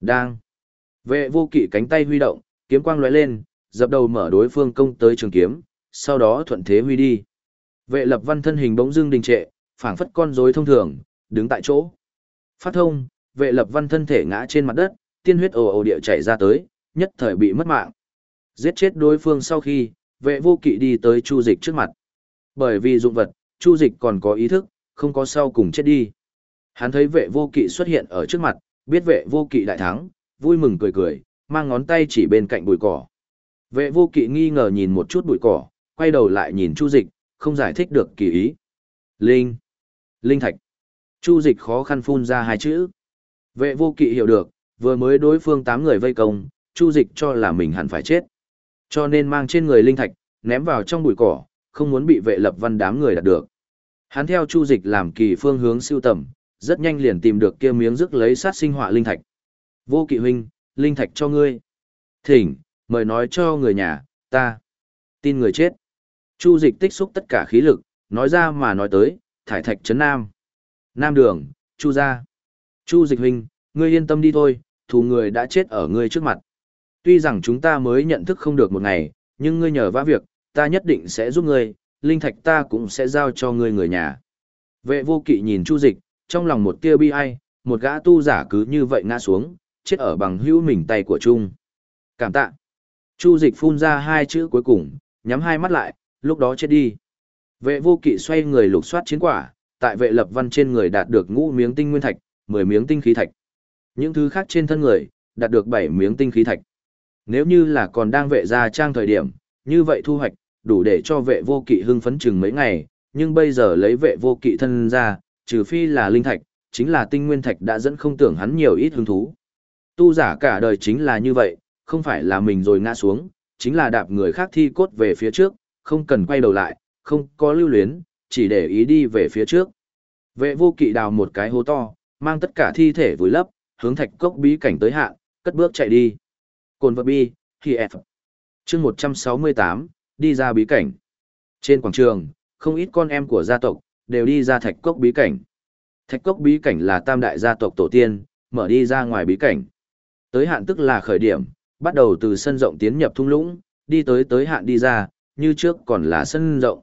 Đang. Vệ vô kỵ cánh tay huy động, kiếm quang lóe lên, dập đầu mở đối phương công tới trường kiếm, sau đó thuận thế huy đi. Vệ lập văn thân hình bỗng dưng đình trệ, phảng phất con rối thông thường, đứng tại chỗ. Phát thông, vệ lập văn thân thể ngã trên mặt đất, tiên huyết ồ ồ địa chảy ra tới, nhất thời bị mất mạng. Giết chết đối phương sau khi, vệ vô kỵ đi tới chu dịch trước mặt. Bởi vì dụng vật, chu dịch còn có ý thức, không có sau cùng chết đi. Hắn thấy vệ vô kỵ xuất hiện ở trước mặt, biết vệ vô kỵ đại thắng, vui mừng cười cười, mang ngón tay chỉ bên cạnh bụi cỏ. Vệ vô kỵ nghi ngờ nhìn một chút bụi cỏ, quay đầu lại nhìn chu dịch, không giải thích được kỳ ý. Linh. Linh thạch. Chu dịch khó khăn phun ra hai chữ. Vệ vô kỵ hiểu được, vừa mới đối phương tám người vây công, chu dịch cho là mình hẳn phải chết. Cho nên mang trên người linh thạch, ném vào trong bụi cỏ, không muốn bị vệ lập văn đám người đạt được. Hắn theo chu dịch làm kỳ phương hướng siêu tầm, rất nhanh liền tìm được kia miếng rước lấy sát sinh họa linh thạch. Vô kỵ huynh, linh thạch cho ngươi. Thỉnh, mời nói cho người nhà, ta. Tin người chết. Chu dịch tích xúc tất cả khí lực, nói ra mà nói tới, thải thạch trấn nam. Nam đường, chu ra. Chu dịch huynh, ngươi yên tâm đi thôi, thù người đã chết ở ngươi trước mặt. Tuy rằng chúng ta mới nhận thức không được một ngày, nhưng ngươi nhờ vã việc, ta nhất định sẽ giúp ngươi, linh thạch ta cũng sẽ giao cho ngươi người nhà. Vệ vô kỵ nhìn chu dịch, trong lòng một tia bi ai, một gã tu giả cứ như vậy ngã xuống, chết ở bằng hữu mình tay của Trung. Cảm tạ. Chu dịch phun ra hai chữ cuối cùng, nhắm hai mắt lại, lúc đó chết đi. Vệ vô kỵ xoay người lục soát chiến quả, tại vệ lập văn trên người đạt được ngũ miếng tinh nguyên thạch, 10 miếng tinh khí thạch. Những thứ khác trên thân người, đạt được 7 miếng tinh khí thạch. Nếu như là còn đang vệ ra trang thời điểm, như vậy thu hoạch, đủ để cho vệ vô kỵ hưng phấn chừng mấy ngày, nhưng bây giờ lấy vệ vô kỵ thân ra, trừ phi là linh thạch, chính là tinh nguyên thạch đã dẫn không tưởng hắn nhiều ít hứng thú. Tu giả cả đời chính là như vậy, không phải là mình rồi ngã xuống, chính là đạp người khác thi cốt về phía trước, không cần quay đầu lại, không có lưu luyến, chỉ để ý đi về phía trước. Vệ vô kỵ đào một cái hố to, mang tất cả thi thể vùi lấp, hướng thạch cốc bí cảnh tới hạ, cất bước chạy đi. Cồn vật bi, khi F. chương 168, đi ra bí cảnh. Trên quảng trường, không ít con em của gia tộc, đều đi ra thạch cốc bí cảnh. Thạch cốc bí cảnh là tam đại gia tộc tổ tiên, mở đi ra ngoài bí cảnh. Tới hạn tức là khởi điểm, bắt đầu từ sân rộng tiến nhập thung lũng, đi tới tới hạn đi ra, như trước còn là sân rộng.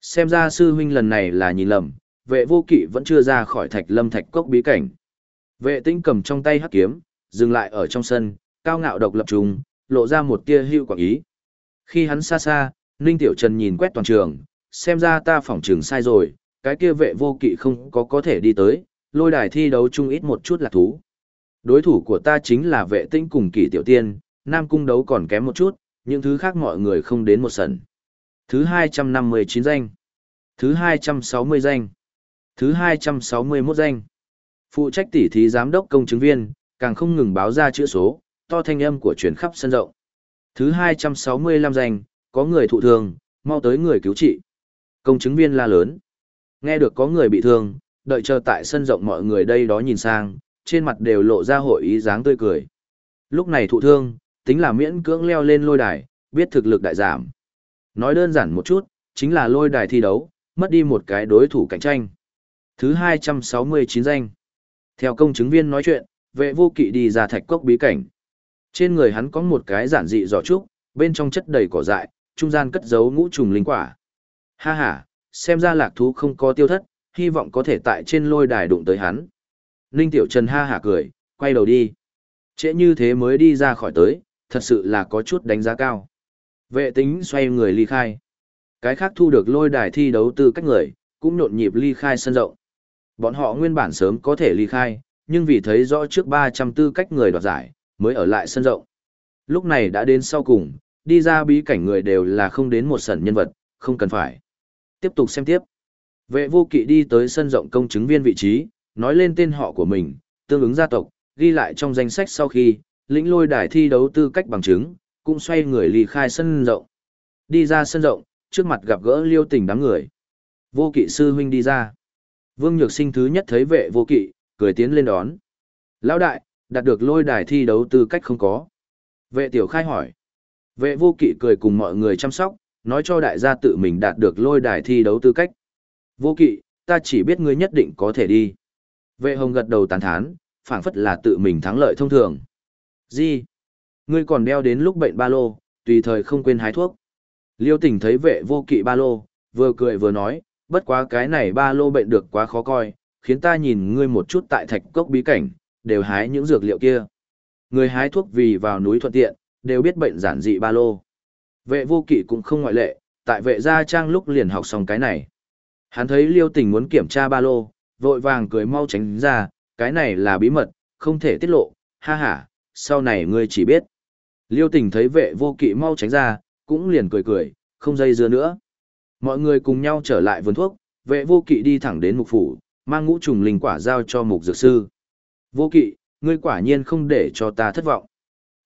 Xem ra sư huynh lần này là nhìn lầm, vệ vô kỵ vẫn chưa ra khỏi thạch lâm thạch cốc bí cảnh. Vệ tinh cầm trong tay hắc kiếm, dừng lại ở trong sân, cao ngạo độc lập trùng, lộ ra một tia hưu quảng ý. Khi hắn xa xa, Ninh Tiểu Trần nhìn quét toàn trường, xem ra ta phỏng trường sai rồi, cái kia vệ vô kỵ không có có thể đi tới, lôi đài thi đấu chung ít một chút là thú. Đối thủ của ta chính là vệ tinh cùng kỳ tiểu tiên, nam cung đấu còn kém một chút, những thứ khác mọi người không đến một sần. Thứ 259 danh. Thứ 260 danh. Thứ 261 danh. Phụ trách tỉ thí giám đốc công chứng viên, càng không ngừng báo ra chữ số, to thanh âm của truyền khắp sân rộng. Thứ 265 danh, có người thụ thương, mau tới người cứu trị. Công chứng viên la lớn. Nghe được có người bị thương, đợi chờ tại sân rộng mọi người đây đó nhìn sang, trên mặt đều lộ ra hội ý dáng tươi cười. Lúc này thụ thương, tính là miễn cưỡng leo lên lôi đài, biết thực lực đại giảm. Nói đơn giản một chút, chính là lôi đài thi đấu, mất đi một cái đối thủ cạnh tranh. Thứ 269 danh. Theo công chứng viên nói chuyện, vệ vô kỵ đi ra thạch cốc bí cảnh. Trên người hắn có một cái giản dị giỏ trúc, bên trong chất đầy cỏ dại, trung gian cất giấu ngũ trùng linh quả. Ha ha, xem ra lạc thú không có tiêu thất, hy vọng có thể tại trên lôi đài đụng tới hắn. Ninh Tiểu Trần ha hả cười, quay đầu đi. Trễ như thế mới đi ra khỏi tới, thật sự là có chút đánh giá cao. Vệ tính xoay người ly khai. Cái khác thu được lôi đài thi đấu từ cách người, cũng nhộn nhịp ly khai sân rộng. Bọn họ nguyên bản sớm có thể ly khai, nhưng vì thấy rõ trước 300 tư cách người đoạt giải, mới ở lại sân rộng. Lúc này đã đến sau cùng, đi ra bí cảnh người đều là không đến một sẩn nhân vật, không cần phải. Tiếp tục xem tiếp. Vệ vô kỵ đi tới sân rộng công chứng viên vị trí, nói lên tên họ của mình, tương ứng gia tộc, ghi lại trong danh sách sau khi, lĩnh lôi đài thi đấu tư cách bằng chứng, cũng xoay người ly khai sân rộng. Đi ra sân rộng, trước mặt gặp gỡ liêu tình đám người. Vô kỵ sư huynh đi ra. Vương Nhược Sinh thứ nhất thấy vệ vô kỵ, cười tiến lên đón. Lão đại, đạt được lôi đài thi đấu tư cách không có. Vệ tiểu khai hỏi. Vệ vô kỵ cười cùng mọi người chăm sóc, nói cho đại gia tự mình đạt được lôi đài thi đấu tư cách. Vô kỵ, ta chỉ biết ngươi nhất định có thể đi. Vệ hồng gật đầu tán thán, phảng phất là tự mình thắng lợi thông thường. Gì? Ngươi còn đeo đến lúc bệnh ba lô, tùy thời không quên hái thuốc. Liêu tỉnh thấy vệ vô kỵ ba lô, vừa cười vừa nói, bất quá cái này ba lô bệnh được quá khó coi, khiến ta nhìn ngươi một chút tại thạch cốc bí cảnh, đều hái những dược liệu kia. Người hái thuốc vì vào núi thuận tiện, đều biết bệnh giản dị ba lô. Vệ vô kỵ cũng không ngoại lệ, tại vệ gia trang lúc liền học xong cái này. Hắn thấy liêu tình muốn kiểm tra ba lô, vội vàng cười mau tránh ra, cái này là bí mật, không thể tiết lộ, ha ha, sau này ngươi chỉ biết. Liêu tình thấy vệ vô kỵ mau tránh ra, cũng liền cười cười, không dây dưa nữa. Mọi người cùng nhau trở lại vườn thuốc, vệ vô kỵ đi thẳng đến mục phủ, mang ngũ trùng linh quả giao cho mục dược sư. Vô kỵ, ngươi quả nhiên không để cho ta thất vọng.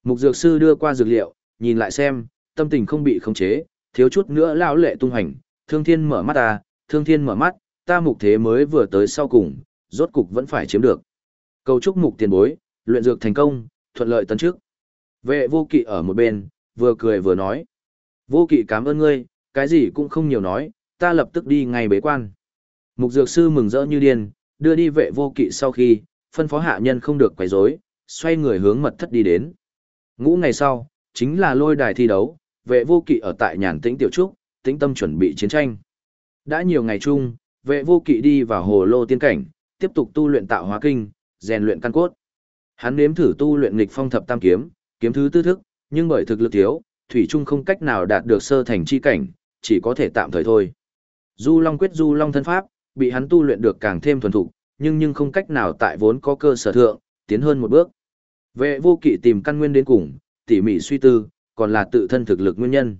Mục dược sư đưa qua dược liệu, nhìn lại xem, tâm tình không bị khống chế, thiếu chút nữa lão lệ tung hành, thương thiên mở mắt ta, thương thiên mở mắt, ta mục thế mới vừa tới sau cùng, rốt cục vẫn phải chiếm được. Cầu chúc mục tiền bối, luyện dược thành công, thuận lợi tấn trước. Vệ vô kỵ ở một bên, vừa cười vừa nói. Vô kỵ cảm ơn ngươi, cái gì cũng không nhiều nói, ta lập tức đi ngay bế quan. Mục dược sư mừng rỡ như điên, đưa đi vệ vô kỵ sau khi, phân phó hạ nhân không được quấy rối, xoay người hướng mật thất đi đến. Ngũ ngày sau, chính là lôi đài thi đấu, vệ vô kỵ ở tại nhàn tĩnh tiểu trúc, tĩnh tâm chuẩn bị chiến tranh. Đã nhiều ngày chung, vệ vô kỵ đi vào hồ lô tiên cảnh, tiếp tục tu luyện tạo hóa kinh, rèn luyện căn cốt. Hắn nếm thử tu luyện nghịch phong thập tam kiếm, kiếm thứ tư thức, nhưng bởi thực lực thiếu, thủy trung không cách nào đạt được sơ thành chi cảnh, chỉ có thể tạm thời thôi. Du Long quyết Du Long thân pháp, bị hắn tu luyện được càng thêm thuần thục, nhưng nhưng không cách nào tại vốn có cơ sở thượng, tiến hơn một bước. Vệ vô kỵ tìm căn nguyên đến cùng, tỉ mỉ suy tư, còn là tự thân thực lực nguyên nhân.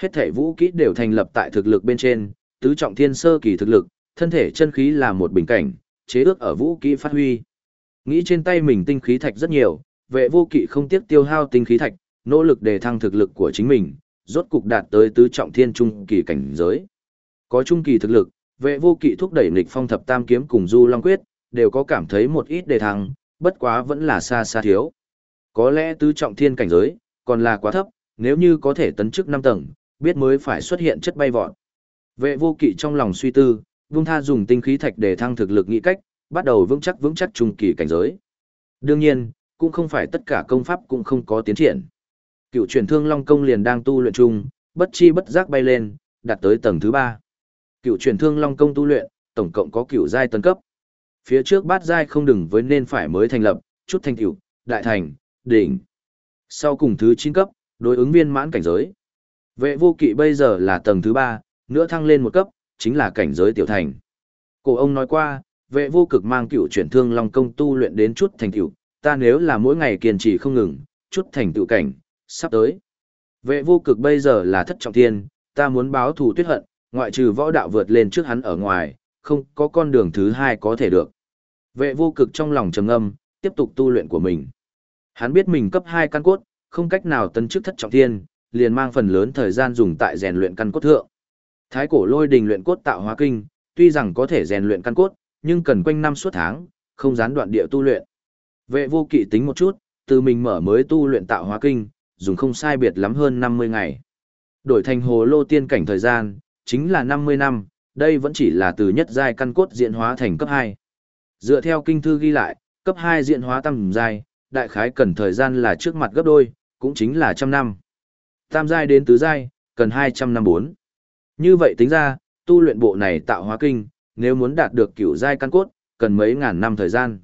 Hết thể vũ kỹ đều thành lập tại thực lực bên trên, tứ trọng thiên sơ kỳ thực lực, thân thể chân khí là một bình cảnh, chế ước ở vũ kỹ phát huy. Nghĩ trên tay mình tinh khí thạch rất nhiều, vệ vô kỵ không tiếc tiêu hao tinh khí thạch, nỗ lực để thăng thực lực của chính mình, rốt cục đạt tới tứ trọng thiên trung kỳ cảnh giới. Có trung kỳ thực lực, vệ vô kỵ thúc đẩy nghịch phong thập tam kiếm cùng du long quyết, đều có cảm thấy một ít đề thăng, bất quá vẫn là xa xa thiếu. Có lẽ tứ trọng thiên cảnh giới, còn là quá thấp, nếu như có thể tấn chức 5 tầng, biết mới phải xuất hiện chất bay vọt. Vệ vô kỵ trong lòng suy tư, vung tha dùng tinh khí thạch để thăng thực lực nghĩ cách, bắt đầu vững chắc vững chắc trung kỳ cảnh giới. Đương nhiên, cũng không phải tất cả công pháp cũng không có tiến triển. Cựu truyền thương long công liền đang tu luyện chung, bất chi bất giác bay lên, đạt tới tầng thứ 3. Cựu truyền thương long công tu luyện, tổng cộng có cựu giai tấn cấp. Phía trước bát giai không đừng với nên phải mới thành lập, chút thành cựu, đại thành, đỉnh. Sau cùng thứ 9 cấp, đối ứng viên mãn cảnh giới. Vệ vô kỵ bây giờ là tầng thứ 3, nữa thăng lên một cấp, chính là cảnh giới tiểu thành. Cổ ông nói qua, vệ vô cực mang cựu chuyển thương long công tu luyện đến chút thành tựu, ta nếu là mỗi ngày kiên trì không ngừng, chút thành tựu cảnh, sắp tới. Vệ vô cực bây giờ là thất trọng thiên, ta muốn báo thù tuyết hận, ngoại trừ võ đạo vượt lên trước hắn ở ngoài, không có con đường thứ hai có thể được. Vệ vô cực trong lòng trầm âm, tiếp tục tu luyện của mình. Hắn biết mình cấp 2 căn cốt, không cách nào tấn chức thất trọng thiên, liền mang phần lớn thời gian dùng tại rèn luyện căn cốt thượng. Thái cổ lôi đình luyện cốt tạo hóa kinh, tuy rằng có thể rèn luyện căn cốt, nhưng cần quanh năm suốt tháng, không gián đoạn địa tu luyện. Vệ vô kỵ tính một chút, từ mình mở mới tu luyện tạo hóa kinh, dùng không sai biệt lắm hơn 50 ngày. Đổi thành hồ lô tiên cảnh thời gian, chính là 50 năm, đây vẫn chỉ là từ nhất giai căn cốt diễn hóa thành cấp 2. Dựa theo kinh thư ghi lại, cấp 2 diễn hóa tăng giai, đại khái cần thời gian là trước mặt gấp đôi, cũng chính là trăm năm. Tam giai đến tứ giai, cần 200 năm bốn. Như vậy tính ra, tu luyện bộ này tạo hóa kinh, nếu muốn đạt được cửu giai căn cốt, cần mấy ngàn năm thời gian.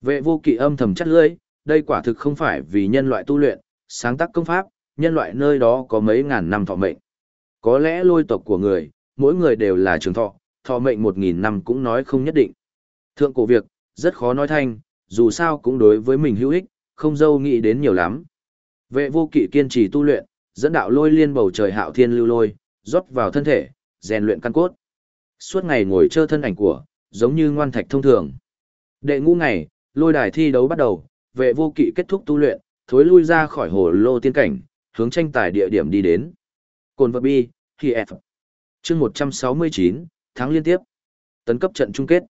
Vệ vô kỵ âm thầm chắc lưỡi, đây quả thực không phải vì nhân loại tu luyện, sáng tác công pháp, nhân loại nơi đó có mấy ngàn năm thọ mệnh. Có lẽ lôi tộc của người, mỗi người đều là trường thọ, thọ mệnh một nghìn năm cũng nói không nhất định. Thượng cổ việc, rất khó nói thanh, dù sao cũng đối với mình hữu ích, không dâu nghĩ đến nhiều lắm. Vệ vô kỵ kiên trì tu luyện, dẫn đạo lôi liên bầu trời hạo thiên lưu lôi, rót vào thân thể, rèn luyện căn cốt. Suốt ngày ngồi chơi thân ảnh của, giống như ngoan thạch thông thường. Đệ ngũ ngày, lôi đài thi đấu bắt đầu, vệ vô kỵ kết thúc tu luyện, thối lui ra khỏi hồ lô tiên cảnh, hướng tranh tài địa điểm đi đến. Cồn vật bi, khi F. chương 169, tháng liên tiếp. Tấn cấp trận chung kết.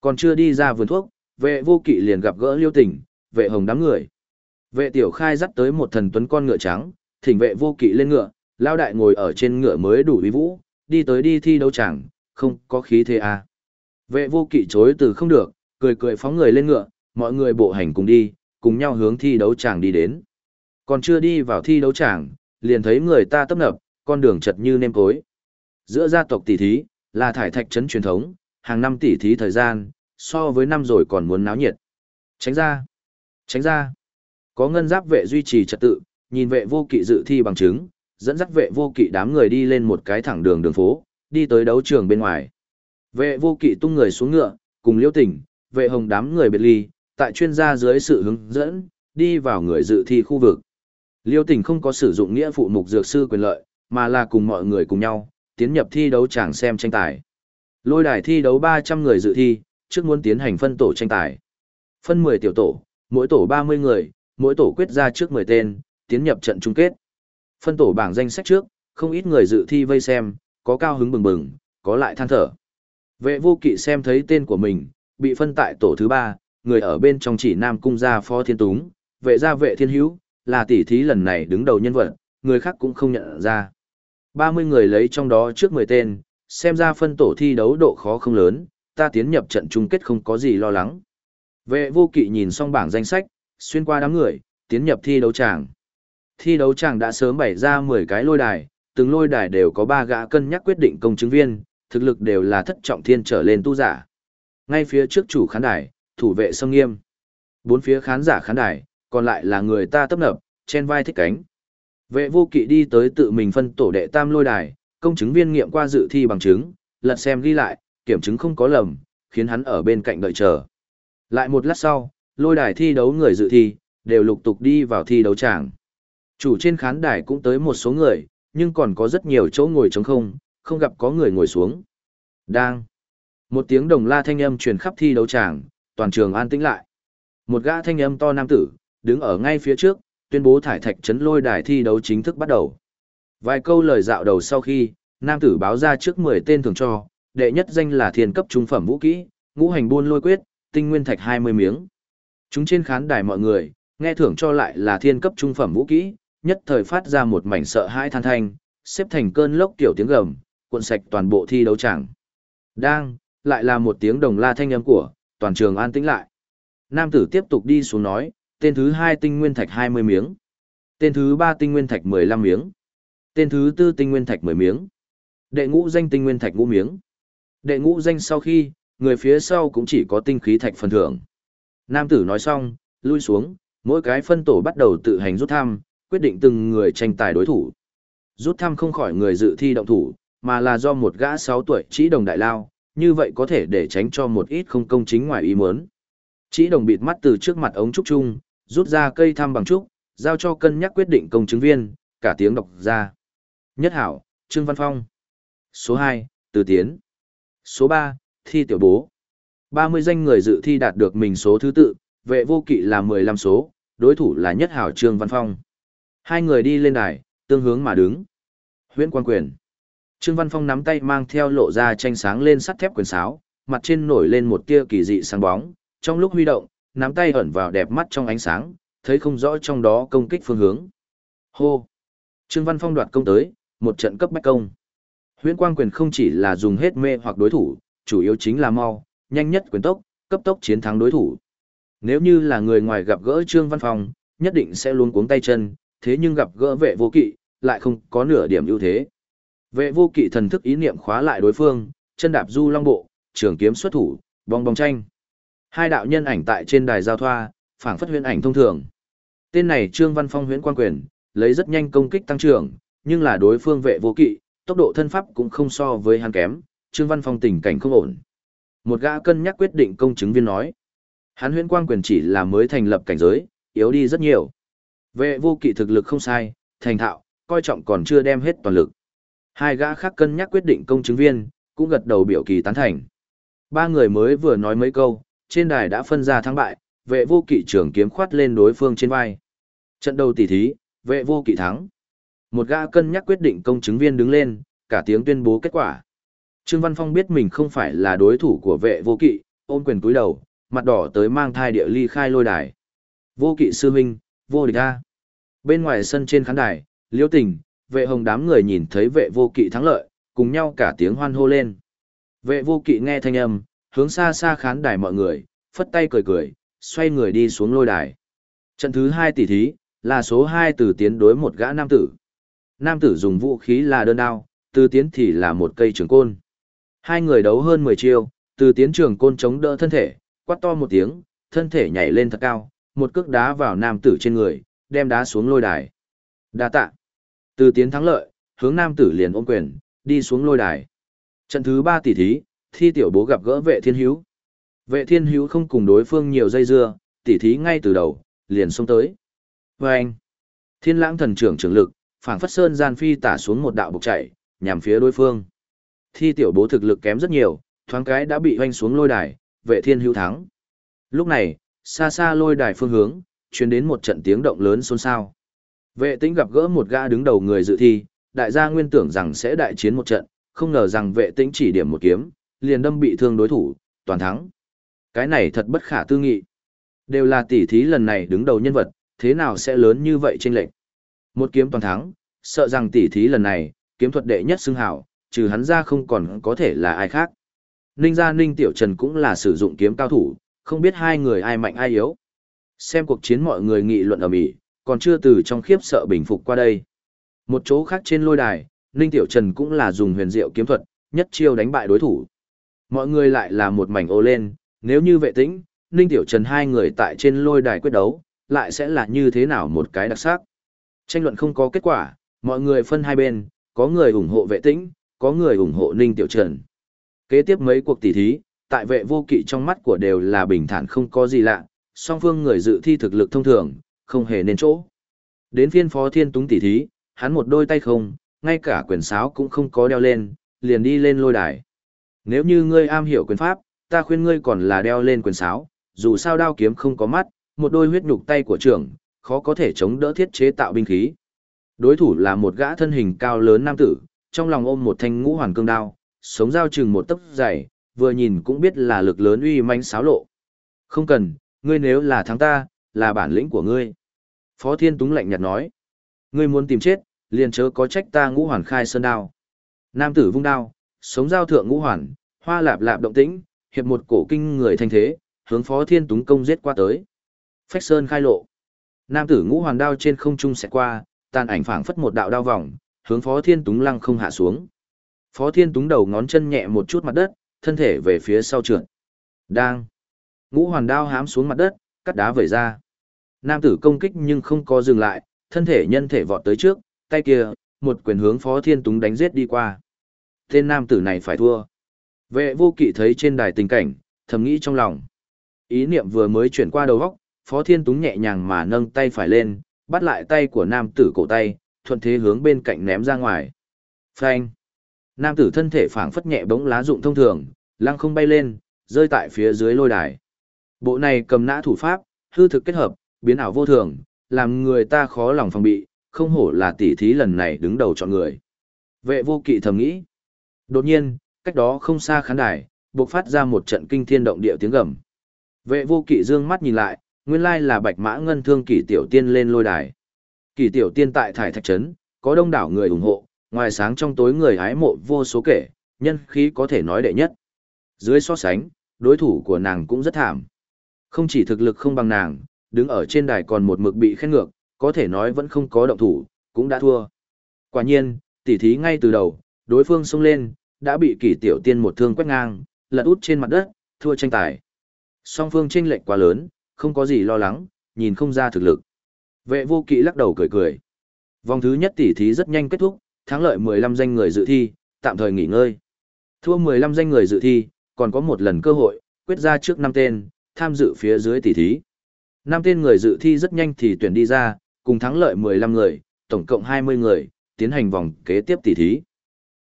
Còn chưa đi ra vườn thuốc, vệ vô kỵ liền gặp gỡ liêu tình, vệ hồng đám người. Vệ tiểu khai dắt tới một thần tuấn con ngựa trắng, thỉnh vệ vô kỵ lên ngựa, lao đại ngồi ở trên ngựa mới đủ uy vũ, đi tới đi thi đấu chẳng, không có khí thế à. Vệ vô kỵ chối từ không được, cười cười phóng người lên ngựa, mọi người bộ hành cùng đi, cùng nhau hướng thi đấu tràng đi đến. Còn chưa đi vào thi đấu tràng, liền thấy người ta tấp nập, con đường chật như nêm cối. Giữa gia tộc tỷ thí, là thải thạch trấn truyền thống, hàng năm tỷ thí thời gian, so với năm rồi còn muốn náo nhiệt. Tránh ra! Tránh ra! Có ngân giáp vệ duy trì trật tự, nhìn vệ vô kỵ dự thi bằng chứng, dẫn dắt vệ vô kỵ đám người đi lên một cái thẳng đường đường phố, đi tới đấu trường bên ngoài. Vệ vô kỵ tung người xuống ngựa, cùng liêu tỉnh, vệ hồng đám người biệt ly, tại chuyên gia dưới sự hướng dẫn, đi vào người dự thi khu vực. Liêu tỉnh không có sử dụng nghĩa phụ mục dược sư quyền lợi, mà là cùng mọi người cùng nhau, tiến nhập thi đấu chẳng xem tranh tài. Lôi đài thi đấu 300 người dự thi, trước muốn tiến hành phân tổ tranh tài. Phân 10 tiểu tổ, mỗi tổ 30 người, mỗi tổ quyết ra trước 10 tên, tiến nhập trận chung kết. Phân tổ bảng danh sách trước, không ít người dự thi vây xem, có cao hứng bừng bừng, có lại than thở. Vệ vô kỵ xem thấy tên của mình, bị phân tại tổ thứ 3, người ở bên trong chỉ Nam Cung gia Phó Thiên Túng, vệ gia vệ thiên hữu, là tỷ thí lần này đứng đầu nhân vật, người khác cũng không nhận ra. 30 người lấy trong đó trước 10 tên, xem ra phân tổ thi đấu độ khó không lớn, ta tiến nhập trận chung kết không có gì lo lắng. Vệ vô kỵ nhìn xong bảng danh sách, xuyên qua đám người, tiến nhập thi đấu tràng. Thi đấu tràng đã sớm bày ra 10 cái lôi đài, từng lôi đài đều có 3 gã cân nhắc quyết định công chứng viên, thực lực đều là thất trọng thiên trở lên tu giả. Ngay phía trước chủ khán đài, thủ vệ sông nghiêm. Bốn phía khán giả khán đài, còn lại là người ta tấp nập, trên vai thích cánh. Vệ vô kỵ đi tới tự mình phân tổ đệ tam lôi đài, công chứng viên nghiệm qua dự thi bằng chứng, lật xem ghi lại, kiểm chứng không có lầm, khiến hắn ở bên cạnh đợi chờ. Lại một lát sau, lôi đài thi đấu người dự thi, đều lục tục đi vào thi đấu tràng. Chủ trên khán đài cũng tới một số người, nhưng còn có rất nhiều chỗ ngồi trống không, không gặp có người ngồi xuống. Đang. Một tiếng đồng la thanh âm truyền khắp thi đấu tràng, toàn trường an tĩnh lại. Một gã thanh âm to nam tử, đứng ở ngay phía trước, tuyên bố thải thạch trấn lôi đài thi đấu chính thức bắt đầu. Vài câu lời dạo đầu sau khi, nam tử báo ra trước 10 tên thường cho, đệ nhất danh là thiên cấp trung phẩm vũ kỹ, ngũ hành buôn lôi quyết, tinh nguyên thạch 20 miếng. Chúng trên khán đài mọi người, nghe thưởng cho lại là thiên cấp trung phẩm vũ kỹ, nhất thời phát ra một mảnh sợ hãi than thanh, xếp thành cơn lốc kiểu tiếng gầm, cuộn sạch toàn bộ thi đấu chẳng. Đang, lại là một tiếng đồng la thanh âm của, toàn trường an tĩnh lại. Nam tử tiếp tục đi xuống nói, tên thứ hai tinh nguyên thạch 20 miếng. Tên thứ ba tinh nguyên thạch 15 miếng. Tên thứ tư tinh nguyên thạch 10 miếng. Đệ ngũ danh tinh nguyên thạch ngũ miếng. Đệ ngũ danh sau khi, người phía sau cũng chỉ có tinh khí thạch phần thưởng. Nam tử nói xong, lui xuống, mỗi cái phân tổ bắt đầu tự hành rút thăm, quyết định từng người tranh tài đối thủ. Rút thăm không khỏi người dự thi động thủ, mà là do một gã 6 tuổi chỉ đồng đại lao, như vậy có thể để tránh cho một ít không công chính ngoài ý muốn. Chỉ đồng bịt mắt từ trước mặt ống trúc chung, rút ra cây thăm bằng trúc, giao cho cân nhắc quyết định công chứng viên, cả tiếng đọc ra. Nhất hảo, Trương Văn Phong. Số 2, Từ Tiến. Số 3, Thi Tiểu Bố. 30 danh người dự thi đạt được mình số thứ tự, vệ vô kỵ là 15 số, đối thủ là Nhất hảo Trương Văn Phong. Hai người đi lên đài, tương hướng mà đứng. Huyễn quan quyền. Trương Văn Phong nắm tay mang theo lộ ra tranh sáng lên sắt thép quyền sáo, mặt trên nổi lên một tia kỳ dị sáng bóng, trong lúc huy động, nắm tay ẩn vào đẹp mắt trong ánh sáng, thấy không rõ trong đó công kích phương hướng. Hô! Trương Văn Phong đoạt công tới, một trận cấp bách công. Huyễn quang quyền không chỉ là dùng hết mê hoặc đối thủ, chủ yếu chính là mau, nhanh nhất quyền tốc, cấp tốc chiến thắng đối thủ. Nếu như là người ngoài gặp gỡ Trương Văn Phong, nhất định sẽ luôn cuống tay chân, thế nhưng gặp gỡ vệ vô kỵ, lại không có nửa điểm ưu thế. Vệ vô kỵ thần thức ý niệm khóa lại đối phương, chân đạp du long bộ, trường kiếm xuất thủ, bong bong tranh. Hai đạo nhân ảnh tại trên đài giao thoa, phảng phất huyễn ảnh thông thường. Tên này Trương Văn Phong huyễn quan quyền, lấy rất nhanh công kích tăng trưởng, nhưng là đối phương vệ vô kỵ, tốc độ thân pháp cũng không so với hắn kém, Trương Văn Phong tình cảnh không ổn. Một gã cân nhắc quyết định công chứng viên nói, hắn huyễn quang quyền chỉ là mới thành lập cảnh giới, yếu đi rất nhiều. Vệ vô kỵ thực lực không sai, thành thạo, coi trọng còn chưa đem hết toàn lực. Hai gã khác cân nhắc quyết định công chứng viên, cũng gật đầu biểu kỳ tán thành. Ba người mới vừa nói mấy câu, trên đài đã phân ra thắng bại, vệ vô kỵ trưởng kiếm khoát lên đối phương trên vai. Trận đầu tỷ thí, vệ vô kỵ thắng. Một gã cân nhắc quyết định công chứng viên đứng lên, cả tiếng tuyên bố kết quả. Trương Văn Phong biết mình không phải là đối thủ của vệ vô kỵ, ôm quyền cúi đầu, mặt đỏ tới mang thai địa ly khai lôi đài. Vô kỵ sư minh, vô địch a. Bên ngoài sân trên khán đài, liêu tình, vệ hồng đám người nhìn thấy vệ vô kỵ thắng lợi, cùng nhau cả tiếng hoan hô lên. Vệ vô kỵ nghe thanh âm, hướng xa xa khán đài mọi người, phất tay cười cười, xoay người đi xuống lôi đài. Trận thứ hai tỷ thí, là số hai từ tiến đối một gã nam tử. Nam tử dùng vũ khí là đơn đao, từ tiến thì là một cây trường côn. Hai người đấu hơn 10 chiêu, từ tiến trường côn chống đỡ thân thể, quát to một tiếng, thân thể nhảy lên thật cao, một cước đá vào nam tử trên người, đem đá xuống lôi đài. Đa tạ. Từ tiến thắng lợi, hướng nam tử liền ôm quyền, đi xuống lôi đài. Trận thứ ba tỷ thí, thi tiểu bố gặp gỡ vệ thiên hữu. Vệ thiên hữu không cùng đối phương nhiều dây dưa, tỷ thí ngay từ đầu, liền xông tới. Và anh, thiên lãng thần trưởng trưởng lực, phảng phất sơn gian phi tả xuống một đạo bục chạy, nhằm phía đối phương. Thi tiểu bố thực lực kém rất nhiều, thoáng cái đã bị hoanh xuống lôi đài, vệ thiên hữu thắng. Lúc này, xa xa lôi đài phương hướng, truyền đến một trận tiếng động lớn xôn xao. Vệ tĩnh gặp gỡ một gã đứng đầu người dự thi, đại gia nguyên tưởng rằng sẽ đại chiến một trận, không ngờ rằng vệ tĩnh chỉ điểm một kiếm, liền đâm bị thương đối thủ, toàn thắng. Cái này thật bất khả tư nghị. Đều là tỷ thí lần này đứng đầu nhân vật, thế nào sẽ lớn như vậy trên lệnh. Một kiếm toàn thắng, sợ rằng tỷ thí lần này, kiếm thuật đệ nhất xưng hảo, trừ hắn ra không còn có thể là ai khác. Ninh gia Ninh Tiểu Trần cũng là sử dụng kiếm cao thủ, không biết hai người ai mạnh ai yếu. Xem cuộc chiến mọi người nghị luận ở mỹ, còn chưa từ trong khiếp sợ bình phục qua đây. Một chỗ khác trên lôi đài, Ninh Tiểu Trần cũng là dùng huyền diệu kiếm thuật, nhất chiêu đánh bại đối thủ. Mọi người lại là một mảnh ô lên, nếu như vệ tĩnh, Ninh Tiểu Trần hai người tại trên lôi đài quyết đấu, lại sẽ là như thế nào một cái đặc sắc. Tranh luận không có kết quả, mọi người phân hai bên, có người ủng hộ vệ tĩnh, có người ủng hộ Ninh Tiểu Trần. Kế tiếp mấy cuộc tỷ thí, tại vệ vô kỵ trong mắt của đều là bình thản không có gì lạ, song phương người dự thi thực lực thông thường, không hề nên chỗ. Đến phiên phó thiên túng tỷ thí, hắn một đôi tay không, ngay cả quyền sáo cũng không có đeo lên, liền đi lên lôi đài. Nếu như ngươi am hiểu quyền pháp, ta khuyên ngươi còn là đeo lên quyền sáo, dù sao đao kiếm không có mắt, một đôi huyết nhục tay của trưởng, khó có thể chống đỡ thiết chế tạo binh khí. Đối thủ là một gã thân hình cao lớn nam tử, trong lòng ôm một thanh ngũ hoàn cương đao, sống dao chừng một tấc dày, vừa nhìn cũng biết là lực lớn uy manh xáo lộ. Không cần, ngươi nếu là thắng ta, là bản lĩnh của ngươi. Phó Thiên Túng lạnh nhạt nói, ngươi muốn tìm chết, liền chớ có trách ta ngũ hoàn khai sơn đao. Nam tử vung đao, sống dao thượng ngũ hoàn, hoa lạp lạp động tĩnh, hiệp một cổ kinh người thanh thế, hướng Phó Thiên Túng công giết qua tới. Phách sơn khai lộ. Nam tử ngũ hoàn đao trên không trung sẽ qua, tàn ảnh phảng phất một đạo đao vòng, hướng Phó Thiên Túng lăng không hạ xuống. Phó Thiên Túng đầu ngón chân nhẹ một chút mặt đất, thân thể về phía sau trượt. Đang. Ngũ hoàn đao hám xuống mặt đất, cắt đá vẩy ra. Nam tử công kích nhưng không có dừng lại, thân thể nhân thể vọt tới trước, tay kia, một quyền hướng Phó Thiên Túng đánh giết đi qua. Tên nam tử này phải thua. Vệ vô kỵ thấy trên đài tình cảnh, thầm nghĩ trong lòng. Ý niệm vừa mới chuyển qua đầu góc. Phó Thiên Túng nhẹ nhàng mà nâng tay phải lên, bắt lại tay của nam tử cổ tay, thuận thế hướng bên cạnh ném ra ngoài. Phanh. Nam tử thân thể phảng phất nhẹ bóng lá dụng thông thường, lăng không bay lên, rơi tại phía dưới lôi đài. Bộ này cầm nã thủ pháp, hư thực kết hợp, biến ảo vô thường, làm người ta khó lòng phòng bị, không hổ là tỷ thí lần này đứng đầu chọn người. Vệ vô kỵ thầm nghĩ. Đột nhiên, cách đó không xa khán đài, bộc phát ra một trận kinh thiên động địa tiếng gầm. Vệ vô kỵ dương mắt nhìn lại, nguyên lai là bạch mã ngân thương kỷ tiểu tiên lên lôi đài. Kỷ tiểu tiên tại thải thạch trấn, có đông đảo người ủng hộ, ngoài sáng trong tối người hái mộ vô số kể, nhân khí có thể nói đệ nhất. Dưới so sánh, đối thủ của nàng cũng rất thảm. Không chỉ thực lực không bằng nàng, đứng ở trên đài còn một mực bị khen ngược, có thể nói vẫn không có động thủ, cũng đã thua. Quả nhiên, tỉ thí ngay từ đầu, đối phương xông lên, đã bị kỷ tiểu tiên một thương quét ngang, lật út trên mặt đất, thua tranh tài. Song phương tranh lệch quá lớn, không có gì lo lắng, nhìn không ra thực lực. Vệ vô kỵ lắc đầu cười cười. Vòng thứ nhất tỉ thí rất nhanh kết thúc, thắng lợi 15 danh người dự thi, tạm thời nghỉ ngơi. Thua 15 danh người dự thi, còn có một lần cơ hội, quyết ra trước 5 tên, tham dự phía dưới tỉ thí. 5 tên người dự thi rất nhanh thì tuyển đi ra, cùng thắng lợi 15 người, tổng cộng 20 người, tiến hành vòng kế tiếp tỉ thí.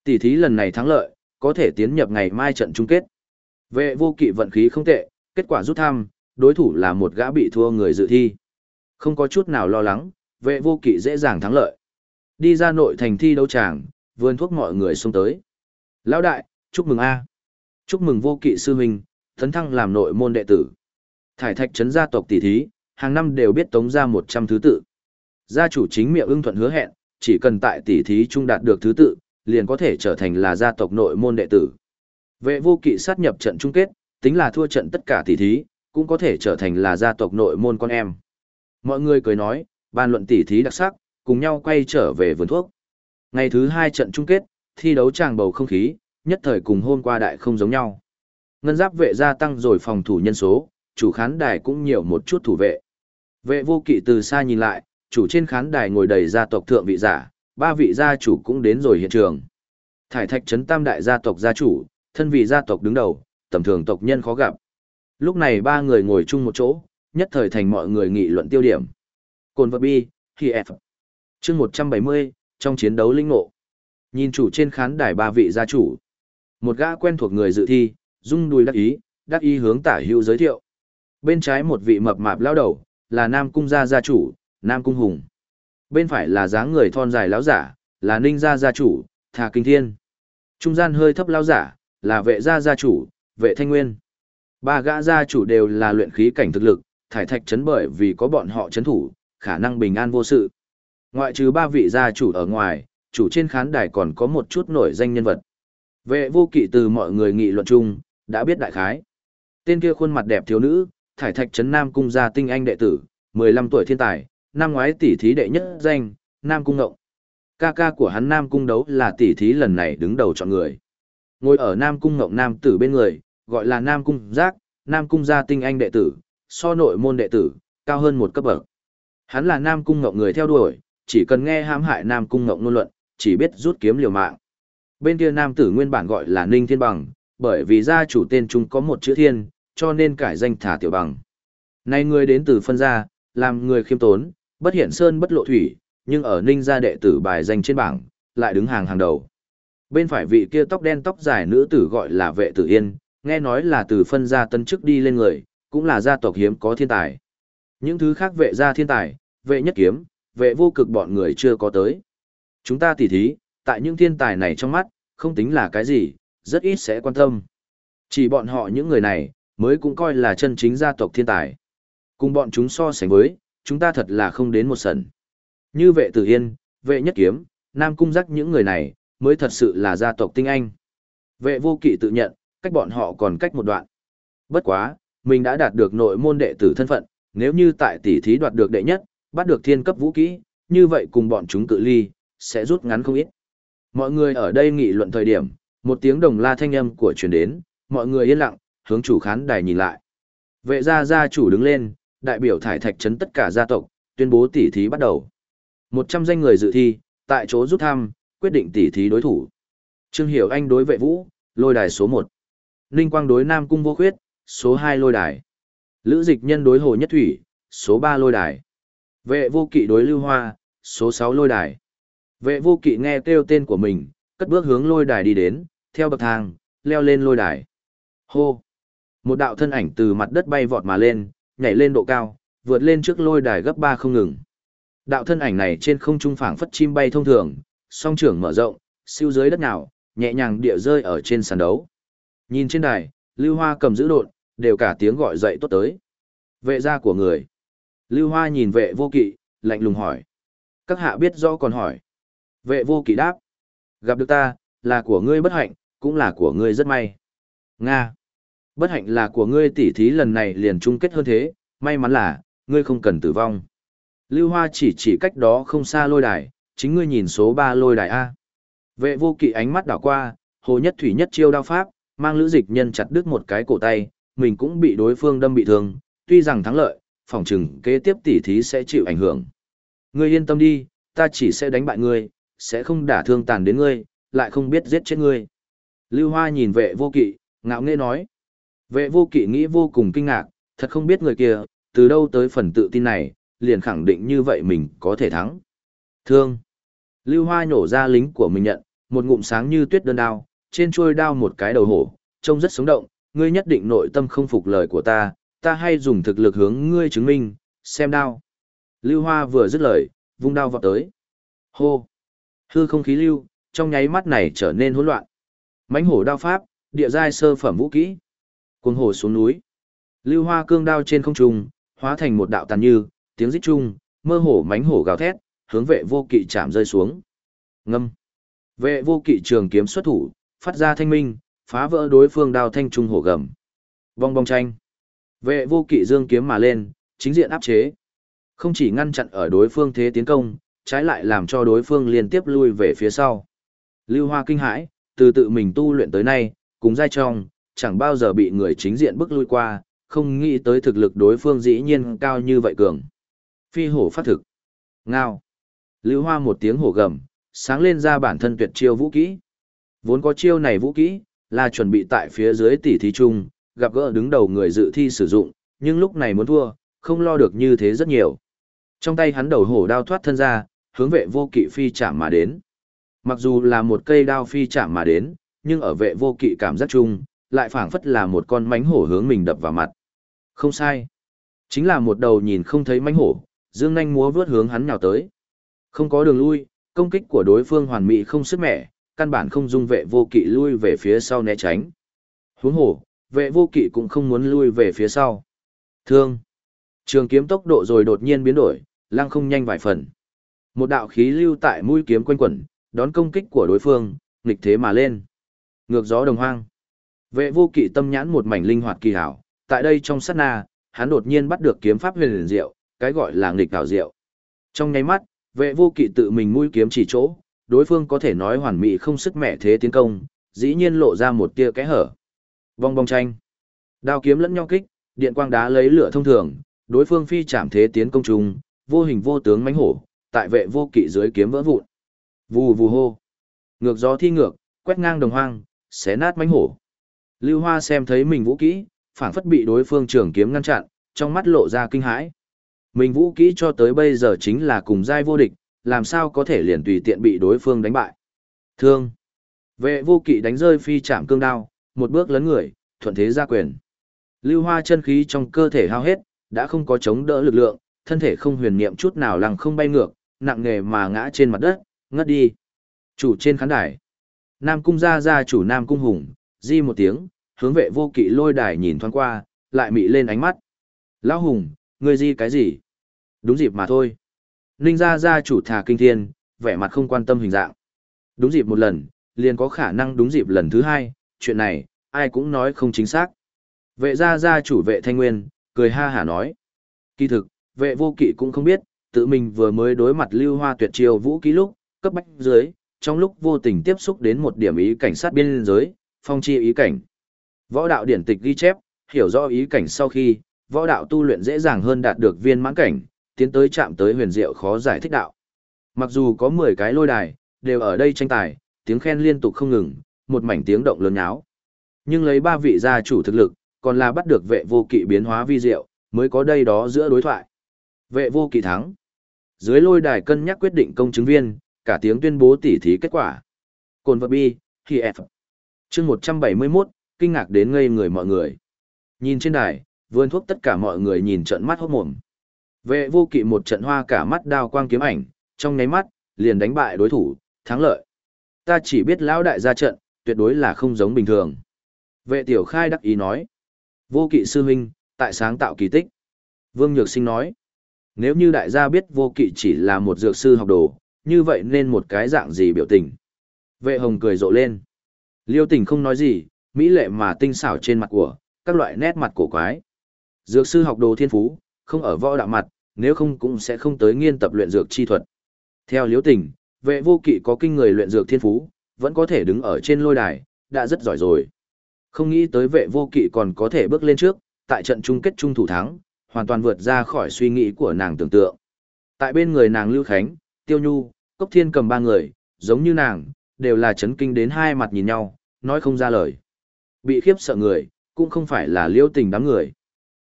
Tỉ thí lần này thắng lợi, có thể tiến nhập ngày mai trận chung kết. Vệ vô kỵ vận khí không tệ, kết quả rút thăm, đối thủ là một gã bị thua người dự thi. Không có chút nào lo lắng, vệ vô kỵ dễ dàng thắng lợi. Đi ra nội thành thi đấu tràng, vườn thuốc mọi người xông tới. Lão đại, chúc mừng A. Chúc mừng vô kỵ sư huynh, thấn thăng làm nội môn đệ tử. Thải thạch trấn gia tộc tỷ thí, hàng năm đều biết tống ra 100 thứ tự. Gia chủ chính miệng ưng thuận hứa hẹn, chỉ cần tại tỷ thí trung đạt được thứ tự, liền có thể trở thành là gia tộc nội môn đệ tử. Vệ vô kỵ sát nhập trận chung kết, tính là thua trận tất cả tỷ thí, cũng có thể trở thành là gia tộc nội môn con em. Mọi người cười nói, bàn luận tỉ thí đặc sắc, cùng nhau quay trở về vườn thuốc. Ngày thứ hai trận chung kết, thi đấu tràng bầu không khí, nhất thời cùng hôm qua đại không giống nhau. Ngân giáp vệ gia tăng rồi phòng thủ nhân số, chủ khán đài cũng nhiều một chút thủ vệ. Vệ vô kỵ từ xa nhìn lại, chủ trên khán đài ngồi đầy gia tộc thượng vị giả, ba vị gia chủ cũng đến rồi hiện trường. Thải thạch trấn tam đại gia tộc gia chủ, thân vị gia tộc đứng đầu, tầm thường tộc nhân khó gặp. Lúc này ba người ngồi chung một chỗ, nhất thời thành mọi người nghị luận tiêu điểm. Cồn vật bi, khi F. chương 170, trong chiến đấu linh ngộ. Nhìn chủ trên khán đài ba vị gia chủ. Một gã quen thuộc người dự thi, rung đùi đắc ý, đắc ý hướng tả hữu giới thiệu. Bên trái một vị mập mạp lão đầu, là Nam Cung gia gia chủ, Nam Cung Hùng. Bên phải là dáng người thon dài lão giả, là Ninh gia gia chủ, Thà Kinh Thiên. Trung gian hơi thấp lão giả, là vệ gia gia chủ, vệ thanh nguyên. Ba gã gia chủ đều là luyện khí cảnh thực lực, thải thạch chấn bởi vì có bọn họ chấn thủ, khả năng bình an vô sự. Ngoại trừ ba vị gia chủ ở ngoài, chủ trên khán đài còn có một chút nổi danh nhân vật. Vệ vô kỵ từ mọi người nghị luận chung, đã biết đại khái. Tên kia khuôn mặt đẹp thiếu nữ, thải thạch trấn Nam Cung gia tinh anh đệ tử, 15 tuổi thiên tài, năm ngoái tỷ thí đệ nhất danh, Nam Cung Ngộng. Ca ca của hắn Nam Cung đấu là tỷ thí lần này đứng đầu chọn người. Ngồi ở Nam Cung Ngộng Nam tử bên người, gọi là Nam Cung Giác, Nam Cung gia tinh anh đệ tử, so nội môn đệ tử, cao hơn một cấp bậc. Hắn là Nam Cung Ngọc người theo đuổi, chỉ cần nghe hãm hại Nam Cung Ngọc nôn luận, chỉ biết rút kiếm liều mạng. Bên kia nam tử nguyên bản gọi là Ninh Thiên Bằng, bởi vì gia chủ tên chúng có một chữ thiên, cho nên cải danh thả tiểu bằng. nay người đến từ phân gia, làm người khiêm tốn, bất hiển sơn bất lộ thủy, nhưng ở Ninh gia đệ tử bài danh trên bảng, lại đứng hàng hàng đầu. Bên phải vị kia tóc đen tóc dài nữ tử gọi là vệ tử yên, nghe nói là từ phân gia tân chức đi lên người, cũng là gia tộc hiếm có thiên tài. Những thứ khác vệ gia thiên tài, vệ nhất kiếm, vệ vô cực bọn người chưa có tới. Chúng ta tỉ thí, tại những thiên tài này trong mắt, không tính là cái gì, rất ít sẽ quan tâm. Chỉ bọn họ những người này, mới cũng coi là chân chính gia tộc thiên tài. Cùng bọn chúng so sánh với, chúng ta thật là không đến một sần. Như vệ tử yên, vệ nhất kiếm, nam cung giác những người này, mới thật sự là gia tộc tinh anh. Vệ vô kỵ tự nhận, cách bọn họ còn cách một đoạn. Bất quá, mình đã đạt được nội môn đệ tử thân phận, nếu như tại tỷ thí đoạt được đệ nhất, bắt được thiên cấp vũ kỹ, như vậy cùng bọn chúng cự ly, sẽ rút ngắn không ít. Mọi người ở đây nghị luận thời điểm, một tiếng đồng la thanh âm của truyền đến, mọi người yên lặng, hướng chủ khán đài nhìn lại. Vệ gia gia chủ đứng lên, đại biểu thải thạch trấn tất cả gia tộc, tuyên bố tỷ thí bắt đầu. 100 danh người dự thi, tại chỗ rút thăm, quyết định tỷ thí đối thủ. Trương Hiểu Anh đối vệ vũ, lôi đài số 1. Ninh Quang đối Nam Cung Vô Khuyết, số 2 lôi đài. Lữ Dịch Nhân đối Hồ Nhất Thủy, số 3 lôi đài. Vệ vô kỵ đối Lưu Hoa, số 6 lôi đài. Vệ vô kỵ nghe kêu tên của mình, cất bước hướng lôi đài đi đến, theo bậc thang, leo lên lôi đài. Hô! Một đạo thân ảnh từ mặt đất bay vọt mà lên, nhảy lên độ cao, vượt lên trước lôi đài gấp ba không ngừng. Đạo thân ảnh này trên không trung phảng phất chim bay thông thường, song trưởng mở rộng, siêu dưới đất nào, nhẹ nhàng địa rơi ở trên sàn đấu. Nhìn trên đài, Lưu Hoa cầm giữ đột, đều cả tiếng gọi dậy tốt tới. Vệ gia của người. Lưu Hoa nhìn vệ vô kỵ, lạnh lùng hỏi. Các hạ biết rõ còn hỏi. Vệ vô kỵ đáp. Gặp được ta, là của ngươi bất hạnh, cũng là của ngươi rất may. Nga. Bất hạnh là của ngươi tỉ thí lần này liền chung kết hơn thế, may mắn là, ngươi không cần tử vong. Lưu Hoa chỉ chỉ cách đó không xa lôi đài, chính ngươi nhìn số 3 lôi đài A. Vệ vô kỵ ánh mắt đảo qua, hồ nhất thủy nhất chiêu đao pháp, mang lữ dịch nhân chặt đứt một cái cổ tay, mình cũng bị đối phương đâm bị thương, tuy rằng thắng lợi, phòng trừng kế tiếp tỉ thí sẽ chịu ảnh hưởng. Ngươi yên tâm đi, ta chỉ sẽ đánh bại ngươi, sẽ không đả thương tàn đến ngươi, lại không biết giết chết ngươi. Lưu Hoa nhìn vệ vô kỵ, ngạo nghễ nói. Vệ vô kỵ nghĩ vô cùng kinh ngạc, thật không biết người kia, từ đâu tới phần tự tin này, liền khẳng định như vậy mình có thể thắng. Thương. Lưu Hoa nhổ ra lính của mình nhận, một ngụm sáng như tuyết đơn đao, trên chuôi đao một cái đầu hổ, trông rất sống động, ngươi nhất định nội tâm không phục lời của ta, ta hay dùng thực lực hướng ngươi chứng minh, xem đao. Lưu Hoa vừa dứt lời, vung đao vọt tới. Hô. Hư không khí lưu, trong nháy mắt này trở nên hỗn loạn. mánh hổ đao pháp, địa giai sơ phẩm vũ kỹ. Cuồng hổ xuống núi. Lưu Hoa cương đao trên không trung, hóa thành một đạo tàn như, tiếng rít chung, mơ hổ mánh hổ gào thét, hướng vệ vô kỵ chạm rơi xuống. Ngâm. Vệ vô kỵ trường kiếm xuất thủ, phát ra thanh minh, phá vỡ đối phương đao thanh trung hổ gầm. Vong bong tranh. Vệ vô kỵ dương kiếm mà lên, chính diện áp chế. Không chỉ ngăn chặn ở đối phương thế tiến công, trái lại làm cho đối phương liên tiếp lui về phía sau. Lưu Hoa kinh hãi, từ tự mình tu luyện tới nay, cùng giai trong, chẳng bao giờ bị người chính diện bức lui qua, không nghĩ tới thực lực đối phương dĩ nhiên cao như vậy cường. Phi hổ phát thực. Ngao. Lưu Hoa một tiếng hổ gầm, sáng lên ra bản thân tuyệt chiêu vũ kỹ. Vốn có chiêu này vũ kỹ, là chuẩn bị tại phía dưới tỷ thí chung gặp gỡ đứng đầu người dự thi sử dụng, nhưng lúc này muốn thua, không lo được như thế rất nhiều. Trong tay hắn đầu hổ đao thoát thân ra, hướng vệ vô kỵ phi chạm mà đến. Mặc dù là một cây đao phi chạm mà đến, nhưng ở vệ vô kỵ cảm giác chung, lại phảng phất là một con mánh hổ hướng mình đập vào mặt. Không sai. Chính là một đầu nhìn không thấy mánh hổ, dương nhanh múa vướt hướng hắn nhào tới. Không có đường lui, công kích của đối phương hoàn mỹ không sức mẻ, căn bản không dung vệ vô kỵ lui về phía sau né tránh. Huống hổ, vệ vô kỵ cũng không muốn lui về phía sau. Thương. Trường kiếm tốc độ rồi đột nhiên biến đổi, lăng không nhanh vài phần. Một đạo khí lưu tại mũi kiếm quanh quẩn, đón công kích của đối phương, nghịch thế mà lên. Ngược gió đồng hoang. Vệ vô kỵ tâm nhãn một mảnh linh hoạt kỳ hảo, tại đây trong sát na, hắn đột nhiên bắt được kiếm pháp huyền liền diệu, cái gọi là nghịch đảo diệu. Trong nháy mắt, vệ vô kỵ tự mình mũi kiếm chỉ chỗ, đối phương có thể nói hoàn mỹ không sức mẹ thế tiến công, dĩ nhiên lộ ra một tia kẽ hở. Vong bong tranh. Đao kiếm lẫn nhau kích, điện quang đá lấy lửa thông thường, đối phương phi chạm thế tiến công trùng, vô hình vô tướng mãnh hổ, tại vệ vô kỵ dưới kiếm vỡ vụn. Vù vù hô. Ngược gió thi ngược, quét ngang đồng hoang, xé nát mãnh hổ. Lưu Hoa xem thấy mình vũ kỹ, phản phất bị đối phương trưởng kiếm ngăn chặn, trong mắt lộ ra kinh hãi. Mình vũ kỹ cho tới bây giờ chính là cùng giai vô địch, làm sao có thể liền tùy tiện bị đối phương đánh bại. Thương. Vệ vô kỵ đánh rơi phi chạm cương đao, một bước lấn người, thuận thế ra quyền. Lưu Hoa chân khí trong cơ thể hao hết, đã không có chống đỡ lực lượng, thân thể không huyền niệm chút nào lằng không bay ngược, nặng nghề mà ngã trên mặt đất, ngất đi. Chủ trên khán đài. Nam cung gia gia chủ Nam cung hùng, di một tiếng, hướng vệ vô kỵ lôi đài nhìn thoáng qua, lại mị lên ánh mắt. Lão hùng, ngươi di cái gì? Đúng dịp mà thôi. Ninh gia gia chủ thả kinh thiên, vẻ mặt không quan tâm hình dạng. Đúng dịp một lần, liền có khả năng đúng dịp lần thứ hai, chuyện này, ai cũng nói không chính xác. Vệ gia gia chủ vệ thanh nguyên, cười ha hả nói. Kỳ thực, vệ vô kỵ cũng không biết, tự mình vừa mới đối mặt lưu hoa tuyệt chiêu vũ ký lúc, cấp bách dưới, trong lúc vô tình tiếp xúc đến một điểm ý cảnh sát biên giới, phong chi ý cảnh. Võ đạo điển tịch ghi chép, hiểu rõ ý cảnh sau khi, võ đạo tu luyện dễ dàng hơn đạt được viên mãn cảnh, tiến tới chạm tới huyền diệu khó giải thích đạo. Mặc dù có 10 cái lôi đài, đều ở đây tranh tài, tiếng khen liên tục không ngừng, một mảnh tiếng động lớn nháo. Nhưng lấy ba vị gia chủ thực lực, còn là bắt được vệ vô kỵ biến hóa vi diệu, mới có đây đó giữa đối thoại. Vệ vô kỵ thắng. Dưới lôi đài cân nhắc quyết định công chứng viên, cả tiếng tuyên bố tỉ thí kết quả. Cồn vật bi, khi F. chương 171, kinh ngạc đến ngây người mọi người. Nhìn trên đài, vườn thuốc tất cả mọi người nhìn trợn mắt hốt mồm. Vệ vô kỵ một trận hoa cả mắt đao quang kiếm ảnh, trong nháy mắt, liền đánh bại đối thủ, thắng lợi. Ta chỉ biết lão đại ra trận, tuyệt đối là không giống bình thường. Vệ tiểu khai đắc ý nói. Vô kỵ sư huynh, tại sáng tạo kỳ tích. Vương Nhược Sinh nói. Nếu như đại gia biết vô kỵ chỉ là một dược sư học đồ, như vậy nên một cái dạng gì biểu tình. Vệ hồng cười rộ lên. Liêu tình không nói gì, mỹ lệ mà tinh xảo trên mặt của, các loại nét mặt cổ quái. Dược sư học đồ thiên phú, không ở võ đạo mặt, nếu không cũng sẽ không tới nghiên tập luyện dược chi thuật. Theo liễu tình, vệ vô kỵ có kinh người luyện dược thiên phú, vẫn có thể đứng ở trên lôi đài, đã rất giỏi rồi. Không nghĩ tới vệ vô kỵ còn có thể bước lên trước, tại trận chung kết trung thủ thắng, hoàn toàn vượt ra khỏi suy nghĩ của nàng tưởng tượng. Tại bên người nàng Lưu Khánh, Tiêu Nhu, Cốc Thiên cầm ba người, giống như nàng, đều là chấn kinh đến hai mặt nhìn nhau, nói không ra lời. Bị khiếp sợ người, cũng không phải là liêu tình đám người.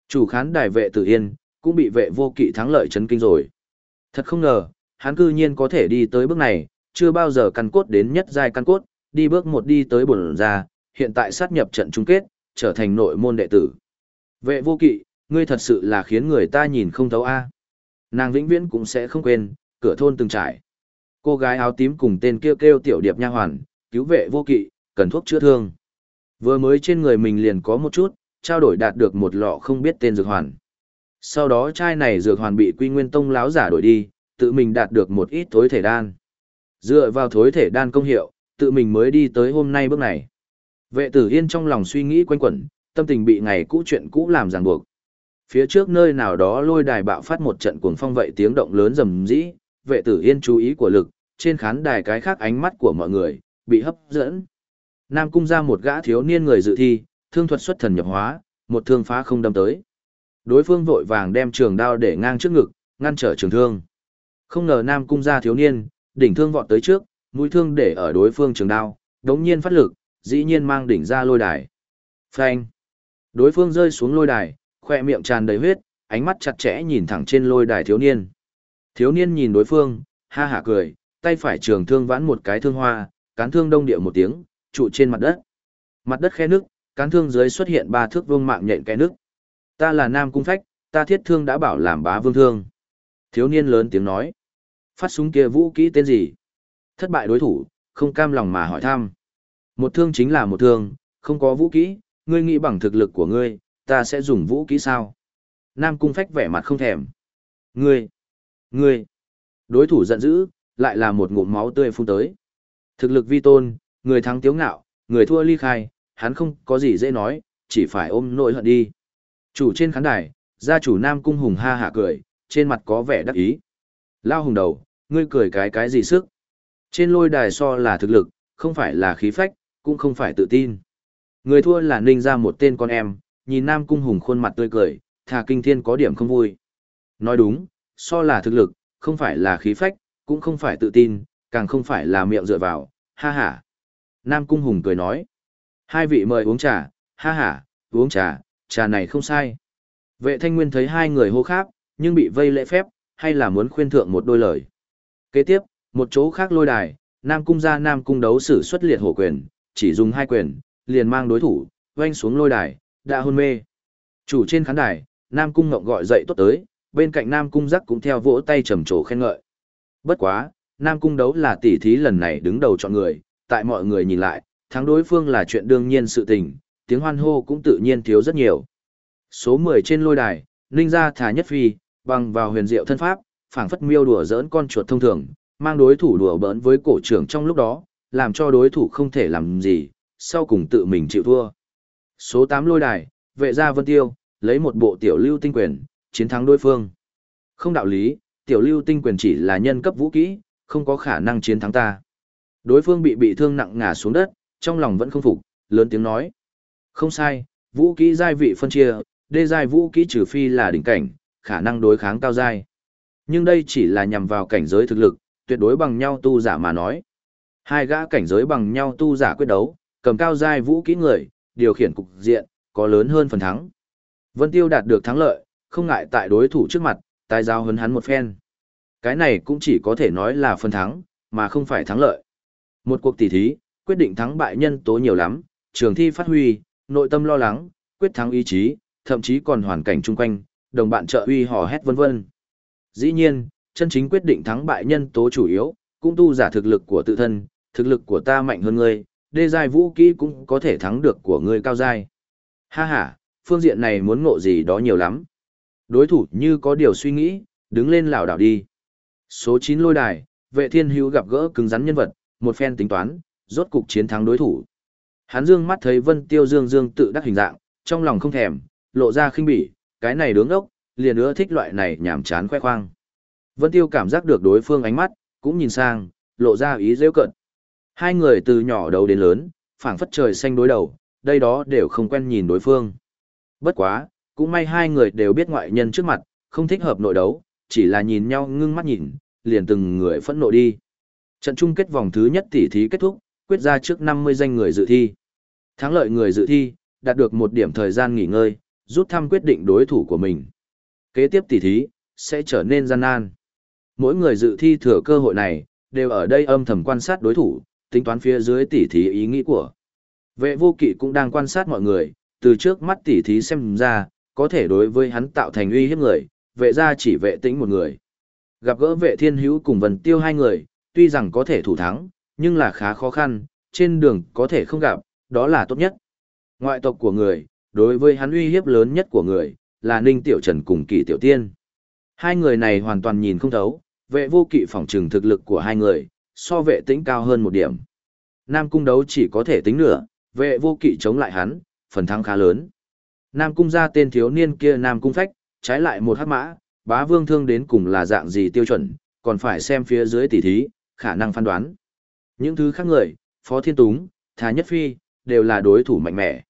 Chủ khán đài vệ tử yên, cũng bị vệ vô kỵ thắng lợi chấn kinh rồi. Thật không ngờ, hắn cư nhiên có thể đi tới bước này, chưa bao giờ căn cốt đến nhất giai căn cốt, đi bước một đi tới bổn ra, hiện tại sát nhập trận chung kết, trở thành nội môn đệ tử. Vệ vô kỵ, ngươi thật sự là khiến người ta nhìn không thấu a. Nàng vĩnh viễn cũng sẽ không quên, cửa thôn từng trải. Cô gái áo tím cùng tên kêu kêu tiểu điệp nha hoàn, cứu vệ vô kỵ, cần thuốc chữa thương. Vừa mới trên người mình liền có một chút, trao đổi đạt được một lọ không biết tên dược hoàn. Sau đó chai này dược hoàn bị Quy Nguyên Tông láo giả đổi đi, tự mình đạt được một ít thối thể đan. Dựa vào thối thể đan công hiệu, tự mình mới đi tới hôm nay bước này. Vệ tử yên trong lòng suy nghĩ quanh quẩn, tâm tình bị ngày cũ chuyện cũ làm ràng buộc. Phía trước nơi nào đó lôi đài bạo phát một trận cuồng phong vậy tiếng động lớn rầm rĩ, vệ tử yên chú ý của lực, trên khán đài cái khác ánh mắt của mọi người, bị hấp dẫn. Nam cung ra một gã thiếu niên người dự thi, thương thuật xuất thần nhập hóa, một thương phá không đâm tới. Đối phương vội vàng đem trường đao để ngang trước ngực, ngăn trở trường thương. Không ngờ Nam cung gia thiếu niên, đỉnh thương vọt tới trước, mũi thương để ở đối phương trường đao, đống nhiên phát lực, dĩ nhiên mang đỉnh ra lôi đài. Phanh! Đối phương rơi xuống lôi đài, khoe miệng tràn đầy huyết, ánh mắt chặt chẽ nhìn thẳng trên lôi đài thiếu niên. Thiếu niên nhìn đối phương, ha hả cười, tay phải trường thương vãn một cái thương hoa, cán thương đông địa một tiếng, trụ trên mặt đất. Mặt đất khe nước, cán thương dưới xuất hiện ba thước vương mạng nhện cái nước. Ta là Nam Cung Phách, ta thiết thương đã bảo làm bá vương thương. Thiếu niên lớn tiếng nói. Phát súng kia vũ kỹ tên gì? Thất bại đối thủ, không cam lòng mà hỏi thăm. Một thương chính là một thương, không có vũ kỹ, ngươi nghĩ bằng thực lực của ngươi, ta sẽ dùng vũ kỹ sao? Nam Cung Phách vẻ mặt không thèm. Ngươi! Ngươi! Đối thủ giận dữ, lại là một ngụm máu tươi phun tới. Thực lực vi tôn, người thắng tiếu ngạo, người thua ly khai, hắn không có gì dễ nói, chỉ phải ôm nỗi hận đi. Chủ trên khán đài, gia chủ Nam Cung Hùng ha hạ cười, trên mặt có vẻ đắc ý. Lao hùng đầu, ngươi cười cái cái gì sức? Trên lôi đài so là thực lực, không phải là khí phách, cũng không phải tự tin. Người thua là ninh ra một tên con em, nhìn Nam Cung Hùng khuôn mặt tươi cười, thà kinh thiên có điểm không vui. Nói đúng, so là thực lực, không phải là khí phách, cũng không phải tự tin, càng không phải là miệng dựa vào, ha ha. Nam Cung Hùng cười nói. Hai vị mời uống trà, ha ha, uống trà, trà này không sai. Vệ thanh nguyên thấy hai người hô khác, nhưng bị vây lễ phép, hay là muốn khuyên thượng một đôi lời. Kế tiếp, một chỗ khác lôi đài, Nam Cung ra Nam Cung đấu sử xuất liệt hổ quyền, chỉ dùng hai quyền, liền mang đối thủ, quanh xuống lôi đài, đã hôn mê. Chủ trên khán đài, Nam Cung ngọng gọi dậy tốt tới, bên cạnh Nam Cung Giác cũng theo vỗ tay trầm trồ khen ngợi. Bất quá, Nam Cung đấu là tỷ thí lần này đứng đầu chọn người, tại mọi người nhìn lại, thắng đối phương là chuyện đương nhiên sự tình, tiếng hoan hô cũng tự nhiên thiếu rất nhiều. Số 10 trên lôi đài, Ninh gia thả nhất phi, bằng vào huyền diệu thân pháp, phảng phất miêu đùa giỡn con chuột thông thường, mang đối thủ đùa bỡn với cổ trưởng trong lúc đó, làm cho đối thủ không thể làm gì, sau cùng tự mình chịu thua. Số 8 lôi đài, vệ gia Vân Tiêu, lấy một bộ tiểu lưu tinh quyền, chiến thắng đối phương. Không đạo lý, tiểu lưu tinh quyền chỉ là nhân cấp vũ kỹ, không có khả năng chiến thắng ta. Đối phương bị bị thương nặng ngã xuống đất, trong lòng vẫn không phục, lớn tiếng nói. Không sai, vũ kỹ giai vị phân chia, đê giai vũ kỹ trừ phi là đỉnh cảnh, khả năng đối kháng cao giai. Nhưng đây chỉ là nhằm vào cảnh giới thực lực, tuyệt đối bằng nhau tu giả mà nói. Hai gã cảnh giới bằng nhau tu giả quyết đấu, cầm cao giai vũ kỹ người, điều khiển cục diện, có lớn hơn phần thắng. Vân Tiêu đạt được thắng lợi, không ngại tại đối thủ trước mặt, tài giao hấn hắn một phen. Cái này cũng chỉ có thể nói là phần thắng, mà không phải thắng lợi. Một cuộc tỷ thí, quyết định thắng bại nhân tố nhiều lắm, trường thi phát huy, nội tâm lo lắng, quyết thắng ý chí, thậm chí còn hoàn cảnh chung quanh, đồng bạn trợ uy hò hét vân vân. Dĩ nhiên, chân chính quyết định thắng bại nhân tố chủ yếu, cũng tu giả thực lực của tự thân, thực lực của ta mạnh hơn ngươi, đê giai vũ kỹ cũng có thể thắng được của ngươi cao giai. Ha ha, phương diện này muốn ngộ gì đó nhiều lắm. Đối thủ như có điều suy nghĩ, đứng lên lảo đảo đi. Số 9 lôi đài, vệ thiên hữu gặp gỡ cứng rắn nhân vật, một phen tính toán, rốt cục chiến thắng đối thủ. Hắn dương mắt thấy Vân Tiêu Dương Dương tự đắc hình dạng, trong lòng không thèm, lộ ra khinh bỉ, cái này đứng ốc, liền ưa thích loại này nhảm chán khoe khoang. Vân Tiêu cảm giác được đối phương ánh mắt, cũng nhìn sang, lộ ra ý rêu cận. Hai người từ nhỏ đầu đến lớn, phảng phất trời xanh đối đầu, đây đó đều không quen nhìn đối phương. Bất quá, cũng may hai người đều biết ngoại nhân trước mặt, không thích hợp nội đấu, chỉ là nhìn nhau ngưng mắt nhìn, liền từng người phẫn nộ đi. Trận chung kết vòng thứ nhất tỷ thí kết thúc, quyết ra trước 50 danh người dự thi. Thắng lợi người dự thi, đạt được một điểm thời gian nghỉ ngơi, rút thăm quyết định đối thủ của mình. Kế tiếp tỷ thí, sẽ trở nên gian nan. Mỗi người dự thi thừa cơ hội này, đều ở đây âm thầm quan sát đối thủ, tính toán phía dưới tỷ thí ý nghĩ của. Vệ vô kỵ cũng đang quan sát mọi người, từ trước mắt tỷ thí xem ra, có thể đối với hắn tạo thành uy hiếp người, vệ ra chỉ vệ tĩnh một người. Gặp gỡ vệ thiên hữu cùng vần tiêu hai người, tuy rằng có thể thủ thắng, nhưng là khá khó khăn, trên đường có thể không gặp, đó là tốt nhất. Ngoại tộc của người, đối với hắn uy hiếp lớn nhất của người, là Ninh Tiểu Trần cùng Kỳ Tiểu Tiên. Hai người này hoàn toàn nhìn không thấu, vệ vô kỵ phỏng trừng thực lực của hai người, so vệ tĩnh cao hơn một điểm. Nam cung đấu chỉ có thể tính nửa, vệ vô kỵ chống lại hắn, phần thắng khá lớn. Nam cung ra tên thiếu niên kia Nam cung phách, Trái lại một hắc mã, bá vương thương đến cùng là dạng gì tiêu chuẩn, còn phải xem phía dưới tỉ thí, khả năng phán đoán. Những thứ khác người, Phó Thiên Túng, Thà Nhất Phi, đều là đối thủ mạnh mẽ.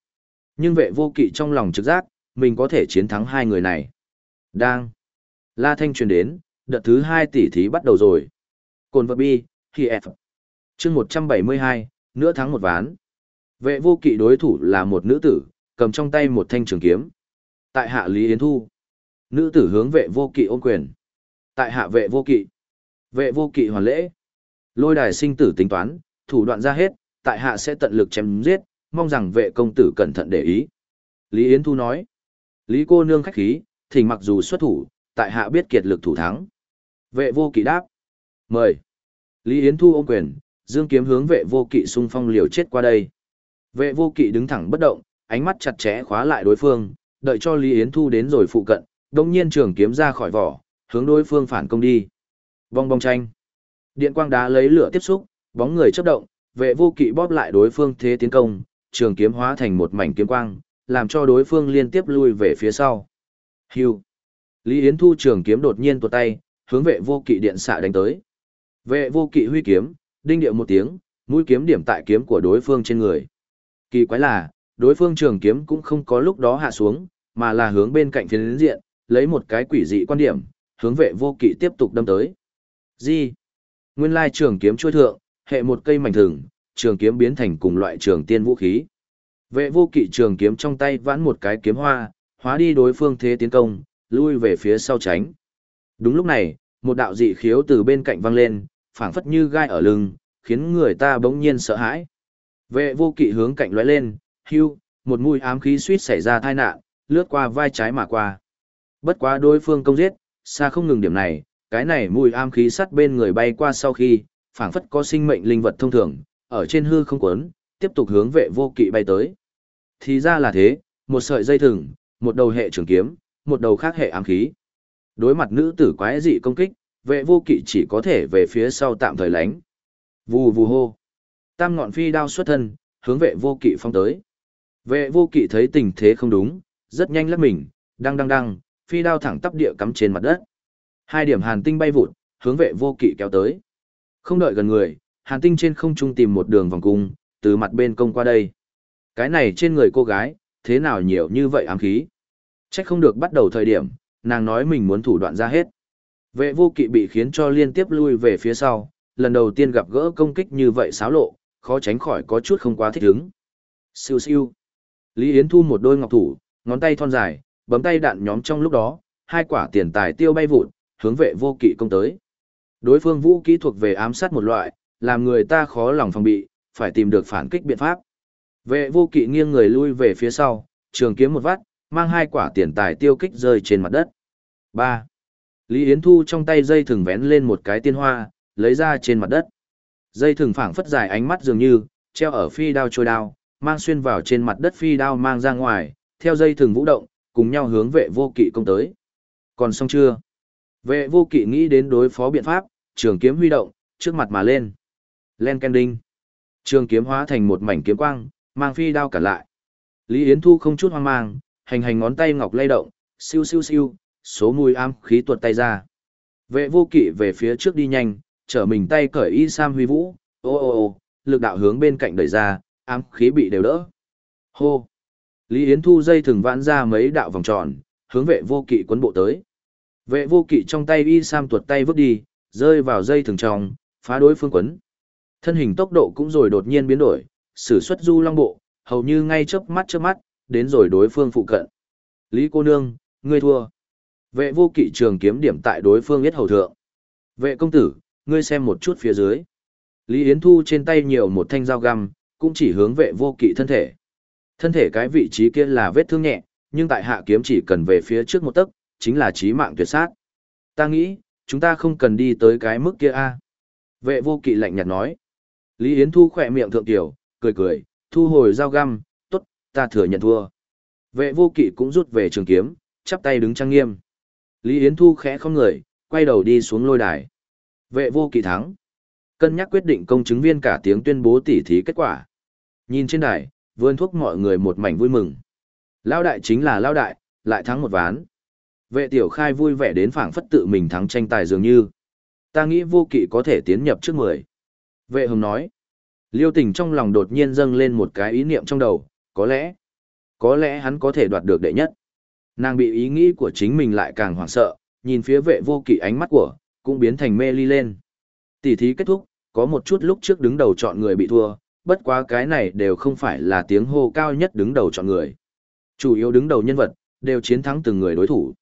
Nhưng vệ vô kỵ trong lòng trực giác, mình có thể chiến thắng hai người này. Đang. La Thanh truyền đến, đợt thứ hai tỷ thí bắt đầu rồi. Cồn vật bi, khi F. chương 172, nửa thắng một ván. Vệ vô kỵ đối thủ là một nữ tử, cầm trong tay một thanh trường kiếm. Tại hạ Lý Yến Thu. Nữ tử hướng vệ vô kỵ ôn quyền. Tại hạ vệ vô kỵ. Vệ vô kỵ hoàn lễ. Lôi đài sinh tử tính toán, thủ đoạn ra hết, tại hạ sẽ tận lực chém giết, mong rằng vệ công tử cẩn thận để ý. Lý Yến Thu nói. Lý cô nương khách khí, thỉnh mặc dù xuất thủ, tại hạ biết kiệt lực thủ thắng. Vệ vô kỵ đáp. Mời. Lý Yến Thu ôm quyền, dương kiếm hướng vệ vô kỵ xung phong liều chết qua đây. Vệ vô kỵ đứng thẳng bất động, ánh mắt chặt chẽ khóa lại đối phương, đợi cho Lý Yến Thu đến rồi phụ cận, đồng nhiên trường kiếm ra khỏi vỏ, hướng đối phương phản công đi. Vong bong tranh. Điện quang đá lấy lửa tiếp xúc, bóng người chấp động, vệ vô kỵ bóp lại đối phương thế tiến công, trường kiếm hóa thành một mảnh kiếm quang, làm cho đối phương liên tiếp lui về phía sau. Hưu. Lý Yến Thu trường kiếm đột nhiên tuột tay, hướng vệ vô kỵ điện xạ đánh tới. Vệ vô kỵ huy kiếm, đinh điệu một tiếng, mũi kiếm điểm tại kiếm của đối phương trên người. Kỳ quái là, đối phương trường kiếm cũng không có lúc đó hạ xuống, mà là hướng bên cạnh phiến diện, lấy một cái quỷ dị quan điểm, hướng vệ vô kỵ tiếp tục đâm tới. Gì? Nguyên lai trường kiếm trôi thượng, hệ một cây mảnh thừng, trường kiếm biến thành cùng loại trường tiên vũ khí. Vệ vô kỵ trường kiếm trong tay vãn một cái kiếm hoa, hóa đi đối phương thế tiến công, lui về phía sau tránh. Đúng lúc này, một đạo dị khiếu từ bên cạnh vang lên, phảng phất như gai ở lưng, khiến người ta bỗng nhiên sợ hãi. Vệ vô kỵ hướng cạnh lóe lên, hưu, một mùi ám khí suýt xảy ra tai nạn, lướt qua vai trái mà qua. Bất quá đối phương công giết, xa không ngừng điểm này, cái này mùi ám khí sắt bên người bay qua sau khi, phảng phất có sinh mệnh linh vật thông thường, ở trên hư không quấn, tiếp tục hướng vệ vô kỵ bay tới. Thì ra là thế, một sợi dây thừng, một đầu hệ trường kiếm, một đầu khác hệ ám khí. Đối mặt nữ tử quái dị công kích, vệ vô kỵ chỉ có thể về phía sau tạm thời lánh. Vù vù hô. Tam ngọn phi đao xuất thân, hướng vệ vô kỵ phong tới. Vệ vô kỵ thấy tình thế không đúng, rất nhanh lắc mình, đăng đăng đăng, phi đao thẳng tắp địa cắm trên mặt đất. Hai điểm hàn tinh bay vụt, hướng vệ vô kỵ kéo tới. Không đợi gần người, hàn tinh trên không trung tìm một đường vòng cung, từ mặt bên công qua đây. Cái này trên người cô gái, thế nào nhiều như vậy ám khí. Trách không được bắt đầu thời điểm, nàng nói mình muốn thủ đoạn ra hết. Vệ vô kỵ bị khiến cho liên tiếp lui về phía sau, lần đầu tiên gặp gỡ công kích như vậy xáo lộ, khó tránh khỏi có chút không quá thích ứng. Siêu siêu. Lý Yến Thu một đôi ngọc thủ, ngón tay thon dài, bấm tay đạn nhóm trong lúc đó, hai quả tiền tài tiêu bay vụt, hướng vệ vô kỵ công tới. Đối phương vũ kỹ thuộc về ám sát một loại, làm người ta khó lòng phòng bị, phải tìm được phản kích biện pháp. Vệ vô kỵ nghiêng người lui về phía sau, trường kiếm một vắt, mang hai quả tiền tài tiêu kích rơi trên mặt đất. 3. Lý Yến Thu trong tay dây thừng vén lên một cái tiên hoa, lấy ra trên mặt đất. Dây thừng phảng phất dài ánh mắt dường như, treo ở phi đao trôi đao, mang xuyên vào trên mặt đất phi đao mang ra ngoài, theo dây thừng vũ động, cùng nhau hướng vệ vô kỵ công tới. Còn xong chưa? Vệ vô kỵ nghĩ đến đối phó biện pháp, trường kiếm huy động, trước mặt mà lên. Len Kending. Trường kiếm hóa thành một mảnh kiếm quang, mang phi đao cả lại. Lý Yến Thu không chút hoang mang, hành hành ngón tay ngọc lay động, siêu siêu siêu, số mùi ám khí tuột tay ra. Vệ vô kỵ về phía trước đi nhanh, trở mình tay cởi y sam huy vũ, ô ô ô, lực đạo hướng bên cạnh đẩy ra, ám khí bị đều đỡ. Hô! Lý Yến Thu dây thừng vãn ra mấy đạo vòng tròn, hướng vệ vô kỵ quấn bộ tới. Vệ vô kỵ trong tay y sam tuột tay vứt đi, rơi vào dây thừng trong, phá đối phương quấn. Thân hình tốc độ cũng rồi đột nhiên biến đổi, sử xuất du long bộ, hầu như ngay chớp mắt chớp mắt, đến rồi đối phương phụ cận. Lý cô nương, ngươi thua. Vệ vô kỵ trường kiếm điểm tại đối phương yết hầu thượng. Vệ công tử, ngươi xem một chút phía dưới. Lý Yến Thu trên tay nhiều một thanh dao găm, cũng chỉ hướng vệ vô kỵ thân thể. Thân thể cái vị trí kia là vết thương nhẹ, nhưng tại hạ kiếm chỉ cần về phía trước một tấc, chính là chí mạng tuyệt sát. Ta nghĩ, chúng ta không cần đi tới cái mức kia a. Vệ vô kỵ lạnh nhạt nói. Lý Yến Thu khỏe miệng thượng tiểu, cười cười, thu hồi dao găm, tốt, ta thừa nhận thua. Vệ vô kỵ cũng rút về trường kiếm, chắp tay đứng trang nghiêm. Lý Yến Thu khẽ không người, quay đầu đi xuống lôi đài. Vệ vô kỵ thắng. Cân nhắc quyết định công chứng viên cả tiếng tuyên bố tỉ thí kết quả. Nhìn trên đài, vươn thuốc mọi người một mảnh vui mừng. Lao đại chính là lao đại, lại thắng một ván. Vệ tiểu khai vui vẻ đến phảng phất tự mình thắng tranh tài dường như. Ta nghĩ vô kỵ có thể tiến nhập trước mười. Vệ hồng nói. Liêu tình trong lòng đột nhiên dâng lên một cái ý niệm trong đầu, có lẽ, có lẽ hắn có thể đoạt được đệ nhất. Nàng bị ý nghĩ của chính mình lại càng hoảng sợ, nhìn phía vệ vô kỵ ánh mắt của, cũng biến thành mê ly lên. Tỷ thí kết thúc, có một chút lúc trước đứng đầu chọn người bị thua, bất quá cái này đều không phải là tiếng hô cao nhất đứng đầu chọn người. Chủ yếu đứng đầu nhân vật, đều chiến thắng từng người đối thủ.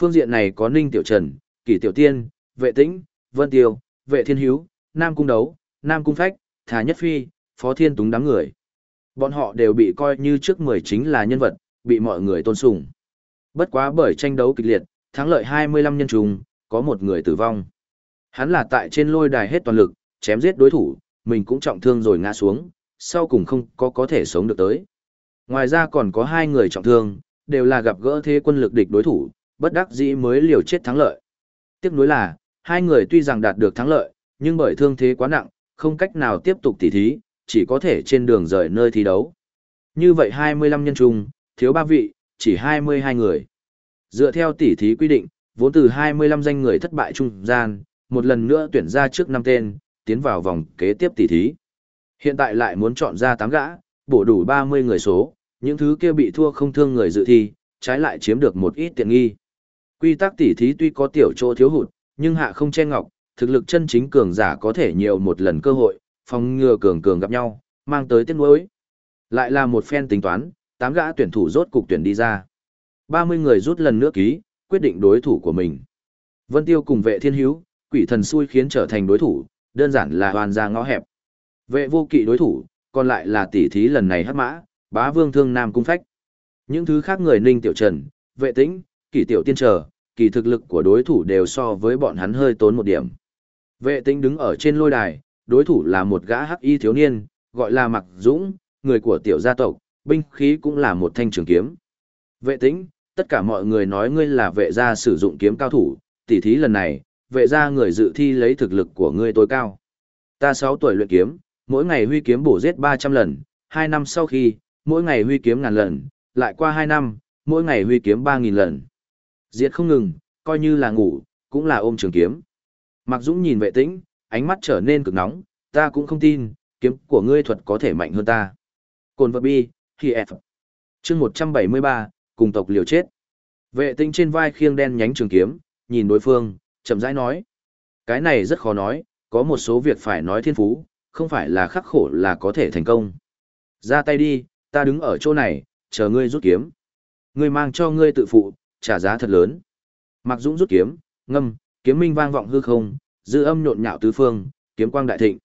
Phương diện này có Ninh Tiểu Trần, Kỷ Tiểu Tiên, Vệ Tĩnh, Vân Tiêu, Vệ Thiên Hiếu, Nam Cung Đấu, Nam Cung Phách, Thà Nhất Phi, Phó Thiên Túng đám người. Bọn họ đều bị coi như trước mười chính là nhân vật, bị mọi người tôn sùng. Bất quá bởi tranh đấu kịch liệt, thắng lợi 25 nhân trùng, có một người tử vong. Hắn là tại trên lôi đài hết toàn lực, chém giết đối thủ, mình cũng trọng thương rồi ngã xuống, sau cùng không có có thể sống được tới. Ngoài ra còn có hai người trọng thương, đều là gặp gỡ thế quân lực địch đối thủ, bất đắc dĩ mới liều chết thắng lợi. Tiếc nuối là, hai người tuy rằng đạt được thắng lợi, nhưng bởi thương thế quá nặng, không cách nào tiếp tục tỉ thí, chỉ có thể trên đường rời nơi thi đấu. Như vậy 25 nhân chung, thiếu ba vị, chỉ 22 người. Dựa theo tỉ thí quy định, vốn từ 25 danh người thất bại trung gian, một lần nữa tuyển ra trước năm tên, tiến vào vòng kế tiếp tỉ thí. Hiện tại lại muốn chọn ra 8 gã, bổ đủ 30 người số, những thứ kia bị thua không thương người dự thi, trái lại chiếm được một ít tiện nghi. Quy tắc tỉ thí tuy có tiểu chỗ thiếu hụt, nhưng hạ không che ngọc, thực lực chân chính cường giả có thể nhiều một lần cơ hội, phòng ngừa cường cường gặp nhau, mang tới tiếc nuối. Lại là một phen tính toán, tám gã tuyển thủ rốt cục tuyển đi ra. 30 người rút lần nữa ký, quyết định đối thủ của mình. Vân Tiêu cùng vệ thiên hữu, quỷ thần xui khiến trở thành đối thủ, đơn giản là hoàn ra ngõ hẹp. Vệ vô kỵ đối thủ, còn lại là tỷ thí lần này hắc mã, bá vương thương nam cung phách. Những thứ khác người ninh tiểu trần, vệ tĩnh, kỷ tiểu tiên trở, kỳ thực lực của đối thủ đều so với bọn hắn hơi tốn một điểm. Vệ tĩnh đứng ở trên lôi đài, đối thủ là một gã hắc y thiếu niên, gọi là Mặc Dũng, người của tiểu gia tộc, binh khí cũng là một thanh trường kiếm. Vệ tĩnh, tất cả mọi người nói ngươi là vệ gia sử dụng kiếm cao thủ, tỉ thí lần này, vệ gia người dự thi lấy thực lực của ngươi tối cao. Ta 6 tuổi luyện kiếm, mỗi ngày huy kiếm bổ giết 300 lần, 2 năm sau khi, mỗi ngày huy kiếm ngàn lần, lại qua 2 năm, mỗi ngày huy kiếm 3.000 lần. Diệt không ngừng, coi như là ngủ, cũng là ôm trường kiếm. Mạc Dũng nhìn vệ tĩnh, ánh mắt trở nên cực nóng, ta cũng không tin, kiếm của ngươi thuật có thể mạnh hơn ta. Cồn vật bi, khi F. chương 173, cùng tộc liều chết. Vệ Tinh trên vai khiêng đen nhánh trường kiếm, nhìn đối phương, chậm rãi nói. Cái này rất khó nói, có một số việc phải nói thiên phú, không phải là khắc khổ là có thể thành công. Ra tay đi, ta đứng ở chỗ này, chờ ngươi rút kiếm. Ngươi mang cho ngươi tự phụ, trả giá thật lớn. Mặc Dũng rút kiếm, ngâm, kiếm minh vang vọng hư không, dư âm nhộn nhạo tứ phương, kiếm quang đại thịnh.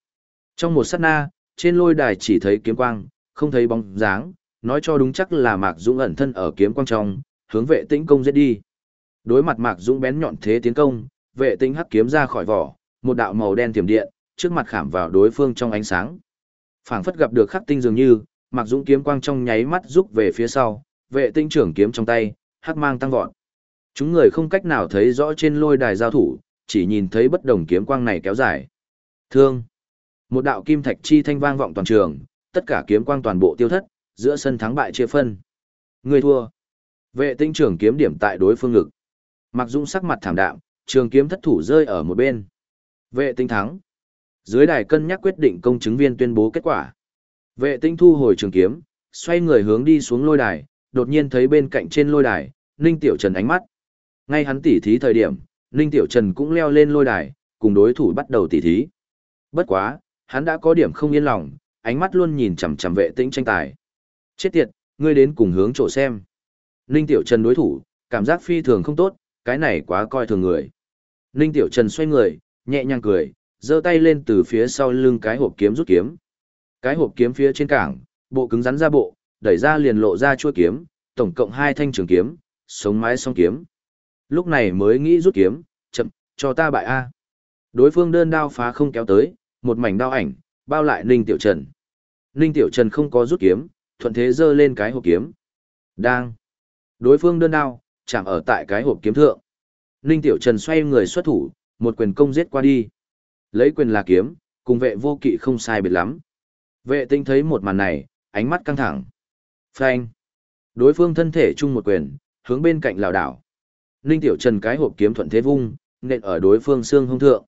Trong một sát na, trên lôi đài chỉ thấy kiếm quang, không thấy bóng dáng, nói cho đúng chắc là Mạc Dũng ẩn thân ở kiếm quang trong, hướng vệ tĩnh công giết đi. Đối mặt Mạc Dũng bén nhọn thế tiến công, vệ tĩnh hắc kiếm ra khỏi vỏ, một đạo màu đen tiềm điện, trước mặt khảm vào đối phương trong ánh sáng. Phảng phất gặp được khắc tinh dường như, Mạc Dũng kiếm quang trong nháy mắt rút về phía sau, vệ tinh trưởng kiếm trong tay, hắc mang tăng vọt. Chúng người không cách nào thấy rõ trên lôi đài giao thủ, chỉ nhìn thấy bất đồng kiếm quang này kéo dài. Thương. Một đạo kim thạch chi thanh vang vọng toàn trường, tất cả kiếm quang toàn bộ tiêu thất, giữa sân thắng bại chia phân. Người thua. Vệ tinh trưởng kiếm điểm tại đối phương ngực. Mặc Dung sắc mặt thảm đạm, trường kiếm thất thủ rơi ở một bên. Vệ tinh thắng. Dưới đài cân nhắc quyết định công chứng viên tuyên bố kết quả. Vệ tinh thu hồi trường kiếm, xoay người hướng đi xuống lôi đài, đột nhiên thấy bên cạnh trên lôi đài, Ninh Tiểu Trần ánh mắt. Ngay hắn tỉ thí thời điểm, Ninh Tiểu Trần cũng leo lên lôi đài, cùng đối thủ bắt đầu tỉ thí. Bất quá, hắn đã có điểm không yên lòng, ánh mắt luôn nhìn chằm chằm vệ tĩnh tranh tài. Chết tiệt, ngươi đến cùng hướng chỗ xem. Ninh Tiểu Trần đối thủ, cảm giác phi thường không tốt, cái này quá coi thường người. Ninh Tiểu Trần xoay người, nhẹ nhàng cười, giơ tay lên từ phía sau lưng cái hộp kiếm rút kiếm. Cái hộp kiếm phía trên cảng, bộ cứng rắn ra bộ, đẩy ra liền lộ ra chuôi kiếm, tổng cộng hai thanh trường kiếm, sống mái song kiếm. Lúc này mới nghĩ rút kiếm, chậm, cho ta bại A. Đối phương đơn đao phá không kéo tới, một mảnh đao ảnh, bao lại Ninh Tiểu Trần. Ninh Tiểu Trần không có rút kiếm, thuận thế giơ lên cái hộp kiếm. Đang. Đối phương đơn đao, chạm ở tại cái hộp kiếm thượng. Ninh Tiểu Trần xoay người xuất thủ, một quyền công giết qua đi. Lấy quyền là kiếm, cùng vệ vô kỵ không sai biệt lắm. Vệ tinh thấy một màn này, ánh mắt căng thẳng. Phanh. Đối phương thân thể chung một quyền, hướng bên cạnh lảo đảo. Ninh Tiểu Trần cái hộp kiếm thuận thế vung, nện ở đối phương xương hông thượng.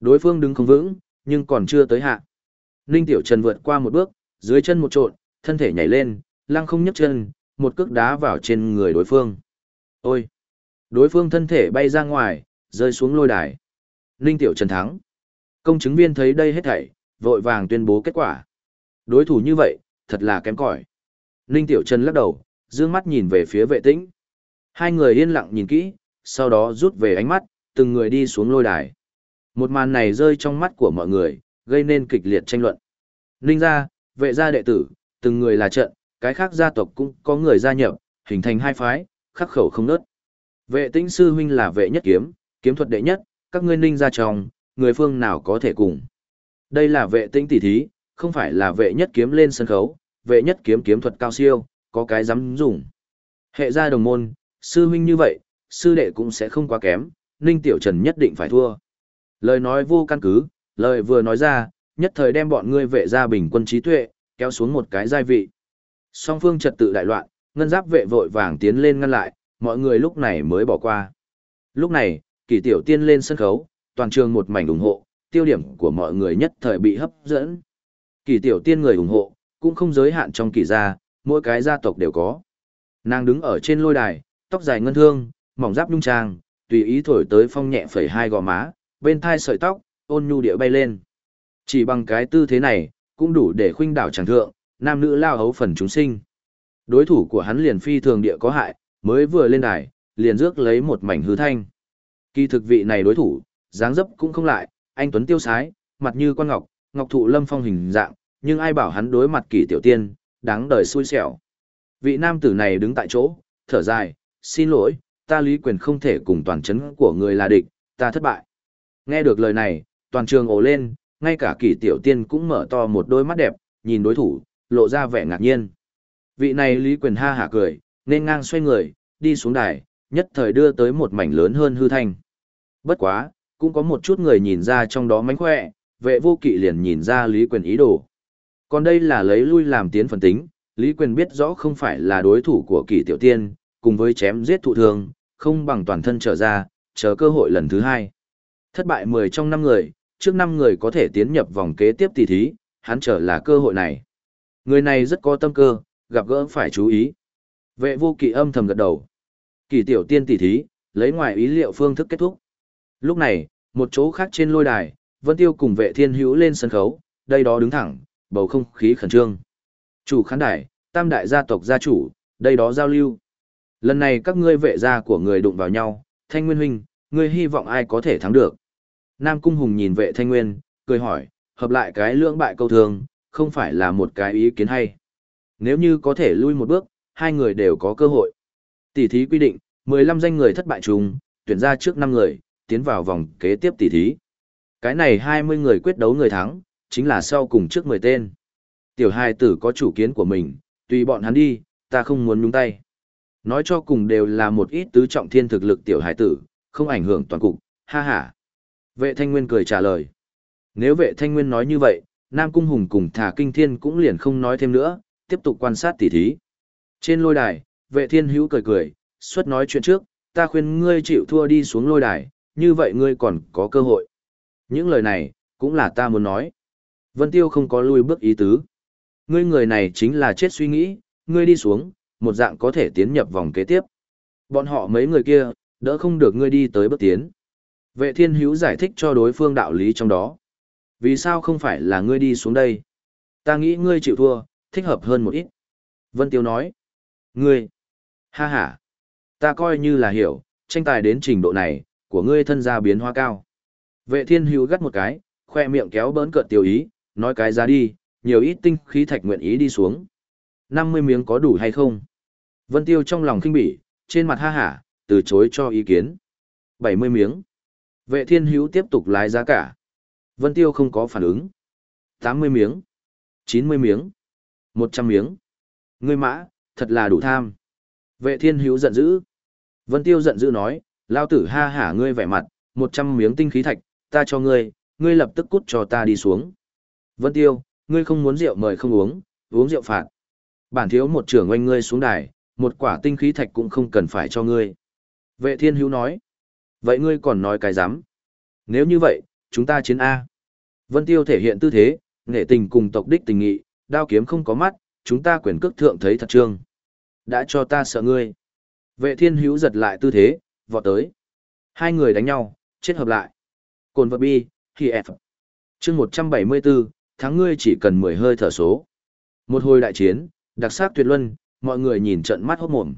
Đối phương đứng không vững, nhưng còn chưa tới hạ. Ninh Tiểu Trần vượt qua một bước, dưới chân một trộn, thân thể nhảy lên, lăng không nhấc chân, một cước đá vào trên người đối phương. Ôi! Đối phương thân thể bay ra ngoài, rơi xuống lôi đài. Ninh Tiểu Trần thắng. Công chứng viên thấy đây hết thảy, vội vàng tuyên bố kết quả. Đối thủ như vậy, thật là kém cỏi. Ninh Tiểu Trần lắc đầu, dương mắt nhìn về phía vệ tĩnh. Hai người yên lặng nhìn kỹ, sau đó rút về ánh mắt, từng người đi xuống lôi đài. Một màn này rơi trong mắt của mọi người, gây nên kịch liệt tranh luận. Ninh gia, vệ gia đệ tử, từng người là trận, cái khác gia tộc cũng có người gia nhập, hình thành hai phái, khắc khẩu không nớt. Vệ tĩnh sư huynh là vệ nhất kiếm, kiếm thuật đệ nhất, các ngươi ninh gia trong, người phương nào có thể cùng. Đây là vệ tĩnh tỷ thí, không phải là vệ nhất kiếm lên sân khấu, vệ nhất kiếm kiếm thuật cao siêu, có cái dám dùng. Hệ gia đồng môn, sư huynh như vậy, sư đệ cũng sẽ không quá kém, ninh tiểu trần nhất định phải thua. Lời nói vô căn cứ, lời vừa nói ra, nhất thời đem bọn ngươi vệ gia bình quân trí tuệ, kéo xuống một cái giai vị. Song phương trật tự đại loạn, ngân giáp vệ vội vàng tiến lên ngăn lại, mọi người lúc này mới bỏ qua. Lúc này, kỳ tiểu tiên lên sân khấu, toàn trường một mảnh ủng hộ, tiêu điểm của mọi người nhất thời bị hấp dẫn. Kỳ tiểu tiên người ủng hộ, cũng không giới hạn trong kỳ gia, mỗi cái gia tộc đều có. Nàng đứng ở trên lôi đài, tóc dài ngân thương, mỏng giáp nhung trang, tùy ý thổi tới phong nhẹ phẩy hai gò má, bên thai sợi tóc, ôn nhu địa bay lên. Chỉ bằng cái tư thế này, cũng đủ để khuynh đảo chẳng thượng, nam nữ lao hấu phần chúng sinh. Đối thủ của hắn liền phi thường địa có hại, mới vừa lên đài, liền rước lấy một mảnh hư thanh. Kỳ thực vị này đối thủ, dáng dấp cũng không lại, anh Tuấn tiêu sái, mặt như quan ngọc, ngọc thụ lâm phong hình dạng, nhưng ai bảo hắn đối mặt kỳ tiểu tiên, đáng đời xui xẻo. Vị nam tử này đứng tại chỗ, thở dài, xin lỗi, ta lý quyền không thể cùng toàn chấn của người là địch, ta thất bại. Nghe được lời này, toàn trường ồ lên, ngay cả kỳ tiểu tiên cũng mở to một đôi mắt đẹp, nhìn đối thủ, lộ ra vẻ ngạc nhiên. Vị này lý quyền ha hả cười, nên ngang xoay người, đi xuống đài, nhất thời đưa tới một mảnh lớn hơn hư thanh. Bất quá, cũng có một chút người nhìn ra trong đó mánh khỏe, vệ vô kỵ liền nhìn ra lý quyền ý đồ. Còn đây là lấy lui làm tiến phần tính, lý quyền biết rõ không phải là đối thủ của kỳ tiểu tiên, cùng với chém giết thụ thương, không bằng toàn thân trở ra, chờ cơ hội lần thứ hai. Thất bại 10 trong 5 người, trước 5 người có thể tiến nhập vòng kế tiếp tỷ thí, hắn trở là cơ hội này. Người này rất có tâm cơ, gặp gỡ phải chú ý. Vệ vô kỵ âm thầm gật đầu. Kỳ tiểu tiên tỷ thí, lấy ngoài ý liệu phương thức kết thúc. Lúc này, một chỗ khác trên lôi đài, Vân Tiêu cùng vệ thiên hữu lên sân khấu, đây đó đứng thẳng, bầu không khí khẩn trương. Chủ khán đài, tam đại gia tộc gia chủ, đây đó giao lưu. Lần này các ngươi vệ gia của người đụng vào nhau, Thanh Nguyên huynh, ngươi hy vọng ai có thể thắng được. Nam Cung Hùng nhìn vệ Thanh Nguyên, cười hỏi, hợp lại cái lưỡng bại câu thường, không phải là một cái ý kiến hay. Nếu như có thể lui một bước, hai người đều có cơ hội. Tỷ thí quy định, 15 danh người thất bại chung, tuyển ra trước 5 người, tiến vào vòng kế tiếp tỷ thí. Cái này 20 người quyết đấu người thắng, chính là sau cùng trước 10 tên. Tiểu hài tử có chủ kiến của mình, tùy bọn hắn đi, ta không muốn nhúng tay. Nói cho cùng đều là một ít tứ trọng thiên thực lực tiểu hải tử, không ảnh hưởng toàn cục, ha ha. Vệ thanh nguyên cười trả lời. Nếu vệ thanh nguyên nói như vậy, Nam Cung Hùng cùng Thả Kinh Thiên cũng liền không nói thêm nữa, tiếp tục quan sát tỉ thí. Trên lôi đài, vệ thiên hữu cười cười, suốt nói chuyện trước, ta khuyên ngươi chịu thua đi xuống lôi đài, như vậy ngươi còn có cơ hội. Những lời này, cũng là ta muốn nói. Vân Tiêu không có lui bước ý tứ. Ngươi người này chính là chết suy nghĩ, ngươi đi xuống, một dạng có thể tiến nhập vòng kế tiếp. Bọn họ mấy người kia, đỡ không được ngươi đi tới bước tiến. Vệ thiên hữu giải thích cho đối phương đạo lý trong đó. Vì sao không phải là ngươi đi xuống đây? Ta nghĩ ngươi chịu thua, thích hợp hơn một ít. Vân Tiêu nói. Ngươi. Ha ha. Ta coi như là hiểu, tranh tài đến trình độ này, của ngươi thân gia biến hóa cao. Vệ thiên hữu gắt một cái, khoe miệng kéo bỡn cợt tiêu ý, nói cái ra đi, nhiều ít tinh khí thạch nguyện ý đi xuống. 50 miếng có đủ hay không? Vân Tiêu trong lòng kinh bỉ, trên mặt ha hả, từ chối cho ý kiến. 70 miếng. Vệ thiên hữu tiếp tục lái giá cả. Vân Tiêu không có phản ứng. 80 miếng. 90 miếng. 100 miếng. Ngươi mã, thật là đủ tham. Vệ thiên hữu giận dữ. Vân Tiêu giận dữ nói, lao tử ha hả ngươi vẻ mặt, 100 miếng tinh khí thạch, ta cho ngươi, ngươi lập tức cút cho ta đi xuống. Vân Tiêu, ngươi không muốn rượu mời không uống, uống rượu phạt. Bản thiếu một trưởng oanh ngươi xuống đài, một quả tinh khí thạch cũng không cần phải cho ngươi. Vệ thiên hữu nói. Vậy ngươi còn nói cái dám. Nếu như vậy, chúng ta chiến A. Vân Tiêu thể hiện tư thế, nghệ tình cùng tộc đích tình nghị, đao kiếm không có mắt, chúng ta quyền cước thượng thấy thật trương. Đã cho ta sợ ngươi. Vệ thiên hữu giật lại tư thế, vọt tới. Hai người đánh nhau, chết hợp lại. Cồn vật bi, khi F. chương 174, tháng ngươi chỉ cần 10 hơi thở số. Một hồi đại chiến, đặc sắc tuyệt luân, mọi người nhìn trận mắt hốt mồm.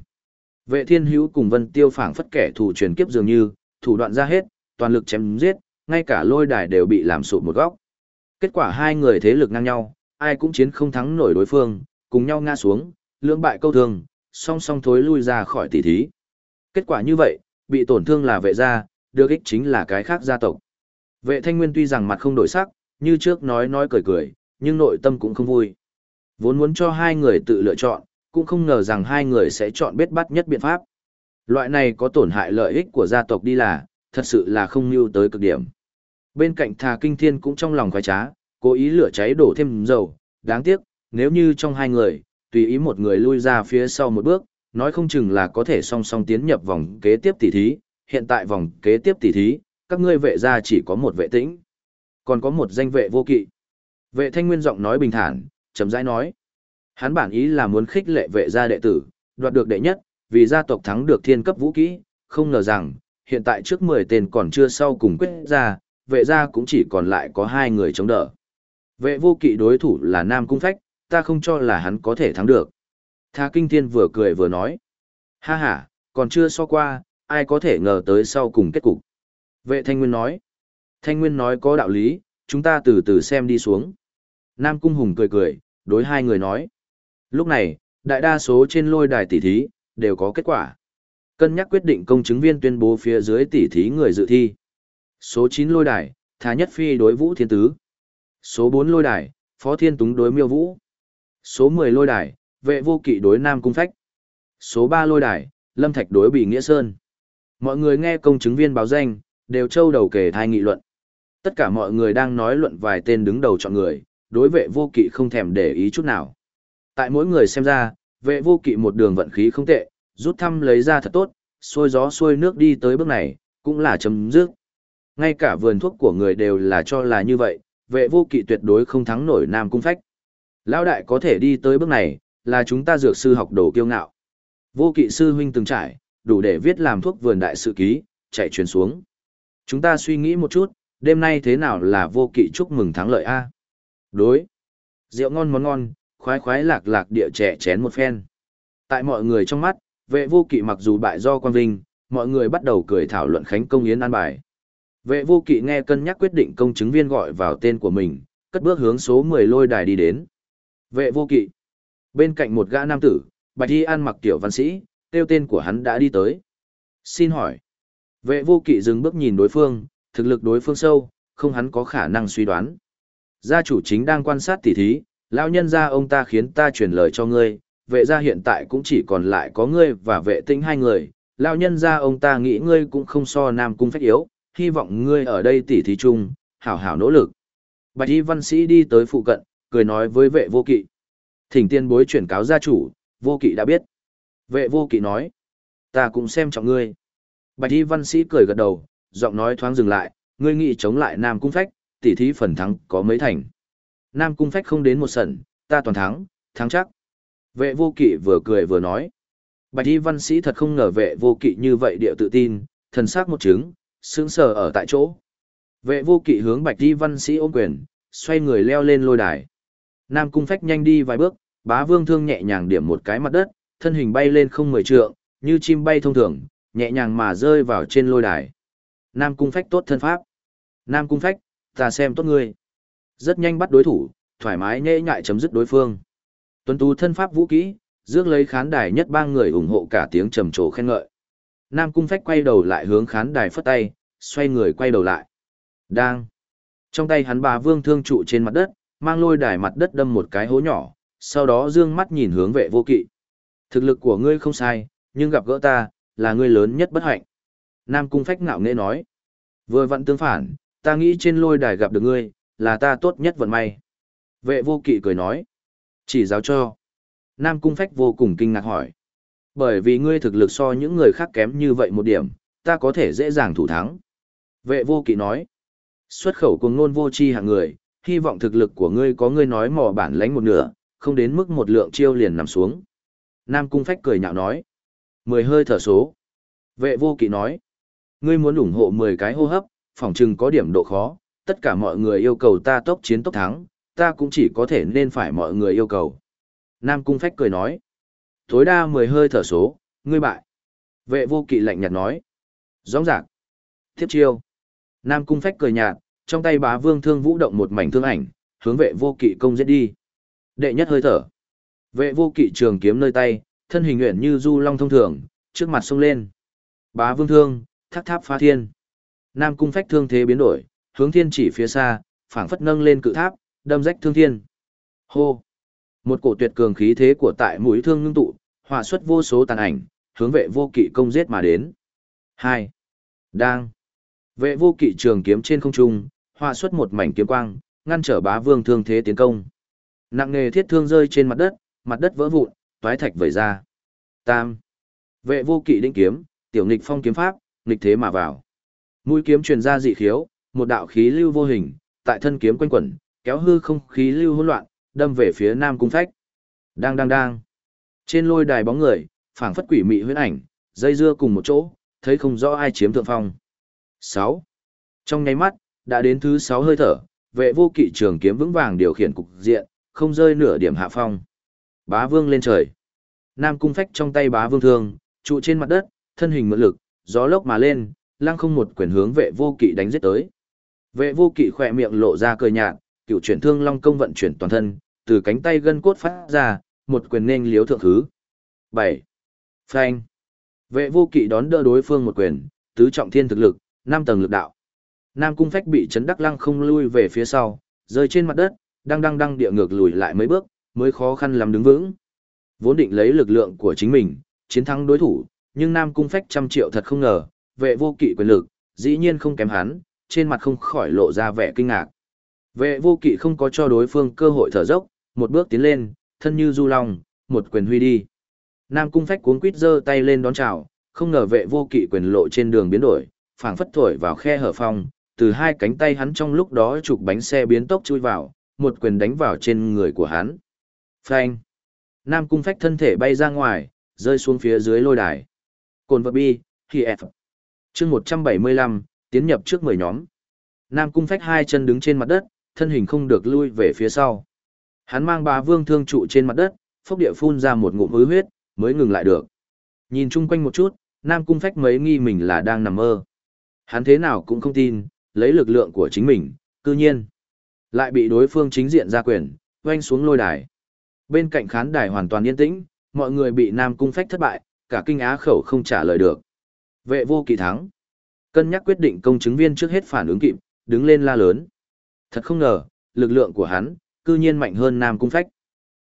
Vệ thiên hữu cùng vân tiêu phảng phất kẻ thủ truyền kiếp dường như, thủ đoạn ra hết, toàn lực chém giết, ngay cả lôi đài đều bị làm sụp một góc. Kết quả hai người thế lực ngang nhau, ai cũng chiến không thắng nổi đối phương, cùng nhau ngã xuống, lưỡng bại câu thương, song song thối lui ra khỏi tỷ thí. Kết quả như vậy, bị tổn thương là vệ gia, được ích chính là cái khác gia tộc. Vệ thanh nguyên tuy rằng mặt không đổi sắc, như trước nói nói cười cười, nhưng nội tâm cũng không vui. Vốn muốn cho hai người tự lựa chọn, cũng không ngờ rằng hai người sẽ chọn biết bắt nhất biện pháp. Loại này có tổn hại lợi ích của gia tộc đi là, thật sự là không lưu tới cực điểm. Bên cạnh thà kinh thiên cũng trong lòng khoái trá, cố ý lửa cháy đổ thêm dầu, đáng tiếc, nếu như trong hai người, tùy ý một người lui ra phía sau một bước, nói không chừng là có thể song song tiến nhập vòng kế tiếp tỷ thí, hiện tại vòng kế tiếp tỷ thí, các ngươi vệ gia chỉ có một vệ tĩnh, còn có một danh vệ vô kỵ. Vệ thanh nguyên giọng nói bình thản, chấm rãi nói. Hắn bản ý là muốn khích lệ vệ gia đệ tử, đoạt được đệ nhất, vì gia tộc thắng được thiên cấp vũ kỹ, không ngờ rằng, hiện tại trước 10 tên còn chưa sau cùng quyết ra, vệ gia cũng chỉ còn lại có hai người chống đỡ. Vệ vô kỵ đối thủ là Nam Cung Phách, ta không cho là hắn có thể thắng được. Tha Kinh Thiên vừa cười vừa nói. Ha ha, còn chưa so qua, ai có thể ngờ tới sau cùng kết cục. Vệ Thanh Nguyên nói. Thanh Nguyên nói có đạo lý, chúng ta từ từ xem đi xuống. Nam Cung Hùng cười cười, đối hai người nói. Lúc này, đại đa số trên lôi đài tỷ thí, đều có kết quả. Cân nhắc quyết định công chứng viên tuyên bố phía dưới tỷ thí người dự thi. Số 9 lôi đài, Thà Nhất Phi đối Vũ Thiên Tứ. Số 4 lôi đài, Phó Thiên Túng đối Miêu Vũ. Số 10 lôi đài, Vệ Vô Kỵ đối Nam Cung Phách. Số 3 lôi đài, Lâm Thạch đối Bỉ Nghĩa Sơn. Mọi người nghe công chứng viên báo danh, đều trâu đầu kể thai nghị luận. Tất cả mọi người đang nói luận vài tên đứng đầu chọn người, đối vệ vô kỵ không thèm để ý chút nào. Tại mỗi người xem ra, vệ vô kỵ một đường vận khí không tệ, rút thăm lấy ra thật tốt, xôi gió xuôi nước đi tới bước này, cũng là chấm dứt. Ngay cả vườn thuốc của người đều là cho là như vậy, vệ vô kỵ tuyệt đối không thắng nổi Nam Cung Phách. Lão đại có thể đi tới bước này, là chúng ta dược sư học đồ kiêu ngạo. Vô kỵ sư huynh từng trải, đủ để viết làm thuốc vườn đại sự ký, chạy truyền xuống. Chúng ta suy nghĩ một chút, đêm nay thế nào là vô kỵ chúc mừng thắng lợi a? Đối. Rượu ngon món ngon, khoái khoái lạc lạc địa trẻ chén một phen. Tại mọi người trong mắt, vệ vô kỵ mặc dù bại do quan vinh, mọi người bắt đầu cười thảo luận khánh công yến an bài. Vệ vô kỵ nghe cân nhắc quyết định công chứng viên gọi vào tên của mình, cất bước hướng số 10 lôi đài đi đến. Vệ vô kỵ. Bên cạnh một gã nam tử, bạch y an mặc tiểu văn sĩ, tiêu tên của hắn đã đi tới. Xin hỏi. Vệ vô kỵ dừng bước nhìn đối phương, thực lực đối phương sâu, không hắn có khả năng suy đoán. Gia chủ chính đang quan sát tỉ thí, lão nhân gia ông ta khiến ta truyền lời cho ngươi, vệ gia hiện tại cũng chỉ còn lại có ngươi và vệ tinh hai người, lão nhân gia ông ta nghĩ ngươi cũng không so nam cung phách yếu, hy vọng ngươi ở đây tỉ thí chung, hảo hảo nỗ lực. Bạch y văn sĩ đi tới phụ cận, cười nói với vệ vô kỵ. Thỉnh tiên bối chuyển cáo gia chủ, vô kỵ đã biết. Vệ vô kỵ nói, ta cũng xem trọng ngươi. Bạch y văn sĩ cười gật đầu, giọng nói thoáng dừng lại, ngươi nghĩ chống lại Nam Cung Phách, tỷ thí phần thắng có mấy thành. Nam Cung Phách không đến một sẩn ta toàn thắng, thắng chắc. Vệ vô kỵ vừa cười vừa nói. Bạch y văn sĩ thật không ngờ vệ vô kỵ như vậy điệu tự tin, thần sắc một chứng, sững sờ ở tại chỗ. Vệ vô kỵ hướng bạch y văn sĩ ôm quyền, xoay người leo lên lôi đài. Nam Cung Phách nhanh đi vài bước, bá vương thương nhẹ nhàng điểm một cái mặt đất, thân hình bay lên không mười trượng, như chim bay thông thường, nhẹ nhàng mà rơi vào trên lôi đài. Nam cung phách tốt thân pháp. Nam cung phách, ta xem tốt ngươi. Rất nhanh bắt đối thủ, thoải mái nhễ nhại chấm dứt đối phương. Tuấn tú thân pháp vũ kỹ, rước lấy khán đài nhất ba người ủng hộ cả tiếng trầm trồ khen ngợi. Nam cung phách quay đầu lại hướng khán đài phất tay, xoay người quay đầu lại. Đang. Trong tay hắn bà vương thương trụ trên mặt đất, mang lôi đài mặt đất đâm một cái hố nhỏ, sau đó dương mắt nhìn hướng vệ vô kỵ. Thực lực của ngươi không sai, nhưng gặp gỡ ta, là ngươi lớn nhất bất hạnh. Nam Cung Phách ngạo nghễ nói. Vừa vặn tương phản, ta nghĩ trên lôi đài gặp được ngươi, là ta tốt nhất vận may. Vệ vô kỵ cười nói. Chỉ giáo cho. Nam Cung Phách vô cùng kinh ngạc hỏi. Bởi vì ngươi thực lực so những người khác kém như vậy một điểm, ta có thể dễ dàng thủ thắng. Vệ vô kỵ nói, xuất khẩu cùng ngôn vô chi hạng người, hy vọng thực lực của ngươi có ngươi nói mò bản lãnh một nửa, không đến mức một lượng chiêu liền nằm xuống. Nam Cung Phách cười nhạo nói, mười hơi thở số. Vệ vô kỵ nói, ngươi muốn ủng hộ mười cái hô hấp, phỏng chừng có điểm độ khó, tất cả mọi người yêu cầu ta tốc chiến tốc thắng, ta cũng chỉ có thể nên phải mọi người yêu cầu. Nam Cung Phách cười nói, tối đa mười hơi thở số, ngươi bại. Vệ vô kỵ lạnh nhạt nói, rõ ràng. Tiếp chiêu. Nam Cung Phách cười nhạt, trong tay bá vương thương vũ động một mảnh thương ảnh, hướng vệ vô kỵ công giết đi. Đệ nhất hơi thở. Vệ vô kỵ trường kiếm nơi tay, thân hình nguyện như du long thông thường, trước mặt sông lên. Bá vương thương, thác tháp phá thiên. Nam cung phách thương thế biến đổi, hướng thiên chỉ phía xa, phảng phất nâng lên cự tháp, đâm rách thương thiên. Hô! Một cổ tuyệt cường khí thế của tại mũi thương ngưng tụ, hòa xuất vô số tàn ảnh, hướng vệ vô kỵ công giết mà đến. Hai, Đang! Vệ vô kỵ trường kiếm trên không trung, hòa xuất một mảnh kiếm quang, ngăn trở bá vương thương thế tiến công. Nặng nghề thiết thương rơi trên mặt đất, mặt đất vỡ vụn, toái thạch vẩy ra. Tam. Vệ vô kỵ định kiếm, tiểu nghịch phong kiếm pháp, nghịch thế mà vào. Mũi kiếm truyền ra dị khiếu, một đạo khí lưu vô hình, tại thân kiếm quanh quẩn, kéo hư không khí lưu hỗn loạn, đâm về phía Nam cung phách. Đang đang đang. Trên lôi đài bóng người, phảng phất quỷ mị huyễn ảnh, dây dưa cùng một chỗ, thấy không rõ ai chiếm thượng phong. 6. Trong nháy mắt, đã đến thứ 6 hơi thở, vệ vô kỵ trường kiếm vững vàng điều khiển cục diện, không rơi nửa điểm hạ phong. Bá vương lên trời. Nam cung phách trong tay bá vương thương, trụ trên mặt đất, thân hình mượn lực, gió lốc mà lên, lăng không một quyền hướng vệ vô kỵ đánh giết tới. Vệ vô kỵ khỏe miệng lộ ra cười nhạt, cựu chuyển thương long công vận chuyển toàn thân, từ cánh tay gân cốt phát ra, một quyền nên liếu thượng thứ. 7. Phanh. Vệ vô kỵ đón đỡ đối phương một quyền, tứ trọng thiên thực lực, năm tầng lực đạo. Nam cung phách bị chấn đắc lăng không lui về phía sau, rơi trên mặt đất, đang đang đang địa ngược lùi lại mấy bước, mới khó khăn lắm đứng vững. Vốn định lấy lực lượng của chính mình, chiến thắng đối thủ, nhưng Nam Cung Phách trăm triệu thật không ngờ, vệ vô kỵ quyền lực, dĩ nhiên không kém hắn, trên mặt không khỏi lộ ra vẻ kinh ngạc. Vệ vô kỵ không có cho đối phương cơ hội thở dốc, một bước tiến lên, thân như du long, một quyền huy đi. Nam Cung Phách cuống quít giơ tay lên đón chào, không ngờ vệ vô kỵ quyền lộ trên đường biến đổi, phảng phất thổi vào khe hở phong, từ hai cánh tay hắn trong lúc đó chụp bánh xe biến tốc chui vào, một quyền đánh vào trên người của hắn. Phanh! Nam cung phách thân thể bay ra ngoài, rơi xuống phía dưới lôi đài. Cồn vật bi, khi F chương 175, tiến nhập trước 10 nhóm. Nam cung phách hai chân đứng trên mặt đất, thân hình không được lui về phía sau. Hắn mang ba vương thương trụ trên mặt đất, phốc địa phun ra một ngụm hứ huyết, mới ngừng lại được. Nhìn chung quanh một chút, Nam cung phách mấy nghi mình là đang nằm mơ. Hắn thế nào cũng không tin, lấy lực lượng của chính mình, cư nhiên. Lại bị đối phương chính diện ra quyền, oanh xuống lôi đài. Bên cạnh khán đài hoàn toàn yên tĩnh, mọi người bị Nam Cung Phách thất bại, cả kinh á khẩu không trả lời được. Vệ vô kỳ thắng. Cân nhắc quyết định công chứng viên trước hết phản ứng kịp, đứng lên la lớn. Thật không ngờ, lực lượng của hắn, cư nhiên mạnh hơn Nam Cung Phách.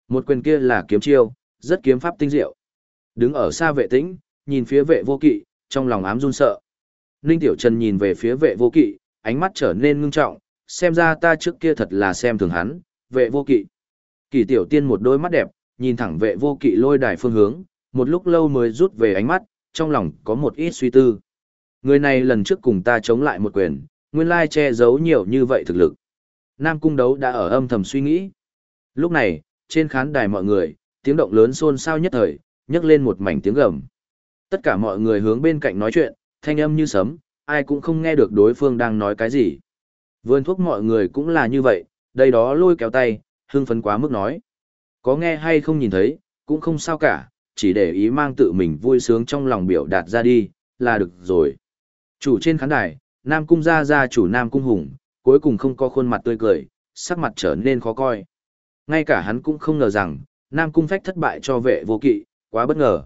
Một quyền kia là kiếm chiêu, rất kiếm pháp tinh diệu. Đứng ở xa vệ tĩnh, nhìn phía vệ vô kỵ, trong lòng ám run sợ. Ninh Tiểu Trần nhìn về phía vệ vô kỵ, ánh mắt trở nên ngưng trọng, xem ra ta trước kia thật là xem thường hắn, vệ vô kỵ. Kỳ tiểu tiên một đôi mắt đẹp, nhìn thẳng vệ vô kỵ lôi đài phương hướng, một lúc lâu mới rút về ánh mắt, trong lòng có một ít suy tư. Người này lần trước cùng ta chống lại một quyền, nguyên lai che giấu nhiều như vậy thực lực. Nam cung đấu đã ở âm thầm suy nghĩ. Lúc này, trên khán đài mọi người, tiếng động lớn xôn xao nhất thời, nhấc lên một mảnh tiếng gầm. Tất cả mọi người hướng bên cạnh nói chuyện, thanh âm như sấm, ai cũng không nghe được đối phương đang nói cái gì. Vườn thuốc mọi người cũng là như vậy, đây đó lôi kéo tay, hưng phấn quá mức nói. Có nghe hay không nhìn thấy, cũng không sao cả, chỉ để ý mang tự mình vui sướng trong lòng biểu đạt ra đi, là được rồi. Chủ trên khán đài, Nam Cung gia gia chủ Nam Cung Hùng, cuối cùng không có khuôn mặt tươi cười, sắc mặt trở nên khó coi. Ngay cả hắn cũng không ngờ rằng, Nam Cung phách thất bại cho vệ vô kỵ, quá bất ngờ.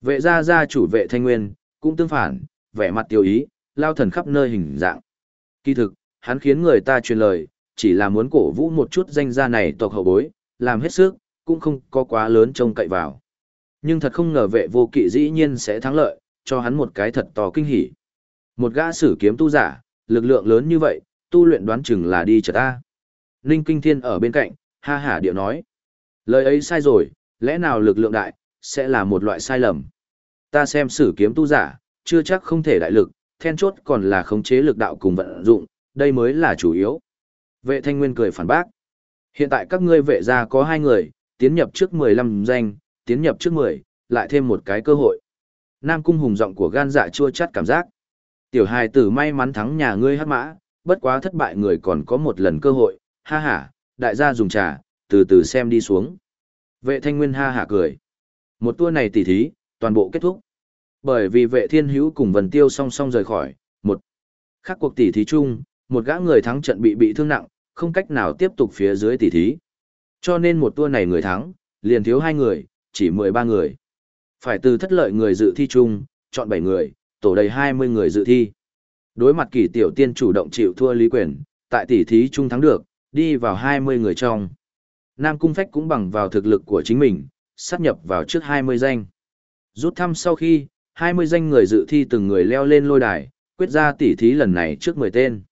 Vệ gia gia chủ vệ thanh nguyên, cũng tương phản, vẻ mặt tiêu ý, lao thần khắp nơi hình dạng. Kỳ thực, hắn khiến người ta truyền lời, chỉ là muốn cổ vũ một chút danh gia này tộc hậu bối, làm hết sức, cũng không có quá lớn trông cậy vào. Nhưng thật không ngờ vệ vô kỵ dĩ nhiên sẽ thắng lợi, cho hắn một cái thật to kinh hỉ. Một gã sử kiếm tu giả, lực lượng lớn như vậy, tu luyện đoán chừng là đi chờ ta. Ninh Kinh Thiên ở bên cạnh, ha hả điệu nói. Lời ấy sai rồi, lẽ nào lực lượng đại, sẽ là một loại sai lầm. ta xem sử kiếm tu giả, chưa chắc không thể đại lực, then chốt còn là khống chế lực đạo cùng vận dụng, đây mới là chủ yếu. Vệ thanh nguyên cười phản bác. Hiện tại các ngươi vệ gia có hai người, tiến nhập trước 15 danh, tiến nhập trước 10, lại thêm một cái cơ hội. Nam cung hùng giọng của gan dạ chua chát cảm giác. Tiểu hài tử may mắn thắng nhà ngươi hát mã, bất quá thất bại người còn có một lần cơ hội, ha ha, đại gia dùng trà, từ từ xem đi xuống. Vệ thanh nguyên ha hả cười. Một tour này tỉ thí, toàn bộ kết thúc. Bởi vì vệ thiên hữu cùng vần tiêu song song rời khỏi, một khác cuộc tỉ thí chung, một gã người thắng trận bị bị thương nặng, không cách nào tiếp tục phía dưới tỉ thí. Cho nên một tour này người thắng, liền thiếu hai người, chỉ 13 người. Phải từ thất lợi người dự thi chung, chọn 7 người, tổ đầy 20 người dự thi. Đối mặt kỳ tiểu tiên chủ động chịu thua lý quyền, tại tỷ thí chung thắng được, đi vào 20 người trong. Nam Cung Phách cũng bằng vào thực lực của chính mình, sát nhập vào trước 20 danh. Rút thăm sau khi, 20 danh người dự thi từng người leo lên lôi đài, quyết ra tỷ thí lần này trước 10 tên.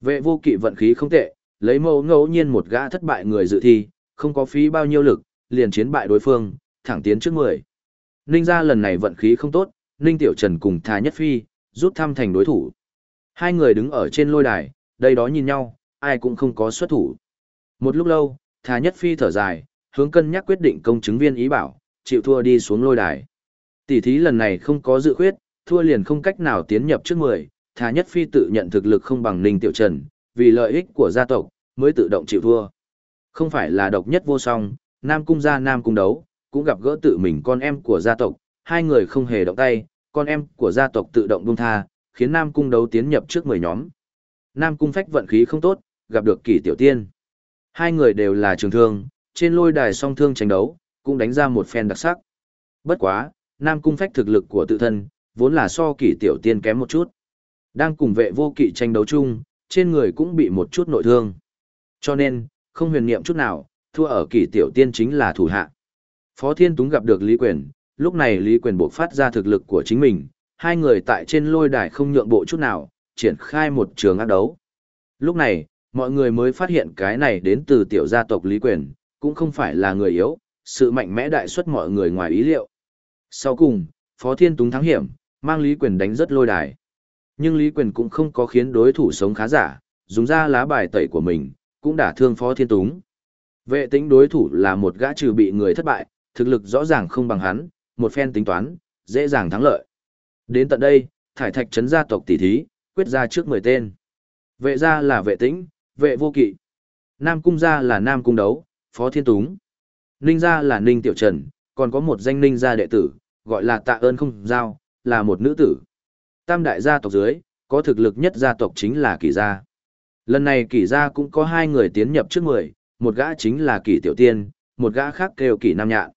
Vệ vô kỵ vận khí không tệ, lấy mẫu ngẫu nhiên một gã thất bại người dự thi, không có phí bao nhiêu lực, liền chiến bại đối phương, thẳng tiến trước 10. Ninh ra lần này vận khí không tốt, Ninh Tiểu Trần cùng Thà Nhất Phi, rút thăm thành đối thủ. Hai người đứng ở trên lôi đài, đây đó nhìn nhau, ai cũng không có xuất thủ. Một lúc lâu, Thà Nhất Phi thở dài, hướng cân nhắc quyết định công chứng viên ý bảo, chịu thua đi xuống lôi đài. Tỷ thí lần này không có dự khuyết, thua liền không cách nào tiến nhập trước 10, Thà Nhất Phi tự nhận thực lực không bằng Ninh Tiểu Trần, vì lợi ích của gia tộc, mới tự động chịu thua. Không phải là độc nhất vô song, Nam Cung gia Nam Cung đấu, cũng gặp gỡ tự mình con em của gia tộc, hai người không hề động tay, con em của gia tộc tự động buông tha, khiến Nam Cung đấu tiến nhập trước 10 nhóm. Nam Cung phách vận khí không tốt, gặp được kỷ tiểu tiên. Hai người đều là trường thương, trên lôi đài song thương tranh đấu, cũng đánh ra một phen đặc sắc. Bất quá, Nam Cung phách thực lực của tự thân, vốn là so kỷ tiểu tiên kém một chút. Đang cùng vệ vô kỵ tranh đấu chung, trên người cũng bị một chút nội thương. Cho nên, không huyền niệm chút nào, thua ở kỷ tiểu tiên chính là thủ hạ. Phó Thiên Túng gặp được Lý Quyền, lúc này Lý Quyền buộc phát ra thực lực của chính mình, hai người tại trên lôi đài không nhượng bộ chút nào, triển khai một trường ác đấu. Lúc này, mọi người mới phát hiện cái này đến từ tiểu gia tộc Lý Quyền, cũng không phải là người yếu, sự mạnh mẽ đại suất mọi người ngoài ý liệu. Sau cùng, Phó Thiên Túng thắng hiểm, mang Lý Quyền đánh rất lôi đài. Nhưng Lý Quyền cũng không có khiến đối thủ sống khá giả, dùng ra lá bài tẩy của mình, cũng đả thương Phó Thiên Túng. Vệ tính đối thủ là một gã trừ bị người thất bại, thực lực rõ ràng không bằng hắn, một phen tính toán, dễ dàng thắng lợi. Đến tận đây, thải thạch trấn gia tộc tỷ thí, quyết ra trước 10 tên. Vệ gia là vệ tĩnh, vệ vô kỵ. Nam cung gia là nam cung đấu, phó thiên túng. Ninh gia là ninh tiểu trần, còn có một danh ninh gia đệ tử, gọi là tạ ơn không giao, là một nữ tử. Tam đại gia tộc dưới, có thực lực nhất gia tộc chính là kỷ gia. Lần này kỷ gia cũng có hai người tiến nhập trước 10, một gã chính là kỷ tiểu tiên, một gã khác kêu kỷ nam nhạn.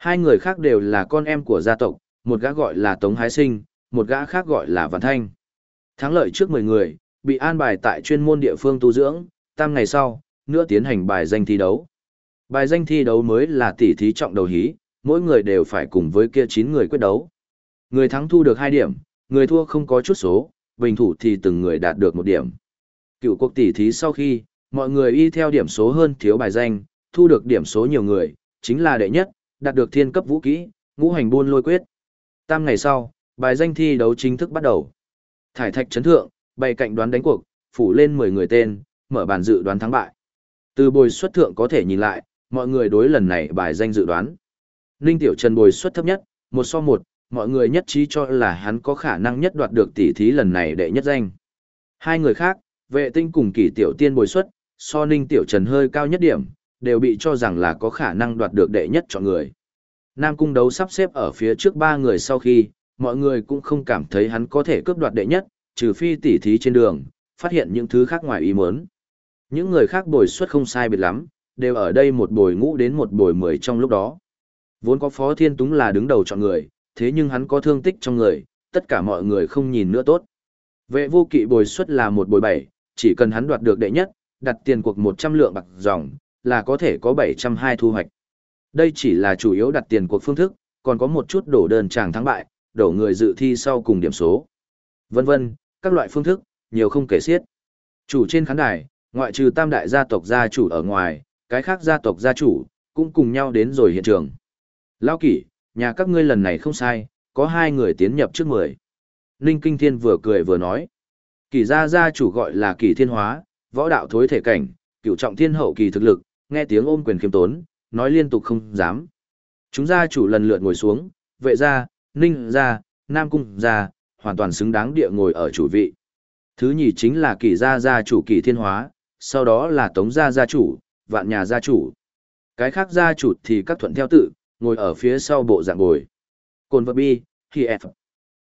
Hai người khác đều là con em của gia tộc, một gã gọi là Tống Hái Sinh, một gã khác gọi là Văn Thanh. Thắng lợi trước 10 người, bị an bài tại chuyên môn địa phương tu dưỡng, tam ngày sau, nữa tiến hành bài danh thi đấu. Bài danh thi đấu mới là tỷ thí trọng đầu hí, mỗi người đều phải cùng với kia 9 người quyết đấu. Người thắng thu được 2 điểm, người thua không có chút số, bình thủ thì từng người đạt được một điểm. Cựu cuộc tỷ thí sau khi, mọi người y theo điểm số hơn thiếu bài danh, thu được điểm số nhiều người, chính là đệ nhất, đạt được thiên cấp vũ kỹ, ngũ hành buôn lôi quyết. Tam ngày sau, bài danh thi đấu chính thức bắt đầu. Thải thạch chấn thượng, bày cạnh đoán đánh cuộc, phủ lên 10 người tên, mở bàn dự đoán thắng bại. Từ bồi xuất thượng có thể nhìn lại, mọi người đối lần này bài danh dự đoán. Ninh Tiểu Trần bồi xuất thấp nhất, một so một, mọi người nhất trí cho là hắn có khả năng nhất đoạt được tỷ thí lần này đệ nhất danh. Hai người khác, vệ tinh cùng kỷ tiểu tiên bồi xuất, so Ninh Tiểu Trần hơi cao nhất điểm, đều bị cho rằng là có khả năng đoạt được đệ nhất chọn người. Nam cung đấu sắp xếp ở phía trước ba người sau khi, mọi người cũng không cảm thấy hắn có thể cướp đoạt đệ nhất, trừ phi tỉ thí trên đường, phát hiện những thứ khác ngoài ý muốn. Những người khác bồi suất không sai biệt lắm, đều ở đây một bồi ngũ đến một bồi mười trong lúc đó. Vốn có Phó Thiên Túng là đứng đầu chọn người, thế nhưng hắn có thương tích trong người, tất cả mọi người không nhìn nữa tốt. Vệ vô kỵ bồi suất là một bồi bảy, chỉ cần hắn đoạt được đệ nhất, đặt tiền cuộc 100 lượng bạc dòng, là có thể có 702 thu hoạch. Đây chỉ là chủ yếu đặt tiền cuộc phương thức, còn có một chút đổ đơn chàng thắng bại, đổ người dự thi sau cùng điểm số. Vân vân, các loại phương thức, nhiều không kể xiết. Chủ trên khán đài, ngoại trừ tam đại gia tộc gia chủ ở ngoài, cái khác gia tộc gia chủ, cũng cùng nhau đến rồi hiện trường. Lao kỷ, nhà các ngươi lần này không sai, có hai người tiến nhập trước mười. Ninh Kinh Thiên vừa cười vừa nói. Kỳ gia gia chủ gọi là kỳ thiên hóa, võ đạo thối thể cảnh, cựu trọng thiên hậu kỳ thực lực, nghe tiếng ôm quyền khiêm tốn, nói liên tục không dám. Chúng gia chủ lần lượt ngồi xuống, vệ gia, ninh gia, nam cung gia, hoàn toàn xứng đáng địa ngồi ở chủ vị. Thứ nhì chính là kỳ gia gia chủ kỳ thiên hóa, sau đó là tống gia gia chủ, vạn nhà gia chủ. Cái khác gia chủ thì các thuận theo tự, ngồi ở phía sau bộ dạng bồi. Cồn vật bi, khi F.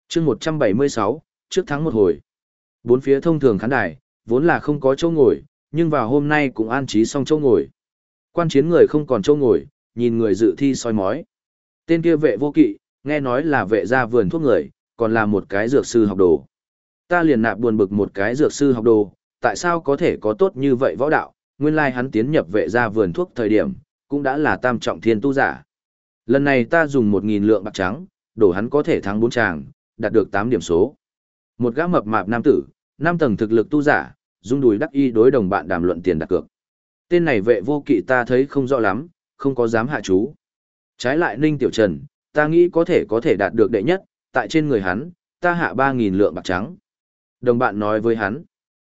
chương 176, trước tháng một hồi. Bốn phía thông thường khán đài, vốn là không có chỗ ngồi, nhưng vào hôm nay cũng an trí xong chỗ ngồi. Quan chiến người không còn trâu ngồi, nhìn người dự thi soi mói. Tên kia vệ vô kỵ, nghe nói là vệ gia vườn thuốc người, còn là một cái dược sư học đồ. Ta liền nạp buồn bực một cái dược sư học đồ, tại sao có thể có tốt như vậy võ đạo, nguyên lai hắn tiến nhập vệ gia vườn thuốc thời điểm, cũng đã là tam trọng thiên tu giả. Lần này ta dùng một nghìn lượng bạc trắng, đổ hắn có thể thắng bốn tràng, đạt được tám điểm số. Một gã mập mạp nam tử, năm tầng thực lực tu giả, dung đùi đắc y đối đồng bạn đàm luận tiền đặt cược. Tên này vệ vô kỵ ta thấy không rõ lắm, không có dám hạ chú. Trái lại Ninh Tiểu Trần, ta nghĩ có thể có thể đạt được đệ nhất, tại trên người hắn, ta hạ 3.000 lượng bạc trắng. Đồng bạn nói với hắn.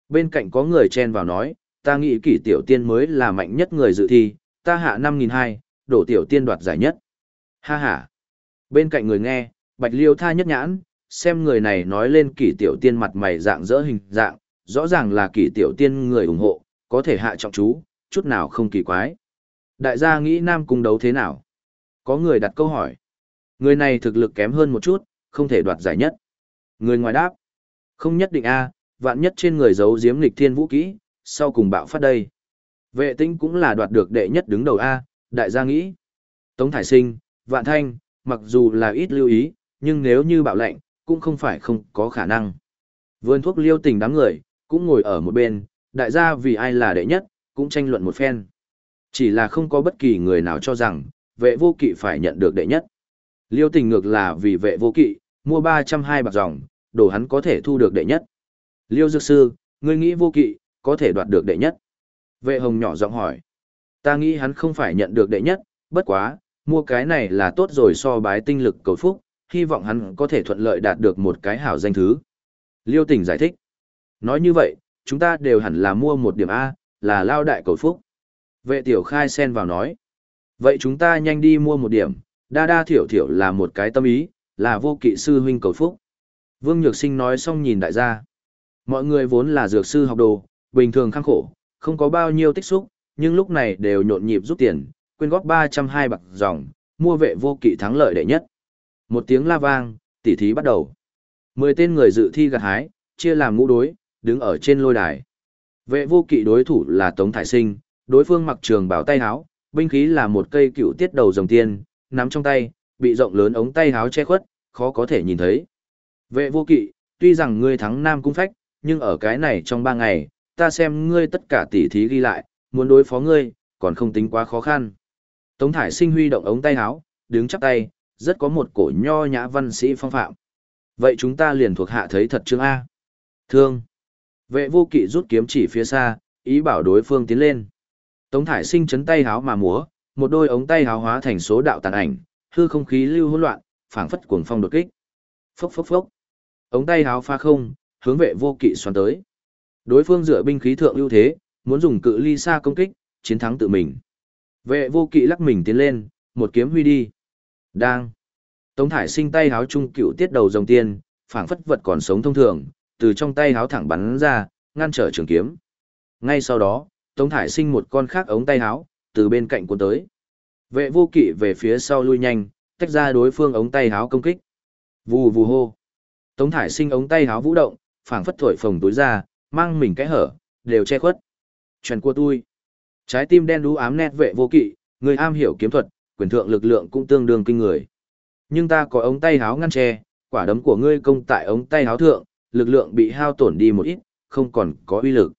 Bên cạnh có người chen vào nói, ta nghĩ kỷ tiểu tiên mới là mạnh nhất người dự thi, ta hạ 5.200, đổ tiểu tiên đoạt giải nhất. Ha ha. Bên cạnh người nghe, bạch liêu tha nhất nhãn, xem người này nói lên kỷ tiểu tiên mặt mày dạng dỡ hình dạng, rõ ràng là kỷ tiểu tiên người ủng hộ, có thể hạ trọng chú, chút nào không kỳ quái. Đại gia nghĩ Nam Cung đấu thế nào? Có người đặt câu hỏi. Người này thực lực kém hơn một chút, không thể đoạt giải nhất. Người ngoài đáp. Không nhất định a, vạn nhất trên người giấu giếm lịch thiên vũ kỹ, sau cùng bạo phát đây. Vệ tinh cũng là đoạt được đệ nhất đứng đầu a, đại gia nghĩ. Tống Thải Sinh, Vạn Thanh, mặc dù là ít lưu ý, nhưng nếu như bạo lệnh, cũng không phải không có khả năng. Vườn thuốc liêu tình đám người, cũng ngồi ở một bên, đại gia vì ai là đệ nhất, cũng tranh luận một phen. Chỉ là không có bất kỳ người nào cho rằng, vệ vô kỵ phải nhận được đệ nhất. Liêu tình ngược là vì vệ vô kỵ, mua 320 bạc dòng, đồ hắn có thể thu được đệ nhất. Liêu dược sư, ngươi nghĩ vô kỵ, có thể đoạt được đệ nhất. Vệ hồng nhỏ giọng hỏi. Ta nghĩ hắn không phải nhận được đệ nhất, bất quá, mua cái này là tốt rồi so bái tinh lực cầu phúc, hy vọng hắn có thể thuận lợi đạt được một cái hảo danh thứ. Liêu tình giải thích. Nói như vậy, chúng ta đều hẳn là mua một điểm A, là lao đại cầu phúc. Vệ tiểu khai xen vào nói. Vậy chúng ta nhanh đi mua một điểm, đa đa thiểu thiểu là một cái tâm ý, là vô kỵ sư huynh cầu phúc. Vương Nhược Sinh nói xong nhìn đại gia. Mọi người vốn là dược sư học đồ, bình thường khăng khổ, không có bao nhiêu tích xúc, nhưng lúc này đều nhộn nhịp rút tiền, quyên góp 320 bạc dòng, mua vệ vô kỵ thắng lợi đệ nhất. Một tiếng la vang, tỉ thí bắt đầu. Mười tên người dự thi gặt hái, chia làm ngũ đối, đứng ở trên lôi đài. Vệ vô kỵ đối thủ là Tống Thải Sinh, đối phương mặc trường bảo tay háo, binh khí là một cây cựu tiết đầu rồng tiên, nắm trong tay, bị rộng lớn ống tay háo che khuất, khó có thể nhìn thấy. Vệ vô kỵ, tuy rằng ngươi thắng Nam Cung Phách, nhưng ở cái này trong ba ngày, ta xem ngươi tất cả tỉ thí ghi lại, muốn đối phó ngươi, còn không tính quá khó khăn. Tống Thải Sinh huy động ống tay háo, đứng chắp tay, rất có một cổ nho nhã văn sĩ phong phạm. Vậy chúng ta liền thuộc hạ thấy thật chương A. Thương. Vệ vô kỵ rút kiếm chỉ phía xa, ý bảo đối phương tiến lên. Tống thải sinh chấn tay háo mà múa, một đôi ống tay háo hóa thành số đạo tàn ảnh, hư không khí lưu hỗn loạn, phảng phất cuồng phong đột kích. Phốc phốc phốc. Ống tay háo pha không, hướng vệ vô kỵ xoắn tới. Đối phương dựa binh khí thượng ưu thế, muốn dùng cự ly xa công kích, chiến thắng tự mình. Vệ vô kỵ lắc mình tiến lên, một kiếm huy đi. Đang. Tống thải sinh tay háo trung cựu tiết đầu dòng tiên, phảng phất vật còn sống thông thường, từ trong tay háo thẳng bắn ra, ngăn trở trường kiếm. Ngay sau đó, Tống Thải sinh một con khác ống tay háo, từ bên cạnh cuốn tới. Vệ vô kỵ về phía sau lui nhanh, tách ra đối phương ống tay háo công kích. Vù vù hô. Tống Thải sinh ống tay háo vũ động, phảng phất thổi phồng túi ra, mang mình cái hở, đều che khuất. Chuyện của tôi. Trái tim đen đú ám nét vệ vô kỵ, người am hiểu kiếm thuật, quyền thượng lực lượng cũng tương đương kinh người. Nhưng ta có ống tay háo ngăn che, quả đấm của ngươi công tại ống tay háo thượng, lực lượng bị hao tổn đi một ít, không còn có uy lực.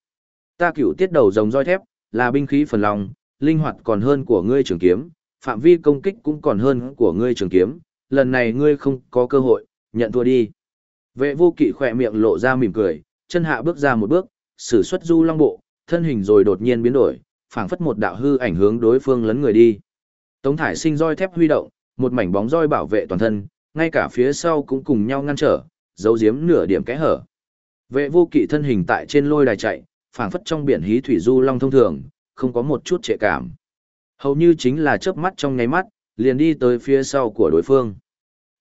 Ta cửu tiết đầu rồng roi thép, là binh khí phần lòng, linh hoạt còn hơn của ngươi trường kiếm, phạm vi công kích cũng còn hơn của ngươi trường kiếm, lần này ngươi không có cơ hội, nhận thua đi. Vệ vô kỵ khỏe miệng lộ ra mỉm cười, chân hạ bước ra một bước, sử xuất du long bộ, thân hình rồi đột nhiên biến đổi, phảng phất một đạo hư ảnh hướng đối phương lấn người đi. Tống thải sinh roi thép huy động, một mảnh bóng roi bảo vệ toàn thân, ngay cả phía sau cũng cùng nhau ngăn trở, giấu giếm nửa điểm kẽ hở. Vệ vô kỵ thân hình tại trên lôi đài chạy, phảng phất trong biển hí thủy du long thông thường, không có một chút trệ cảm. Hầu như chính là chớp mắt trong nháy mắt, liền đi tới phía sau của đối phương.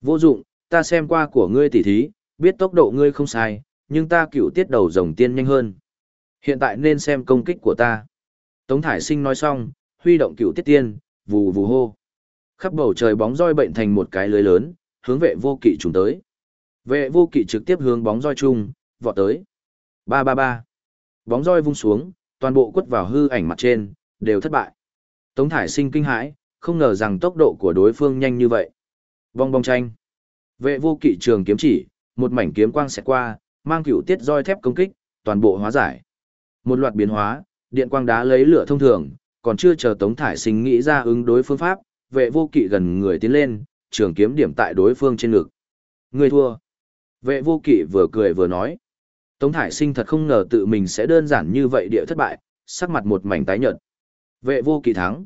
Vô dụng, ta xem qua của ngươi tỉ thí, biết tốc độ ngươi không sai, nhưng ta cựu tiết đầu rồng tiên nhanh hơn. Hiện tại nên xem công kích của ta. Tống Thải Sinh nói xong, huy động cựu tiết tiên, vù vù hô. Khắp bầu trời bóng roi bệnh thành một cái lưới lớn, hướng vệ vô kỵ trùng tới. Vệ vô kỵ trực tiếp hướng bóng roi chung, vọt tới. Ba ba ba. Bóng roi vung xuống, toàn bộ quất vào hư ảnh mặt trên, đều thất bại. Tống Thải Sinh kinh hãi, không ngờ rằng tốc độ của đối phương nhanh như vậy. Vong bong tranh. Vệ vô kỵ trường kiếm chỉ, một mảnh kiếm quang xẹt qua, mang cửu tiết roi thép công kích, toàn bộ hóa giải. Một loạt biến hóa, điện quang đá lấy lửa thông thường, còn chưa chờ Tống Thải Sinh nghĩ ra ứng đối phương pháp, vệ vô kỵ gần người tiến lên, trường kiếm điểm tại đối phương trên ngực. Người thua. Vệ vô kỵ vừa cười vừa nói. Tống Thải Sinh thật không ngờ tự mình sẽ đơn giản như vậy địa thất bại, sắc mặt một mảnh tái nhợt. Vệ vô kỵ thắng.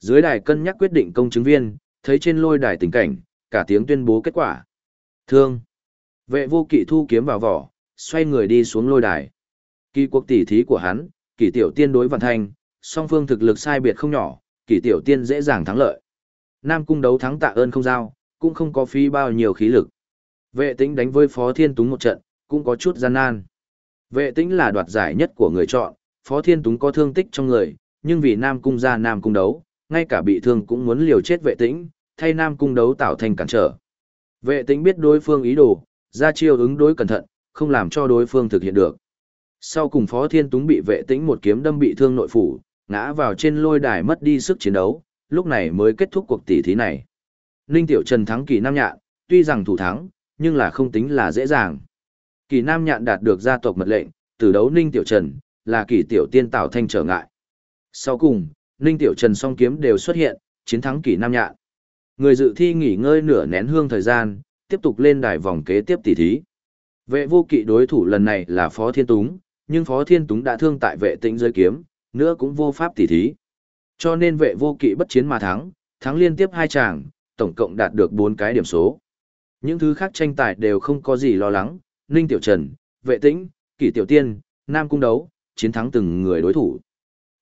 Dưới đài cân nhắc quyết định công chứng viên, thấy trên lôi đài tình cảnh, cả tiếng tuyên bố kết quả. Thương. Vệ vô kỵ thu kiếm vào vỏ, xoay người đi xuống lôi đài. Kỳ cuộc tỉ thí của hắn, kỳ tiểu tiên đối vạn thanh, song phương thực lực sai biệt không nhỏ, kỳ tiểu tiên dễ dàng thắng lợi. Nam cung đấu thắng tạ ơn không giao, cũng không có phí bao nhiêu khí lực. Vệ tĩnh đánh với Phó Thiên Túng một trận, cũng có chút gian nan. Vệ tĩnh là đoạt giải nhất của người chọn, Phó Thiên Túng có thương tích trong người, nhưng vì Nam cung ra Nam cung đấu, ngay cả bị thương cũng muốn liều chết vệ tĩnh, thay Nam cung đấu tạo thành cản trở. Vệ tĩnh biết đối phương ý đồ, ra chiêu ứng đối cẩn thận, không làm cho đối phương thực hiện được. Sau cùng Phó Thiên Túng bị vệ tĩnh một kiếm đâm bị thương nội phủ, ngã vào trên lôi đài mất đi sức chiến đấu, lúc này mới kết thúc cuộc tỷ thí này. Ninh Tiểu Trần thắng kỳ Nam Nhạn, tuy rằng thủ thắng, nhưng là không tính là dễ dàng. Kỳ Nam Nhạn đạt được gia tộc mật lệnh, từ đấu Ninh Tiểu Trần, là kỳ Tiểu Tiên tạo thanh trở ngại. Sau cùng, Ninh Tiểu Trần song kiếm đều xuất hiện, chiến thắng kỳ Nam Nhạn. Người dự thi nghỉ ngơi nửa nén hương thời gian, tiếp tục lên đài vòng kế tiếp tỷ thí. Vệ vô kỵ đối thủ lần này là Phó Thiên Túng, nhưng Phó Thiên Túng đã thương tại vệ tĩnh giới kiếm, nữa cũng vô pháp tỷ thí. Cho nên vệ vô kỵ bất chiến mà thắng, thắng liên tiếp hai chàng, tổng cộng đạt được 4 cái điểm số. Những thứ khác tranh tài đều không có gì lo lắng, Ninh Tiểu Trần, Vệ Tĩnh, Kỷ Tiểu Tiên, Nam Cung Đấu, chiến thắng từng người đối thủ.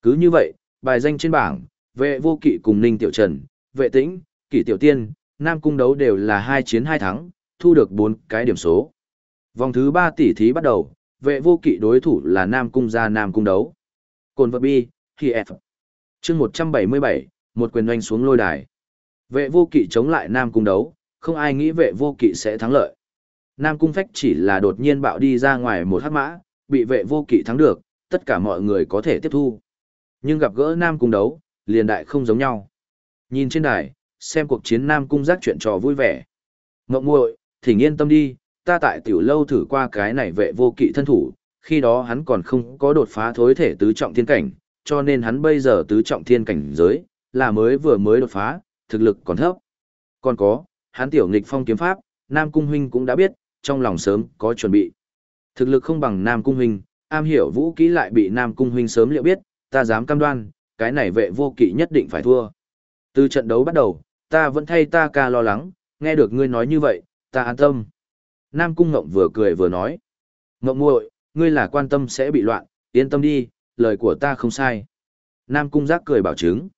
Cứ như vậy, bài danh trên bảng, Vệ Vô Kỵ cùng Ninh Tiểu Trần, Vệ Tĩnh, Kỷ Tiểu Tiên, Nam Cung Đấu đều là hai chiến hai thắng, thu được 4 cái điểm số. Vòng thứ 3 tỷ thí bắt đầu, Vệ Vô Kỵ đối thủ là Nam Cung gia Nam Cung Đấu. Cồn vật bi, khi F. chương 177, một quyền doanh xuống lôi đài. Vệ vô kỵ chống lại Nam Cung đấu, không ai nghĩ vệ vô kỵ sẽ thắng lợi. Nam Cung phách chỉ là đột nhiên bạo đi ra ngoài một hắc mã, bị vệ vô kỵ thắng được, tất cả mọi người có thể tiếp thu. Nhưng gặp gỡ Nam Cung đấu, liền đại không giống nhau. Nhìn trên đài, xem cuộc chiến Nam Cung giác chuyện trò vui vẻ. Ngộng muội, thỉnh yên tâm đi, ta tại tiểu lâu thử qua cái này vệ vô kỵ thân thủ, khi đó hắn còn không có đột phá thối thể tứ trọng thiên cảnh, cho nên hắn bây giờ tứ trọng thiên cảnh giới, là mới vừa mới đột phá, thực lực còn thấp. Còn có, hắn tiểu nghịch phong kiếm pháp, Nam Cung Huynh cũng đã biết, trong lòng sớm có chuẩn bị. Thực lực không bằng Nam Cung Huynh, am hiểu vũ kỹ lại bị Nam Cung Huynh sớm liệu biết, ta dám cam đoan, cái này vệ vô kỵ nhất định phải thua. Từ trận đấu bắt đầu, ta vẫn thay ta ca lo lắng, nghe được ngươi nói như vậy, ta an tâm. Nam Cung Ngộng vừa cười vừa nói. Ngộng muội, ngươi là quan tâm sẽ bị loạn, yên tâm đi, lời của ta không sai. Nam Cung Giác cười bảo chứng.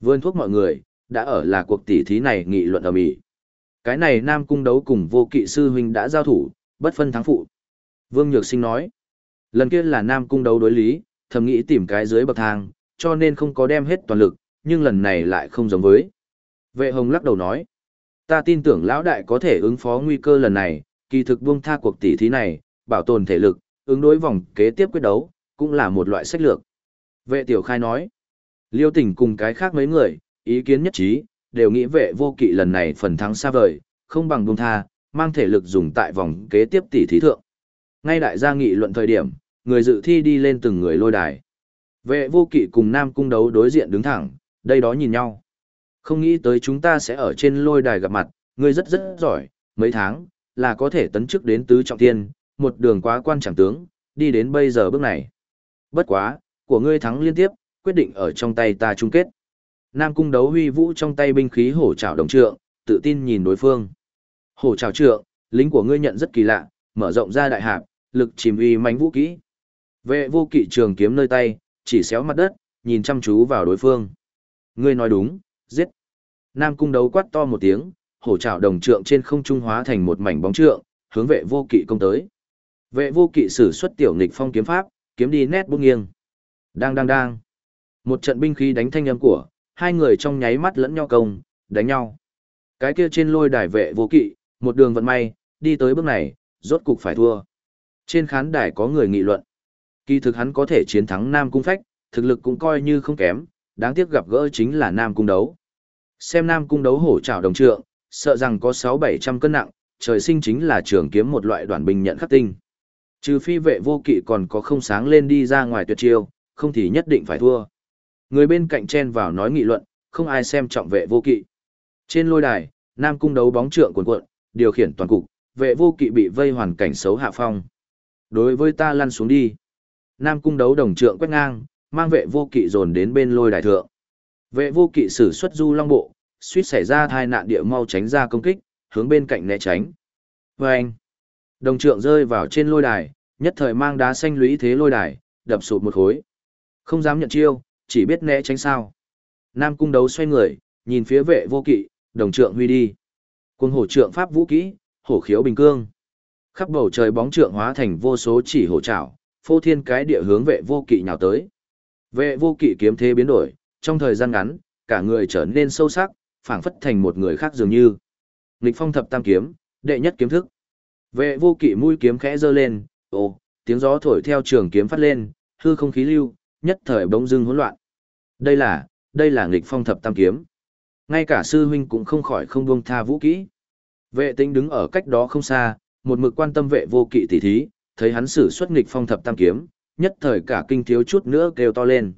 Vươn thuốc mọi người, đã ở là cuộc tỷ thí này nghị luận ở Mỹ. Cái này Nam Cung đấu cùng vô kỵ sư huynh đã giao thủ, bất phân thắng phụ. Vương Nhược Sinh nói, lần kia là Nam Cung đấu đối lý, thầm nghĩ tìm cái dưới bậc thang, cho nên không có đem hết toàn lực, nhưng lần này lại không giống với. Vệ Hồng lắc đầu nói, ta tin tưởng lão đại có thể ứng phó nguy cơ lần này, kỳ thực buông tha cuộc tỷ thí này, bảo tồn thể lực, ứng đối vòng kế tiếp quyết đấu, cũng là một loại sách lược. Vệ Tiểu Khai nói, Liêu Tỉnh cùng cái khác mấy người, ý kiến nhất trí, đều nghĩ vệ vô kỵ lần này phần thắng xa vời, không bằng buông tha, mang thể lực dùng tại vòng kế tiếp tỷ thí thượng. Ngay đại gia nghị luận thời điểm, người dự thi đi lên từng người lôi đài. Vệ vô kỵ cùng Nam Cung đấu đối diện đứng thẳng, đây đó nhìn nhau. Không nghĩ tới chúng ta sẽ ở trên lôi đài gặp mặt, người rất rất giỏi, mấy tháng, là có thể tấn chức đến tứ trọng thiên, một đường quá quan trọng tướng, đi đến bây giờ bước này. Bất quá, của ngươi thắng liên tiếp, quyết định ở trong tay ta chung kết. Nam cung đấu huy vũ trong tay binh khí hổ trảo đồng trượng, tự tin nhìn đối phương. Hổ trảo trượng, lính của ngươi nhận rất kỳ lạ, mở rộng ra đại hạp, lực chìm uy mãnh vũ kỹ. Vệ vô kỵ trường kiếm nơi tay, chỉ xéo mặt đất, nhìn chăm chú vào đối phương. Ngươi nói đúng, giết. Nam cung đấu quát to một tiếng, hổ trảo đồng trượng trên không trung hóa thành một mảnh bóng trượng, hướng vệ vô kỵ công tới. Vệ vô kỵ sử xuất tiểu nghịch phong kiếm pháp, kiếm đi nét bút nghiêng. Đang đang đang. Một trận binh khí đánh thanh âm của, hai người trong nháy mắt lẫn nhau công, đánh nhau. Cái kia trên lôi đài vệ vô kỵ, một đường vận may, đi tới bước này, rốt cục phải thua. Trên khán đài có người nghị luận. Kỳ thực hắn có thể chiến thắng Nam Cung Phách, thực lực cũng coi như không kém, đáng tiếc gặp gỡ chính là Nam Cung đấu. Xem Nam Cung đấu hổ trảo đồng trượng, sợ rằng có 6-700 cân nặng, trời sinh chính là trường kiếm một loại đoàn binh nhận khắc tinh. Trừ phi vệ vô kỵ còn có không sáng lên đi ra ngoài tuyệt chiêu, không thì nhất định phải thua. Người bên cạnh chen vào nói nghị luận, không ai xem trọng vệ vô kỵ. Trên lôi đài, Nam cung đấu bóng trượng cuồn cuộn, điều khiển toàn cục, vệ vô kỵ bị vây hoàn cảnh xấu hạ phong. Đối với ta lăn xuống đi. Nam cung đấu đồng trượng quét ngang, mang vệ vô kỵ dồn đến bên lôi đài thượng. Vệ vô kỵ sử xuất du long bộ, suýt xảy ra thai nạn địa mau tránh ra công kích, hướng bên cạnh né tránh. Và anh, đồng trượng rơi vào trên lôi đài, nhất thời mang đá xanh lũy thế lôi đài, đập sụt một khối. Không dám nhận chiêu, chỉ biết né tránh sao. Nam cung đấu xoay người, nhìn phía vệ vô kỵ, đồng trượng huy đi. Quân hổ trượng pháp vũ kỹ, hổ khiếu bình cương. Khắp bầu trời bóng trượng hóa thành vô số chỉ hổ trảo, phô thiên cái địa hướng vệ vô kỵ nhào tới. Vệ vô kỵ kiếm thế biến đổi, trong thời gian ngắn, cả người trở nên sâu sắc, phảng phất thành một người khác dường như. lịch phong thập tam kiếm, đệ nhất kiếm thức. Vệ vô kỵ mũi kiếm khẽ giơ lên, ồ, tiếng gió thổi theo trường kiếm phát lên, hư không khí lưu, nhất thời bỗng dưng hỗn loạn. Đây là, đây là nghịch phong thập tam kiếm. Ngay cả sư huynh cũng không khỏi không buông tha vũ kỹ. Vệ tinh đứng ở cách đó không xa, một mực quan tâm vệ vô kỵ tỉ thí, thấy hắn sử xuất nghịch phong thập tam kiếm, nhất thời cả kinh thiếu chút nữa kêu to lên.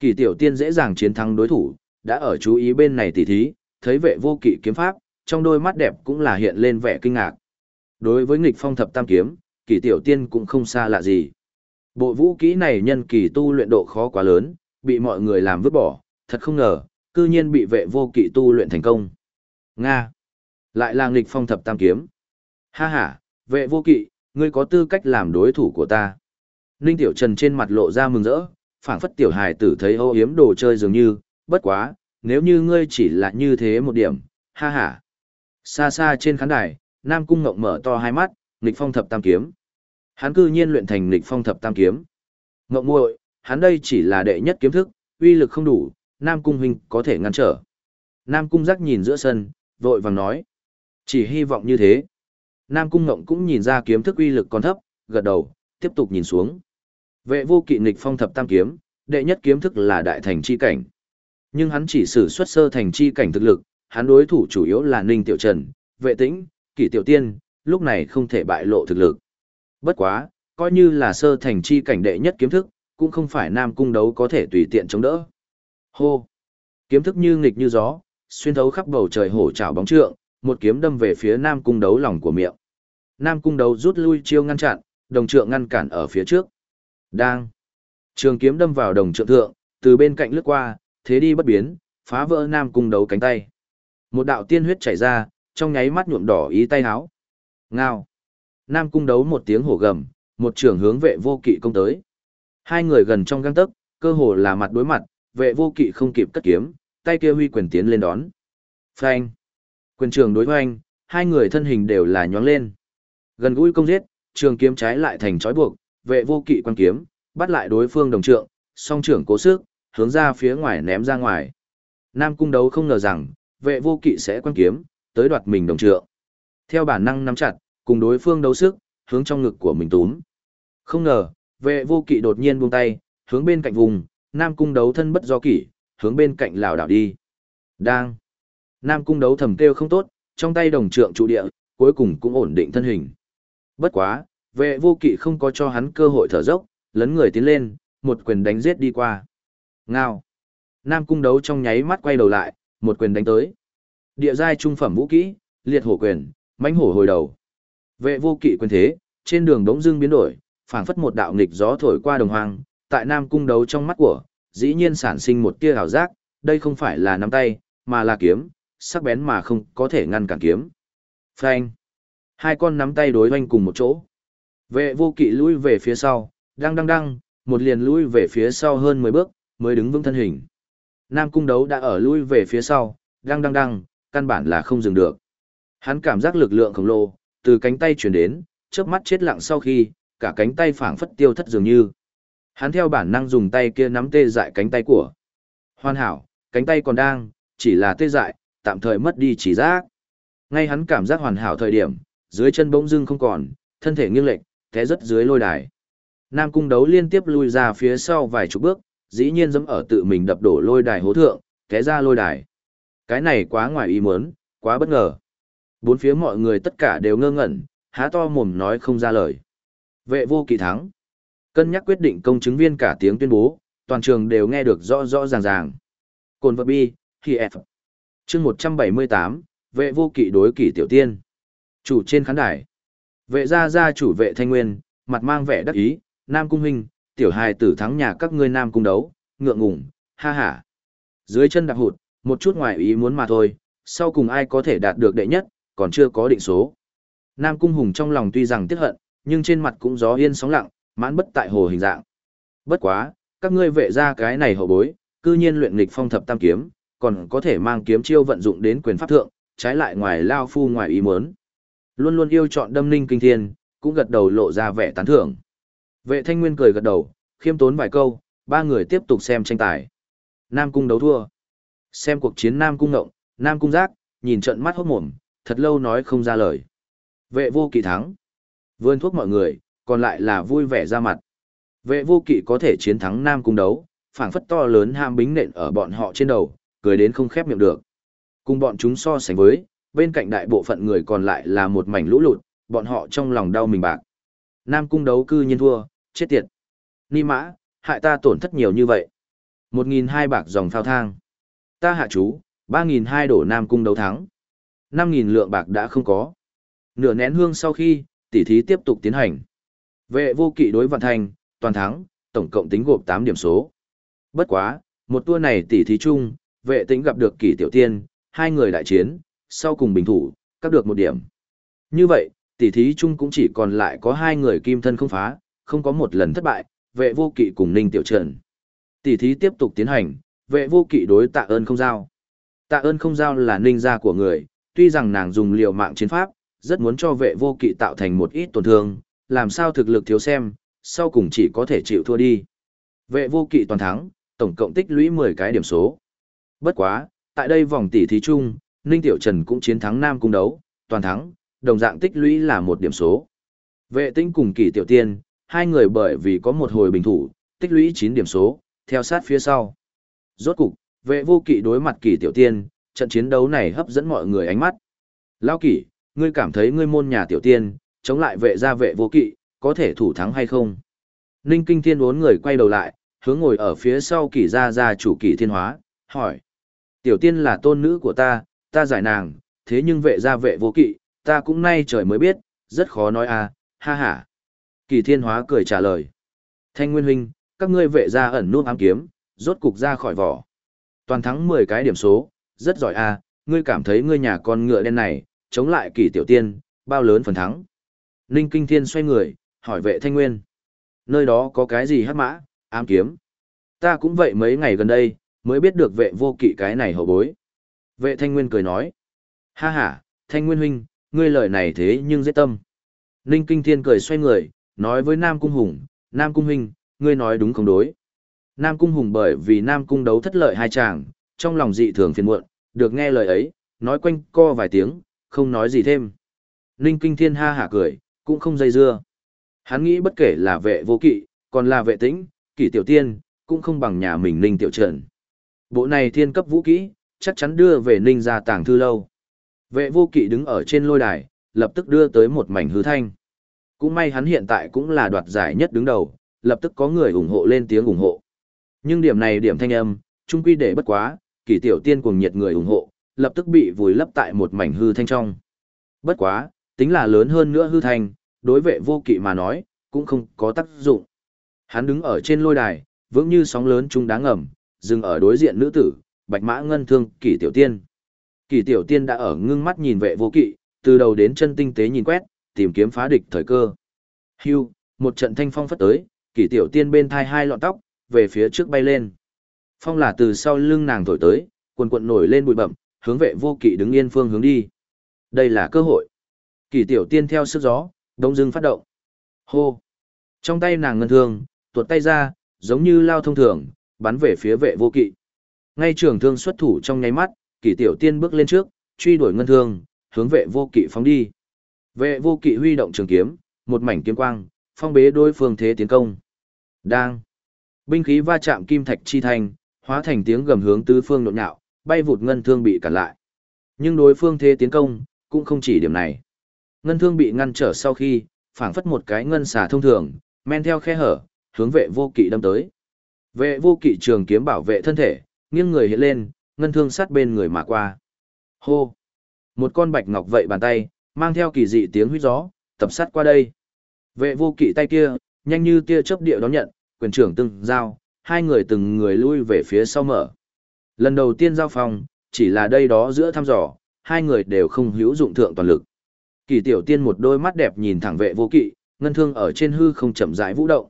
Kỳ tiểu tiên dễ dàng chiến thắng đối thủ, đã ở chú ý bên này tỉ thí, thấy vệ vô kỵ kiếm pháp, trong đôi mắt đẹp cũng là hiện lên vẻ kinh ngạc. Đối với nghịch phong thập tam kiếm, kỳ tiểu tiên cũng không xa lạ gì. Bộ vũ kỹ này nhân kỳ tu luyện độ khó quá lớn, bị mọi người làm vứt bỏ, thật không ngờ, cư nhiên bị vệ vô kỵ tu luyện thành công. Nga! Lại là nghịch phong thập tam kiếm. Ha ha, vệ vô kỵ, ngươi có tư cách làm đối thủ của ta. Ninh Tiểu Trần trên mặt lộ ra mừng rỡ, phảng phất tiểu hài tử thấy ô hiếm đồ chơi dường như, bất quá, nếu như ngươi chỉ là như thế một điểm, ha ha. Xa xa trên khán đài, Nam Cung Ngộng mở to hai mắt, nghịch phong thập tam kiếm. Hắn cư nhiên luyện thành lịch phong thập tam kiếm. Ngộng muội, hắn đây chỉ là đệ nhất kiếm thức, uy lực không đủ, Nam Cung huynh có thể ngăn trở. Nam Cung giác nhìn giữa sân, vội vàng nói. Chỉ hy vọng như thế. Nam Cung Ngộng cũng nhìn ra kiếm thức uy lực còn thấp, gật đầu, tiếp tục nhìn xuống. Vệ vô kỵ nghịch phong thập tam kiếm, đệ nhất kiếm thức là đại thành chi cảnh. Nhưng hắn chỉ sử xuất sơ thành chi cảnh thực lực, hắn đối thủ chủ yếu là Ninh Tiểu Trần, Vệ Tĩnh, Kỷ Tiểu Tiên, lúc này không thể bại lộ thực lực. Bất quá, coi như là sơ thành chi cảnh đệ nhất kiếm thức, cũng không phải Nam Cung đấu có thể tùy tiện chống đỡ. Hô! Kiếm thức như nghịch như gió, xuyên thấu khắp bầu trời hổ trảo bóng trượng, một kiếm đâm về phía Nam Cung đấu lòng của miệng. Nam Cung đấu rút lui chiêu ngăn chặn, đồng trượng ngăn cản ở phía trước. Đang! Trường kiếm đâm vào đồng trượng thượng, từ bên cạnh lướt qua, thế đi bất biến, phá vỡ Nam Cung đấu cánh tay. Một đạo tiên huyết chảy ra, trong nháy mắt nhuộm đỏ ý tay háo. Ngao! Nam Cung đấu một tiếng hổ gầm, một trường hướng vệ vô kỵ công tới. Hai người gần trong găng tấc, cơ hồ là mặt đối mặt, vệ vô kỵ không kịp cất kiếm, tay kia huy quyền tiến lên đón. Phanh! Quyền trường đối hoanh, hai người thân hình đều là nhón lên. Gần gũi công giết, trường kiếm trái lại thành trói buộc, vệ vô kỵ quan kiếm, bắt lại đối phương đồng trượng, song trưởng cố sức, hướng ra phía ngoài ném ra ngoài. Nam cung đấu không ngờ rằng, vệ vô kỵ sẽ quan kiếm, tới đoạt mình đồng trượng. Theo bản năng nắm chặt, cùng đối phương đấu sức, hướng trong ngực của mình túm. Không ngờ, vệ vô kỵ đột nhiên buông tay, hướng bên cạnh vùng, Nam cung đấu thân bất do kỷ, hướng bên cạnh lào đảo đi. Đang. Nam cung đấu thầm kêu không tốt, trong tay đồng trượng trụ địa, cuối cùng cũng ổn định thân hình. Bất quá, vệ vô kỵ không có cho hắn cơ hội thở dốc, lấn người tiến lên, một quyền đánh giết đi qua. Ngao. Nam cung đấu trong nháy mắt quay đầu lại, một quyền đánh tới. Địa giai trung phẩm vũ kỹ, liệt hổ quyền, mãnh hổ hồi đầu. Vệ vô kỵ quyền thế, trên đường đống dưng biến đổi, phảng phất một đạo nghịch gió thổi qua đồng hoang, tại Nam cung đấu trong mắt của, dĩ nhiên sản sinh một tia ảo giác, đây không phải là nắm tay, mà là kiếm, sắc bén mà không có thể ngăn cản kiếm. Phanh. Hai con nắm tay đối hoanh cùng một chỗ. Vệ vô kỵ lui về phía sau, đang đang đang, một liền lui về phía sau hơn 10 bước, mới đứng vững thân hình. Nam cung đấu đã ở lui về phía sau, đang đang đang, căn bản là không dừng được. Hắn cảm giác lực lượng khổng lồ, từ cánh tay chuyển đến, chớp mắt chết lặng sau khi, cả cánh tay phảng phất tiêu thất dường như. Hắn theo bản năng dùng tay kia nắm tê dại cánh tay của. Hoàn hảo, cánh tay còn đang, chỉ là tê dại, tạm thời mất đi chỉ giác. Ngay hắn cảm giác hoàn hảo thời điểm, dưới chân bỗng dưng không còn, thân thể nghiêng lệch, té rất dưới lôi đài. Nam cung đấu liên tiếp lui ra phía sau vài chục bước, dĩ nhiên dẫm ở tự mình đập đổ lôi đài hố thượng, té ra lôi đài. Cái này quá ngoài ý muốn, quá bất ngờ. Bốn phía mọi người tất cả đều ngơ ngẩn, há to mồm nói không ra lời. Vệ vô kỵ thắng. Cân nhắc quyết định công chứng viên cả tiếng tuyên bố, toàn trường đều nghe được rõ rõ ràng ràng. Cồn vật bi, khi F. chương 178, vệ vô kỵ đối kỷ tiểu tiên. Chủ trên khán đài. Vệ gia gia chủ vệ thanh nguyên, mặt mang vẻ đắc ý, Nam Cung Huynh, tiểu hài tử thắng nhà các ngươi Nam Cung đấu, ngượng ngùng, ha ha. Dưới chân đạp hụt, một chút ngoài ý muốn mà thôi, sau cùng ai có thể đạt được đệ nhất, còn chưa có định số. Nam Cung Hùng trong lòng tuy rằng tiếc hận, nhưng trên mặt cũng gió yên sóng lặng, mãn bất tại hồ hình dạng. Bất quá, các ngươi vệ ra cái này hậu bối, cư nhiên luyện nghịch phong thập tam kiếm, còn có thể mang kiếm chiêu vận dụng đến quyền pháp thượng, trái lại ngoài lao phu ngoài ý muốn. Luôn luôn yêu chọn đâm ninh kinh thiên, cũng gật đầu lộ ra vẻ tán thưởng. Vệ thanh nguyên cười gật đầu, khiêm tốn vài câu, ba người tiếp tục xem tranh tài. Nam cung đấu thua. Xem cuộc chiến Nam cung ngộng, Nam cung giác, nhìn trận mắt hốt mồm, thật lâu nói không ra lời. Vệ vô kỵ thắng. Vươn thuốc mọi người, còn lại là vui vẻ ra mặt. Vệ vô kỵ có thể chiến thắng Nam cung đấu, phảng phất to lớn ham bính nện ở bọn họ trên đầu, cười đến không khép miệng được. Cùng bọn chúng so sánh với, bên cạnh đại bộ phận người còn lại là một mảnh lũ lụt, bọn họ trong lòng đau mình bạc. Nam cung đấu cư nhiên thua, chết tiệt. Ni mã, hại ta tổn thất nhiều như vậy. Một nghìn hai bạc dòng phao thang. Ta hạ chú, ba nghìn hai đổ Nam cung đấu thắng. Năm nghìn lượng bạc đã không có. Nửa nén hương sau khi, tỉ thí tiếp tục tiến hành. Vệ vô kỵ đối vạn thành, toàn thắng, tổng cộng tính gộp 8 điểm số. Bất quá, một tour này tỉ thí chung, vệ tính gặp được kỷ tiểu tiên, hai người đại chiến, sau cùng bình thủ, các được một điểm. Như vậy, tỉ thí chung cũng chỉ còn lại có hai người kim thân không phá, không có một lần thất bại, vệ vô kỵ cùng ninh tiểu trần. Tỉ thí tiếp tục tiến hành, vệ vô kỵ đối tạ ơn không giao. Tạ ơn không giao là ninh gia của người, tuy rằng nàng dùng liều mạng chiến pháp, rất muốn cho vệ vô kỵ tạo thành một ít tổn thương, làm sao thực lực thiếu xem, sau cùng chỉ có thể chịu thua đi. Vệ vô kỵ toàn thắng, tổng cộng tích lũy 10 cái điểm số. Bất quá, tại đây vòng tỷ thí chung, Ninh Tiểu Trần cũng chiến thắng Nam Cung đấu, toàn thắng, đồng dạng tích lũy là một điểm số. Vệ tinh cùng kỳ tiểu tiên, hai người bởi vì có một hồi bình thủ, tích lũy 9 điểm số, theo sát phía sau. Rốt cục, vệ vô kỵ đối mặt kỳ tiểu tiên, trận chiến đấu này hấp dẫn mọi người ánh mắt. Lao kỷ, ngươi cảm thấy ngươi môn nhà tiểu tiên, chống lại vệ gia vệ vô kỵ, có thể thủ thắng hay không? Ninh Kinh Thiên bốn người quay đầu lại, hướng ngồi ở phía sau kỷ gia gia chủ kỷ thiên hóa, hỏi. Tiểu tiên là tôn nữ của ta, ta giải nàng, thế nhưng vệ gia vệ vô kỵ, ta cũng nay trời mới biết, rất khó nói à, ha ha. Kỷ thiên hóa cười trả lời. Thanh Nguyên Huynh, các ngươi vệ gia ẩn nút ám kiếm, rốt cục ra khỏi vỏ. Toàn thắng 10 cái điểm số, rất giỏi à, ngươi cảm thấy ngươi nhà con ngựa đen này, chống lại kỳ tiểu tiên, bao lớn phần thắng. Ninh Kinh Thiên xoay người, hỏi vệ thanh nguyên. Nơi đó có cái gì hát mã, ám kiếm. Ta cũng vậy mấy ngày gần đây, mới biết được vệ vô kỵ cái này hậu bối. Vệ thanh nguyên cười nói. Ha ha, thanh nguyên huynh, ngươi lời này thế nhưng dễ tâm. Ninh Kinh Thiên cười xoay người, nói với Nam Cung Hùng, Nam Cung huynh, ngươi nói đúng không đối. Nam Cung Hùng bởi vì Nam Cung đấu thất lợi hai chàng, trong lòng dị thường phiền muộn, được nghe lời ấy, nói quanh co vài tiếng, không nói gì thêm. Ninh Kinh Thiên ha hả cười, cũng không dây dưa. Hắn nghĩ bất kể là vệ vô kỵ, còn là vệ tĩnh, kỷ tiểu tiên, cũng không bằng nhà mình Ninh Tiểu Trần. Bộ này thiên cấp vũ kỹ, chắc chắn đưa về Ninh ra tàng thư lâu. Vệ vô kỵ đứng ở trên lôi đài, lập tức đưa tới một mảnh hư thanh. Cũng may hắn hiện tại cũng là đoạt giải nhất đứng đầu, lập tức có người ủng hộ lên tiếng ủng hộ. Nhưng điểm này điểm thanh âm, trung quy để bất quá, kỷ tiểu tiên cùng nhiệt người ủng hộ, lập tức bị vùi lấp tại một mảnh hư thanh trong. Bất quá, tính là lớn hơn nữa hư thanh, đối vệ vô kỵ mà nói, cũng không có tác dụng. Hắn đứng ở trên lôi đài, vững như sóng lớn trung đáng ngầm, dừng ở đối diện nữ tử, bạch mã ngân thương kỷ tiểu tiên. Kỷ tiểu tiên đã ở ngưng mắt nhìn vệ vô kỵ, từ đầu đến chân tinh tế nhìn quét, tìm kiếm phá địch thời cơ. Hưu, một trận thanh phong phất tới, kỷ tiểu tiên bên thai hai lọn tóc, về phía trước bay lên. Phong là từ sau lưng nàng thổi tới, quần quận nổi lên bụi bậm, hướng vệ vô kỵ đứng yên phương hướng đi. Đây là cơ hội. Kỷ tiểu tiên theo sức gió, đông dưng phát động. Hô. Trong tay nàng ngân thương, tuột tay ra, giống như lao thông thường, bắn về phía vệ vô kỵ. Ngay trường thương xuất thủ trong nháy mắt, kỷ tiểu tiên bước lên trước, truy đuổi ngân thương, hướng vệ vô kỵ phóng đi. Vệ vô kỵ huy động trường kiếm, một mảnh kiếm quang, phong bế đối phương thế tiến công. Đang. Binh khí va chạm kim thạch chi thành, hóa thành tiếng gầm hướng tứ phương nhộn nhạo, bay vụt ngân thương bị cản lại. Nhưng đối phương thế tiến công, cũng không chỉ điểm này. Ngân thương bị ngăn trở sau khi, phảng phất một cái ngân xà thông thường, men theo khe hở, hướng vệ vô kỵ đâm tới. Vệ vô kỵ trường kiếm bảo vệ thân thể, nghiêng người hiện lên, ngân thương sát bên người mà qua. Hô! Một con bạch ngọc vậy bàn tay, mang theo kỳ dị tiếng huyết gió, tập sát qua đây. Vệ vô kỵ tay kia, nhanh như tia chớp địa đón nhận, quyền trưởng từng giao, hai người từng người lui về phía sau mở. Lần đầu tiên giao phòng, chỉ là đây đó giữa thăm dò, hai người đều không hữu dụng thượng toàn lực. Kỳ tiểu tiên một đôi mắt đẹp nhìn thẳng vệ vô kỵ, ngân thương ở trên hư không chậm rãi vũ động.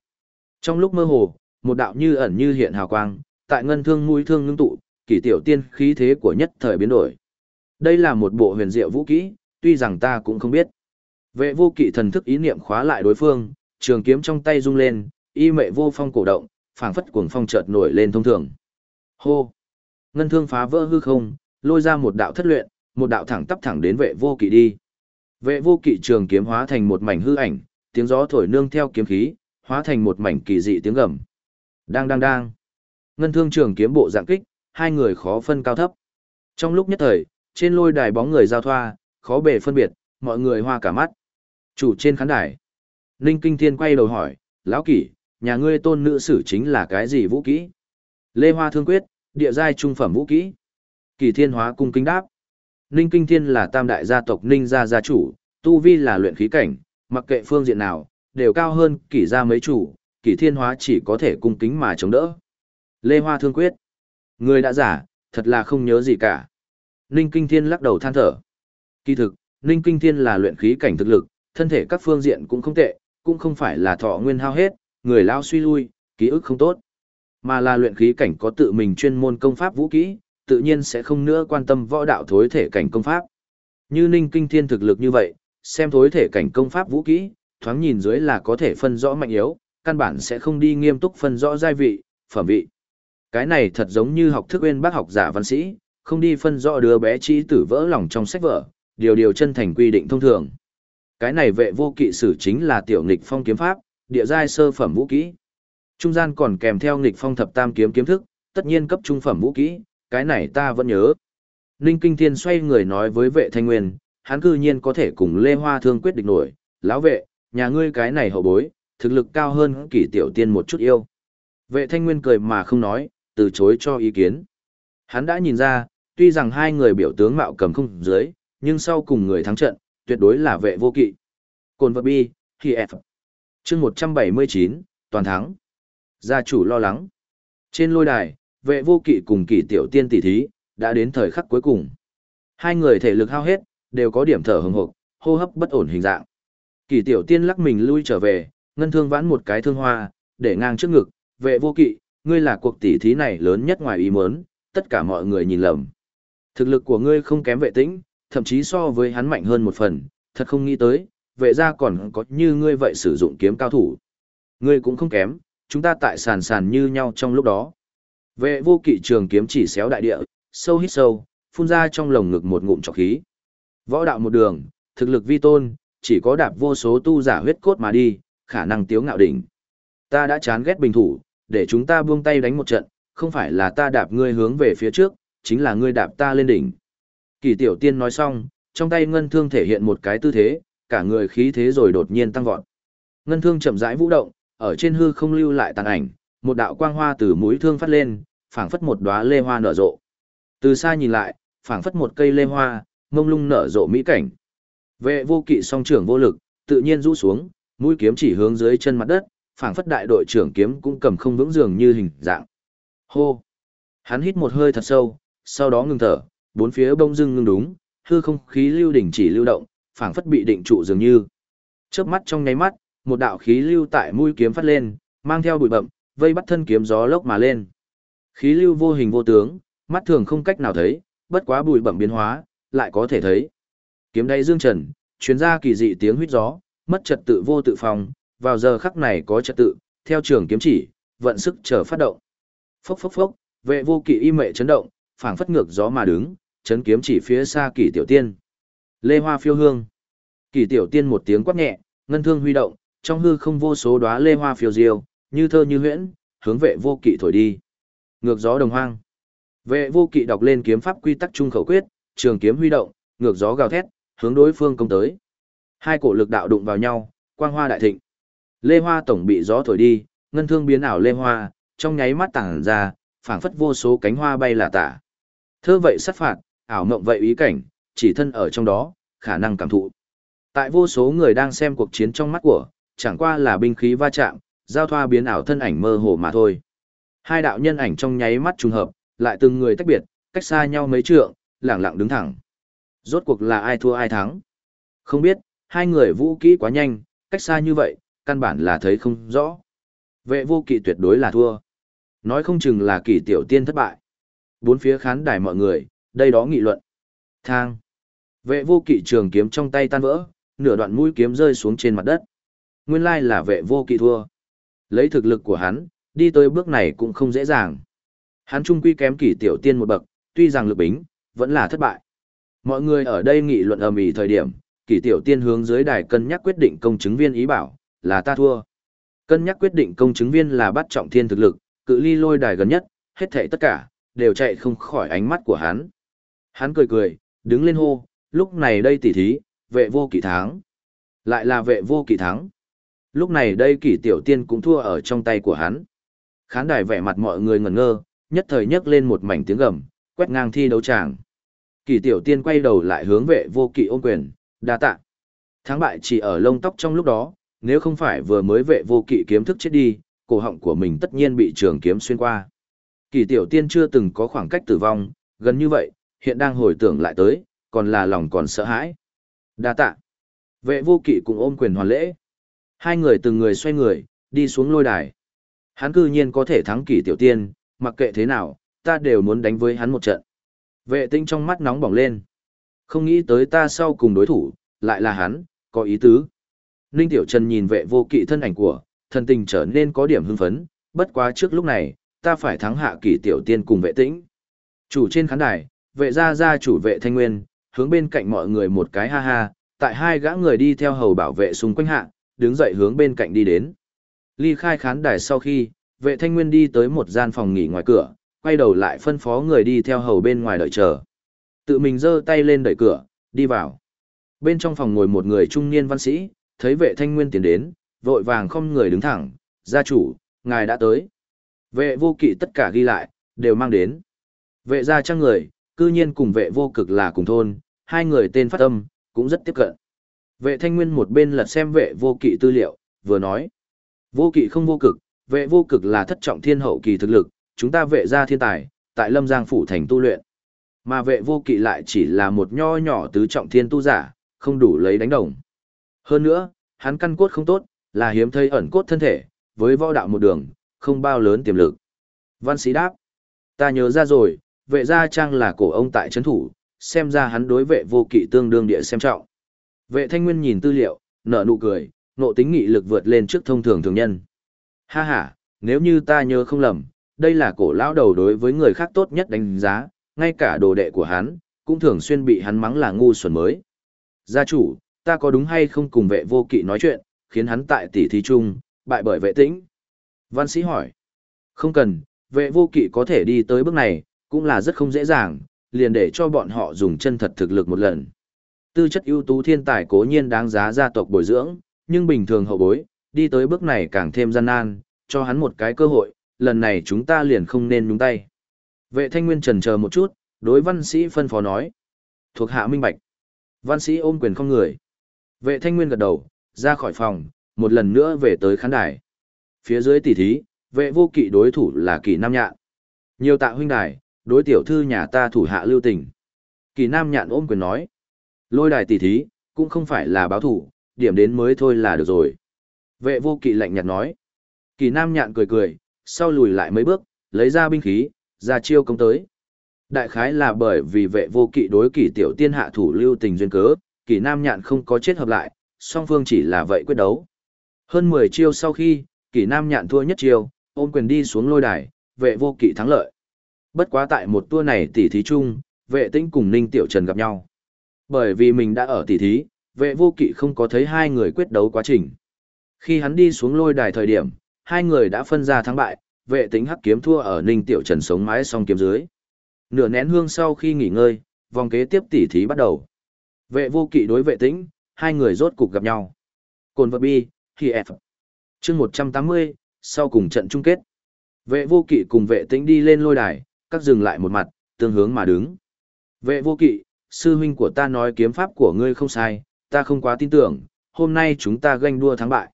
Trong lúc mơ hồ, một đạo như ẩn như hiện hào quang, tại ngân thương mũi thương ngưng tụ, kỳ tiểu tiên khí thế của nhất thời biến đổi. Đây là một bộ huyền diệu vũ kỹ, tuy rằng ta cũng không biết. Vệ vô kỵ thần thức ý niệm khóa lại đối phương, trường kiếm trong tay rung lên, y mệ vô phong cổ động, phảng phất cuồng phong chợt nổi lên thông thường. Hô! Ngân thương phá vỡ hư không, lôi ra một đạo thất luyện, một đạo thẳng tắp thẳng đến vệ vô kỵ đi. Vệ vô kỵ trường kiếm hóa thành một mảnh hư ảnh, tiếng gió thổi nương theo kiếm khí, hóa thành một mảnh kỳ dị tiếng gầm. Đang đang đang. Ngân thương trường kiếm bộ dạng kích, hai người khó phân cao thấp. Trong lúc nhất thời, trên lôi đài bóng người giao thoa, khó bề phân biệt, mọi người hoa cả mắt. Chủ trên khán đài. Ninh Kinh Thiên quay đầu hỏi, lão kỷ, nhà ngươi tôn nữ sử chính là cái gì vũ kỹ? Lê Hoa Thương Quyết, địa giai trung phẩm vũ kỹ. Kỳ Thiên Hóa cung kính đáp. Ninh Kinh Thiên là tam đại gia tộc Ninh gia gia chủ, tu vi là luyện khí cảnh, mặc kệ phương diện nào, đều cao hơn Kỳ gia mấy chủ, Kỳ thiên hóa chỉ có thể cung kính mà chống đỡ. Lê Hoa Thương Quyết. Người đã giả, thật là không nhớ gì cả. Ninh Kinh Thiên lắc đầu than thở. Kỳ thực, Ninh Kinh Thiên là luyện khí cảnh thực lực, thân thể các phương diện cũng không tệ, cũng không phải là thọ nguyên hao hết, người lao suy lui, ký ức không tốt. Mà là luyện khí cảnh có tự mình chuyên môn công pháp vũ kỹ, tự nhiên sẽ không nữa quan tâm võ đạo thối thể cảnh công pháp. Như Ninh Kinh Thiên thực lực như vậy, xem thối thể cảnh công pháp vũ kỹ, thoáng nhìn dưới là có thể phân rõ mạnh yếu, căn bản sẽ không đi nghiêm túc phân rõ giai vị, phẩm vị. Cái này thật giống như học thức bên bác học giả văn sĩ, không đi phân rõ đứa bé trí tử vỡ lòng trong sách vở, điều điều chân thành quy định thông thường. Cái này vệ vô kỵ sử chính là tiểu nghịch phong kiếm pháp, địa giai sơ phẩm vũ kỹ. Trung gian còn kèm theo nghịch phong thập tam kiếm kiếm thức, tất nhiên cấp trung phẩm vũ kỹ, cái này ta vẫn nhớ. Ninh Kinh Thiên xoay người nói với vệ thanh nguyên, hắn cư nhiên có thể cùng Lê Hoa Thương quyết định nổi, lão vệ, nhà ngươi cái này hậu bối, thực lực cao hơn kỷ tiểu tiên một chút yêu. Vệ thanh nguyên cười mà không nói, từ chối cho ý kiến. Hắn đã nhìn ra, tuy rằng hai người biểu tướng mạo cầm không dưới, nhưng sau cùng người thắng trận, tuyệt đối là vệ vô kỵ. Cồn vật bi, khi F chương 179, toàn thắng. Gia chủ lo lắng. Trên lôi đài, vệ vô kỵ cùng kỷ tiểu tiên tỷ thí, đã đến thời khắc cuối cùng. Hai người thể lực hao hết, đều có điểm thở hừng hộp, hô hấp bất ổn hình dạng. Kỷ tiểu tiên lắc mình lui trở về, ngân thương vãn một cái thương hoa, để ngang trước ngực, vệ vô kỵ, ngươi là cuộc tỷ thí này lớn nhất ngoài ý muốn, tất cả mọi người nhìn lầm. Thực lực của ngươi không kém vệ tĩnh, thậm chí so với hắn mạnh hơn một phần, thật không nghĩ tới, vệ ra còn có như ngươi vậy sử dụng kiếm cao thủ. Ngươi cũng không kém, chúng ta tại sàn sàn như nhau trong lúc đó. Vệ vô kỵ trường kiếm chỉ xéo đại địa, sâu hít sâu, phun ra trong lồng ngực một ngụm trọc khí. Võ đạo một đường, thực lực vi tôn, chỉ có đạp vô số tu giả huyết cốt mà đi, khả năng tiếu ngạo đỉnh. Ta đã chán ghét bình thủ, để chúng ta buông tay đánh một trận, không phải là ta đạp ngươi hướng về phía trước, chính là ngươi đạp ta lên đỉnh. Kỳ tiểu tiên nói xong, trong tay ngân thương thể hiện một cái tư thế, cả người khí thế rồi đột nhiên tăng vọt. Ngân thương chậm rãi vũ động, ở trên hư không lưu lại tàn ảnh, một đạo quang hoa từ mũi thương phát lên, phảng phất một đóa lê hoa nở rộ. Từ xa nhìn lại, phảng phất một cây lê hoa, ngông lung nở rộ mỹ cảnh. Vệ vô kỵ song trưởng vô lực, tự nhiên rũ xuống, mũi kiếm chỉ hướng dưới chân mặt đất, phảng phất đại đội trưởng kiếm cũng cầm không vững dường như hình dạng. Hô! Hắn hít một hơi thật sâu, sau đó ngừng thở, bốn phía bông dưng ngưng đúng, hư không khí lưu đỉnh chỉ lưu động, phảng phất bị định trụ dường như. Chớp mắt trong nháy mắt, một đạo khí lưu tại mũi kiếm phát lên, mang theo bụi bậm, vây bắt thân kiếm gió lốc mà lên. Khí lưu vô hình vô tướng, mắt thường không cách nào thấy, bất quá bụi bậm biến hóa, lại có thể thấy. Kiếm đáy dương trần, chuyến ra kỳ dị tiếng huyết gió, mất trật tự vô tự phòng, vào giờ khắc này có trật tự, theo trường kiếm chỉ, vận sức chờ phát động. Phốc phốc phốc, vệ vô kỵ y mệ chấn động, phảng phất ngược gió mà đứng, chấn kiếm chỉ phía xa kỳ tiểu tiên. Lê hoa phiêu hương. Kỳ tiểu tiên một tiếng quát nhẹ, ngân thương huy động, trong hư không vô số đóa lê hoa phiêu diêu, như thơ như huyễn, hướng vệ vô kỵ thổi đi. Ngược gió đồng hoang. Vệ vô kỵ đọc lên kiếm pháp quy tắc trung khẩu quyết, trường kiếm huy động, ngược gió gào thét, hướng đối phương công tới. Hai cổ lực đạo đụng vào nhau, quang hoa đại thịnh. Lê Hoa tổng bị gió thổi đi, ngân thương biến ảo lê hoa, trong nháy mắt tản ra, phảng phất vô số cánh hoa bay là tả. Thơ vậy sát phạt, ảo mộng vậy ý cảnh, chỉ thân ở trong đó, khả năng cảm thụ. Tại vô số người đang xem cuộc chiến trong mắt của, chẳng qua là binh khí va chạm, giao thoa biến ảo thân ảnh mơ hồ mà thôi. Hai đạo nhân ảnh trong nháy mắt trùng hợp, lại từng người tách biệt, cách xa nhau mấy trượng, lẳng lặng đứng thẳng. Rốt cuộc là ai thua ai thắng? Không biết, hai người vũ kỹ quá nhanh, cách xa như vậy, căn bản là thấy không rõ. Vệ vô kỵ tuyệt đối là thua. Nói không chừng là kỷ tiểu tiên thất bại. Bốn phía khán đài mọi người, đây đó nghị luận. Thang. Vệ vô kỵ trường kiếm trong tay tan vỡ, nửa đoạn mũi kiếm rơi xuống trên mặt đất. Nguyên lai là vệ vô kỵ thua. Lấy thực lực của hắn, đi tới bước này cũng không dễ dàng. Hắn trung quy kém kỷ tiểu tiên một bậc, tuy rằng lực bính, vẫn là thất bại. Mọi người ở đây nghị luận ầm ĩ thời điểm, kỷ tiểu tiên hướng dưới đài cân nhắc quyết định công chứng viên ý bảo, là ta thua. Cân nhắc quyết định công chứng viên là bắt trọng thiên thực lực, cự ly lôi đài gần nhất, hết thảy tất cả, đều chạy không khỏi ánh mắt của hắn. Hắn cười cười, đứng lên hô, lúc này đây tỉ thí, vệ vô kỵ thắng. Lại là vệ vô kỵ thắng. Lúc này đây kỷ tiểu tiên cũng thua ở trong tay của hắn. Khán đài vẻ mặt mọi người ngẩn ngơ, nhất thời nhấc lên một mảnh tiếng gầm, quét ngang thi đấu tràng. Kỷ tiểu tiên quay đầu lại hướng vệ vô kỵ ôm quyền, đa tạ. Thắng bại chỉ ở lông tóc trong lúc đó, nếu không phải vừa mới vệ vô kỵ kiếm thức chết đi, cổ họng của mình tất nhiên bị trường kiếm xuyên qua. Kỳ tiểu tiên chưa từng có khoảng cách tử vong, gần như vậy, hiện đang hồi tưởng lại tới, còn là lòng còn sợ hãi. Đa tạ. Vệ vô kỵ cùng ôm quyền hoàn lễ. Hai người từng người xoay người, đi xuống lôi đài. Hắn cư nhiên có thể thắng kỷ tiểu tiên, mặc kệ thế nào, ta đều muốn đánh với hắn một trận. Vệ tinh trong mắt nóng bỏng lên. Không nghĩ tới ta sau cùng đối thủ, lại là hắn, có ý tứ. Ninh Tiểu Trần nhìn vệ vô kỵ thân ảnh của, thần tình trở nên có điểm hưng phấn, bất quá trước lúc này, ta phải thắng hạ kỷ tiểu tiên cùng vệ tĩnh. Chủ trên khán đài, vệ gia gia chủ vệ thanh nguyên, hướng bên cạnh mọi người một cái ha ha, tại hai gã người đi theo hầu bảo vệ xung quanh hạ, đứng dậy hướng bên cạnh đi đến. Ly khai khán đài sau khi, vệ thanh nguyên đi tới một gian phòng nghỉ ngoài cửa, quay đầu lại phân phó người đi theo hầu bên ngoài đợi chờ. Tự mình giơ tay lên đẩy cửa, đi vào. Bên trong phòng ngồi một người trung niên văn sĩ, thấy vệ thanh nguyên tiến đến, vội vàng không người đứng thẳng, gia chủ, ngài đã tới. Vệ vô kỵ tất cả ghi lại, đều mang đến. Vệ gia trang người, cư nhiên cùng vệ vô cực là cùng thôn, hai người tên phát âm, cũng rất tiếp cận. Vệ thanh nguyên một bên lật xem vệ vô kỵ tư liệu, vừa nói. Vô kỵ không vô cực, vệ vô cực là thất trọng thiên hậu kỳ thực lực, chúng ta vệ gia thiên tài, tại lâm giang phủ thành tu luyện. Mà vệ vô kỵ lại chỉ là một nho nhỏ tứ trọng thiên tu giả, không đủ lấy đánh đồng. Hơn nữa, hắn căn cốt không tốt, là hiếm thấy ẩn cốt thân thể, với võ đạo một đường, không bao lớn tiềm lực. Văn sĩ đáp, ta nhớ ra rồi, vệ gia trang là cổ ông tại trấn thủ, xem ra hắn đối vệ vô kỵ tương đương địa xem trọng. Vệ thanh nguyên nhìn tư liệu, nở nụ cười, nộ tính nghị lực vượt lên trước thông thường thường nhân. Ha ha, nếu như ta nhớ không lầm, đây là cổ lão đầu đối với người khác tốt nhất đánh giá, ngay cả đồ đệ của hắn, cũng thường xuyên bị hắn mắng là ngu xuẩn mới. Gia chủ, ta có đúng hay không cùng vệ vô kỵ nói chuyện, khiến hắn tại tỷ thí chung, bại bởi vệ tĩnh? Văn sĩ hỏi. Không cần, vệ vô kỵ có thể đi tới bước này, cũng là rất không dễ dàng, liền để cho bọn họ dùng chân thật thực lực một lần. Tư chất ưu tú thiên tài cố nhiên đáng giá gia tộc bồi dưỡng, nhưng bình thường hậu bối, đi tới bước này càng thêm gian nan, cho hắn một cái cơ hội, lần này chúng ta liền không nên nhúng tay. Vệ thanh nguyên trần chờ một chút, đối văn sĩ phân phó nói. Thuộc hạ minh bạch. Văn sĩ ôm quyền không người. Vệ thanh nguyên gật đầu, ra khỏi phòng, một lần nữa về tới khán đài. Phía dưới tỷ thí, vệ vô kỵ đối thủ là kỳ nam nhạn. Nhiều tạ huynh đài, đối tiểu thư nhà ta thủ hạ lưu tình. Kỳ nam nhạn ôm quyền nói. Lôi đài tỷ thí, cũng không phải là báo thủ, điểm đến mới thôi là được rồi. Vệ vô kỵ lạnh nhạt nói. Kỳ nam nhạn cười cười, sau lùi lại mấy bước, lấy ra binh khí, ra chiêu công tới. Đại khái là bởi vì vệ vô kỵ đối kỳ tiểu tiên hạ thủ lưu tình duyên cớ, kỳ nam nhạn không có chết hợp lại, song phương chỉ là vậy quyết đấu. Hơn 10 chiêu sau khi, kỳ nam nhạn thua nhất chiêu, ôm quyền đi xuống lôi đài, vệ vô kỵ thắng lợi. Bất quá tại một tour này tỷ thí chung, vệ tĩnh cùng Ninh Tiểu Trần gặp nhau. Bởi vì mình đã ở tỷ thí, vệ vô kỵ không có thấy hai người quyết đấu quá trình. Khi hắn đi xuống lôi đài thời điểm, hai người đã phân ra thắng bại, vệ tính hắc kiếm thua ở Ninh Tiểu Trần sống mái song kiếm dưới. Nửa nén hương sau khi nghỉ ngơi, vòng kế tiếp tỷ thí bắt đầu. Vệ vô kỵ đối vệ tính, hai người rốt cục gặp nhau. Cồn vật bi, khi F. chương 180, sau cùng trận chung kết. Vệ vô kỵ cùng vệ tính đi lên lôi đài, các dừng lại một mặt, tương hướng mà đứng. Vệ vô kỵ, sư huynh của ta nói kiếm pháp của ngươi không sai, ta không quá tin tưởng, hôm nay chúng ta ganh đua thắng bại.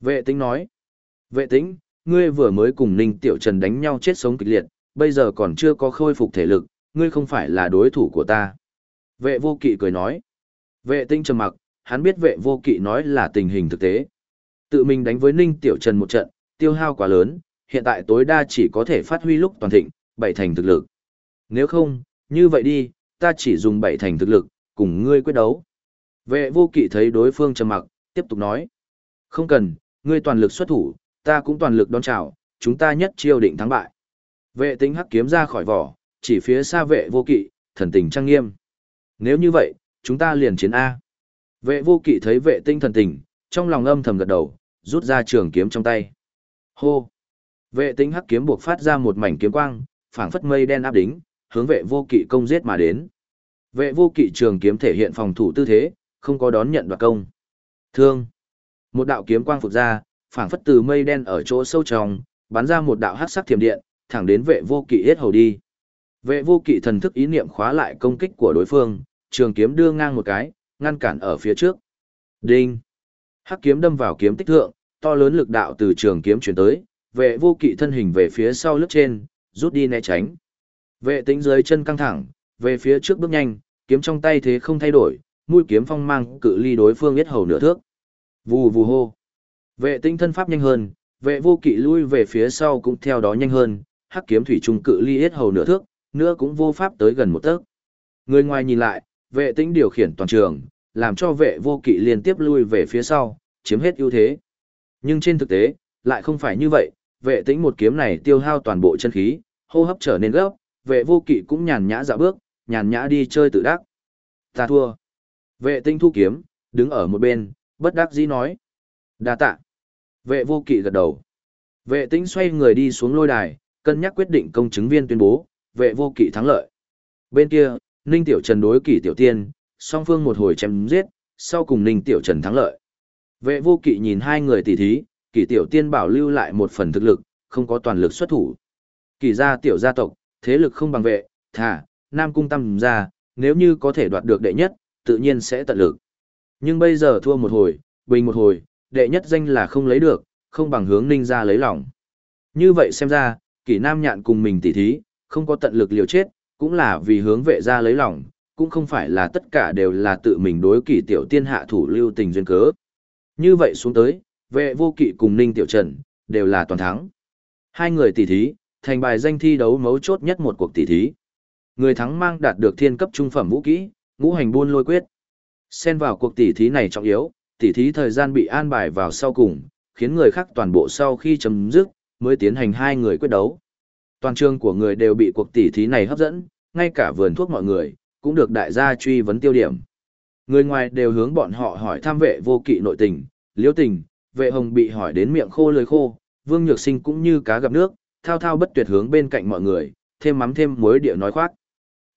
Vệ tính nói, vệ tính, ngươi vừa mới cùng Ninh Tiểu Trần đánh nhau chết sống kịch liệt, bây giờ còn chưa có khôi phục thể lực, ngươi không phải là đối thủ của ta. Vệ vô kỵ cười nói, vệ tinh trầm mặc, hắn biết vệ vô kỵ nói là tình hình thực tế. Tự mình đánh với Ninh Tiểu Trần một trận, tiêu hao quá lớn, hiện tại tối đa chỉ có thể phát huy lúc toàn thịnh, bảy thành thực lực. Nếu không, như vậy đi, ta chỉ dùng bảy thành thực lực, cùng ngươi quyết đấu. Vệ vô kỵ thấy đối phương trầm mặc, tiếp tục nói. Không cần, ngươi toàn lực xuất thủ, ta cũng toàn lực đón chào, chúng ta nhất chiêu định thắng bại. Vệ tính hắc kiếm ra khỏi vỏ, chỉ phía xa vệ vô kỵ, thần tình trang nghiêm. Nếu như vậy, chúng ta liền chiến A. Vệ vô kỵ thấy vệ tinh thần tình, trong lòng âm thầm gật đầu, rút ra trường kiếm trong tay. Hô! Vệ tinh hắc kiếm buộc phát ra một mảnh kiếm quang, phảng phất mây đen áp đính, hướng vệ vô kỵ công giết mà đến. Vệ vô kỵ trường kiếm thể hiện phòng thủ tư thế, không có đón nhận đoạt công. Thương. Một đạo kiếm quang phụt ra, phảng phất từ mây đen ở chỗ sâu trong, bắn ra một đạo hắc sắc thiểm điện, thẳng đến vệ vô kỵ hết hầu đi. Vệ vô kỵ thần thức ý niệm khóa lại công kích của đối phương, trường kiếm đưa ngang một cái, ngăn cản ở phía trước. Đinh. Hắc kiếm đâm vào kiếm tích thượng, to lớn lực đạo từ trường kiếm chuyển tới, vệ vô kỵ thân hình về phía sau lướt trên, rút đi né tránh. Vệ tính dưới chân căng thẳng, về phía trước bước nhanh, kiếm trong tay thế không thay đổi, mũi kiếm phong mang cự ly đối phương biết hầu nửa thước. Vù vù hô. Vệ tinh thân pháp nhanh hơn, vệ vô kỵ lui về phía sau cũng theo đó nhanh hơn, hắc kiếm thủy trung cự ly hết hầu nửa thước, nữa cũng vô pháp tới gần một tấc. Người ngoài nhìn lại, vệ tinh điều khiển toàn trường, làm cho vệ vô kỵ liên tiếp lui về phía sau, chiếm hết ưu thế. Nhưng trên thực tế, lại không phải như vậy, vệ tĩnh một kiếm này tiêu hao toàn bộ chân khí, hô hấp trở nên gấp, vệ vô kỵ cũng nhàn nhã dạo bước, nhàn nhã đi chơi tự đắc. Ta thua. Vệ tinh thu kiếm, đứng ở một bên, bất đắc dĩ nói. đa tạ. Vệ vô kỵ gật đầu. Vệ tinh xoay người đi xuống lôi đài, cân nhắc quyết định công chứng viên tuyên bố, vệ vô kỵ thắng lợi. Bên kia, Ninh Tiểu Trần đối kỷ Tiểu Tiên, song phương một hồi chém giết, sau cùng Ninh Tiểu Trần thắng lợi. Vệ vô kỵ nhìn hai người tỉ thí, Kỳ Tiểu Tiên bảo lưu lại một phần thực lực, không có toàn lực xuất thủ. Kỳ gia tiểu gia tộc, thế lực không bằng vệ, thả, Nam Cung Tâm ra, nếu như có thể đoạt được đệ nhất, tự nhiên sẽ tận lực. Nhưng bây giờ thua một hồi, bình một hồi, đệ nhất danh là không lấy được, không bằng hướng ninh ra lấy lòng. Như vậy xem ra, Kỳ nam nhạn cùng mình tỉ thí, không có tận lực liều chết, cũng là vì hướng vệ ra lấy lòng, cũng không phải là tất cả đều là tự mình đối kỳ tiểu tiên hạ thủ lưu tình duyên cớ. Như vậy xuống tới, vệ vô kỵ cùng ninh tiểu trần, đều là toàn thắng. Hai người tỷ thí, thành bài danh thi đấu mấu chốt nhất một cuộc tỷ thí. Người thắng mang đạt được thiên cấp trung phẩm vũ kỹ, ngũ hành buôn lôi quyết. Xen vào cuộc tỷ thí này trọng yếu, tỷ thí thời gian bị an bài vào sau cùng, khiến người khác toàn bộ sau khi chấm dứt, mới tiến hành hai người quyết đấu. Toàn trường của người đều bị cuộc tỷ thí này hấp dẫn, ngay cả vườn thuốc mọi người, cũng được đại gia truy vấn tiêu điểm. Người ngoài đều hướng bọn họ hỏi tham vệ vô kỵ nội tình, liễu tình, vệ hồng bị hỏi đến miệng khô lưới khô, vương nhược sinh cũng như cá gặp nước, thao thao bất tuyệt hướng bên cạnh mọi người, thêm mắm thêm muối địa nói khoác.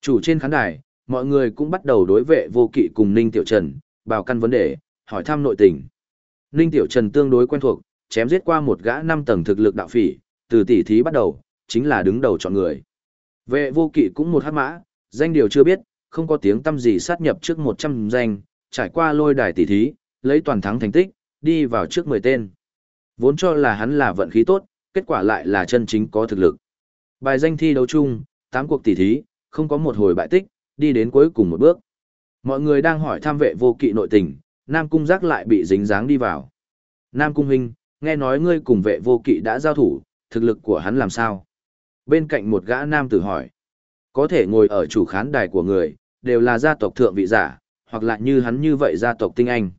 Chủ trên khán đài, mọi người cũng bắt đầu đối vệ vô kỵ cùng Ninh Tiểu Trần, bào căn vấn đề, hỏi thăm nội tình. Ninh Tiểu Trần tương đối quen thuộc, chém giết qua một gã năm tầng thực lực đạo phỉ, từ tỷ thí bắt đầu, chính là đứng đầu chọn người. Vệ vô kỵ cũng một hát mã, danh điều chưa biết, không có tiếng tâm gì sát nhập trước 100 danh, trải qua lôi đài tỷ thí, lấy toàn thắng thành tích, đi vào trước 10 tên. Vốn cho là hắn là vận khí tốt, kết quả lại là chân chính có thực lực. Bài danh thi đấu chung, 8 cuộc tỷ thí, không có một hồi bại tích, đi đến cuối cùng một bước. Mọi người đang hỏi tham vệ vô kỵ nội tình, Nam Cung Giác lại bị dính dáng đi vào. Nam Cung Huynh, nghe nói ngươi cùng vệ vô kỵ đã giao thủ, thực lực của hắn làm sao? Bên cạnh một gã nam tử hỏi. Có thể ngồi ở chủ khán đài của người, đều là gia tộc thượng vị giả, hoặc là như hắn như vậy gia tộc tinh anh.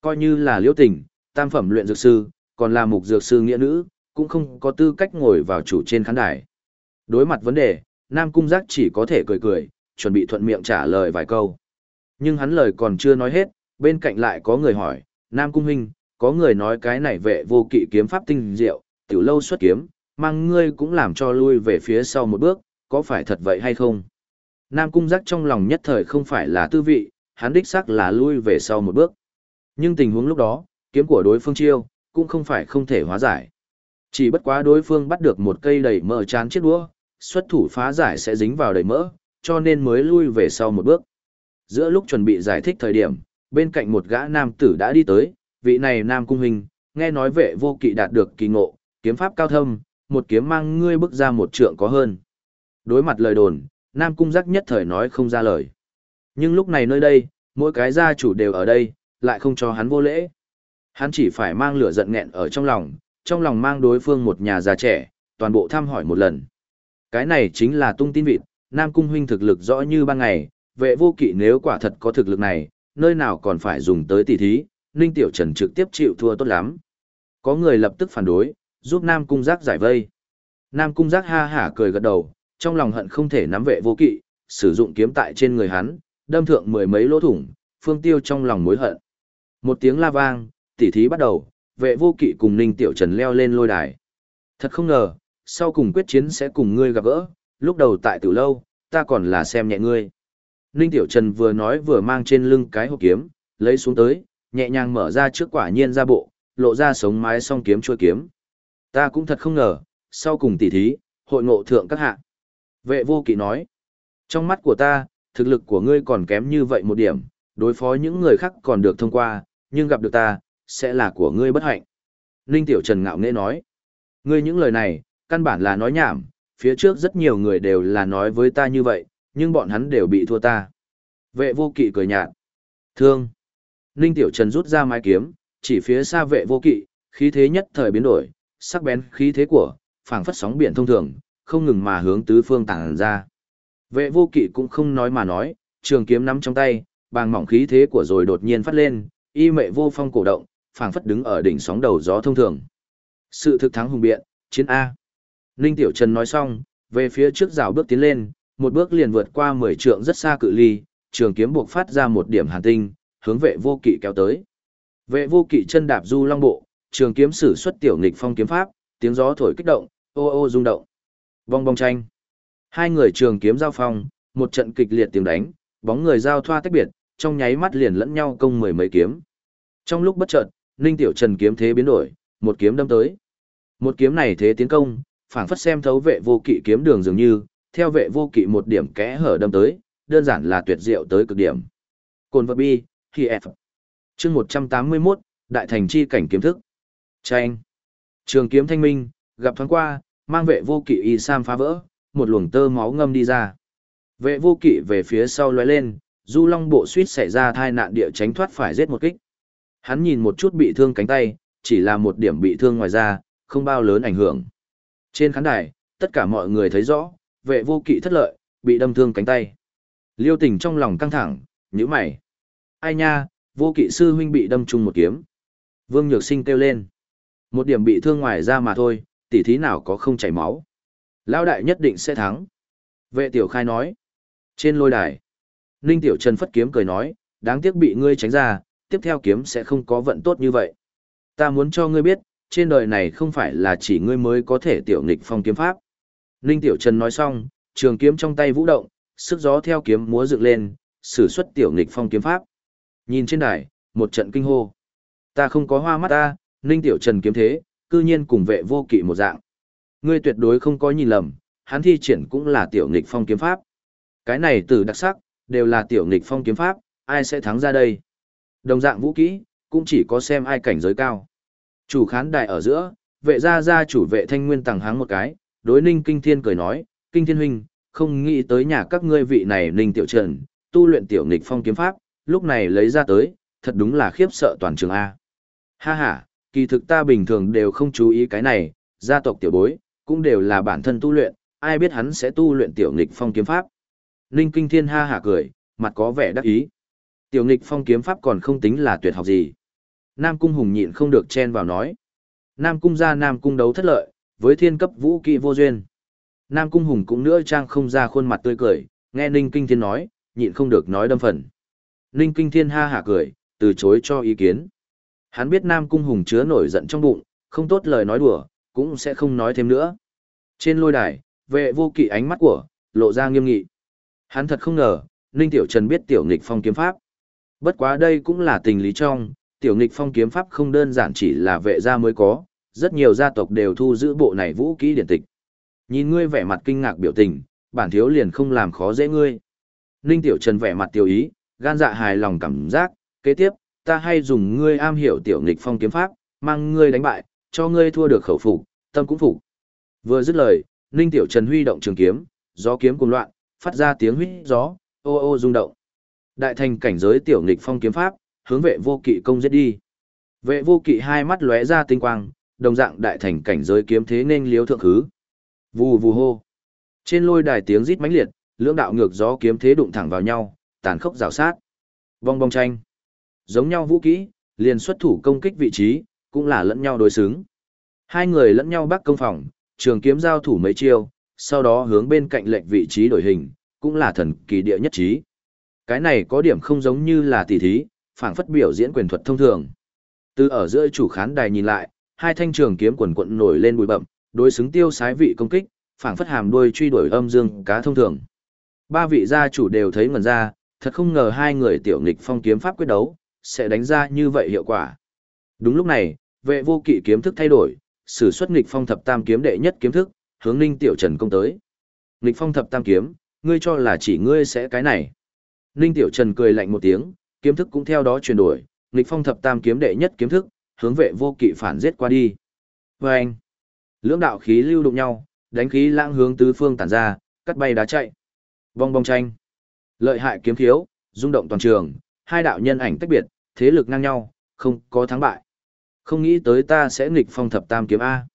Coi như là liễu tình, tam phẩm luyện dược sư, còn là mục dược sư nghĩa nữ, cũng không có tư cách ngồi vào chủ trên khán đài. Đối mặt vấn đề, Nam Cung Giác chỉ có thể cười cười, chuẩn bị thuận miệng trả lời vài câu. Nhưng hắn lời còn chưa nói hết, bên cạnh lại có người hỏi, Nam Cung Huynh, có người nói cái này vệ vô kỵ kiếm pháp tinh diệu, tiểu lâu xuất kiếm, mang ngươi cũng làm cho lui về phía sau một bước, có phải thật vậy hay không? Nam Cung Giác trong lòng nhất thời không phải là tư vị, hắn đích xác là lui về sau một bước. Nhưng tình huống lúc đó, kiếm của đối phương chiêu, cũng không phải không thể hóa giải. Chỉ bất quá đối phương bắt được một cây đầy mỡ chán chiếc đũa, xuất thủ phá giải sẽ dính vào đầy mỡ, cho nên mới lui về sau một bước. Giữa lúc chuẩn bị giải thích thời điểm, bên cạnh một gã nam tử đã đi tới, vị này nam cung hình, nghe nói vệ vô kỵ đạt được kỳ ngộ, kiếm pháp cao thâm, một kiếm mang ngươi bước ra một trượng có hơn. Đối mặt lời đồn, nam cung giác nhất thời nói không ra lời. Nhưng lúc này nơi đây, mỗi cái gia chủ đều ở đây, lại không cho hắn vô lễ. Hắn chỉ phải mang lửa giận nghẹn ở trong lòng, trong lòng mang đối phương một nhà già trẻ, toàn bộ thăm hỏi một lần. Cái này chính là tung tin vịt, Nam Cung huynh thực lực rõ như ban ngày, vệ vô kỵ nếu quả thật có thực lực này, nơi nào còn phải dùng tới tỷ thí, Ninh Tiểu Trần trực tiếp chịu thua tốt lắm. Có người lập tức phản đối, giúp Nam Cung Giác giải vây. Nam Cung Giác ha hả cười gật đầu, trong lòng hận không thể nắm vệ vô kỵ, sử dụng kiếm tại trên người hắn, đâm thượng mười mấy lỗ thủng, phương tiêu trong lòng mối hận. Một tiếng la vang, tỉ thí bắt đầu, vệ vô kỵ cùng Ninh Tiểu Trần leo lên lôi đài. Thật không ngờ, sau cùng quyết chiến sẽ cùng ngươi gặp gỡ, lúc đầu tại tử lâu, ta còn là xem nhẹ ngươi. Ninh Tiểu Trần vừa nói vừa mang trên lưng cái hộp kiếm, lấy xuống tới, nhẹ nhàng mở ra trước quả nhiên ra bộ, lộ ra sống mái song kiếm chuôi kiếm. Ta cũng thật không ngờ, sau cùng tỉ thí, hội ngộ thượng các hạ. Vệ vô kỵ nói, trong mắt của ta, thực lực của ngươi còn kém như vậy một điểm, đối phó những người khác còn được thông qua, nhưng gặp được ta, sẽ là của ngươi bất hạnh. Ninh Tiểu Trần ngạo nghễ nói, ngươi những lời này, căn bản là nói nhảm, phía trước rất nhiều người đều là nói với ta như vậy, nhưng bọn hắn đều bị thua ta. Vệ vô kỵ cười nhạt. Thương. Ninh Tiểu Trần rút ra mái kiếm, chỉ phía xa vệ vô kỵ, khí thế nhất thời biến đổi, sắc bén khí thế của, phảng phất sóng biển thông thường, không ngừng mà hướng tứ phương tàng ra. Vệ vô kỵ cũng không nói mà nói, trường kiếm nắm trong tay, bàng mỏng khí thế của rồi đột nhiên phát lên, y mệ vô phong cổ động, phảng phất đứng ở đỉnh sóng đầu gió thông thường. Sự thực thắng hùng biện, chiến A. Ninh Tiểu Trần nói xong, về phía trước rào bước tiến lên, một bước liền vượt qua 10 trượng rất xa cự ly, trường kiếm buộc phát ra một điểm hàn tinh, hướng vệ vô kỵ kéo tới. Vệ vô kỵ chân đạp du long bộ, trường kiếm sử xuất tiểu nghịch phong kiếm pháp, tiếng gió thổi kích động, ô ô rung động. Vong bong tranh. Hai người trường kiếm giao phong, một trận kịch liệt tiếng đánh, bóng người giao thoa tách biệt, trong nháy mắt liền lẫn nhau công mười mấy kiếm. Trong lúc bất chợt, Ninh Tiểu Trần kiếm thế biến đổi, một kiếm đâm tới. Một kiếm này thế tiến công, phảng phất xem thấu vệ vô kỵ kiếm đường dường như, theo vệ vô kỵ một điểm kẽ hở đâm tới, đơn giản là tuyệt diệu tới cực điểm. Cồn vật bi, khi F. Chương 181, Đại thành chi cảnh kiếm thức. Tranh. Trường kiếm thanh minh, gặp thoáng qua, mang vệ vô kỵ y sam phá vỡ, một luồng tơ máu ngâm đi ra. Vệ vô kỵ về phía sau lóe lên, du long bộ suýt xảy ra thai nạn địa tránh thoát phải giết một kích. Hắn nhìn một chút bị thương cánh tay, chỉ là một điểm bị thương ngoài ra, không bao lớn ảnh hưởng. Trên khán đài, tất cả mọi người thấy rõ, vệ vô kỵ thất lợi, bị đâm thương cánh tay. Liêu tình trong lòng căng thẳng, nhíu mày. Ai nha, vô kỵ sư huynh bị đâm trúng một kiếm. Vương Nhược Sinh kêu lên. Một điểm bị thương ngoài ra mà thôi, tỉ thí nào có không chảy máu. Lão đại nhất định sẽ thắng. Vệ tiểu khai nói. Trên lôi đài. Ninh tiểu trần phất kiếm cười nói, đáng tiếc bị ngươi tránh ra, tiếp theo kiếm sẽ không có vận tốt như vậy. Ta muốn cho ngươi biết, trên đời này không phải là chỉ ngươi mới có thể tiểu nghịch phong kiếm pháp. Ninh tiểu trần nói xong, trường kiếm trong tay vũ động, sức gió theo kiếm múa dựng lên, sử xuất tiểu nghịch phong kiếm pháp. Nhìn trên đài, một trận kinh hô. Ta không có hoa mắt ta, Ninh tiểu trần kiếm thế, cư nhiên cùng vệ vô kỵ một dạng. Ngươi tuyệt đối không có nhìn lầm, hắn thi triển cũng là tiểu nghịch phong kiếm pháp. Cái này từ đặc sắc, đều là tiểu nghịch phong kiếm pháp, ai sẽ thắng ra đây? Đồng dạng vũ kỹ, cũng chỉ có xem ai cảnh giới cao. Chủ khán đài ở giữa, vệ gia gia chủ vệ thanh nguyên tàng háng một cái, đối ninh kinh thiên cười nói, kinh thiên huynh, không nghĩ tới nhà các ngươi vị này ninh tiểu trần, tu luyện tiểu nghịch phong kiếm pháp, lúc này lấy ra tới, thật đúng là khiếp sợ toàn trường A. Ha ha, kỳ thực ta bình thường đều không chú ý cái này, gia tộc tiểu bối, cũng đều là bản thân tu luyện, ai biết hắn sẽ tu luyện tiểu nghịch phong kiếm pháp. Ninh Kinh Thiên ha hả cười, mặt có vẻ đắc ý. Tiểu nghịch phong kiếm pháp còn không tính là tuyệt học gì. Nam Cung Hùng nhịn không được chen vào nói. Nam Cung ra Nam Cung đấu thất lợi, với thiên cấp vũ kỵ vô duyên. Nam Cung Hùng cũng nữa trang không ra khuôn mặt tươi cười, nghe Ninh Kinh Thiên nói, nhịn không được nói đâm phần. Ninh Kinh Thiên ha hả cười, từ chối cho ý kiến. Hắn biết Nam Cung Hùng chứa nổi giận trong bụng, không tốt lời nói đùa, cũng sẽ không nói thêm nữa. Trên lôi đài, vệ vô kỵ ánh mắt của, lộ ra nghiêm nghị. Hắn thật không ngờ, Ninh Tiểu Trần biết Tiểu Nghịch Phong kiếm pháp. Bất quá đây cũng là tình lý trong, Tiểu Nghịch Phong kiếm pháp không đơn giản chỉ là vệ gia mới có, rất nhiều gia tộc đều thu giữ bộ này vũ kỹ điển tịch. Nhìn ngươi vẻ mặt kinh ngạc biểu tình, bản thiếu liền không làm khó dễ ngươi. Ninh Tiểu Trần vẻ mặt tiểu ý, gan dạ hài lòng cảm giác, kế tiếp, ta hay dùng ngươi am hiểu Tiểu Nghịch Phong kiếm pháp, mang ngươi đánh bại, cho ngươi thua được khẩu phục, tâm cũng phục. Vừa dứt lời, Ninh Tiểu Trần huy động trường kiếm, gió kiếm cùng loạn, phát ra tiếng huýt gió, ô ô rung động. Đại thành cảnh giới tiểu nghịch phong kiếm pháp, hướng vệ vô kỵ công giết đi. Vệ vô kỵ hai mắt lóe ra tinh quang, đồng dạng đại thành cảnh giới kiếm thế nên liếu thượng khứ. Vù vù hô. Trên lôi đài tiếng rít mãnh liệt, lưỡng đạo ngược gió kiếm thế đụng thẳng vào nhau, tàn khốc rào sát. Vong bong tranh. Giống nhau vũ kỹ, liền xuất thủ công kích vị trí, cũng là lẫn nhau đối xứng. Hai người lẫn nhau bắt công phòng, trường kiếm giao thủ mấy chiêu, sau đó hướng bên cạnh lệnh vị trí đổi hình, cũng là thần kỳ địa nhất trí. Cái này có điểm không giống như là tỷ thí, phảng phất biểu diễn quyền thuật thông thường. Từ ở giữa chủ khán đài nhìn lại, hai thanh trường kiếm quần quận nổi lên bụi bậm, đối xứng tiêu sái vị công kích, phảng phất hàm đuôi truy đuổi âm dương cá thông thường. Ba vị gia chủ đều thấy ngẩn ra, thật không ngờ hai người tiểu nghịch phong kiếm pháp quyết đấu, sẽ đánh ra như vậy hiệu quả. Đúng lúc này, vệ vô kỵ kiếm thức thay đổi, sử xuất nghịch phong thập tam kiếm đệ nhất kiếm thức, hướng Ninh Tiểu Trần công tới. Nghịch phong thập tam kiếm, ngươi cho là chỉ ngươi sẽ cái này. Ninh Tiểu Trần cười lạnh một tiếng, kiếm thức cũng theo đó chuyển đổi, nghịch phong thập tam kiếm đệ nhất kiếm thức, hướng vệ vô kỵ phản giết qua đi. Và anh, lưỡng đạo khí lưu đụng nhau, đánh khí lãng hướng tứ phương tản ra, cắt bay đá chạy. Vong bong tranh. Lợi hại kiếm thiếu, rung động toàn trường, hai đạo nhân ảnh tách biệt, thế lực ngang nhau, không có thắng bại. Không nghĩ tới ta sẽ nghịch phong thập tam kiếm A.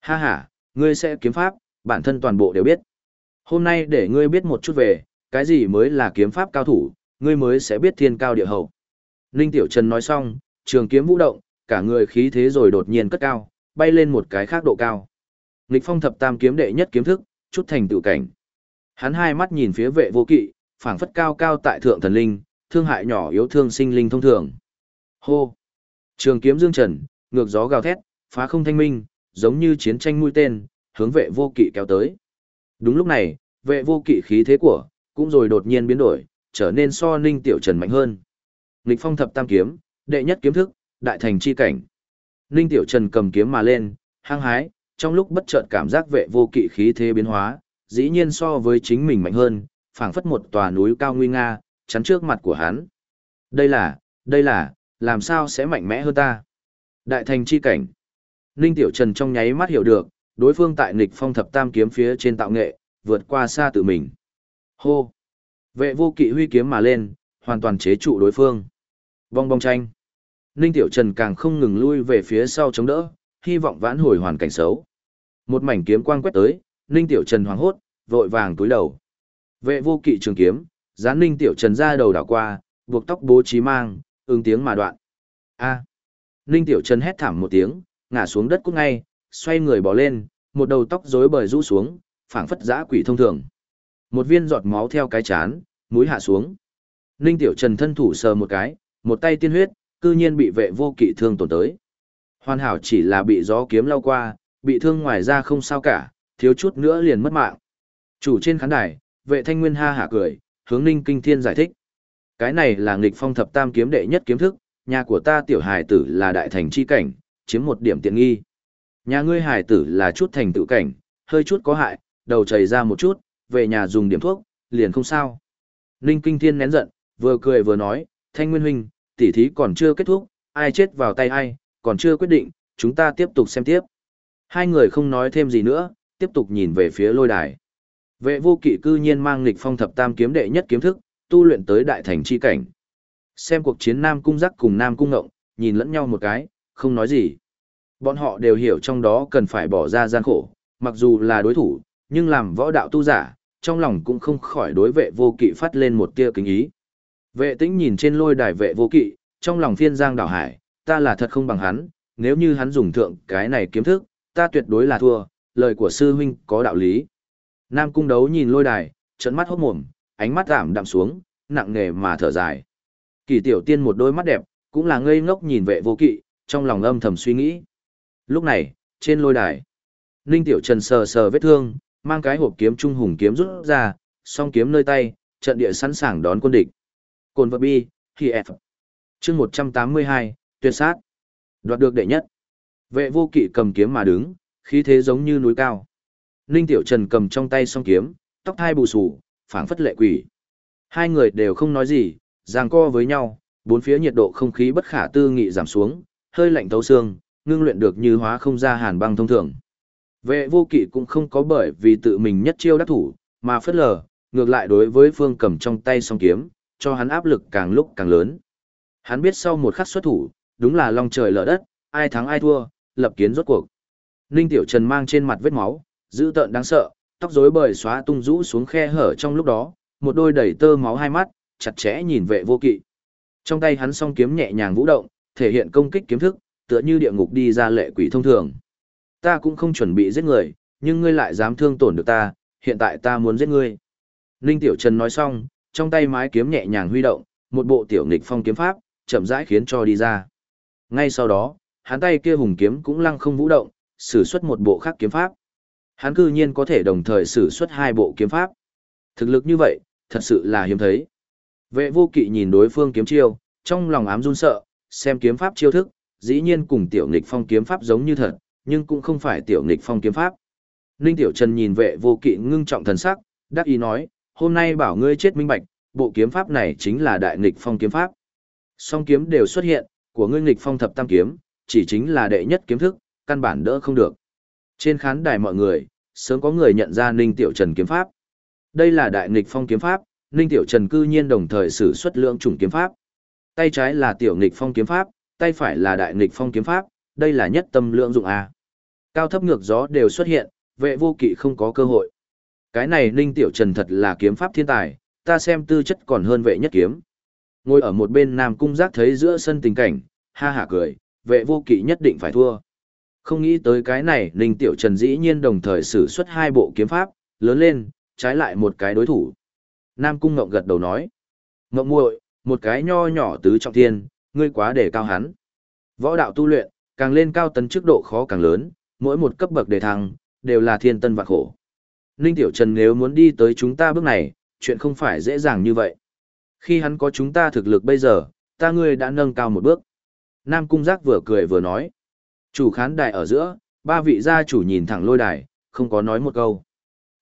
Ha ha, ngươi sẽ kiếm pháp, bản thân toàn bộ đều biết. Hôm nay để ngươi biết một chút về, cái gì mới là kiếm pháp cao thủ, ngươi mới sẽ biết thiên cao địa hậu. Ninh Tiểu Trần nói xong, trường kiếm vũ động, cả người khí thế rồi đột nhiên cất cao, bay lên một cái khác độ cao. Nghịch phong thập tam kiếm đệ nhất kiếm thức, chút thành tự cảnh. Hắn hai mắt nhìn phía vệ vô kỵ, phảng phất cao cao tại thượng thần linh, thương hại nhỏ yếu thương sinh linh thông thường. Hô! Trường kiếm dương trần, ngược gió gào thét, phá không thanh minh, giống như chiến tranh mũi tên, hướng vệ vô kỵ kéo tới. Đúng lúc này, vệ vô kỵ khí thế của, cũng rồi đột nhiên biến đổi, trở nên so ninh tiểu trần mạnh hơn. lịch phong thập tam kiếm, đệ nhất kiếm thức, đại thành chi cảnh. Ninh tiểu trần cầm kiếm mà lên, hăng hái, trong lúc bất chợt cảm giác vệ vô kỵ khí thế biến hóa, dĩ nhiên so với chính mình mạnh hơn, phảng phất một tòa núi cao nguy nga, chắn trước mặt của hắn. Đây là, đây là, làm sao sẽ mạnh mẽ hơn ta? Đại thành chi cảnh. Ninh Tiểu Trần trong nháy mắt hiểu được, đối phương tại nghịch phong thập tam kiếm phía trên tạo nghệ, vượt qua xa tự mình. Hô! Vệ vô kỵ huy kiếm mà lên, hoàn toàn chế trụ đối phương. Vong bong tranh. Ninh Tiểu Trần càng không ngừng lui về phía sau chống đỡ, hy vọng vãn hồi hoàn cảnh xấu. Một mảnh kiếm quang quét tới, Ninh Tiểu Trần hoảng hốt, vội vàng túi đầu. Vệ vô kỵ trường kiếm, dán Ninh Tiểu Trần ra đầu đảo qua, buộc tóc bố trí mang, ứng tiếng mà đoạn. A. Ninh Tiểu Trần hét thảm một tiếng, ngã xuống đất cút ngay, xoay người bỏ lên, một đầu tóc rối bời rũ xuống, phảng phất dã quỷ thông thường. Một viên giọt máu theo cái chán, mũi hạ xuống. Ninh Tiểu Trần thân thủ sờ một cái, một tay tiên huyết, cư nhiên bị vệ vô kỵ thương tổn tới. Hoàn hảo chỉ là bị gió kiếm lao qua, bị thương ngoài ra không sao cả, thiếu chút nữa liền mất mạng. Chủ trên khán đài, vệ thanh nguyên ha hả cười, hướng Ninh Kinh Thiên giải thích. Cái này là nghịch phong thập tam kiếm đệ nhất kiếm thức, nhà của ta tiểu hài tử là đại thành chi cảnh, chiếm một điểm tiện nghi. Nhà ngươi hài tử là chút thành tự cảnh, hơi chút có hại, đầu chảy ra một chút, về nhà dùng điểm thuốc, liền không sao. Ninh Kinh Thiên nén giận, vừa cười vừa nói, Thanh Nguyên Huynh, tỉ thí còn chưa kết thúc, ai chết vào tay ai, còn chưa quyết định, chúng ta tiếp tục xem tiếp. Hai người không nói thêm gì nữa, tiếp tục nhìn về phía lôi đài. Vệ vô kỵ cư nhiên mang nghịch phong thập tam kiếm đệ nhất kiếm thức, tu luyện tới đại thành chi cảnh. Xem cuộc chiến Nam Cung Giác cùng Nam Cung Ngộng, nhìn lẫn nhau một cái, không nói gì. Bọn họ đều hiểu trong đó cần phải bỏ ra gian khổ, mặc dù là đối thủ, nhưng làm võ đạo tu giả, trong lòng cũng không khỏi đối vệ vô kỵ phát lên một tia kính ý. Vệ tĩnh nhìn trên lôi đài vệ vô kỵ, trong lòng phiên giang đảo hải, ta là thật không bằng hắn, nếu như hắn dùng thượng cái này kiếm thức, ta tuyệt đối là thua, lời của sư huynh có đạo lý. Nam cung đấu nhìn lôi đài, trận mắt hốt mồm, ánh mắt giảm đạm xuống, nặng nề mà thở dài. Kỳ tiểu tiên một đôi mắt đẹp, cũng là ngây ngốc nhìn vệ vô kỵ, trong lòng âm thầm suy nghĩ. Lúc này, trên lôi đài, Ninh Tiểu Trần sờ sờ vết thương, mang cái hộp kiếm trung hùng kiếm rút ra, song kiếm nơi tay, trận địa sẵn sàng đón quân địch. Cồn vật bi, khi F. Chương 182, tuyệt sát. Đoạt được đệ nhất. Vệ vô kỵ cầm kiếm mà đứng, khí thế giống như núi cao. Ninh Tiểu Trần cầm trong tay song kiếm, tóc hai bù sù, phảng phất lệ quỷ. Hai người đều không nói gì, giằng co với nhau, bốn phía nhiệt độ không khí bất khả tư nghị giảm xuống, hơi lạnh thấu xương, ngưng luyện được như hóa không ra hàn băng thông thường. Vệ vô kỵ cũng không có bởi vì tự mình nhất chiêu đắc thủ, mà phất lờ, ngược lại đối với phương cầm trong tay song kiếm, cho hắn áp lực càng lúc càng lớn. Hắn biết sau một khắc xuất thủ, đúng là long trời lở đất, ai thắng ai thua, lập kiến rốt cuộc. Ninh Tiểu Trần mang trên mặt vết máu, dữ tợn đáng sợ, tóc rối bời xóa tung rũ xuống khe hở trong lúc đó, một đôi đầy tơ máu hai mắt, chặt chẽ nhìn vệ vô kỵ. Trong tay hắn song kiếm nhẹ nhàng vũ động, thể hiện công kích kiếm thức, tựa như địa ngục đi ra lệ quỷ thông thường. Ta cũng không chuẩn bị giết người, nhưng ngươi lại dám thương tổn được ta, hiện tại ta muốn giết ngươi. Ninh Tiểu Trần nói xong, trong tay mái kiếm nhẹ nhàng huy động, một bộ tiểu nghịch phong kiếm pháp, chậm rãi khiến cho đi ra. Ngay sau đó, hắn tay kia hùng kiếm cũng lăng không vũ động, sử xuất một bộ khác kiếm pháp. Hắn cư nhiên có thể đồng thời sử xuất hai bộ kiếm pháp. Thực lực như vậy, thật sự là hiếm thấy. Vệ vô kỵ nhìn đối phương kiếm chiêu, trong lòng ám run sợ, xem kiếm pháp chiêu thức, dĩ nhiên cùng tiểu nghịch phong kiếm pháp giống như thật, nhưng cũng không phải tiểu nghịch phong kiếm pháp. Ninh Tiểu Trần nhìn vệ vô kỵ ngưng trọng thần sắc, đắc ý nói, hôm nay bảo ngươi chết minh bạch, bộ kiếm pháp này chính là đại nghịch phong kiếm pháp. Song kiếm đều xuất hiện, của ngươi nghịch phong thập tam kiếm, chỉ chính là đệ nhất kiếm thức, căn bản đỡ không được. Trên khán đài mọi người, sớm có người nhận ra Ninh Tiểu Trần kiếm pháp. Đây là đại nghịch phong kiếm pháp, Ninh Tiểu Trần cư nhiên đồng thời sử xuất lượng chủng kiếm pháp. Tay trái là tiểu nghịch phong kiếm pháp, tay phải là đại nghịch phong kiếm pháp, đây là nhất tâm lượng dụng a. Cao thấp ngược gió đều xuất hiện, vệ vô kỵ không có cơ hội. Cái này Ninh Tiểu Trần thật là kiếm pháp thiên tài, ta xem tư chất còn hơn vệ nhất kiếm. Ngồi ở một bên Nam Cung Giác thấy giữa sân tình cảnh, ha hả cười, vệ vô kỵ nhất định phải thua. Không nghĩ tới cái này, Ninh Tiểu Trần dĩ nhiên đồng thời sử xuất hai bộ kiếm pháp, lớn lên, trái lại một cái đối thủ. Nam Cung Ngộng gật đầu nói. Ngộng muội, một cái nho nhỏ tứ trọng thiên, ngươi quá để cao hắn. Võ đạo tu luyện, càng lên cao tấn chức độ khó càng lớn, mỗi một cấp bậc đề thăng, đều là thiên tân vạn khổ. Ninh Tiểu Trần nếu muốn đi tới chúng ta bước này, chuyện không phải dễ dàng như vậy. Khi hắn có chúng ta thực lực bây giờ, ta ngươi đã nâng cao một bước. Nam Cung Giác vừa cười vừa nói. Chủ khán đài ở giữa, ba vị gia chủ nhìn thẳng lôi đài, không có nói một câu.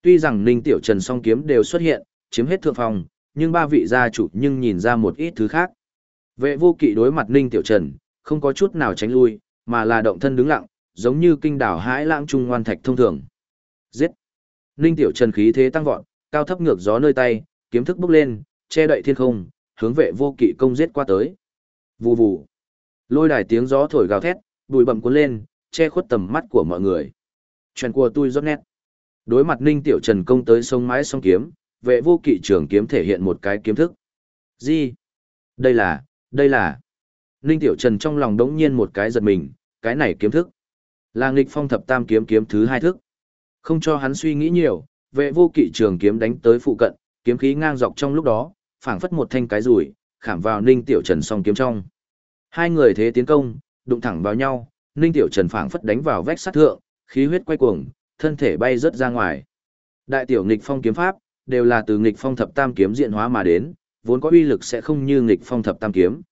Tuy rằng Ninh Tiểu Trần song kiếm đều xuất hiện, chiếm hết thượng phòng, nhưng ba vị gia chủ nhưng nhìn ra một ít thứ khác. Vệ vô kỵ đối mặt Ninh Tiểu Trần, không có chút nào tránh lui, mà là động thân đứng lặng, giống như kinh đảo hãi lãng trung ngoan thạch thông thường. Giết! Ninh Tiểu Trần khí thế tăng vọt, cao thấp ngược gió nơi tay, kiếm thức bốc lên, che đậy thiên không, hướng vệ vô kỵ công giết qua tới. Vù vù! Lôi đài tiếng gió thổi gào thét, bụi bậm cuốn lên, che khuất tầm mắt của mọi người. Chuyện của tôi rót nét. Đối mặt Ninh Tiểu Trần công tới sông mái sông kiếm, vệ vô kỵ trưởng kiếm thể hiện một cái kiếm thức. Gì? Đây là, đây là. Ninh Tiểu Trần trong lòng đống nhiên một cái giật mình, cái này kiếm thức. Là nghịch phong thập tam kiếm kiếm thứ hai thức. Không cho hắn suy nghĩ nhiều, vệ vô kỵ trường kiếm đánh tới phụ cận, kiếm khí ngang dọc trong lúc đó, phảng phất một thanh cái rủi, khảm vào Ninh Tiểu Trần song kiếm trong. Hai người thế tiến công, đụng thẳng vào nhau, Ninh Tiểu Trần phảng phất đánh vào vách sát thượng, khí huyết quay cuồng, thân thể bay rất ra ngoài. Đại tiểu nghịch phong kiếm pháp, đều là từ nghịch phong thập tam kiếm diện hóa mà đến, vốn có uy lực sẽ không như nghịch phong thập tam kiếm.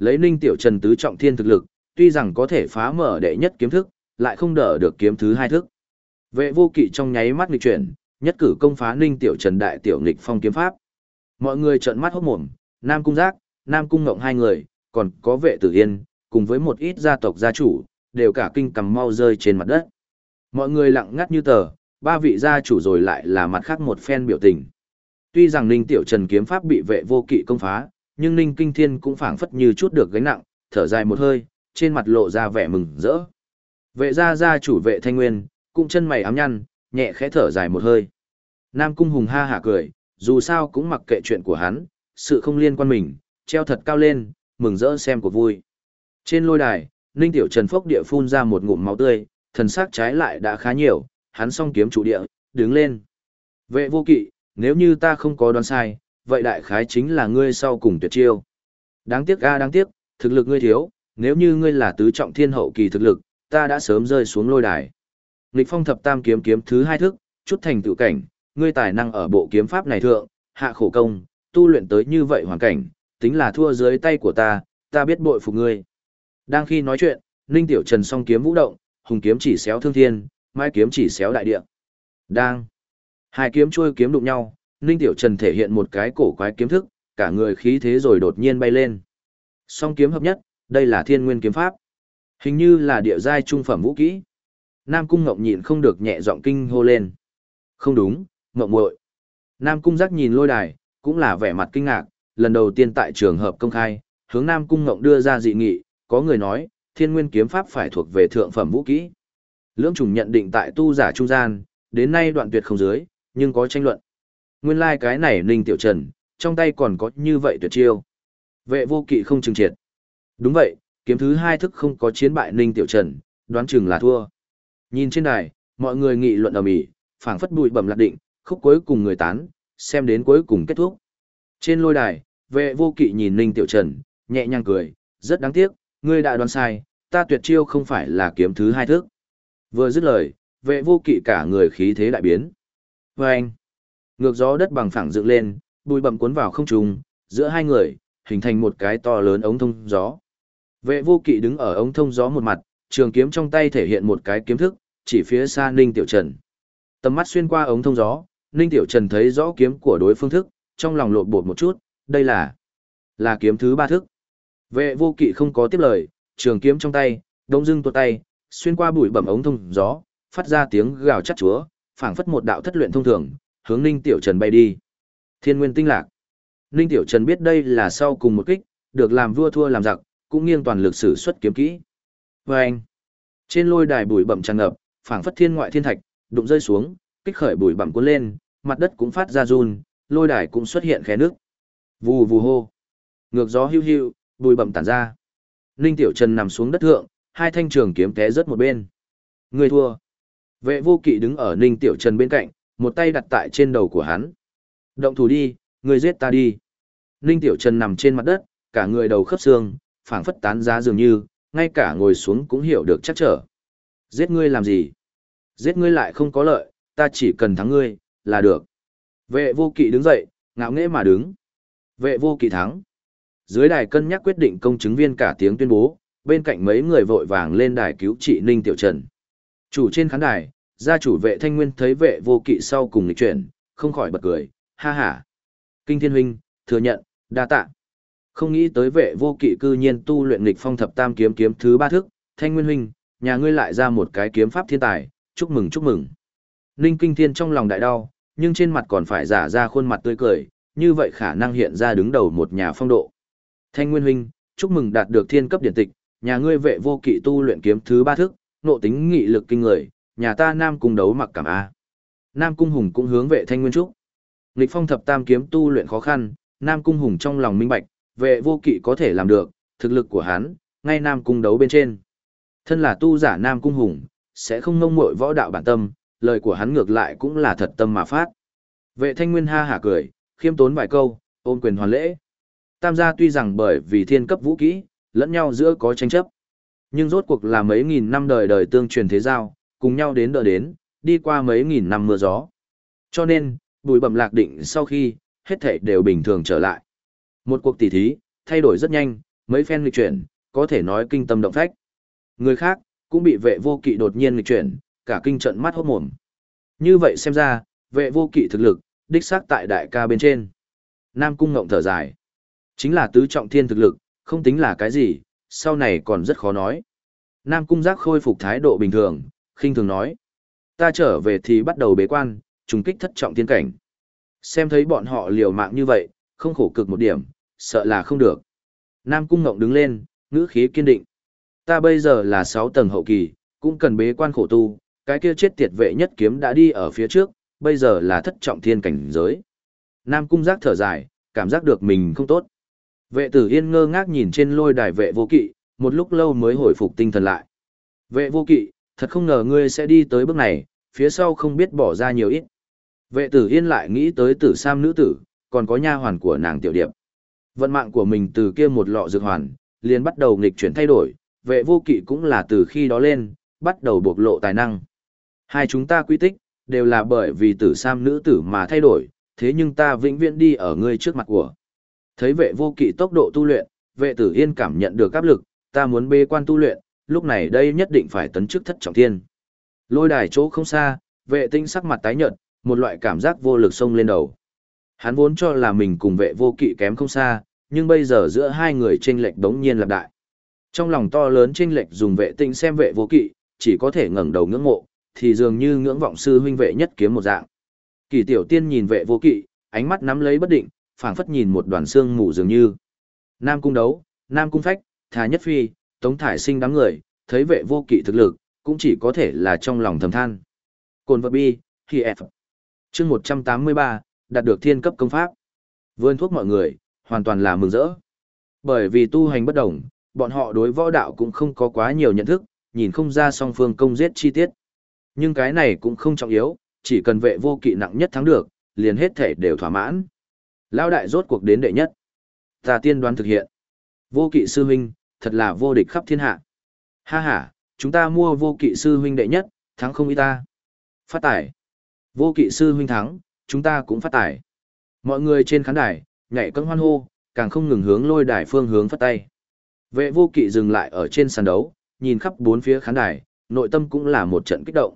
Lấy Ninh Tiểu Trần tứ trọng thiên thực lực, tuy rằng có thể phá mở đệ nhất kiếm thức, lại không đỡ được kiếm thứ hai thức. Vệ vô kỵ trong nháy mắt nghịch chuyển, nhất cử công phá Ninh Tiểu Trần đại tiểu nghịch phong kiếm pháp. Mọi người trợn mắt hốt mồm, Nam Cung Giác, Nam Cung Ngộng hai người, còn có vệ tử yên, cùng với một ít gia tộc gia chủ, đều cả kinh cầm mau rơi trên mặt đất. Mọi người lặng ngắt như tờ, ba vị gia chủ rồi lại là mặt khác một phen biểu tình. Tuy rằng Ninh Tiểu Trần kiếm pháp bị vệ vô kỵ công phá, nhưng Ninh Kinh Thiên cũng phảng phất như chút được gánh nặng, thở dài một hơi, trên mặt lộ ra vẻ mừng rỡ. Vệ gia gia chủ vệ thanh nguyên, cũng chân mày ám nhăn, nhẹ khẽ thở dài một hơi. Nam Cung Hùng ha hả cười, dù sao cũng mặc kệ chuyện của hắn, sự không liên quan mình, treo thật cao lên, mừng rỡ xem của vui. Trên lôi đài, Ninh Tiểu Trần Phốc địa phun ra một ngụm máu tươi, thần sắc trái lại đã khá nhiều, hắn song kiếm chủ địa, đứng lên. Vệ vô kỵ, nếu như ta không có đoán sai, vậy đại khái chính là ngươi sau cùng tuyệt chiêu. Đáng tiếc ga đáng tiếc, thực lực ngươi thiếu, nếu như ngươi là tứ trọng thiên hậu kỳ thực lực, ta đã sớm rơi xuống lôi đài. lịch phong thập tam kiếm kiếm thứ hai thức, chút thành tựu cảnh, ngươi tài năng ở bộ kiếm pháp này thượng, hạ khổ công, tu luyện tới như vậy hoàn cảnh, tính là thua dưới tay của ta, ta biết bội phục ngươi. Đang khi nói chuyện, Ninh Tiểu Trần song kiếm vũ động, hùng kiếm chỉ xéo thương thiên, mai kiếm chỉ xéo đại địa. Đang. Hai kiếm chui kiếm đụng nhau, Ninh Tiểu Trần thể hiện một cái cổ quái kiếm thức, cả người khí thế rồi đột nhiên bay lên. Song kiếm hợp nhất, đây là thiên nguyên kiếm pháp. Hình như là địa giai trung phẩm vũ kỹ. Nam Cung Ngọc nhịn không được nhẹ giọng kinh hô lên. Không đúng, Ngọc muội. Nam Cung giác nhìn lôi đài, cũng là vẻ mặt kinh ngạc, lần đầu tiên tại trường hợp công khai, hướng Nam Cung Ngọc đưa ra dị nghị, có người nói, thiên nguyên kiếm pháp phải thuộc về thượng phẩm vũ kỹ. Lưỡng trùng nhận định tại tu giả trung gian, đến nay đoạn tuyệt không dưới, nhưng có tranh luận. Nguyên lai like cái này Ninh Tiểu Trần, trong tay còn có như vậy tuyệt chiêu. Vệ vô kỵ không chừng triệt. Đúng vậy, kiếm thứ hai thức không có chiến bại Ninh Tiểu Trần, đoán chừng là thua. Nhìn trên đài, mọi người nghị luận ầm ĩ, phảng phất bụi bẩm lạc định, khúc cuối cùng người tán, xem đến cuối cùng kết thúc. Trên lôi đài, vệ vô kỵ nhìn Ninh Tiểu Trần, nhẹ nhàng cười, rất đáng tiếc, ngươi đã đoán sai, ta tuyệt chiêu không phải là kiếm thứ hai thức. Vừa dứt lời, vệ vô kỵ cả người khí thế đại biến. Và anh, ngược gió đất bằng phẳng dựng lên, bụi bậm cuốn vào không trung, giữa hai người, hình thành một cái to lớn ống thông gió. Vệ vô kỵ đứng ở ống thông gió một mặt, trường kiếm trong tay thể hiện một cái kiếm thức, chỉ phía xa Ninh Tiểu Trần. Tầm mắt xuyên qua ống thông gió, Ninh Tiểu Trần thấy rõ kiếm của đối phương thức, trong lòng lộn bột một chút, đây là là kiếm thứ ba thức. Vệ vô kỵ không có tiếp lời, trường kiếm trong tay, đông dưng tuột tay, xuyên qua bụi bẩm ống thông gió, phát ra tiếng gào chát chúa, phảng phất một đạo thất luyện thông thường, hướng Ninh Tiểu Trần bay đi. Thiên Nguyên Tinh Lạc. Ninh Tiểu Trần biết đây là sau cùng một kích, được làm vua thua làm giặc, cũng nghiêng toàn lực sử xuất kiếm kỹ. Và anh, trên lôi đài bụi bẩm tràn ngập, phảng phất thiên ngoại thiên thạch, đụng rơi xuống, kích khởi bụi bẩm cuốn lên, mặt đất cũng phát ra run, lôi đài cũng xuất hiện khe nước. Vù vù hô. Ngược gió hưu hưu, bụi bẩm tản ra. Ninh Tiểu Trần nằm xuống đất thượng, hai thanh trường kiếm té rớt một bên. Người thua. Vệ vô kỵ đứng ở Ninh Tiểu Trần bên cạnh, một tay đặt tại trên đầu của hắn. Động thủ đi, người giết ta đi. Ninh Tiểu Trần nằm trên mặt đất, cả người đầu khớp xương, phảng phất tán giá dường như, ngay cả ngồi xuống cũng hiểu được chắc trở. Giết ngươi làm gì? Giết ngươi lại không có lợi, ta chỉ cần thắng ngươi, là được. Vệ vô kỵ đứng dậy, ngạo nghễ mà đứng. Vệ vô kỵ thắng. Dưới đài cân nhắc quyết định công chứng viên cả tiếng tuyên bố, bên cạnh mấy người vội vàng lên đài cứu trị Ninh Tiểu Trần. Chủ trên khán đài, gia chủ vệ thanh nguyên thấy vệ vô kỵ sau cùng lịch chuyển, không khỏi bật cười, ha ha. Kinh thiên huynh, thừa nhận, đa tạ. Không nghĩ tới vệ vô kỵ cư nhiên tu luyện nghịch phong thập tam kiếm kiếm thứ ba thức, thanh nguyên huynh, nhà ngươi lại ra một cái kiếm pháp thiên tài, chúc mừng chúc mừng. Ninh kinh thiên trong lòng đại đau, nhưng trên mặt còn phải giả ra khuôn mặt tươi cười, như vậy khả năng hiện ra đứng đầu một nhà phong độ. Thanh nguyên huynh, chúc mừng đạt được thiên cấp điển tịch, nhà ngươi vệ vô kỵ tu luyện kiếm thứ ba thức, nộ tính nghị lực kinh người, nhà ta nam cung đấu mặc cảm A. Nam cung hùng cũng hướng vệ thanh nguyên trúc. Nghịch phong thập tam kiếm tu luyện khó khăn, nam cung hùng trong lòng minh bạch, vệ vô kỵ có thể làm được, thực lực của hắn, ngay nam cung đấu bên trên. Thân là tu giả nam cung hùng, sẽ không ngông muội võ đạo bản tâm, lời của hắn ngược lại cũng là thật tâm mà phát. Vệ thanh nguyên ha hả cười, khiêm tốn vài câu, ôn quyền hoàn lễ. Tam gia tuy rằng bởi vì thiên cấp vũ kỹ, lẫn nhau giữa có tranh chấp. Nhưng rốt cuộc là mấy nghìn năm đời đời tương truyền thế giao, cùng nhau đến đỡ đến, đi qua mấy nghìn năm mưa gió. Cho nên, bùi bẩm lạc định sau khi, hết thể đều bình thường trở lại. Một cuộc tỉ thí, thay đổi rất nhanh, mấy phen lịch chuyển, có thể nói kinh tâm động phách. Người khác, cũng bị vệ vô kỵ đột nhiên lịch chuyển, cả kinh trận mắt hốt mồm. Như vậy xem ra, vệ vô kỵ thực lực, đích xác tại đại ca bên trên. Nam cung ngộng thở dài. Chính là tứ trọng thiên thực lực, không tính là cái gì, sau này còn rất khó nói. Nam cung giác khôi phục thái độ bình thường, khinh thường nói. Ta trở về thì bắt đầu bế quan, trùng kích thất trọng thiên cảnh. Xem thấy bọn họ liều mạng như vậy, không khổ cực một điểm, sợ là không được. Nam Cung Ngộng đứng lên, ngữ khí kiên định. Ta bây giờ là 6 tầng hậu kỳ, cũng cần bế quan khổ tu, cái kia chết tiệt vệ nhất kiếm đã đi ở phía trước, bây giờ là thất trọng thiên cảnh giới. Nam Cung giác thở dài, cảm giác được mình không tốt. Vệ tử yên ngơ ngác nhìn trên lôi đài vệ vô kỵ, một lúc lâu mới hồi phục tinh thần lại. Vệ vô kỵ, thật không ngờ ngươi sẽ đi tới bước này, phía sau không biết bỏ ra nhiều ít. Vệ tử yên lại nghĩ tới tử sam nữ tử, còn có nha hoàn của nàng tiểu điệp. Vận mạng của mình từ kia một lọ dược hoàn, liền bắt đầu nghịch chuyển thay đổi, vệ vô kỵ cũng là từ khi đó lên, bắt đầu bộc lộ tài năng. Hai chúng ta quy tích, đều là bởi vì tử sam nữ tử mà thay đổi, thế nhưng ta vĩnh viễn đi ở ngươi trước mặt của. Thấy vệ vô kỵ tốc độ tu luyện, vệ tử yên cảm nhận được áp lực, ta muốn bê quan tu luyện, lúc này đây nhất định phải tấn chức thất trọng thiên. Lôi đài chỗ không xa, vệ tinh sắc mặt tái nhợt, một loại cảm giác vô lực xông lên đầu. Hắn vốn cho là mình cùng vệ vô kỵ kém không xa, nhưng bây giờ giữa hai người chênh lệch đống nhiên lặp đại. Trong lòng to lớn chênh lệch dùng vệ tinh xem vệ vô kỵ, chỉ có thể ngẩng đầu ngưỡng mộ, thì dường như ngưỡng vọng sư huynh vệ nhất kiếm một dạng. Kỳ tiểu tiên nhìn vệ vô kỵ, ánh mắt nắm lấy bất định, phảng phất nhìn một đoàn xương mù dường như. Nam cung đấu, Nam cung phách, Thà Nhất Phi, Tống Thải Sinh đám người, thấy vệ vô kỵ thực lực, cũng chỉ có thể là trong lòng thầm than. Cồn vật bi, khi F. Chương 183, đạt được thiên cấp công pháp. Vươn thuốc mọi người, hoàn toàn là mừng rỡ. Bởi vì tu hành bất đồng, bọn họ đối võ đạo cũng không có quá nhiều nhận thức, nhìn không ra song phương công giết chi tiết. Nhưng cái này cũng không trọng yếu, chỉ cần vệ vô kỵ nặng nhất thắng được, liền hết thể đều thỏa mãn. Lao đại rốt cuộc đến đệ nhất. Ta tiên đoán thực hiện. Vô kỵ sư huynh, thật là vô địch khắp thiên hạ. Ha ha, chúng ta mua vô kỵ sư huynh đệ nhất, thắng không ý ta. Phát tải. Vô kỵ sư huynh thắng, chúng ta cũng phát tải. Mọi người trên khán đài, nhảy cân hoan hô, càng không ngừng hướng lôi đài phương hướng phát tay. Vệ vô kỵ dừng lại ở trên sàn đấu, nhìn khắp bốn phía khán đài, nội tâm cũng là một trận kích động.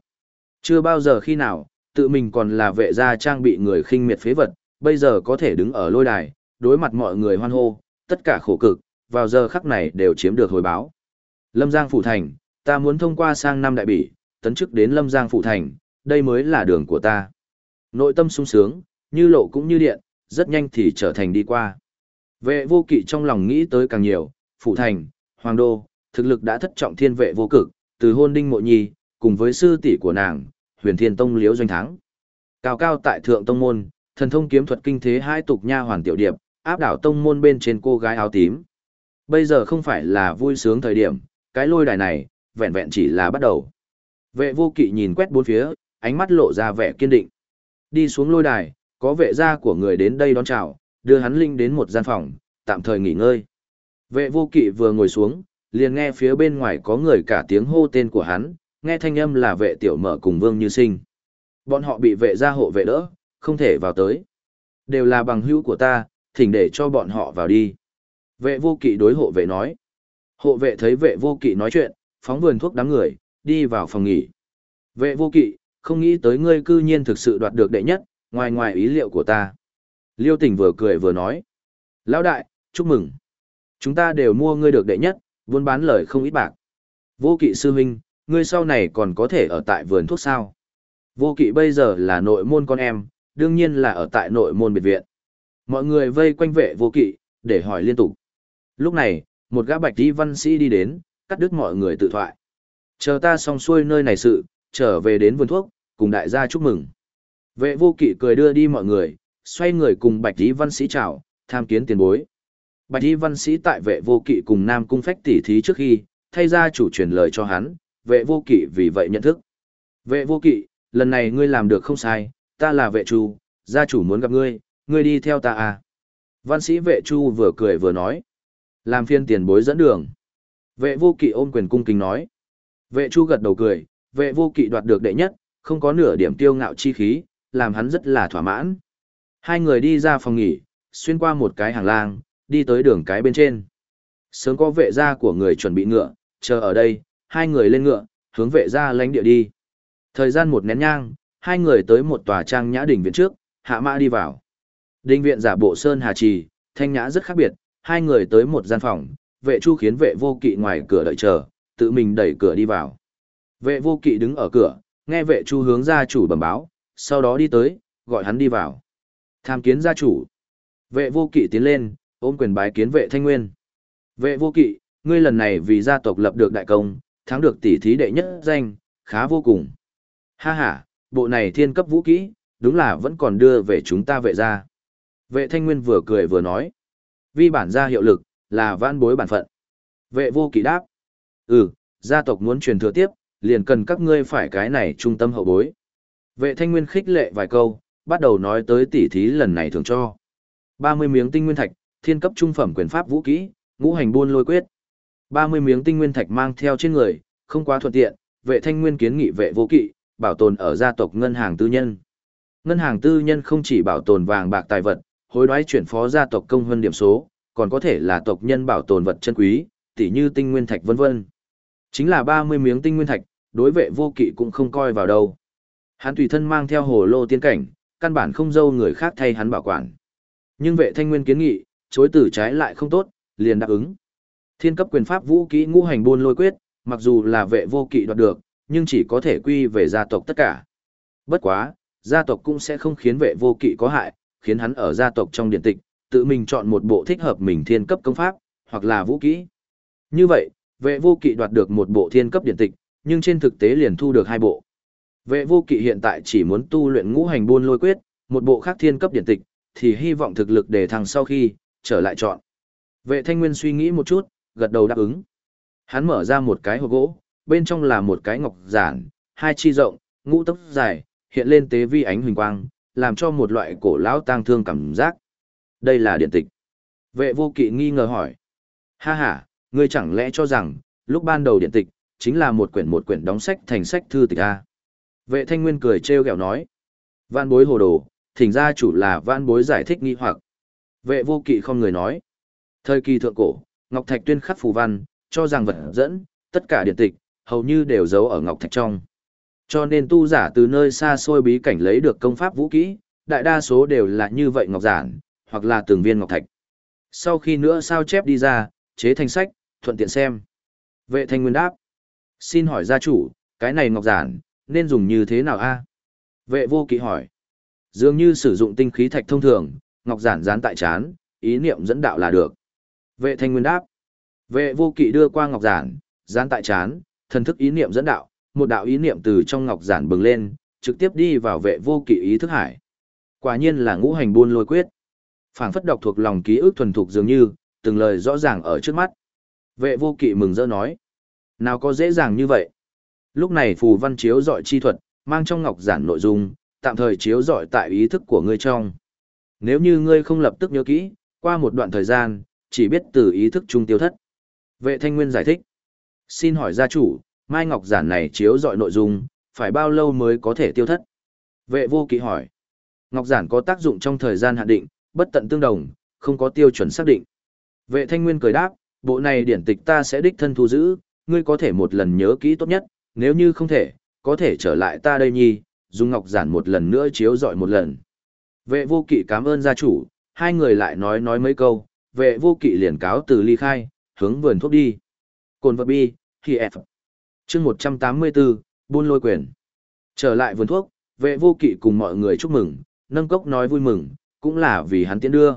Chưa bao giờ khi nào, tự mình còn là vệ gia trang bị người khinh miệt phế vật, bây giờ có thể đứng ở lôi đài, đối mặt mọi người hoan hô, tất cả khổ cực, vào giờ khắc này đều chiếm được hồi báo. Lâm Giang Phủ Thành, ta muốn thông qua sang năm đại bỉ, tấn chức đến Lâm Giang Phủ Thành, đây mới là đường của ta. Nội tâm sung sướng, như lộ cũng như điện, rất nhanh thì trở thành đi qua. Vệ vô kỵ trong lòng nghĩ tới càng nhiều, Phủ Thành, Hoàng Đô, thực lực đã thất trọng thiên vệ vô cực, từ hôn đinh mộ nhi, cùng với sư tỷ của nàng, huyền thiên tông liễu doanh thắng. Cao cao tại thượng tông môn, thần thông kiếm thuật kinh thế hai tục nha hoàn tiểu điệp, áp đảo tông môn bên trên cô gái áo tím. Bây giờ không phải là vui sướng thời điểm, cái lôi đài này, vẹn vẹn chỉ là bắt đầu. Vệ vô kỵ nhìn quét bốn phía, ánh mắt lộ ra vẻ kiên định. Đi xuống lôi đài, có vệ gia của người đến đây đón chào, đưa hắn linh đến một gian phòng, tạm thời nghỉ ngơi. Vệ vô kỵ vừa ngồi xuống, liền nghe phía bên ngoài có người cả tiếng hô tên của hắn, nghe thanh âm là vệ tiểu mở cùng vương như sinh. Bọn họ bị vệ gia hộ vệ đỡ, không thể vào tới. Đều là bằng hữu của ta, thỉnh để cho bọn họ vào đi. Vệ vô kỵ đối hộ vệ nói. Hộ vệ thấy vệ vô kỵ nói chuyện, phóng vườn thuốc đám người, đi vào phòng nghỉ. Vệ vô kỵ, không nghĩ tới ngươi cư nhiên thực sự đoạt được đệ nhất, ngoài ngoài ý liệu của ta. Liêu tỉnh vừa cười vừa nói. Lão đại, chúc mừng. Chúng ta đều mua ngươi được đệ nhất, buôn bán lời không ít bạc. Vô kỵ sư huynh, ngươi sau này còn có thể ở tại vườn thuốc sao. Vô kỵ bây giờ là nội môn con em, đương nhiên là ở tại nội môn biệt viện. Mọi người vây quanh vệ vô kỵ, để hỏi liên tục. Lúc này, một gã bạch y văn sĩ đi đến, cắt đứt mọi người tự thoại. Chờ ta xong xuôi nơi này sự, trở về đến vườn thuốc, cùng đại gia chúc mừng. Vệ vô kỵ cười đưa đi mọi người, xoay người cùng bạch y văn sĩ chào, tham kiến tiền bối. Bạch y văn sĩ tại vệ vô kỵ cùng Nam Cung Phách tỉ thí trước khi, thay ra chủ truyền lời cho hắn, vệ vô kỵ vì vậy nhận thức. Vệ vô kỵ, lần này ngươi làm được không sai, ta là vệ chu, gia chủ muốn gặp ngươi, ngươi đi theo ta à. Văn sĩ vệ chu vừa cười vừa nói. Làm phiên tiền bối dẫn đường. Vệ vô kỵ ôm quyền cung kính nói. Vệ chu gật đầu cười, vệ vô kỵ đoạt được đệ nhất, không có nửa điểm tiêu ngạo chi khí, làm hắn rất là thỏa mãn. Hai người đi ra phòng nghỉ, xuyên qua một cái hàng lang, đi tới đường cái bên trên. Sớm có vệ gia của người chuẩn bị ngựa, chờ ở đây, hai người lên ngựa, hướng vệ gia lánh địa đi. Thời gian một nén nhang, hai người tới một tòa trang nhã đỉnh viện trước, hạ mã đi vào. Đinh viện giả bộ sơn hà trì, thanh nhã rất khác biệt, hai người tới một gian phòng, vệ chu khiến vệ vô kỵ ngoài cửa đợi chờ, tự mình đẩy cửa đi vào. Vệ vô kỵ đứng ở cửa, nghe vệ chu hướng gia chủ bẩm báo, sau đó đi tới, gọi hắn đi vào. Tham kiến gia chủ. Vệ vô kỵ tiến lên, ôm quyền bái kiến vệ thanh nguyên. Vệ vô kỵ, ngươi lần này vì gia tộc lập được đại công, thắng được tỷ thí đệ nhất danh, khá vô cùng. Ha ha, bộ này thiên cấp vũ kỹ, đúng là vẫn còn đưa về chúng ta vệ gia. Vệ thanh nguyên vừa cười vừa nói. Vi bản gia hiệu lực, là vãn bối bản phận. Vệ vô kỵ đáp. Ừ, gia tộc muốn truyền thừa tiếp, liền cần các ngươi phải cái này trung tâm hậu bối. Vệ thanh nguyên khích lệ vài câu, bắt đầu nói tới tỉ thí lần này thường cho. 30 miếng tinh nguyên thạch, thiên cấp trung phẩm quyền pháp vũ kỹ, ngũ hành buôn lôi quyết. 30 miếng tinh nguyên thạch mang theo trên người, không quá thuận tiện, vệ thanh nguyên kiến nghị vệ vô kỵ, bảo tồn ở gia tộc ngân hàng tư nhân. Ngân hàng tư nhân không chỉ bảo tồn vàng bạc tài vật, hối đoái chuyển phó gia tộc công hơn điểm số, còn có thể là tộc nhân bảo tồn vật chân quý, tỉ như tinh nguyên thạch vân vân. Chính là 30 miếng tinh nguyên thạch, đối vệ vô kỵ cũng không coi vào đâu. Hắn tùy thân mang theo hồ lô tiên cảnh, căn bản không dâu người khác thay hắn bảo quản. Nhưng vệ thanh nguyên kiến nghị, chối từ trái lại không tốt, liền đáp ứng. Thiên cấp quyền pháp vũ kỹ ngũ hành buôn lôi quyết, mặc dù là vệ vô kỵ đoạt được, nhưng chỉ có thể quy về gia tộc tất cả. Bất quá, gia tộc cũng sẽ không khiến vệ vô kỵ có hại, khiến hắn ở gia tộc trong điện tịch, tự mình chọn một bộ thích hợp mình thiên cấp công pháp, hoặc là vũ kỹ. Như vậy, vệ vô kỵ đoạt được một bộ thiên cấp điện tịch, nhưng trên thực tế liền thu được hai bộ. Vệ vô kỵ hiện tại chỉ muốn tu luyện ngũ hành buôn lôi quyết, một bộ khác thiên cấp điện tịch, thì hy vọng thực lực để thằng sau khi, trở lại chọn. Vệ thanh nguyên suy nghĩ một chút, gật đầu đáp ứng. Hắn mở ra một cái hộp gỗ, bên trong là một cái ngọc giản, hai chi rộng, ngũ tốc dài, hiện lên tế vi ánh huỳnh quang, làm cho một loại cổ lão tang thương cảm giác. Đây là điện tịch. Vệ vô kỵ nghi ngờ hỏi. Ha ha, ngươi chẳng lẽ cho rằng, lúc ban đầu điện tịch, chính là một quyển một quyển đóng sách thành sách thư tịch A. Vệ thanh nguyên cười trêu ghẹo nói. Văn bối hồ đồ, thỉnh ra chủ là văn bối giải thích nghi hoặc. Vệ vô kỵ không người nói. Thời kỳ thượng cổ, Ngọc Thạch tuyên khắc phù văn, cho rằng vật dẫn, tất cả điện tịch, hầu như đều giấu ở Ngọc Thạch trong. Cho nên tu giả từ nơi xa xôi bí cảnh lấy được công pháp vũ kỹ, đại đa số đều là như vậy Ngọc Giản, hoặc là từng viên Ngọc Thạch. Sau khi nữa sao chép đi ra, chế thành sách, thuận tiện xem. Vệ thanh nguyên đáp. Xin hỏi gia chủ, cái này Ngọc Giản, nên dùng như thế nào a? Vệ vô kỵ hỏi. Dường như sử dụng tinh khí thạch thông thường, Ngọc Giản dán tại chán, ý niệm dẫn đạo là được. Vệ thanh nguyên đáp. Vệ vô kỵ đưa qua ngọc giản, dán tại chán, thần thức ý niệm dẫn đạo, một đạo ý niệm từ trong ngọc giản bừng lên, trực tiếp đi vào vệ vô kỵ ý thức hải. Quả nhiên là ngũ hành buôn lôi quyết. Phảng phất đọc thuộc lòng ký ức thuần thục dường như, từng lời rõ ràng ở trước mắt. Vệ vô kỵ mừng rỡ nói. Nào có dễ dàng như vậy. Lúc này phù văn chiếu dọi chi thuật, mang trong ngọc giản nội dung, tạm thời chiếu dọi tại ý thức của ngươi trong. Nếu như ngươi không lập tức nhớ kỹ, qua một đoạn thời gian, chỉ biết từ ý thức trung tiêu thất. Vệ thanh nguyên giải thích. Xin hỏi gia chủ, Mai Ngọc giản này chiếu dọi nội dung, phải bao lâu mới có thể tiêu thất? Vệ vô kỵ hỏi. Ngọc giản có tác dụng trong thời gian hạn định, bất tận tương đồng, không có tiêu chuẩn xác định. Vệ thanh nguyên cười đáp, bộ này điển tịch ta sẽ đích thân thu giữ, ngươi có thể một lần nhớ kỹ tốt nhất, nếu như không thể, có thể trở lại ta đây nhi, dùng ngọc giản một lần nữa chiếu dọi một lần. Vệ vô kỵ cảm ơn gia chủ, hai người lại nói nói mấy câu, vệ vô kỵ liền cáo từ ly khai, hướng vườn thuốc đi. Cồn vật bi, khi F chương 184, buôn lôi quyền. Trở lại vườn thuốc, vệ vô kỵ cùng mọi người chúc mừng, nâng cốc nói vui mừng, cũng là vì hắn tiến đưa.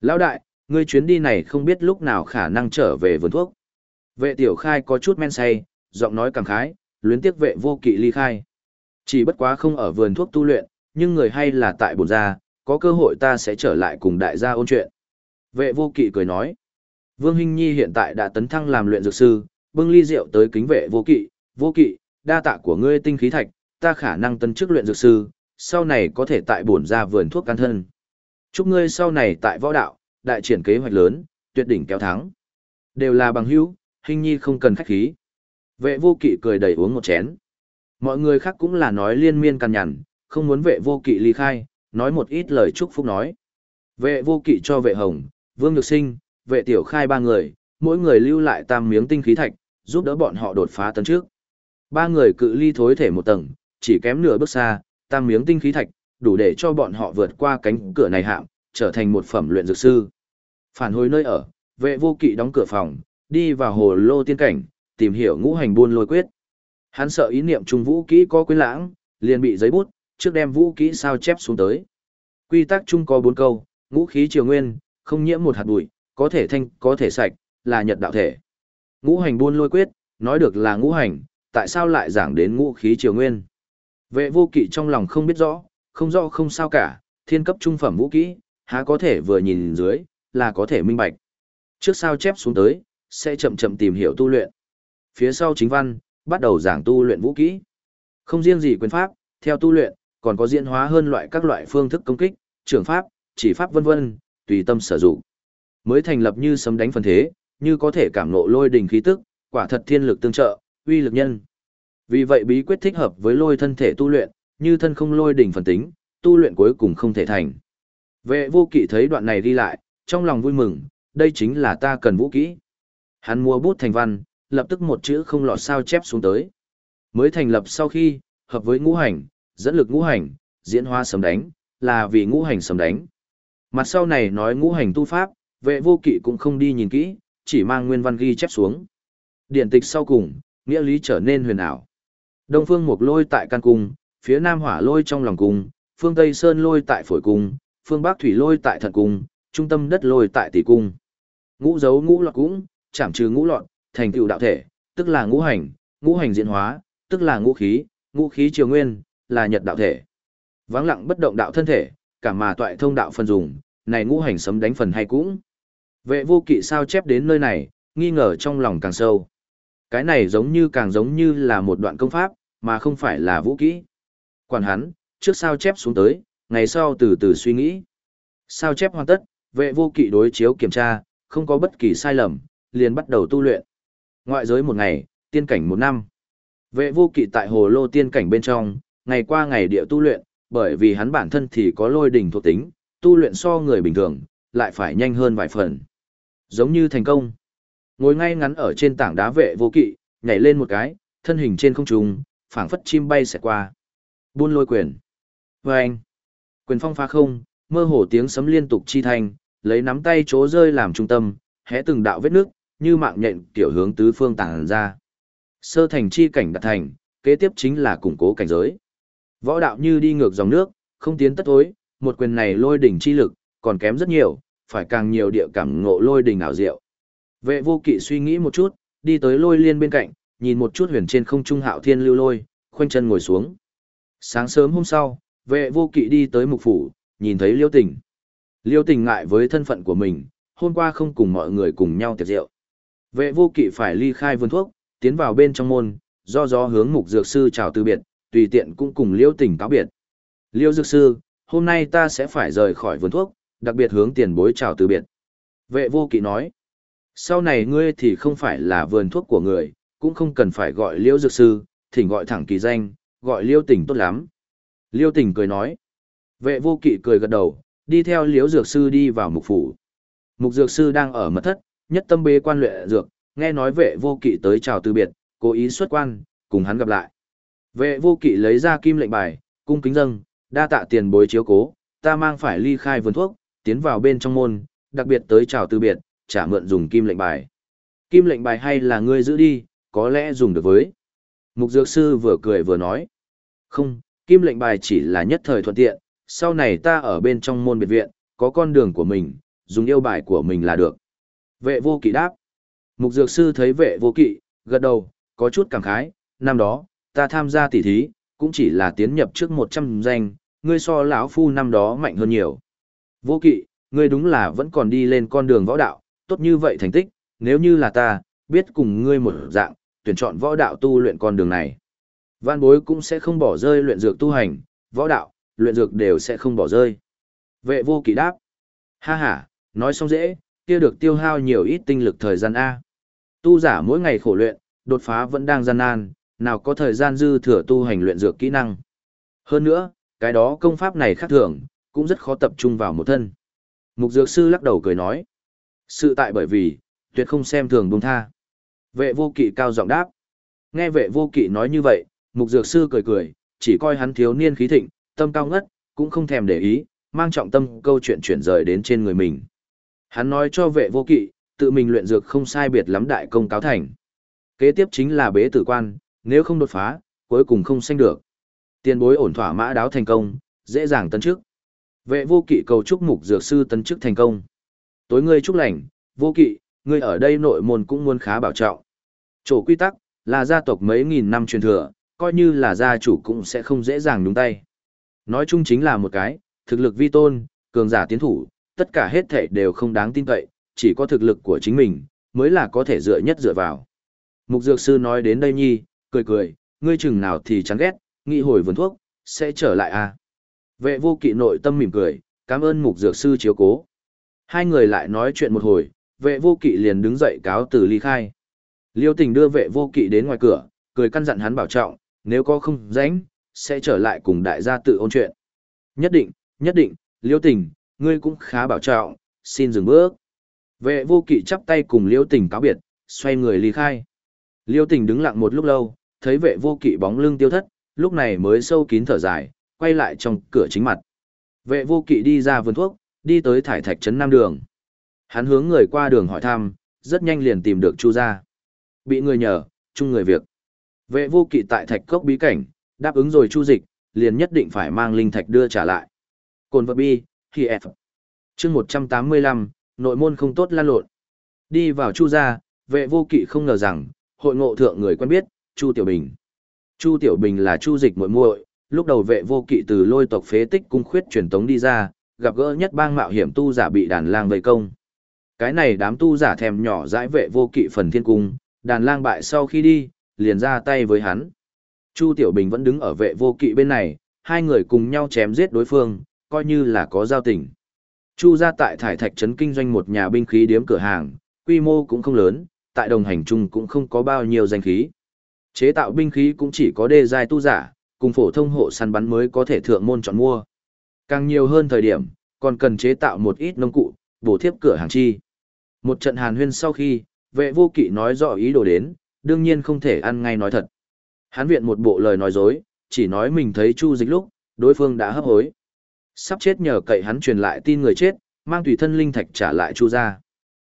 Lão đại, ngươi chuyến đi này không biết lúc nào khả năng trở về vườn thuốc. Vệ tiểu khai có chút men say, giọng nói cảm khái, luyến tiếc vệ vô kỵ ly khai. Chỉ bất quá không ở vườn thuốc tu luyện, nhưng người hay là tại bồn gia, có cơ hội ta sẽ trở lại cùng đại gia ôn chuyện. Vệ vô kỵ cười nói. Vương Hinh Nhi hiện tại đã tấn thăng làm luyện dược sư, bưng ly rượu tới kính vệ vô kỵ, vô kỵ, đa tạ của ngươi tinh khí thạch, ta khả năng tân chức luyện dược sư, sau này có thể tại bổn ra vườn thuốc can thân. Chúc ngươi sau này tại võ đạo, đại triển kế hoạch lớn, tuyệt đỉnh kéo thắng. Đều là bằng hữu, hình Nhi không cần khách khí. Vệ vô kỵ cười đầy uống một chén. Mọi người khác cũng là nói liên miên cằn nhằn, không muốn vệ vô kỵ ly khai, nói một ít lời chúc phúc nói. Vệ vô kỵ cho vệ hồng, vương nhược sinh, vệ tiểu khai ba người, mỗi người lưu lại tam miếng tinh khí thạch, giúp đỡ bọn họ đột phá tấn trước. Ba người cự ly thối thể một tầng, chỉ kém nửa bước xa, tam miếng tinh khí thạch, đủ để cho bọn họ vượt qua cánh cửa này hạm, trở thành một phẩm luyện dược sư. Phản hồi nơi ở, vệ vô kỵ đóng cửa phòng, đi vào hồ lô tiên cảnh, tìm hiểu ngũ hành buôn lôi quyết. Hắn sợ ý niệm trung vũ kỹ có quyến lãng, liền bị giấy bút, trước đem vũ kỹ sao chép xuống tới. Quy tắc chung có bốn câu, ngũ khí triều nguyên, không nhiễm một hạt bụi, có thể thanh, có thể sạch, là nhật đạo thể. Ngũ hành buôn lôi quyết, nói được là ngũ hành, tại sao lại giảng đến ngũ khí triều nguyên? Vệ vô kỵ trong lòng không biết rõ, không rõ không sao cả, thiên cấp trung phẩm vũ kỹ, há có thể vừa nhìn dưới, là có thể minh bạch. Trước sao chép xuống tới, sẽ chậm chậm tìm hiểu tu luyện. Phía sau chính văn, bắt đầu giảng tu luyện vũ kỹ. Không riêng gì quyền pháp, theo tu luyện, còn có diễn hóa hơn loại các loại phương thức công kích, trường pháp, chỉ pháp vân vân, tùy tâm sử dụng. Mới thành lập như sấm đánh phần thế, như có thể cảm ngộ lôi đỉnh khí tức, quả thật thiên lực tương trợ, uy lực nhân. Vì vậy bí quyết thích hợp với lôi thân thể tu luyện, như thân không lôi đỉnh phần tính, tu luyện cuối cùng không thể thành. Vệ vô kỵ thấy đoạn này đi lại, trong lòng vui mừng, đây chính là ta cần vũ kỹ. Hắn mua bút thành văn, lập tức một chữ không lọt sao chép xuống tới. Mới thành lập sau khi, hợp với ngũ hành, dẫn lực ngũ hành, diễn hóa sấm đánh, là vì ngũ hành sấm đánh. Mặt sau này nói ngũ hành tu pháp, vệ vô kỵ cũng không đi nhìn kỹ, chỉ mang nguyên văn ghi chép xuống. Điện tịch sau cùng, nghĩa lý trở nên huyền ảo. Đông phương mục lôi tại căn cung, phía nam hỏa lôi trong lòng cung, phương tây sơn lôi tại phổi cung, phương bắc thủy lôi tại thận cung, trung tâm đất lôi tại tỷ cung. Ngũ dấu ngũ lọt cũng, chảm trừ ngũ lọt, thành tựu đạo thể, tức là ngũ hành, ngũ hành diễn hóa, tức là ngũ khí, ngũ khí triều nguyên, là nhật đạo thể. Vắng lặng bất động đạo thân thể, cả mà toại thông đạo phần dùng, này ngũ hành sấm đánh phần hay cũng. Vệ vô kỵ sao chép đến nơi này, nghi ngờ trong lòng càng sâu. Cái này giống như càng giống như là một đoạn công pháp, mà không phải là vũ kỹ. Quản hắn, trước sao chép xuống tới, ngày sau từ từ suy nghĩ. Sao chép hoàn tất, vệ vô kỵ đối chiếu kiểm tra, không có bất kỳ sai lầm, liền bắt đầu tu luyện. Ngoại giới một ngày, tiên cảnh một năm. Vệ vô kỵ tại hồ lô tiên cảnh bên trong, ngày qua ngày địa tu luyện, bởi vì hắn bản thân thì có lôi đỉnh thuộc tính, tu luyện so người bình thường, lại phải nhanh hơn vài phần. Giống như thành công. Ngồi ngay ngắn ở trên tảng đá vệ vô kỵ, nhảy lên một cái, thân hình trên không trung, phảng phất chim bay sẽ qua. Buôn lôi quyền. Và anh. Quyền phong phá không, mơ hồ tiếng sấm liên tục chi thành, lấy nắm tay chỗ rơi làm trung tâm, hé từng đạo vết nước, như mạng nhện tiểu hướng tứ phương tàng ra. Sơ thành chi cảnh đạt thành, kế tiếp chính là củng cố cảnh giới. Võ đạo như đi ngược dòng nước, không tiến tất thối, một quyền này lôi đỉnh chi lực, còn kém rất nhiều, phải càng nhiều địa cảm ngộ lôi đình ảo diệu. Vệ vô kỵ suy nghĩ một chút, đi tới lôi liên bên cạnh, nhìn một chút huyền trên không trung hạo thiên lưu lôi, khoanh chân ngồi xuống. Sáng sớm hôm sau, vệ vô kỵ đi tới mục phủ, nhìn thấy liêu tình. Liêu tình ngại với thân phận của mình, hôm qua không cùng mọi người cùng nhau tiệc rượu. Vệ vô kỵ phải ly khai vườn thuốc, tiến vào bên trong môn, do gió hướng mục dược sư chào từ biệt, tùy tiện cũng cùng liêu tình cáo biệt. Liêu dược sư, hôm nay ta sẽ phải rời khỏi vườn thuốc, đặc biệt hướng tiền bối chào từ biệt. Vệ vô kỵ nói, sau này ngươi thì không phải là vườn thuốc của người, cũng không cần phải gọi liêu dược sư, thỉnh gọi thẳng kỳ danh, gọi liêu tình tốt lắm. Liêu tình cười nói, vệ vô kỵ cười gật đầu, đi theo liêu dược sư đi vào mục phủ. Mục dược sư đang ở mật thất, nhất tâm bế quan luyện dược, nghe nói vệ vô kỵ tới chào từ biệt, cố ý xuất quan, cùng hắn gặp lại. Vệ vô kỵ lấy ra kim lệnh bài, cung kính dâng, đa tạ tiền bối chiếu cố, ta mang phải ly khai vườn thuốc, tiến vào bên trong môn, đặc biệt tới chào từ biệt, trả mượn dùng kim lệnh bài. Kim lệnh bài hay là ngươi giữ đi, có lẽ dùng được với. Mục dược sư vừa cười vừa nói. Không, kim lệnh bài chỉ là nhất thời thuận tiện, sau này ta ở bên trong môn biệt viện, có con đường của mình, dùng yêu bài của mình là được. Vệ vô kỵ đáp. Mục dược sư thấy vệ vô kỵ, gật đầu, có chút cảm khái, năm đó, ta tham gia tỉ thí, cũng chỉ là tiến nhập trước 100 danh, ngươi so lão phu năm đó mạnh hơn nhiều. Vô kỵ, ngươi đúng là vẫn còn đi lên con đường võ đạo, tốt như vậy thành tích, nếu như là ta, biết cùng ngươi một dạng, tuyển chọn võ đạo tu luyện con đường này. Văn bối cũng sẽ không bỏ rơi luyện dược tu hành, võ đạo, luyện dược đều sẽ không bỏ rơi. Vệ vô kỵ đáp. Ha ha, nói xong dễ, kia được tiêu hao nhiều ít tinh lực thời gian A. Tu giả mỗi ngày khổ luyện, đột phá vẫn đang gian nan, nào có thời gian dư thừa tu hành luyện dược kỹ năng. Hơn nữa, cái đó công pháp này khác thường, cũng rất khó tập trung vào một thân. Mục dược sư lắc đầu cười nói. Sự tại bởi vì, tuyệt không xem thường buông tha. Vệ vô kỵ cao giọng đáp. Nghe vệ vô kỵ nói như vậy, mục dược sư cười cười, chỉ coi hắn thiếu niên khí thịnh, tâm cao ngất, cũng không thèm để ý, mang trọng tâm câu chuyện chuyển rời đến trên người mình. Hắn nói cho vệ vô kỵ, tự mình luyện dược không sai biệt lắm đại công cáo thành. Kế tiếp chính là bế tử quan, nếu không đột phá, cuối cùng không sanh được. Tiền bối ổn thỏa mã đáo thành công, dễ dàng tấn trước. Vệ vô kỵ cầu chúc mục dược sư tấn chức thành công. Tối ngươi chúc lành, vô kỵ, ngươi ở đây nội môn cũng muốn khá bảo trọng. Chỗ quy tắc, là gia tộc mấy nghìn năm truyền thừa, coi như là gia chủ cũng sẽ không dễ dàng đúng tay. Nói chung chính là một cái, thực lực vi tôn, cường giả tiến thủ, tất cả hết thể đều không đáng tin cậy, chỉ có thực lực của chính mình, mới là có thể dựa nhất dựa vào. Mục dược sư nói đến đây nhi, cười cười, ngươi chừng nào thì chán ghét, nghĩ hồi vườn thuốc, sẽ trở lại à. Vệ vô kỵ nội tâm mỉm cười, cảm ơn mục dược sư chiếu cố. Hai người lại nói chuyện một hồi, vệ vô kỵ liền đứng dậy cáo từ ly khai. Liêu tình đưa vệ vô kỵ đến ngoài cửa, cười căn dặn hắn bảo trọng, nếu có không rảnh, sẽ trở lại cùng đại gia tự ôn chuyện. Nhất định, nhất định, liêu tình, ngươi cũng khá bảo trọng, xin dừng bước. Vệ vô kỵ chắp tay cùng liêu tình cáo biệt, xoay người ly khai. Liêu tình đứng lặng một lúc lâu, thấy vệ vô kỵ bóng lưng tiêu thất, lúc này mới sâu kín thở dài, quay lại trong cửa chính mặt. Vệ vô kỵ đi ra vườn thuốc, đi tới thải thạch trấn Nam Đường. Hắn hướng người qua đường hỏi thăm, rất nhanh liền tìm được Chu gia. Bị người nhờ, chung người việc. Vệ vô kỵ tại thạch cốc bí cảnh, đáp ứng rồi Chu dịch, liền nhất định phải mang linh thạch đưa trả lại. Cồn vật bi, khi F. chương 185, nội môn không tốt lan lộn. Đi vào Chu gia, vệ vô kỵ không ngờ rằng, hội ngộ thượng người quen biết, Chu Tiểu Bình. Chu Tiểu Bình là Chu dịch muội muội, lúc đầu vệ vô kỵ từ lôi tộc phế tích cung khuyết truyền tống đi ra, gặp gỡ nhất bang mạo hiểm tu giả bị đàn lang vây công. Cái này đám tu giả thèm nhỏ dãi vệ vô kỵ phần thiên cung, đàn lang bại sau khi đi, liền ra tay với hắn. Chu Tiểu Bình vẫn đứng ở vệ vô kỵ bên này, hai người cùng nhau chém giết đối phương, coi như là có giao tình. Chu ra tại thải thạch trấn kinh doanh một nhà binh khí điếm cửa hàng, quy mô cũng không lớn, tại đồng hành chung cũng không có bao nhiêu danh khí. Chế tạo binh khí cũng chỉ có đề giai tu giả, cùng phổ thông hộ săn bắn mới có thể thượng môn chọn mua. Càng nhiều hơn thời điểm, còn cần chế tạo một ít nông cụ, bổ thiếp cửa hàng chi. Một trận hàn huyên sau khi, vệ vô kỵ nói rõ ý đồ đến, đương nhiên không thể ăn ngay nói thật. Hán viện một bộ lời nói dối, chỉ nói mình thấy chu dịch lúc, đối phương đã hấp hối. Sắp chết nhờ cậy hắn truyền lại tin người chết, mang tùy thân linh thạch trả lại chu ra.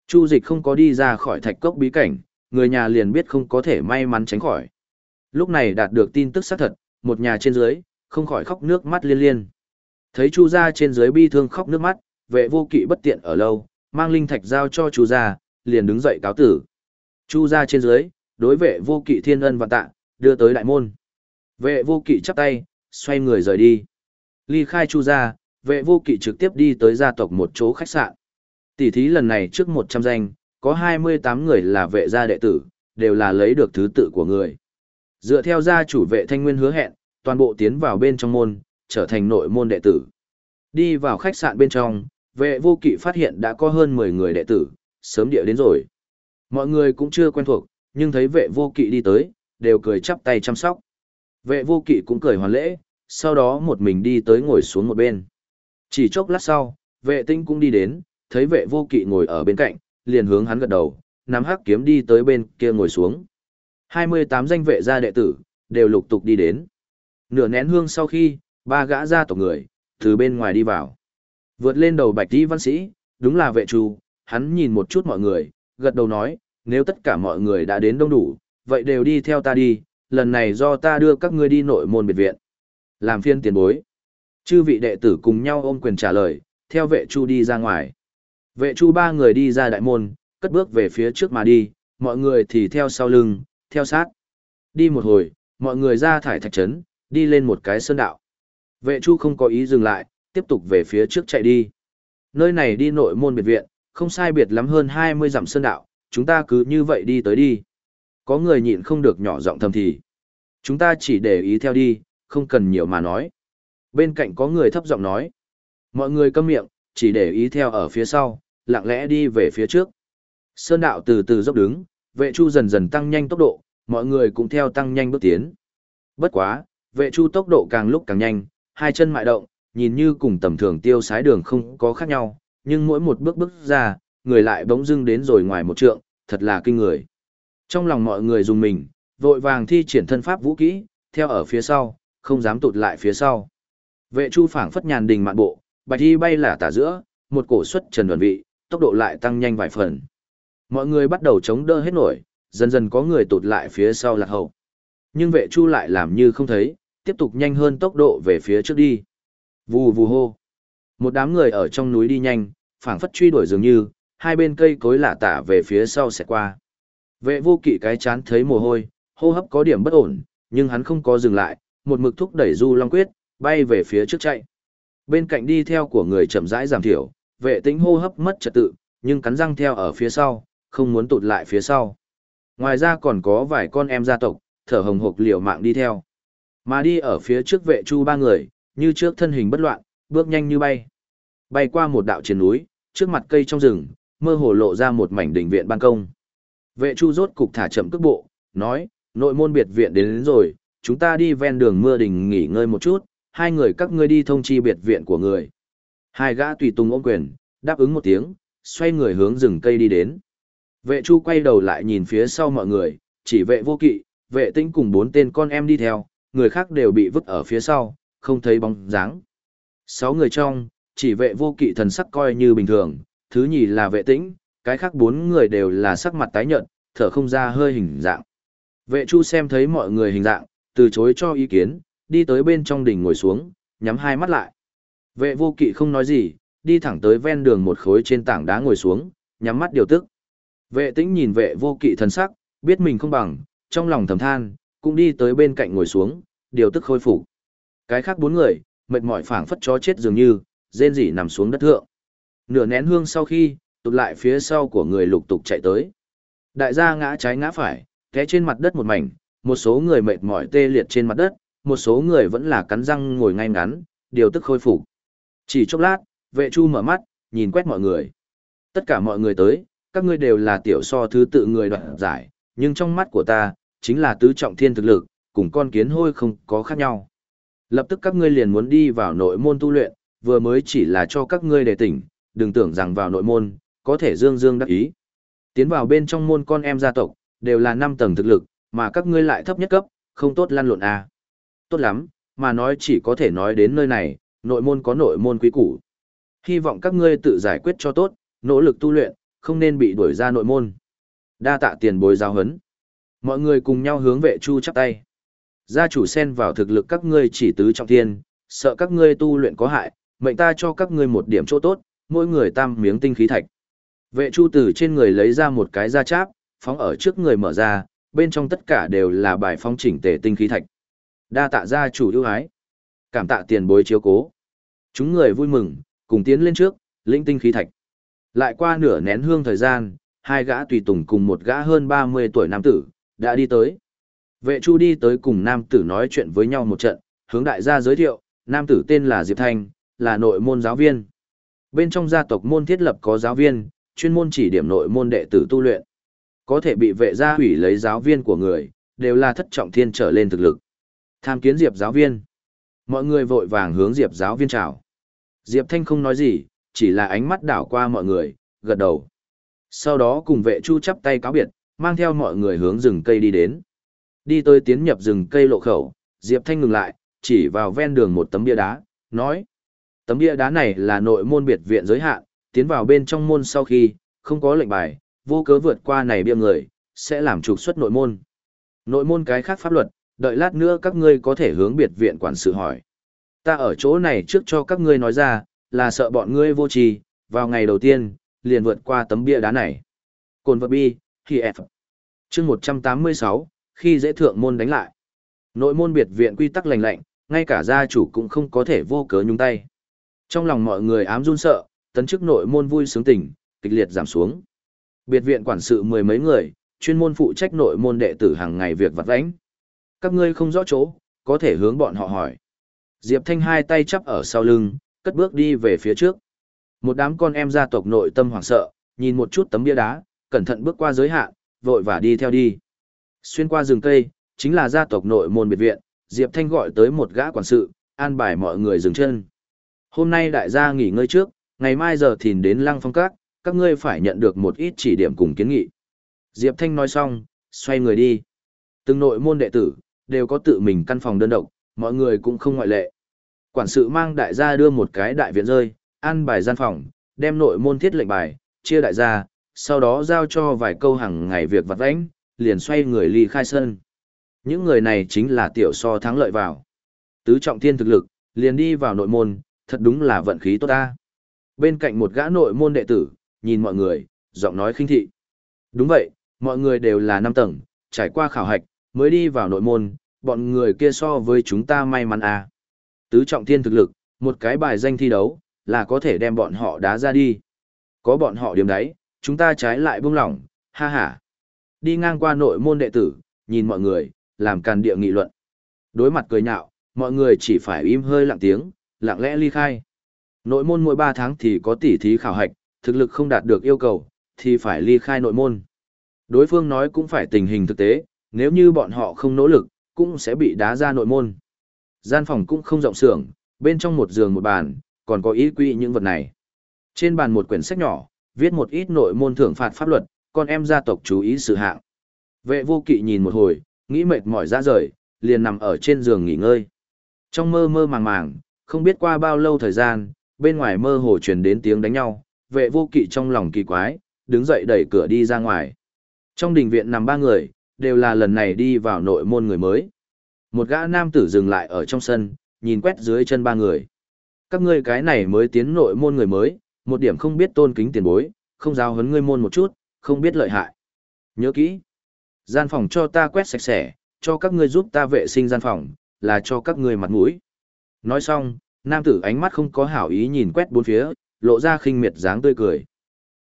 Chu dịch không có đi ra khỏi thạch cốc bí cảnh, người nhà liền biết không có thể may mắn tránh khỏi. Lúc này đạt được tin tức xác thật, một nhà trên dưới, không khỏi khóc nước mắt liên liên. Thấy chu gia trên dưới bi thương khóc nước mắt, vệ vô kỵ bất tiện ở lâu, mang linh thạch giao cho chu gia, liền đứng dậy cáo tử. Chu gia trên dưới, đối vệ vô kỵ thiên ân và tạ, đưa tới đại môn. Vệ vô kỵ chắp tay, xoay người rời đi. Ly khai chu gia, vệ vô kỵ trực tiếp đi tới gia tộc một chỗ khách sạn. Tỷ thí lần này trước 100 danh, có 28 người là vệ gia đệ tử, đều là lấy được thứ tự của người. Dựa theo gia chủ vệ thanh nguyên hứa hẹn, toàn bộ tiến vào bên trong môn, trở thành nội môn đệ tử. Đi vào khách sạn bên trong, vệ vô kỵ phát hiện đã có hơn 10 người đệ tử, sớm địa đến rồi. Mọi người cũng chưa quen thuộc, nhưng thấy vệ vô kỵ đi tới, đều cười chắp tay chăm sóc. Vệ vô kỵ cũng cười hoàn lễ, sau đó một mình đi tới ngồi xuống một bên. Chỉ chốc lát sau, vệ tinh cũng đi đến, thấy vệ vô kỵ ngồi ở bên cạnh, liền hướng hắn gật đầu, nắm hắc kiếm đi tới bên kia ngồi xuống. 28 danh vệ gia đệ tử, đều lục tục đi đến. Nửa nén hương sau khi, ba gã gia tộc người, từ bên ngoài đi vào. Vượt lên đầu bạch đi văn sĩ, đúng là vệ trù, hắn nhìn một chút mọi người, gật đầu nói, nếu tất cả mọi người đã đến đông đủ, vậy đều đi theo ta đi, lần này do ta đưa các ngươi đi nội môn biệt viện. Làm phiên tiền bối. Chư vị đệ tử cùng nhau ôm quyền trả lời, theo vệ chu đi ra ngoài. Vệ chu ba người đi ra đại môn, cất bước về phía trước mà đi, mọi người thì theo sau lưng, theo sát. Đi một hồi, mọi người ra thải thạch trấn, đi lên một cái sơn đạo. Vệ chu không có ý dừng lại, tiếp tục về phía trước chạy đi. Nơi này đi nội môn biệt viện, không sai biệt lắm hơn 20 dặm sơn đạo, chúng ta cứ như vậy đi tới đi. Có người nhịn không được nhỏ giọng thầm thì. Chúng ta chỉ để ý theo đi, không cần nhiều mà nói. Bên cạnh có người thấp giọng nói. Mọi người câm miệng, chỉ để ý theo ở phía sau, lặng lẽ đi về phía trước. Sơn đạo từ từ dốc đứng, vệ chu dần dần tăng nhanh tốc độ, mọi người cũng theo tăng nhanh bước tiến. Bất quá, vệ chu tốc độ càng lúc càng nhanh, hai chân mại động, nhìn như cùng tầm thường tiêu sái đường không có khác nhau, nhưng mỗi một bước bước ra, người lại bỗng dưng đến rồi ngoài một trượng, thật là kinh người. Trong lòng mọi người dùng mình, vội vàng thi triển thân pháp vũ kỹ, theo ở phía sau, không dám tụt lại phía sau. Vệ chu phảng phất nhàn đình mạn bộ, bạch y bay là tả giữa, một cổ xuất trần đoàn vị, tốc độ lại tăng nhanh vài phần. Mọi người bắt đầu chống đỡ hết nổi, dần dần có người tụt lại phía sau lạc hậu. Nhưng vệ chu lại làm như không thấy, tiếp tục nhanh hơn tốc độ về phía trước đi. Vù vù hô. Một đám người ở trong núi đi nhanh, phảng phất truy đuổi dường như, hai bên cây cối lạ tả về phía sau sẽ qua. Vệ vô kỵ cái chán thấy mồ hôi, hô hấp có điểm bất ổn, nhưng hắn không có dừng lại, một mực thúc đẩy du long quyết, bay về phía trước chạy. Bên cạnh đi theo của người chậm rãi giảm thiểu, vệ tĩnh hô hấp mất trật tự, nhưng cắn răng theo ở phía sau, không muốn tụt lại phía sau. Ngoài ra còn có vài con em gia tộc, thở hồng hộc liều mạng đi theo. Mà đi ở phía trước vệ chu ba người, như trước thân hình bất loạn, bước nhanh như bay. Bay qua một đạo trên núi, trước mặt cây trong rừng, mơ hồ lộ ra một mảnh đỉnh viện ban công. Vệ chu rốt cục thả chậm cước bộ, nói, nội môn biệt viện đến, đến rồi, chúng ta đi ven đường mưa đình nghỉ ngơi một chút, hai người các ngươi đi thông chi biệt viện của người. Hai gã tùy tùng ôm quyền, đáp ứng một tiếng, xoay người hướng rừng cây đi đến. Vệ chu quay đầu lại nhìn phía sau mọi người, chỉ vệ vô kỵ, vệ tĩnh cùng bốn tên con em đi theo, người khác đều bị vứt ở phía sau, không thấy bóng dáng. Sáu người trong, chỉ vệ vô kỵ thần sắc coi như bình thường, thứ nhì là vệ tĩnh, cái khác bốn người đều là sắc mặt tái nhợt, thở không ra hơi hình dạng. Vệ chu xem thấy mọi người hình dạng, từ chối cho ý kiến, đi tới bên trong đỉnh ngồi xuống, nhắm hai mắt lại. Vệ vô kỵ không nói gì, đi thẳng tới ven đường một khối trên tảng đá ngồi xuống, nhắm mắt điều tức. Vệ tĩnh nhìn vệ vô kỵ thần sắc, biết mình không bằng, trong lòng thầm than, cũng đi tới bên cạnh ngồi xuống, điều tức khôi phục. Cái khác bốn người, mệt mỏi phảng phất chó chết dường như, rên rỉ nằm xuống đất thượng. Nửa nén hương sau khi, tụt lại phía sau của người lục tục chạy tới. Đại gia ngã trái ngã phải, té trên mặt đất một mảnh, một số người mệt mỏi tê liệt trên mặt đất, một số người vẫn là cắn răng ngồi ngay ngắn, điều tức khôi phục. Chỉ chốc lát, vệ chu mở mắt, nhìn quét mọi người. Tất cả mọi người tới, các ngươi đều là tiểu so thứ tự người đoạn giải, nhưng trong mắt của ta, chính là tứ trọng thiên thực lực, cùng con kiến hôi không có khác nhau. Lập tức các ngươi liền muốn đi vào nội môn tu luyện, vừa mới chỉ là cho các ngươi đề tỉnh, đừng tưởng rằng vào nội môn, có thể dương dương đắc ý. Tiến vào bên trong môn con em gia tộc, đều là 5 tầng thực lực, mà các ngươi lại thấp nhất cấp, không tốt lăn lộn à. Tốt lắm, mà nói chỉ có thể nói đến nơi này, nội môn có nội môn quý củ. Hy vọng các ngươi tự giải quyết cho tốt, nỗ lực tu luyện, không nên bị đuổi ra nội môn. Đa tạ tiền bối giao hấn. Mọi người cùng nhau hướng vệ chu chắp tay. Gia chủ xen vào thực lực các ngươi chỉ tứ trọng thiên, sợ các ngươi tu luyện có hại, mệnh ta cho các ngươi một điểm chỗ tốt, mỗi người tam miếng tinh khí thạch. Vệ chu từ trên người lấy ra một cái da cháp, phóng ở trước người mở ra, bên trong tất cả đều là bài phong chỉnh tề tinh khí thạch. Đa tạ gia chủ ưu ái. Cảm tạ tiền bối chiếu cố. Chúng người vui mừng, cùng tiến lên trước, lĩnh tinh khí thạch. Lại qua nửa nén hương thời gian, hai gã tùy tùng cùng một gã hơn 30 tuổi nam tử, đã đi tới. Vệ chu đi tới cùng nam tử nói chuyện với nhau một trận, hướng đại gia giới thiệu, nam tử tên là Diệp Thanh, là nội môn giáo viên. Bên trong gia tộc môn thiết lập có giáo viên, chuyên môn chỉ điểm nội môn đệ tử tu luyện. Có thể bị vệ gia hủy lấy giáo viên của người, đều là thất trọng thiên trở lên thực lực. Tham kiến Diệp giáo viên. Mọi người vội vàng hướng Diệp giáo viên chào. Diệp Thanh không nói gì, chỉ là ánh mắt đảo qua mọi người, gật đầu. Sau đó cùng vệ chu chắp tay cáo biệt, mang theo mọi người hướng rừng cây đi đến. Đi tới tiến nhập rừng cây lộ khẩu, Diệp Thanh ngừng lại, chỉ vào ven đường một tấm bia đá, nói. Tấm bia đá này là nội môn biệt viện giới hạn, tiến vào bên trong môn sau khi, không có lệnh bài, vô cớ vượt qua này bia người, sẽ làm trục xuất nội môn. Nội môn cái khác pháp luật, đợi lát nữa các ngươi có thể hướng biệt viện quản sự hỏi. Ta ở chỗ này trước cho các ngươi nói ra, là sợ bọn ngươi vô tri, vào ngày đầu tiên, liền vượt qua tấm bia đá này. Cồn vật bi, khi F. Chương 186, khi dễ thượng môn đánh lại. Nội môn biệt viện quy tắc lành lạnh, ngay cả gia chủ cũng không có thể vô cớ nhúng tay. Trong lòng mọi người ám run sợ, tấn chức nội môn vui sướng tình, kịch liệt giảm xuống. Biệt viện quản sự mười mấy người, chuyên môn phụ trách nội môn đệ tử hàng ngày việc vặt vãnh. Các ngươi không rõ chỗ, có thể hướng bọn họ hỏi. Diệp Thanh hai tay chắp ở sau lưng, cất bước đi về phía trước. Một đám con em gia tộc nội tâm hoảng sợ, nhìn một chút tấm bia đá, cẩn thận bước qua giới hạn, vội và đi theo đi. Xuyên qua rừng cây, chính là gia tộc nội môn biệt viện, Diệp Thanh gọi tới một gã quản sự, an bài mọi người dừng chân. Hôm nay đại gia nghỉ ngơi trước, ngày mai giờ thìn đến lăng phong các, các ngươi phải nhận được một ít chỉ điểm cùng kiến nghị. Diệp Thanh nói xong, xoay người đi. Từng nội môn đệ tử, đều có tự mình căn phòng đơn độc, mọi người cũng không ngoại lệ. Quản sự mang đại gia đưa một cái đại viện rơi, ăn bài gian phòng, đem nội môn thiết lệnh bài, chia đại gia, sau đó giao cho vài câu hàng ngày việc vặt vãnh, liền xoay người ly khai sân. Những người này chính là tiểu so thắng lợi vào. Tứ trọng thiên thực lực, liền đi vào nội môn, thật đúng là vận khí tốt ta. Bên cạnh một gã nội môn đệ tử, nhìn mọi người, giọng nói khinh thị. Đúng vậy, mọi người đều là năm tầng, trải qua khảo hạch, mới đi vào nội môn, bọn người kia so với chúng ta may mắn à. Tứ trọng thiên thực lực, một cái bài danh thi đấu, là có thể đem bọn họ đá ra đi. Có bọn họ điểm đấy, chúng ta trái lại buông lỏng, ha ha. Đi ngang qua nội môn đệ tử, nhìn mọi người, làm càn địa nghị luận. Đối mặt cười nhạo, mọi người chỉ phải im hơi lặng tiếng, lặng lẽ ly khai. Nội môn mỗi 3 tháng thì có tỉ thí khảo hạch, thực lực không đạt được yêu cầu, thì phải ly khai nội môn. Đối phương nói cũng phải tình hình thực tế, nếu như bọn họ không nỗ lực, cũng sẽ bị đá ra nội môn. Gian phòng cũng không rộng sưởng, bên trong một giường một bàn, còn có ý quy những vật này. Trên bàn một quyển sách nhỏ, viết một ít nội môn thưởng phạt pháp luật, con em gia tộc chú ý sự hạng. Vệ vô kỵ nhìn một hồi, nghĩ mệt mỏi ra rời, liền nằm ở trên giường nghỉ ngơi. Trong mơ mơ màng màng, không biết qua bao lâu thời gian, bên ngoài mơ hồ truyền đến tiếng đánh nhau, vệ vô kỵ trong lòng kỳ quái, đứng dậy đẩy cửa đi ra ngoài. Trong đình viện nằm ba người, đều là lần này đi vào nội môn người mới. Một gã nam tử dừng lại ở trong sân, nhìn quét dưới chân ba người. Các ngươi cái này mới tiến nội môn người mới, một điểm không biết tôn kính tiền bối, không giáo huấn ngươi môn một chút, không biết lợi hại. Nhớ kỹ, gian phòng cho ta quét sạch sẽ, cho các ngươi giúp ta vệ sinh gian phòng, là cho các ngươi mặt mũi. Nói xong, nam tử ánh mắt không có hảo ý nhìn quét bốn phía, lộ ra khinh miệt dáng tươi cười.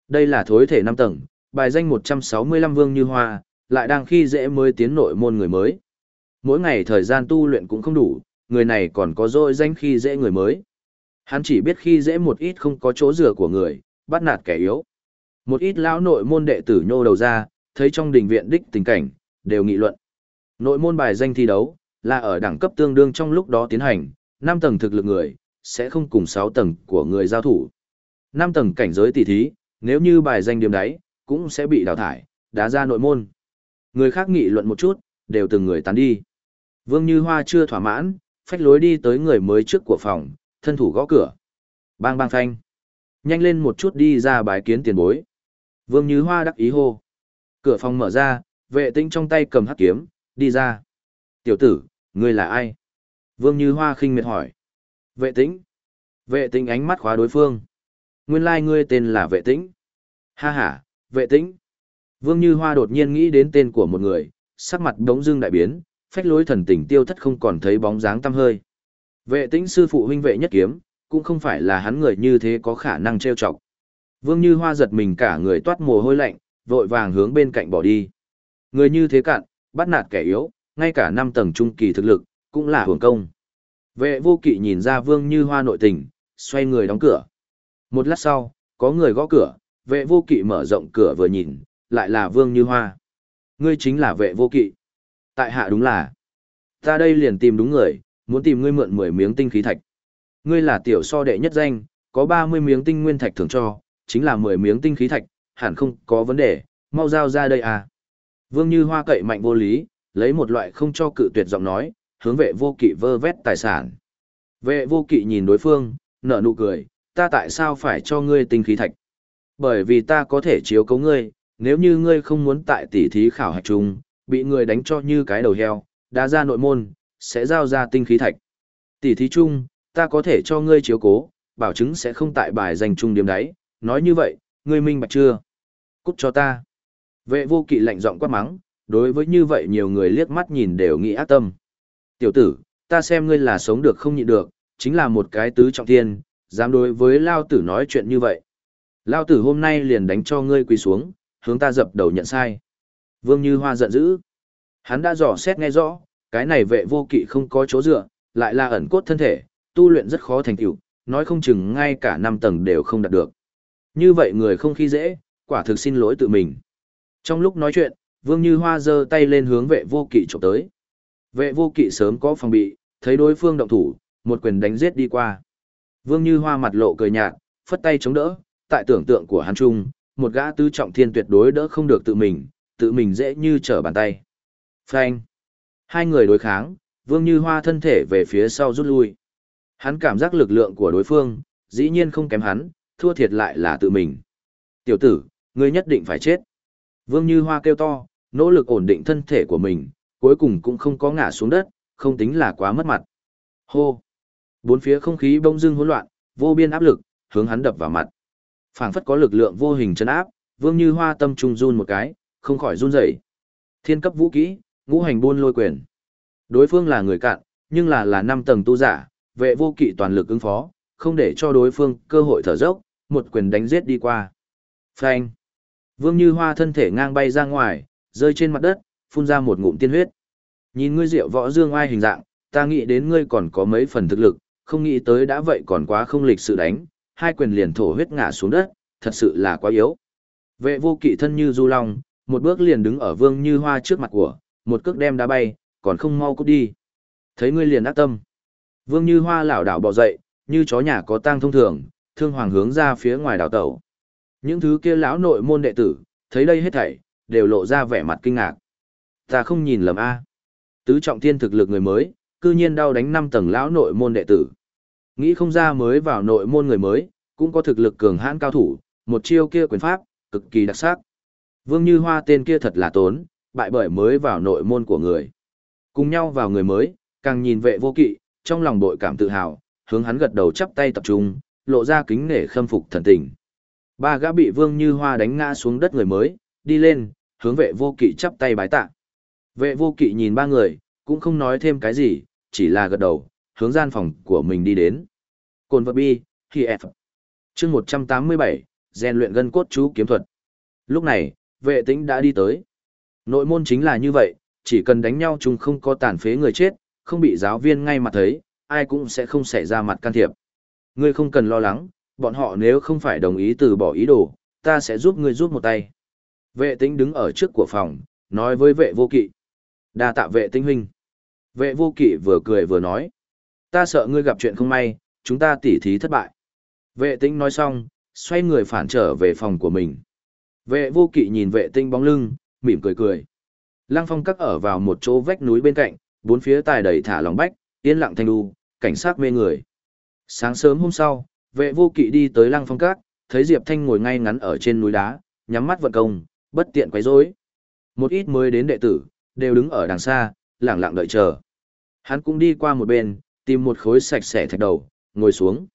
Đây là thối thể năm tầng, bài danh 165 vương như hoa, lại đang khi dễ mới tiến nội môn người mới. Mỗi ngày thời gian tu luyện cũng không đủ, người này còn có dội danh khi dễ người mới. Hắn chỉ biết khi dễ một ít không có chỗ dựa của người, bắt nạt kẻ yếu. Một ít lão nội môn đệ tử nhô đầu ra, thấy trong đình viện đích tình cảnh, đều nghị luận. Nội môn bài danh thi đấu, là ở đẳng cấp tương đương trong lúc đó tiến hành, 5 tầng thực lực người, sẽ không cùng 6 tầng của người giao thủ. 5 tầng cảnh giới tỷ thí, nếu như bài danh điểm đáy, cũng sẽ bị đào thải, đá ra nội môn. Người khác nghị luận một chút, đều từng người tán đi. Vương Như Hoa chưa thỏa mãn, phách lối đi tới người mới trước của phòng, thân thủ gõ cửa. Bang bang phanh. Nhanh lên một chút đi ra bái kiến tiền bối. Vương Như Hoa đắc ý hô. Cửa phòng mở ra, vệ tinh trong tay cầm hắc kiếm, đi ra. Tiểu tử, ngươi là ai? Vương Như Hoa khinh miệt hỏi. Vệ tĩnh. Vệ tĩnh ánh mắt khóa đối phương. Nguyên lai ngươi tên là vệ tĩnh. Ha ha, vệ tĩnh. Vương Như Hoa đột nhiên nghĩ đến tên của một người, sắc mặt đống dưng đại biến, phách lối thần tình tiêu thất không còn thấy bóng dáng tăm hơi. Vệ tĩnh sư phụ huynh vệ nhất kiếm, cũng không phải là hắn người như thế có khả năng trêu chọc. Vương Như Hoa giật mình cả người toát mồ hôi lạnh, vội vàng hướng bên cạnh bỏ đi. Người như thế cạn, bắt nạt kẻ yếu, ngay cả năm tầng trung kỳ thực lực, cũng là hưởng công. Vệ vô kỵ nhìn ra Vương Như Hoa nội tình, xoay người đóng cửa. Một lát sau, có người gõ cửa, vệ vô kỵ mở rộng cửa vừa nhìn, lại là Vương Như Hoa. Ngươi chính là vệ vô kỵ. Tại hạ đúng là. Ta đây liền tìm đúng người, muốn tìm ngươi mượn 10 miếng tinh khí thạch. Ngươi là tiểu so đệ nhất danh, có 30 miếng tinh nguyên thạch thưởng cho, chính là 10 miếng tinh khí thạch, hẳn không có vấn đề, mau giao ra đây à. Vương Như Hoa cậy mạnh vô lý, lấy một loại không cho cự tuyệt giọng nói, hướng vệ vô kỵ vơ vét tài sản. Vệ vô kỵ nhìn đối phương, nở nụ cười, ta tại sao phải cho ngươi tinh khí thạch? Bởi vì ta có thể chiếu cấu ngươi, nếu như ngươi không muốn tại tỷ thí khảo hạch chung, bị người đánh cho như cái đầu heo, đã ra nội môn, sẽ giao ra tinh khí thạch. Tỷ thí chung, ta có thể cho ngươi chiếu cố, bảo chứng sẽ không tại bài dành chung điểm đấy, nói như vậy, ngươi minh bạch chưa? Cút cho ta. Vệ vô kỵ lạnh giọng quát mắng, đối với như vậy nhiều người liếc mắt nhìn đều nghĩ ác tâm. Tiểu tử, ta xem ngươi là sống được không nhịn được, chính là một cái tứ trọng thiên, dám đối với Lao tử nói chuyện như vậy. Lao tử hôm nay liền đánh cho ngươi quỳ xuống, hướng ta dập đầu nhận sai. Vương Như Hoa giận dữ. Hắn đã dò xét nghe rõ, cái này vệ vô kỵ không có chỗ dựa, lại là ẩn cốt thân thể, tu luyện rất khó thành tựu, nói không chừng ngay cả năm tầng đều không đạt được. Như vậy người không khi dễ, quả thực xin lỗi tự mình. Trong lúc nói chuyện, Vương Như Hoa giơ tay lên hướng vệ vô kỵ chụp tới. Vệ vô kỵ sớm có phòng bị, thấy đối phương động thủ, một quyền đánh giết đi qua. Vương Như Hoa mặt lộ cười nhạt, phất tay chống đỡ, tại tưởng tượng của hắn trung, một gã tứ trọng thiên tuyệt đối đỡ không được tự mình, tự mình dễ như trở bàn tay. Phanh. Hai người đối kháng, Vương Như Hoa thân thể về phía sau rút lui. Hắn cảm giác lực lượng của đối phương, dĩ nhiên không kém hắn, thua thiệt lại là tự mình. Tiểu tử, ngươi nhất định phải chết. Vương Như Hoa kêu to, nỗ lực ổn định thân thể của mình, cuối cùng cũng không có ngã xuống đất, không tính là quá mất mặt. Hô! Bốn phía không khí bông dưng hỗn loạn, vô biên áp lực, hướng hắn đập vào mặt. Phảng phất có lực lượng vô hình chấn áp, Vương Như Hoa tâm trung run một cái, không khỏi run rẩy. Thiên cấp vũ kỹ, ngũ hành buôn lôi quyền. Đối phương là người cạn, nhưng là là năm tầng tu giả, vệ vô kỵ toàn lực ứng phó, không để cho đối phương cơ hội thở dốc, một quyền đánh giết đi qua. Phanh. Vương Như Hoa thân thể ngang bay ra ngoài, rơi trên mặt đất, phun ra một ngụm tiên huyết. Nhìn ngươi rượu võ dương ai hình dạng, ta nghĩ đến ngươi còn có mấy phần thực lực, không nghĩ tới đã vậy còn quá không lịch sự đánh, hai quyền liền thổ huyết ngã xuống đất, thật sự là quá yếu. Vệ vô kỵ thân như du long, một bước liền đứng ở Vương Như Hoa trước mặt của, một cước đem đá bay, còn không mau cút đi. Thấy ngươi liền ác tâm. Vương Như Hoa lảo đảo bò dậy, như chó nhà có tang thông thường, thương hoàng hướng ra phía ngoài đảo tẩu. Những thứ kia lão nội môn đệ tử, thấy đây hết thảy, đều lộ ra vẻ mặt kinh ngạc. Ta không nhìn lầm a. Tứ trọng thiên thực lực người mới, cư nhiên đau đánh năm tầng lão nội môn đệ tử. Nghĩ không ra mới vào nội môn người mới, cũng có thực lực cường hãn cao thủ, một chiêu kia quyền pháp, cực kỳ đặc sắc. Vương Như Hoa tên kia thật là tốn, bại bởi mới vào nội môn của người. Cùng nhau vào người mới, càng nhìn vệ vô kỵ, trong lòng bội cảm tự hào, hướng hắn gật đầu chắp tay tập trung, lộ ra kính nể khâm phục thần tình. Ba gã bị Vương Như Hoa đánh ngã xuống đất người mới, đi lên, hướng vệ vô kỵ chắp tay bái tạ. Vệ vô kỵ nhìn ba người, cũng không nói thêm cái gì, chỉ là gật đầu, hướng gian phòng của mình đi đến. Cồn vật bi, khi F. chương 187, rèn luyện gân cốt chú kiếm thuật. Lúc này, vệ tĩnh đã đi tới. Nội môn chính là như vậy, chỉ cần đánh nhau chúng không có tàn phế người chết, không bị giáo viên ngay mặt thấy, ai cũng sẽ không xảy ra mặt can thiệp. Ngươi không cần lo lắng, bọn họ nếu không phải đồng ý từ bỏ ý đồ, ta sẽ giúp ngươi giúp một tay. Vệ tĩnh đứng ở trước của phòng, nói với vệ vô kỵ. đa tạ vệ tĩnh huynh. Vệ vô kỵ vừa cười vừa nói. Ta sợ ngươi gặp chuyện không may, chúng ta tỉ thí thất bại. Vệ Tinh nói xong, xoay người phản trở về phòng của mình. Vệ vô kỵ nhìn vệ tinh bóng lưng, mỉm cười cười. Lăng phong cắt ở vào một chỗ vách núi bên cạnh, bốn phía tài đầy thả lòng bách, yên lặng thanh đu, cảnh sát mê người. Sáng sớm hôm sau, vệ vô kỵ đi tới lăng phong cát, thấy Diệp Thanh ngồi ngay ngắn ở trên núi đá, nhắm mắt vận công, bất tiện quấy rối. Một ít mới đến đệ tử, đều đứng ở đằng xa, lặng lặng đợi chờ. Hắn cũng đi qua một bên, tìm một khối sạch sẽ thạch đầu, ngồi xuống.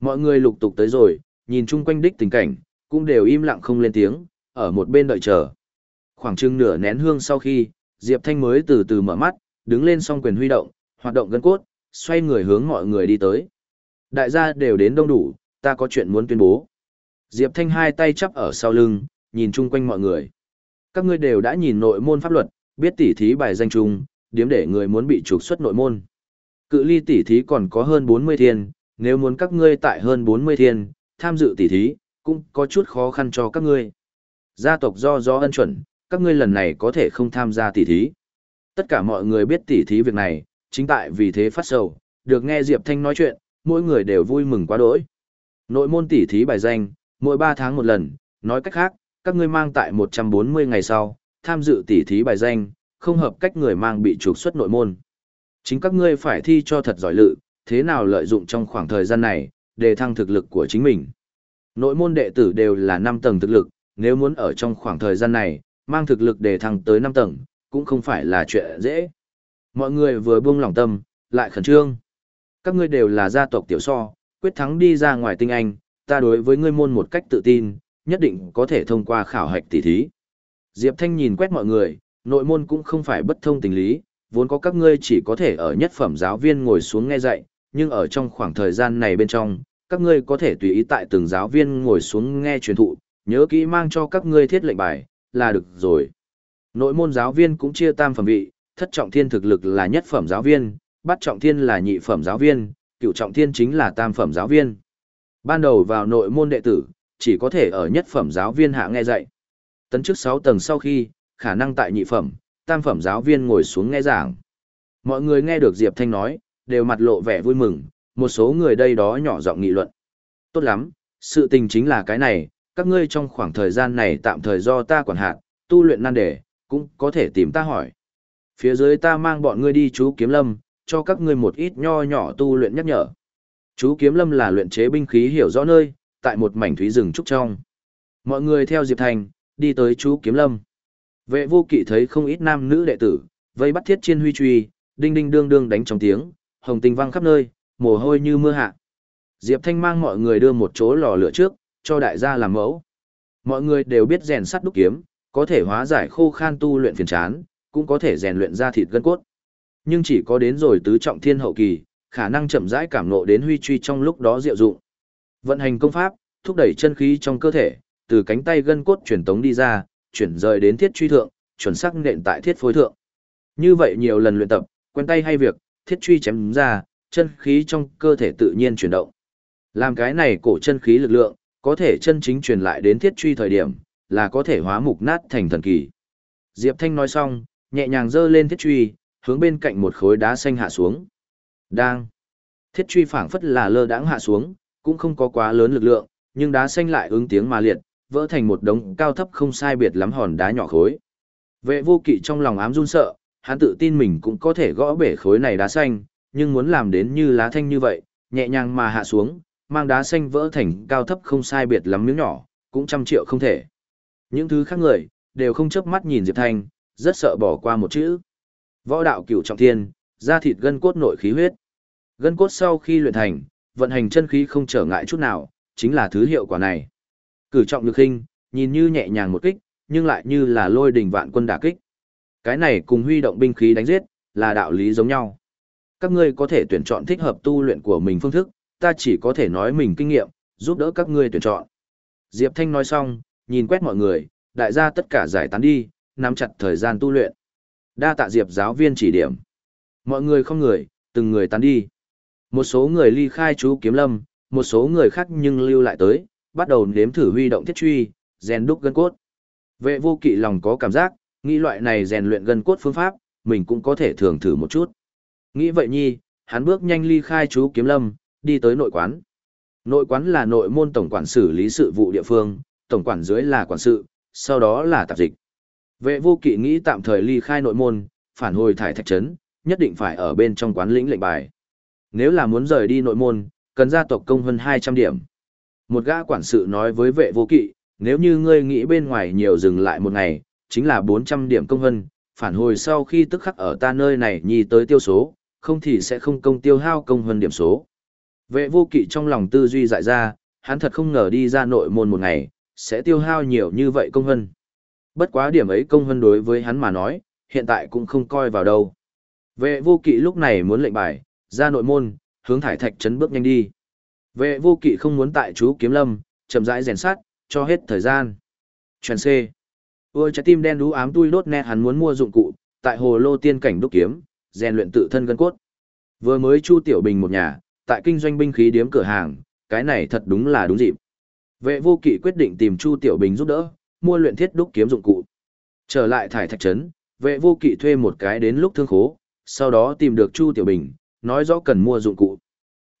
Mọi người lục tục tới rồi, nhìn chung quanh đích tình cảnh, cũng đều im lặng không lên tiếng, ở một bên đợi chờ. Khoảng chừng nửa nén hương sau khi, Diệp Thanh mới từ từ mở mắt, đứng lên song quyền huy động, hoạt động gân cốt, xoay người hướng mọi người đi tới. Đại gia đều đến đông đủ, ta có chuyện muốn tuyên bố. Diệp Thanh hai tay chắp ở sau lưng, nhìn chung quanh mọi người. Các ngươi đều đã nhìn nội môn pháp luật, biết tỉ thí bài danh chung, điếm để người muốn bị trục xuất nội môn. Cự ly tỉ thí còn có hơn 40 thiên, nếu muốn các ngươi tại hơn 40 thiên, tham dự tỉ thí, cũng có chút khó khăn cho các ngươi. Gia tộc do do ân chuẩn, các ngươi lần này có thể không tham gia tỉ thí. Tất cả mọi người biết tỉ thí việc này, chính tại vì thế phát sầu, được nghe Diệp Thanh nói chuyện, mỗi người đều vui mừng quá đỗi. Nội môn tỉ thí bài danh, mỗi 3 tháng một lần, nói cách khác, các ngươi mang tại 140 ngày sau, tham dự tỉ thí bài danh, không hợp cách người mang bị trục xuất nội môn. Chính các ngươi phải thi cho thật giỏi lự, thế nào lợi dụng trong khoảng thời gian này, để thăng thực lực của chính mình. Nội môn đệ tử đều là 5 tầng thực lực, nếu muốn ở trong khoảng thời gian này, mang thực lực để thăng tới 5 tầng, cũng không phải là chuyện dễ. Mọi người vừa buông lòng tâm, lại khẩn trương. Các ngươi đều là gia tộc tiểu so, quyết thắng đi ra ngoài tinh anh, ta đối với ngươi môn một cách tự tin, nhất định có thể thông qua khảo hạch tỷ thí. Diệp Thanh nhìn quét mọi người, nội môn cũng không phải bất thông tình lý, vốn có các ngươi chỉ có thể ở nhất phẩm giáo viên ngồi xuống nghe dạy, nhưng ở trong khoảng thời gian này bên trong, các ngươi có thể tùy ý tại từng giáo viên ngồi xuống nghe truyền thụ, nhớ kỹ mang cho các ngươi thiết lệnh bài, là được rồi. Nội môn giáo viên cũng chia tam phẩm vị, thất trọng thiên thực lực là nhất phẩm giáo viên, bát trọng thiên là nhị phẩm giáo viên, cửu trọng thiên chính là tam phẩm giáo viên. Ban đầu vào nội môn đệ tử, chỉ có thể ở nhất phẩm giáo viên hạ nghe dạy. Tấn chức 6 tầng sau khi, khả năng tại nhị phẩm, tam phẩm giáo viên ngồi xuống nghe giảng. Mọi người nghe được Diệp Thanh nói, đều mặt lộ vẻ vui mừng, một số người đây đó nhỏ giọng nghị luận. Tốt lắm, sự tình chính là cái này, các ngươi trong khoảng thời gian này tạm thời do ta quản hạt, tu luyện nan đề, cũng có thể tìm ta hỏi. Phía dưới ta mang bọn ngươi đi chú kiếm lâm, cho các ngươi một ít nho nhỏ tu luyện nhắc nhở. Chú kiếm lâm là luyện chế binh khí hiểu rõ nơi, tại một mảnh thúy rừng trúc trong. Mọi người theo Diệp Thành, đi tới chú kiếm lâm. Vệ vô kỵ thấy không ít nam nữ đệ tử, vây bắt thiết chiên huy truy, đinh đinh đương đương đánh trong tiếng, hồng tình vang khắp nơi, mồ hôi như mưa hạ. Diệp Thanh mang mọi người đưa một chỗ lò lửa trước, cho đại gia làm mẫu. Mọi người đều biết rèn sắt đúc kiếm, có thể hóa giải khô khan tu luyện phiền chán, cũng có thể rèn luyện ra thịt gân cốt. Nhưng chỉ có đến rồi tứ trọng thiên hậu kỳ, khả năng chậm rãi cảm ngộ đến huy truy trong lúc đó diệu dụng. Vận hành công pháp, thúc đẩy chân khí trong cơ thể, từ cánh tay gân cốt truyền tống đi ra, chuyển rời đến thiết truy thượng, chuẩn xác nện tại thiết phối thượng. Như vậy nhiều lần luyện tập, quen tay hay việc, thiết truy chém ra, chân khí trong cơ thể tự nhiên chuyển động. Làm cái này cổ chân khí lực lượng, có thể chân chính truyền lại đến thiết truy thời điểm, là có thể hóa mục nát thành thần kỳ. Diệp Thanh nói xong, nhẹ nhàng giơ lên thiết truy, hướng bên cạnh một khối đá xanh hạ xuống. Đang. Thiết truy phảng phất là lơ đãng hạ xuống, cũng không có quá lớn lực lượng, nhưng đá xanh lại ứng tiếng mà liệt, vỡ thành một đống cao thấp không sai biệt lắm hòn đá nhỏ khối. Vệ vô kỵ trong lòng ám run sợ, hắn tự tin mình cũng có thể gõ bể khối này đá xanh, nhưng muốn làm đến như lá thanh như vậy, nhẹ nhàng mà hạ xuống, mang đá xanh vỡ thành cao thấp không sai biệt lắm miếng nhỏ, cũng trăm triệu không thể. Những thứ khác người, đều không chớp mắt nhìn Diệp Thanh, rất sợ bỏ qua một chữ. Võ đạo cửu trọng thiên, da thịt gân cốt nội khí huyết. Gân cốt sau khi luyện thành, vận hành chân khí không trở ngại chút nào, chính là thứ hiệu quả này. Cử trọng lực hình, nhìn như nhẹ nhàng một kích, nhưng lại như là lôi đỉnh vạn quân đả kích. Cái này cùng huy động binh khí đánh giết, là đạo lý giống nhau. Các ngươi có thể tuyển chọn thích hợp tu luyện của mình phương thức, ta chỉ có thể nói mình kinh nghiệm, giúp đỡ các ngươi tuyển chọn. Diệp Thanh nói xong, nhìn quét mọi người, đại gia tất cả giải tán đi, nắm chặt thời gian tu luyện. Đa tạ Diệp giáo viên chỉ điểm. Mọi người không người, từng người tán đi. Một số người ly khai chú kiếm lâm, một số người khác nhưng lưu lại tới, bắt đầu nếm thử huy động thiết truy, rèn đúc gân cốt. Vệ vô kỵ lòng có cảm giác, nghĩ loại này rèn luyện gân cốt phương pháp, mình cũng có thể thường thử một chút. Nghĩ vậy nhi, hắn bước nhanh ly khai chú kiếm lâm, đi tới nội quán. Nội quán là nội môn tổng quản xử lý sự vụ địa phương, tổng quản dưới là quản sự, sau đó là tạp dịch. Vệ vô kỵ nghĩ tạm thời ly khai nội môn, phản hồi thải thạch trấn, nhất định phải ở bên trong quán lĩnh lệnh bài. Nếu là muốn rời đi nội môn, cần gia tộc công hơn 200 điểm. Một gã quản sự nói với vệ vô kỵ, nếu như ngươi nghĩ bên ngoài nhiều dừng lại một ngày, chính là 400 điểm công hân, phản hồi sau khi tức khắc ở ta nơi này nhi tới tiêu số, không thì sẽ không công tiêu hao công hân điểm số. Vệ vô kỵ trong lòng tư duy dại ra, hắn thật không ngờ đi ra nội môn một ngày, sẽ tiêu hao nhiều như vậy công hân. Bất quá điểm ấy công hân đối với hắn mà nói, hiện tại cũng không coi vào đâu. Vệ vô kỵ lúc này muốn lệnh bài, ra nội môn, hướng thải thạch trấn bước nhanh đi. Vệ vô kỵ không muốn tại chú kiếm lâm, chậm rãi rèn sát, cho hết thời gian. Truyền C. Ôi trái tim đen đú ám tui đốt nét hắn muốn mua dụng cụ, tại hồ lô tiên cảnh đúc kiếm, rèn luyện tự thân gân cốt. Vừa mới Chu Tiểu Bình một nhà, tại kinh doanh binh khí điếm cửa hàng, cái này thật đúng là đúng dịp. Vệ vô kỵ quyết định tìm Chu Tiểu Bình giúp đỡ, mua luyện thiết đúc kiếm dụng cụ. Trở lại thải thạch trấn, vệ vô kỵ thuê một cái đến lúc thương khố, sau đó tìm được Chu Tiểu Bình, nói rõ cần mua dụng cụ.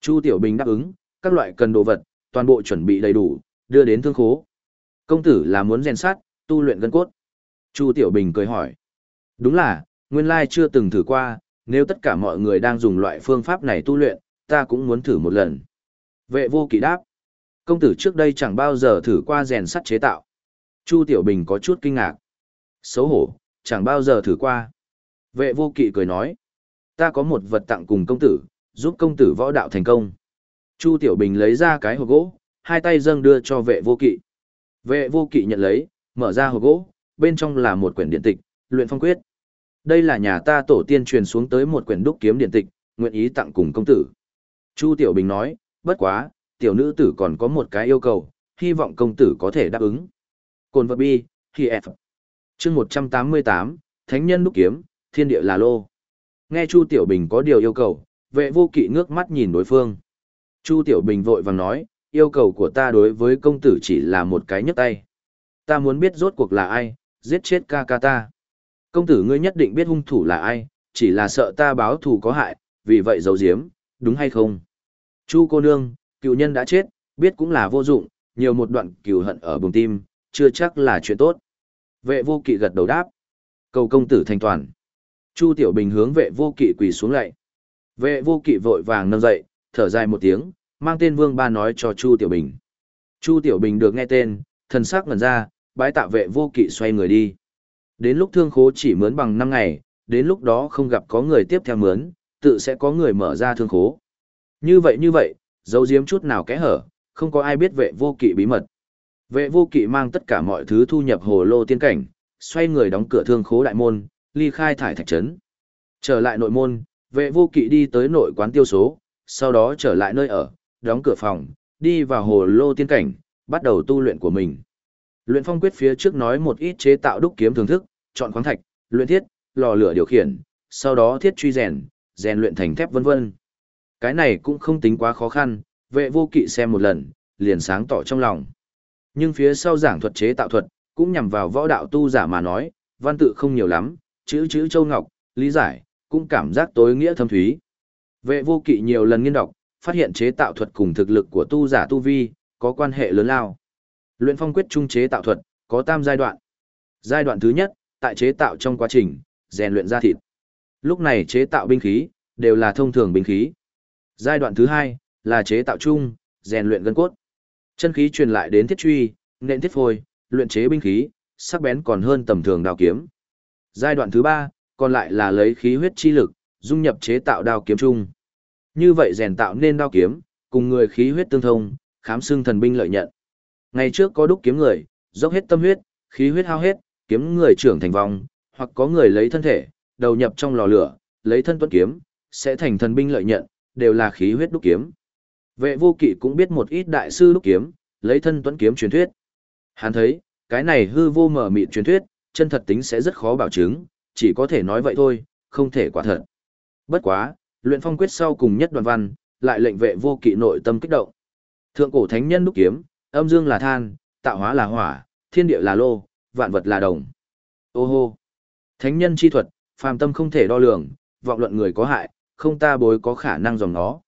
Chu Tiểu Bình đáp ứng, các loại cần đồ vật, toàn bộ chuẩn bị đầy đủ, đưa đến thương khố. Công tử là muốn rèn sát, tu luyện gân cốt. Chu Tiểu Bình cười hỏi. Đúng là, nguyên lai chưa từng thử qua, nếu tất cả mọi người đang dùng loại phương pháp này tu luyện, ta cũng muốn thử một lần. Vệ vô kỵ đáp. Công tử trước đây chẳng bao giờ thử qua rèn sắt chế tạo. Chu Tiểu Bình có chút kinh ngạc. Xấu hổ, chẳng bao giờ thử qua. Vệ vô kỵ cười nói. Ta có một vật tặng cùng công tử, giúp công tử võ đạo thành công. Chu Tiểu Bình lấy ra cái hộp gỗ, hai tay dâng đưa cho vệ vô kỵ. Vệ vô kỵ nhận lấy, mở ra hộp gỗ, bên trong là một quyển điện tịch, luyện phong quyết. Đây là nhà ta tổ tiên truyền xuống tới một quyển đúc kiếm điện tịch, nguyện ý tặng cùng công tử. Chu Tiểu Bình nói, bất quá, tiểu nữ tử còn có một cái yêu cầu, hy vọng công tử có thể đáp ứng. Cồn vật bi, khi F. Chương 188, Thánh nhân đúc kiếm, thiên địa là lô. Nghe Chu Tiểu Bình có điều yêu cầu, vệ vô kỵ ngước mắt nhìn đối phương. Chu Tiểu Bình vội vàng nói, yêu cầu của ta đối với công tử chỉ là một cái nhấc tay. Ta muốn biết rốt cuộc là ai, giết chết ca ca ta. Công tử ngươi nhất định biết hung thủ là ai, chỉ là sợ ta báo thù có hại, vì vậy giấu giếm, đúng hay không? Chu cô nương, cựu nhân đã chết, biết cũng là vô dụng, nhiều một đoạn cựu hận ở bùng tim, chưa chắc là chuyện tốt. Vệ vô kỵ gật đầu đáp. Cầu công tử thành toàn. Chu Tiểu Bình hướng vệ vô kỵ quỳ xuống lạy. Vệ vô kỵ vội vàng nâng dậy, thở dài một tiếng, mang tên vương ba nói cho Chu Tiểu Bình. Chu Tiểu Bình được nghe tên, thần sắc ngẩn ra, bái tạ vệ vô kỵ xoay người đi. Đến lúc thương khố chỉ mướn bằng 5 ngày, đến lúc đó không gặp có người tiếp theo mướn, tự sẽ có người mở ra thương khố. Như vậy như vậy, giấu giếm chút nào kẽ hở, không có ai biết vệ vô kỵ bí mật. Vệ vô kỵ mang tất cả mọi thứ thu nhập hồ lô tiên cảnh, xoay người đóng cửa thương khố đại môn, ly khai thải thạch trấn. Trở lại nội môn, vệ vô kỵ đi tới nội quán tiêu số, sau đó trở lại nơi ở, đóng cửa phòng, đi vào hồ lô tiên cảnh, bắt đầu tu luyện của mình. Luyện phong quyết phía trước nói một ít chế tạo đúc kiếm thưởng thức, chọn khoáng thạch, luyện thiết, lò lửa điều khiển, sau đó thiết truy rèn, rèn luyện thành thép vân vân. Cái này cũng không tính quá khó khăn, vệ vô kỵ xem một lần, liền sáng tỏ trong lòng. Nhưng phía sau giảng thuật chế tạo thuật, cũng nhằm vào võ đạo tu giả mà nói, văn tự không nhiều lắm, chữ chữ châu ngọc, lý giải, cũng cảm giác tối nghĩa thâm thúy. Vệ vô kỵ nhiều lần nghiên đọc, phát hiện chế tạo thuật cùng thực lực của tu giả tu vi, có quan hệ lớn lao. Luyện phong quyết trung chế tạo thuật, có tam giai đoạn. Giai đoạn thứ nhất, tại chế tạo trong quá trình, rèn luyện ra thịt. Lúc này chế tạo binh khí, đều là thông thường binh khí. Giai đoạn thứ hai, là chế tạo chung, rèn luyện gân cốt. Chân khí truyền lại đến thiết truy, nện thiết phôi, luyện chế binh khí, sắc bén còn hơn tầm thường đao kiếm. Giai đoạn thứ ba, còn lại là lấy khí huyết chi lực, dung nhập chế tạo đao kiếm chung. Như vậy rèn tạo nên đao kiếm, cùng người khí huyết tương thông, khám xương thần binh lợi nhận. Ngày trước có đúc kiếm người, dốc hết tâm huyết, khí huyết hao hết, kiếm người trưởng thành vong, hoặc có người lấy thân thể, đầu nhập trong lò lửa, lấy thân tuấn kiếm, sẽ thành thần binh lợi nhận, đều là khí huyết đúc kiếm. Vệ vô kỵ cũng biết một ít đại sư đúc kiếm, lấy thân tuấn kiếm truyền thuyết. Hắn thấy, cái này hư vô mở mịn truyền thuyết, chân thật tính sẽ rất khó bảo chứng, chỉ có thể nói vậy thôi, không thể quả thật. Bất quá, luyện phong quyết sau cùng nhất đoạn văn, lại lệnh vệ vô kỵ nội tâm kích động. Thượng cổ thánh nhân đúc kiếm, âm dương là than, tạo hóa là hỏa, thiên địa là lô, vạn vật là đồng. Ô hô! Thánh nhân chi thuật, phàm tâm không thể đo lường, vọng luận người có hại, không ta bối có khả năng dòng nó.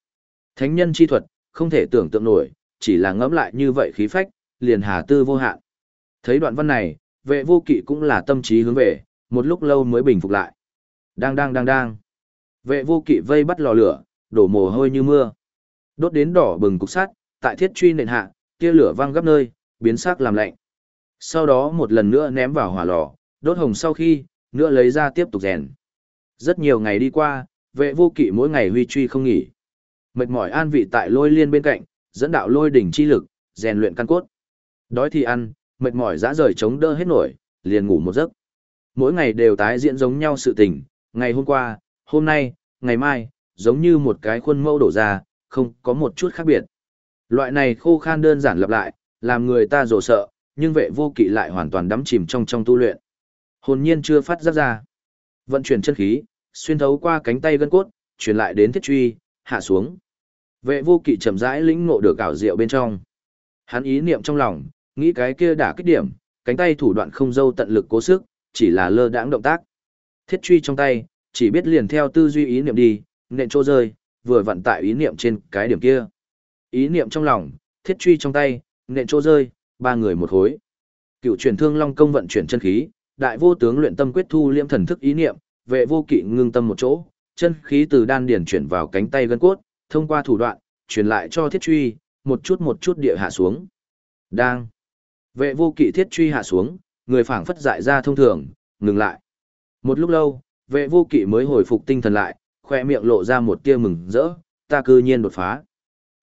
Thánh nhân chi thuật, không thể tưởng tượng nổi, chỉ là ngẫm lại như vậy khí phách, liền hà tư vô hạn. Thấy đoạn văn này, vệ vô kỵ cũng là tâm trí hướng về, một lúc lâu mới bình phục lại. Đang đang đang đang. Vệ vô kỵ vây bắt lò lửa, đổ mồ hôi như mưa. Đốt đến đỏ bừng cục sắt, tại thiết truy nền hạ, tia lửa văng gấp nơi, biến sắc làm lạnh. Sau đó một lần nữa ném vào hỏa lò, đốt hồng sau khi, nữa lấy ra tiếp tục rèn. Rất nhiều ngày đi qua, vệ vô kỵ mỗi ngày huy truy không nghỉ. Mệt mỏi an vị tại lôi liên bên cạnh, dẫn đạo lôi đỉnh chi lực, rèn luyện căn cốt. Đói thì ăn, mệt mỏi dã rời chống đỡ hết nổi, liền ngủ một giấc. Mỗi ngày đều tái diễn giống nhau sự tình, ngày hôm qua, hôm nay, ngày mai, giống như một cái khuôn mẫu đổ ra, không có một chút khác biệt. Loại này khô khan đơn giản lặp lại, làm người ta rồ sợ, nhưng vệ vô kỵ lại hoàn toàn đắm chìm trong trong tu luyện. Hồn nhiên chưa phát giác ra. Vận chuyển chân khí, xuyên thấu qua cánh tay gân cốt, truyền lại đến thiết truy, hạ xuống. Vệ vô kỵ chậm rãi lĩnh ngộ được ảo diệu bên trong. Hắn ý niệm trong lòng, nghĩ cái kia đã kích điểm, cánh tay thủ đoạn không dâu tận lực cố sức, chỉ là lơ đãng động tác. Thiết truy trong tay, chỉ biết liền theo tư duy ý niệm đi, nện chỗ rơi, vừa vận tại ý niệm trên cái điểm kia. Ý niệm trong lòng, thiết truy trong tay, nện chỗ rơi, ba người một hối. Cựu truyền thương long công vận chuyển chân khí, đại vô tướng luyện tâm quyết thu liễm thần thức ý niệm, vệ vô kỵ ngưng tâm một chỗ, chân khí từ đan điển chuyển vào cánh tay gân cốt, thông qua thủ đoạn, truyền lại cho thiết truy, một chút một chút địa hạ xuống. Đang. Vệ vô kỵ thiết truy hạ xuống, người phảng phất dại ra thông thường, ngừng lại. Một lúc lâu, vệ vô kỵ mới hồi phục tinh thần lại, khoe miệng lộ ra một tia mừng rỡ, ta cư nhiên đột phá.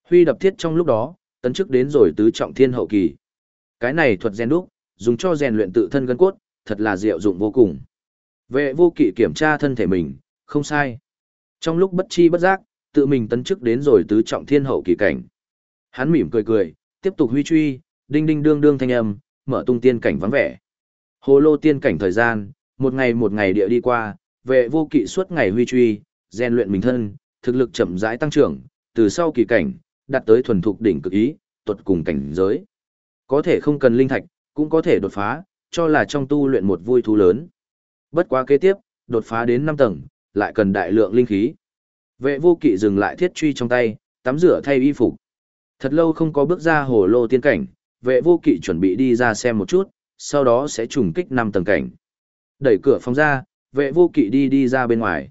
Huy đập thiết trong lúc đó, tấn chức đến rồi tứ trọng thiên hậu kỳ. Cái này thuật gen đúc, dùng cho rèn luyện tự thân gân cốt, thật là diệu dụng vô cùng. Vệ vô kỵ kiểm tra thân thể mình, không sai. Trong lúc bất chi bất giác, tự mình tấn chức đến rồi tứ trọng thiên hậu kỳ cảnh. Hắn mỉm cười cười, tiếp tục huy truy, đinh đinh đương đương thanh âm, mở tung tiên cảnh vắng vẻ. Hồ lô tiên cảnh thời gian, một ngày một ngày địa đi qua, vệ vô kỵ suốt ngày huy truy, rèn luyện mình thân, thực lực chậm rãi tăng trưởng, từ sau kỳ cảnh, đạt tới thuần thục đỉnh cực ý, tuột cùng cảnh giới. Có thể không cần linh thạch, cũng có thể đột phá, cho là trong tu luyện một vui thú lớn. Bất quá kế tiếp, đột phá đến 5 tầng, lại cần đại lượng linh khí. Vệ vô kỵ dừng lại thiết truy trong tay, tắm rửa thay y phục. Thật lâu không có bước ra hồ lô tiên cảnh, vệ vô kỵ chuẩn bị đi ra xem một chút, sau đó sẽ trùng kích 5 tầng cảnh. Đẩy cửa phòng ra, vệ vô kỵ đi đi ra bên ngoài.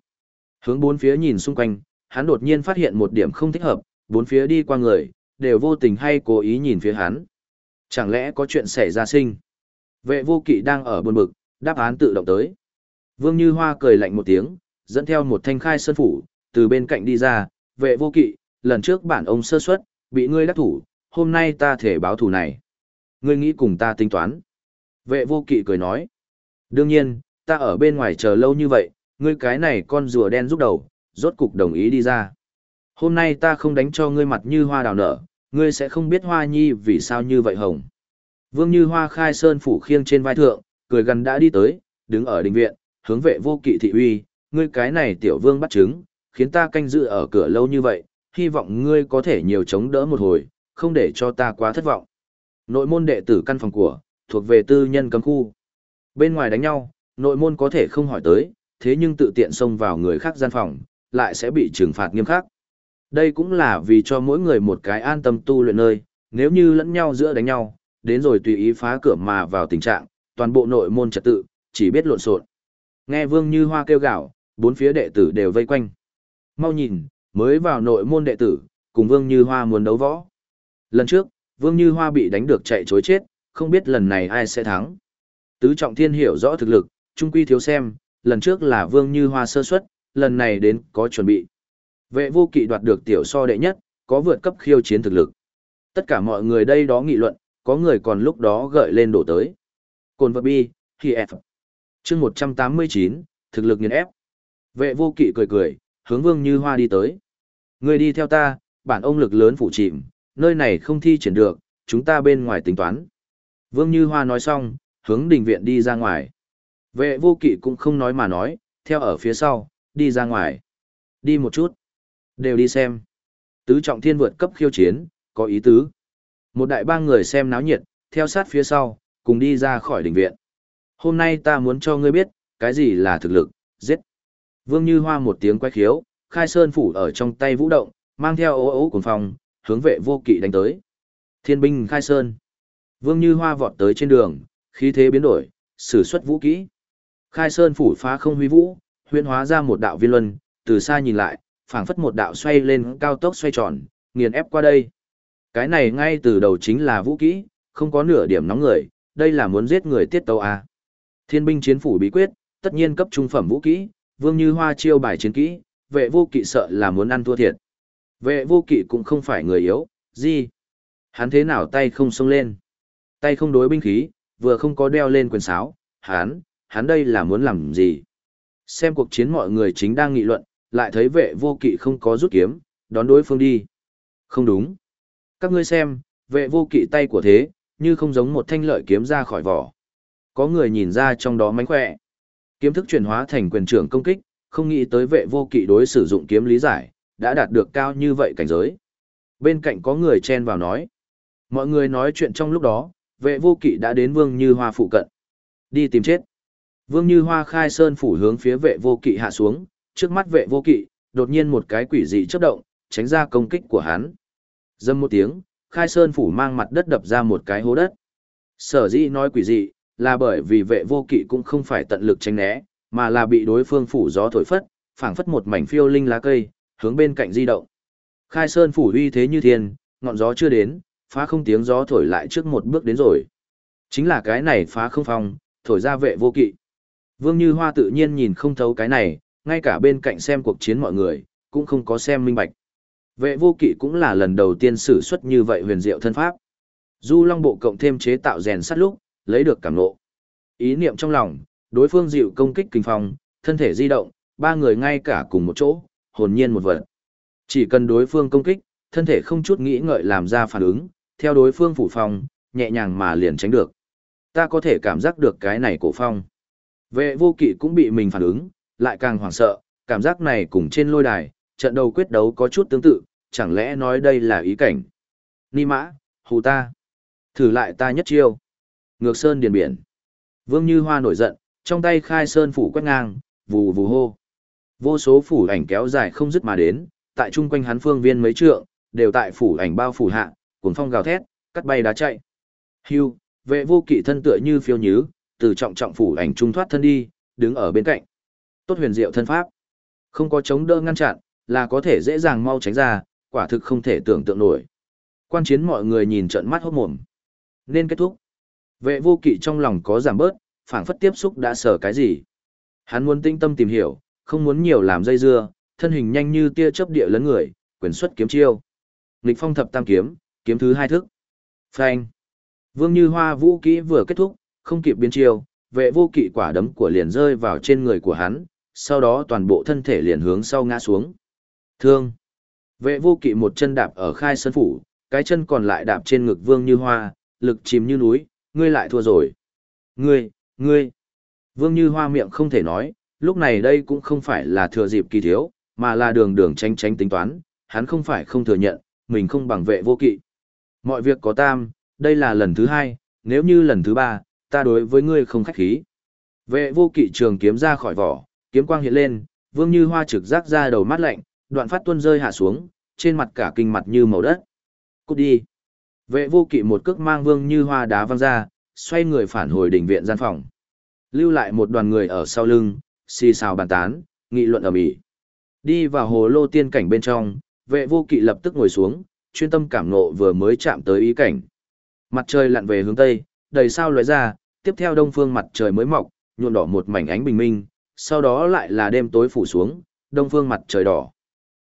Hướng bốn phía nhìn xung quanh, hắn đột nhiên phát hiện một điểm không thích hợp, bốn phía đi qua người, đều vô tình hay cố ý nhìn phía hắn. Chẳng lẽ có chuyện xảy ra sinh? Vệ vô kỵ đang ở buồn bực, đáp án tự động tới. Vương Như Hoa cười lạnh một tiếng, dẫn theo một thanh khai sơn phủ, từ bên cạnh đi ra, vệ vô kỵ, lần trước bản ông sơ suất, Bị ngươi đắc thủ, hôm nay ta thể báo thủ này. Ngươi nghĩ cùng ta tính toán. Vệ vô kỵ cười nói. Đương nhiên, ta ở bên ngoài chờ lâu như vậy, ngươi cái này con rùa đen giúp đầu, rốt cục đồng ý đi ra. Hôm nay ta không đánh cho ngươi mặt như hoa đào nở, ngươi sẽ không biết hoa nhi vì sao như vậy hồng. Vương như hoa khai sơn phủ khiêng trên vai thượng, cười gần đã đi tới, đứng ở đình viện, hướng vệ vô kỵ thị uy, ngươi cái này tiểu vương bắt chứng, khiến ta canh giữ ở cửa lâu như vậy, hy vọng ngươi có thể nhiều chống đỡ một hồi, không để cho ta quá thất vọng. Nội môn đệ tử căn phòng của, thuộc về tư nhân cấm khu. Bên ngoài đánh nhau, nội môn có thể không hỏi tới, thế nhưng tự tiện xông vào người khác gian phòng, lại sẽ bị trừng phạt nghiêm khắc. Đây cũng là vì cho mỗi người một cái an tâm tu luyện nơi, nếu như lẫn nhau giữa đánh nhau, đến rồi tùy ý phá cửa mà vào tình trạng, toàn bộ nội môn trật tự, chỉ biết lộn xộn. Nghe Vương Như Hoa kêu gào, bốn phía đệ tử đều vây quanh. Mau nhìn, mới vào nội môn đệ tử, cùng Vương Như Hoa muốn đấu võ. Lần trước, Vương Như Hoa bị đánh được chạy chối chết, không biết lần này ai sẽ thắng. Tứ Trọng Thiên hiểu rõ thực lực, trung quy thiếu xem, lần trước là Vương Như Hoa sơ suất, lần này đến có chuẩn bị. Vệ vô kỵ đoạt được tiểu so đệ nhất, có vượt cấp khiêu chiến thực lực. Tất cả mọi người đây đó nghị luận, có người còn lúc đó gợi lên đổ tới. Cồn vật bi, khi F. chương 189, thực lực nghiền ép. Vệ vô kỵ cười cười, hướng Vương Như Hoa đi tới. Người đi theo ta, bản ông lực lớn phủ chìm, nơi này không thi triển được, chúng ta bên ngoài tính toán. Vương Như Hoa nói xong, hướng đình viện đi ra ngoài. Vệ vô kỵ cũng không nói mà nói, theo ở phía sau, đi ra ngoài. Đi một chút. Đều đi xem. Tứ trọng thiên vượt cấp khiêu chiến, có ý tứ. Một đại ba người xem náo nhiệt, theo sát phía sau, cùng đi ra khỏi đình viện. Hôm nay ta muốn cho ngươi biết, cái gì là thực lực, giết. Vương Như Hoa một tiếng quay khiếu, khai sơn phủ ở trong tay vũ động, mang theo ố ố cuồng phòng, hướng vệ vô kỵ đánh tới. Thiên binh khai sơn. Vương Như Hoa vọt tới trên đường, khí thế biến đổi, sử xuất vũ kỹ. Khai sơn phủ phá không huy vũ, huyễn hóa ra một đạo viên luân, từ xa nhìn lại, phảng phất một đạo xoay lên cao tốc xoay tròn, nghiền ép qua đây. Cái này ngay từ đầu chính là vũ kỹ, không có nửa điểm nóng người, đây là muốn giết người tiết tấu à. Thiên binh chiến phủ bí quyết, tất nhiên cấp trung phẩm vũ kỹ, vương như hoa chiêu bài chiến kỹ, vệ vô kỵ sợ là muốn ăn thua thiệt. Vệ vô kỵ cũng không phải người yếu, gì? Hắn thế nào tay không xông lên? Tay không đối binh khí, vừa không có đeo lên quyền sáo, hắn, hắn đây là muốn làm gì? Xem cuộc chiến mọi người chính đang nghị luận, lại thấy vệ vô kỵ không có rút kiếm, đón đối phương đi. Không đúng. Các ngươi xem, vệ vô kỵ tay của thế, như không giống một thanh lợi kiếm ra khỏi vỏ. Có người nhìn ra trong đó mánh khỏe. Kiếm thức chuyển hóa thành quyền trưởng công kích, không nghĩ tới vệ vô kỵ đối sử dụng kiếm lý giải, đã đạt được cao như vậy cảnh giới. Bên cạnh có người chen vào nói. Mọi người nói chuyện trong lúc đó, vệ vô kỵ đã đến vương như hoa phụ cận. Đi tìm chết. Vương như hoa khai sơn phủ hướng phía vệ vô kỵ hạ xuống, trước mắt vệ vô kỵ, đột nhiên một cái quỷ dị chớp động, tránh ra công kích của hắn. Dâm một tiếng, khai sơn phủ mang mặt đất đập ra một cái hố đất. Sở dĩ nói quỷ dị, là bởi vì vệ vô kỵ cũng không phải tận lực tránh né, mà là bị đối phương phủ gió thổi phất, phảng phất một mảnh phiêu linh lá cây, hướng bên cạnh di động. Khai sơn phủ uy thế như thiên, ngọn gió chưa đến, phá không tiếng gió thổi lại trước một bước đến rồi. Chính là cái này phá không phong, thổi ra vệ vô kỵ. Vương Như Hoa tự nhiên nhìn không thấu cái này, ngay cả bên cạnh xem cuộc chiến mọi người, cũng không có xem minh bạch. Vệ vô kỵ cũng là lần đầu tiên sử xuất như vậy huyền diệu thân pháp. Du Long Bộ cộng thêm chế tạo rèn sắt lúc, lấy được cảm ngộ. Ý niệm trong lòng, đối phương dịu công kích kinh phong, thân thể di động, ba người ngay cả cùng một chỗ, hồn nhiên một vật. Chỉ cần đối phương công kích, thân thể không chút nghĩ ngợi làm ra phản ứng, theo đối phương phủ phong, nhẹ nhàng mà liền tránh được. Ta có thể cảm giác được cái này cổ phong. Vệ vô kỵ cũng bị mình phản ứng, lại càng hoảng sợ, cảm giác này cùng trên lôi đài, trận đầu quyết đấu có chút tương tự, chẳng lẽ nói đây là ý cảnh. Ni mã, hù ta. Thử lại ta nhất chiêu. Ngược sơn điền biển. Vương Như Hoa nổi giận, trong tay khai sơn phủ quét ngang, vù vù hô. Vô số phủ ảnh kéo dài không dứt mà đến, tại chung quanh hắn phương viên mấy trượng, đều tại phủ ảnh bao phủ hạ, cuồng phong gào thét, cắt bay đá chạy. Hưu, vệ vô kỵ thân tựa như phiêu nhứ, từ trọng trọng phủ ảnh trung thoát thân đi, đứng ở bên cạnh. Tốt huyền diệu thân pháp. Không có chống đỡ ngăn chặn, là có thể dễ dàng mau tránh ra, quả thực không thể tưởng tượng nổi. Quan chiến mọi người nhìn trận mắt hốt mồm. Nên kết thúc. Vệ vô kỵ trong lòng có giảm bớt, phảng phất tiếp xúc đã sở cái gì. Hắn muốn tinh tâm tìm hiểu, không muốn nhiều làm dây dưa, thân hình nhanh như tia chớp địa lấn người, quyền xuất kiếm chiêu. nghịch phong thập tam kiếm, kiếm thứ hai thức. Phanh. Vương Như Hoa vũ kỹ vừa kết thúc, không kịp biến chiêu, vệ vô kỵ quả đấm của liền rơi vào trên người của hắn, sau đó toàn bộ thân thể liền hướng sau ngã xuống. Thương. Vệ vô kỵ một chân đạp ở khai sơn phủ, cái chân còn lại đạp trên ngực Vương Như Hoa, lực chìm như núi, ngươi lại thua rồi. Ngươi, ngươi. Vương Như Hoa miệng không thể nói, lúc này đây cũng không phải là thừa dịp kỳ thiếu, mà là đường đường tránh tránh tính toán, hắn không phải không thừa nhận, mình không bằng vệ vô kỵ. Mọi việc có tam, đây là lần thứ hai, nếu như lần thứ ba, ta đối với ngươi không khách khí. Vệ vô kỵ trường kiếm ra khỏi vỏ, kiếm quang hiện lên, vương như hoa trực giác ra đầu mắt lạnh, đoạn phát tuôn rơi hạ xuống, trên mặt cả kinh mặt như màu đất. Cút đi. Vệ vô kỵ một cước mang vương như hoa đá văng ra, xoay người phản hồi đỉnh viện gian phòng. Lưu lại một đoàn người ở sau lưng, xì xào bàn tán, nghị luận ở mỹ. Đi vào hồ lô tiên cảnh bên trong, vệ vô kỵ lập tức ngồi xuống, chuyên tâm cảm nộ vừa mới chạm tới ý cảnh. Mặt trời lặn về hướng tây, đầy sao lóe ra, tiếp theo đông phương mặt trời mới mọc, nhuộm đỏ một mảnh ánh bình minh, sau đó lại là đêm tối phủ xuống, đông phương mặt trời đỏ.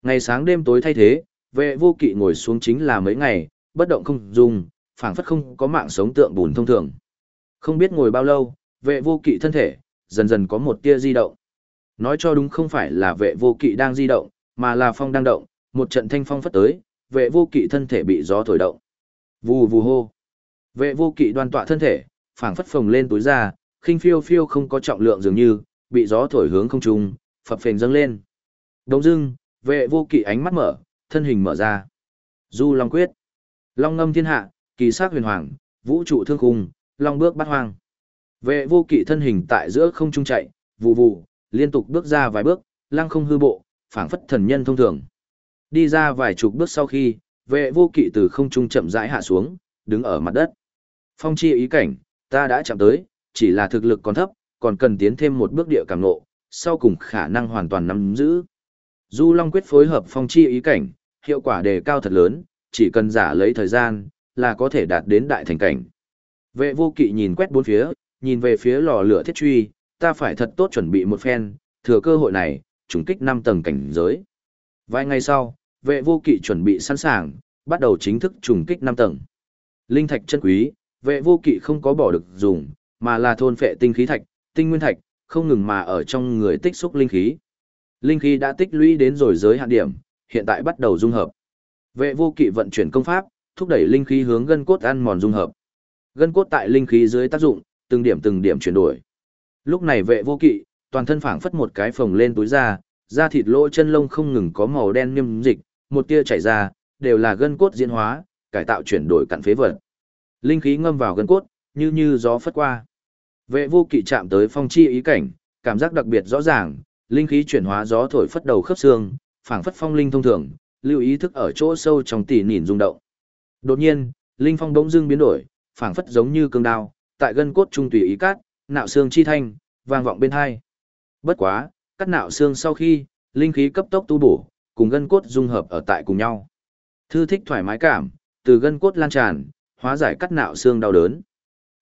Ngày sáng đêm tối thay thế, vệ vô kỵ ngồi xuống chính là mấy ngày, bất động không dùng, phảng phất không có mạng sống tượng bùn thông thường. Không biết ngồi bao lâu, vệ vô kỵ thân thể, dần dần có một tia di động. Nói cho đúng không phải là vệ vô kỵ đang di động, mà là phong đang động, một trận thanh phong phất tới, vệ vô kỵ thân thể bị gió thổi động. Vù vù hô. Vệ vô kỵ đoan tọa thân thể, phảng phất phồng lên túi ra, khinh phiêu phiêu không có trọng lượng dường như, bị gió thổi hướng không trung, phập phình dâng lên. Đông dưng, vệ vô kỵ ánh mắt mở, thân hình mở ra. Du Long Quyết. Long ngâm thiên hạ, kỳ sắc huyền hoàng, vũ trụ thương khung, long bước bắt hoang. Vệ vô kỵ thân hình tại giữa không trung chạy, vù vù liên tục bước ra vài bước, lăng không hư bộ, phảng phất thần nhân thông thường. Đi ra vài chục bước sau khi, vệ vô kỵ từ không trung chậm rãi hạ xuống, đứng ở mặt đất. Phong chi ý cảnh, ta đã chạm tới, chỉ là thực lực còn thấp, còn cần tiến thêm một bước địa cảm nộ, sau cùng khả năng hoàn toàn nắm giữ. Du Long quyết phối hợp phong chi ý cảnh, hiệu quả đề cao thật lớn, chỉ cần giả lấy thời gian, là có thể đạt đến đại thành cảnh. Vệ vô kỵ nhìn quét bốn phía, nhìn về phía lò lửa thiết truy, ta phải thật tốt chuẩn bị một phen, thừa cơ hội này, trùng kích 5 tầng cảnh giới. Vài ngày sau, vệ vô kỵ chuẩn bị sẵn sàng, bắt đầu chính thức trùng kích 5 tầng. Linh thạch chân quý, vệ vô kỵ không có bỏ được dùng, mà là thôn phệ tinh khí thạch, tinh nguyên thạch, không ngừng mà ở trong người tích xúc linh khí. Linh khí đã tích lũy đến rồi giới hạn điểm, hiện tại bắt đầu dung hợp. Vệ vô kỵ vận chuyển công pháp, thúc đẩy linh khí hướng gân cốt ăn mòn dung hợp. Gân cốt tại linh khí dưới tác dụng, từng điểm từng điểm chuyển đổi. Lúc này vệ vô kỵ, toàn thân phảng phất một cái phồng lên túi da, da thịt lỗ chân lông không ngừng có màu đen niêm dịch, một tia chảy ra, đều là gân cốt diễn hóa, cải tạo chuyển đổi cặn phế vật. Linh khí ngâm vào gân cốt, như như gió phất qua. Vệ vô kỵ chạm tới phong chi ý cảnh, cảm giác đặc biệt rõ ràng, linh khí chuyển hóa gió thổi phất đầu khớp xương, phảng phất phong linh thông thường, lưu ý thức ở chỗ sâu trong tỉ nhìn rung động. Đột nhiên, linh phong bỗng dưng biến đổi, phảng phất giống như cương đao, tại gân cốt trung tùy ý cắt, nạo xương chi thanh, vang vọng bên hai. Bất quá, cắt nạo xương sau khi, linh khí cấp tốc tu bổ, cùng gân cốt dung hợp ở tại cùng nhau. Thư thích thoải mái cảm, từ gân cốt lan tràn, hóa giải cắt nạo xương đau đớn.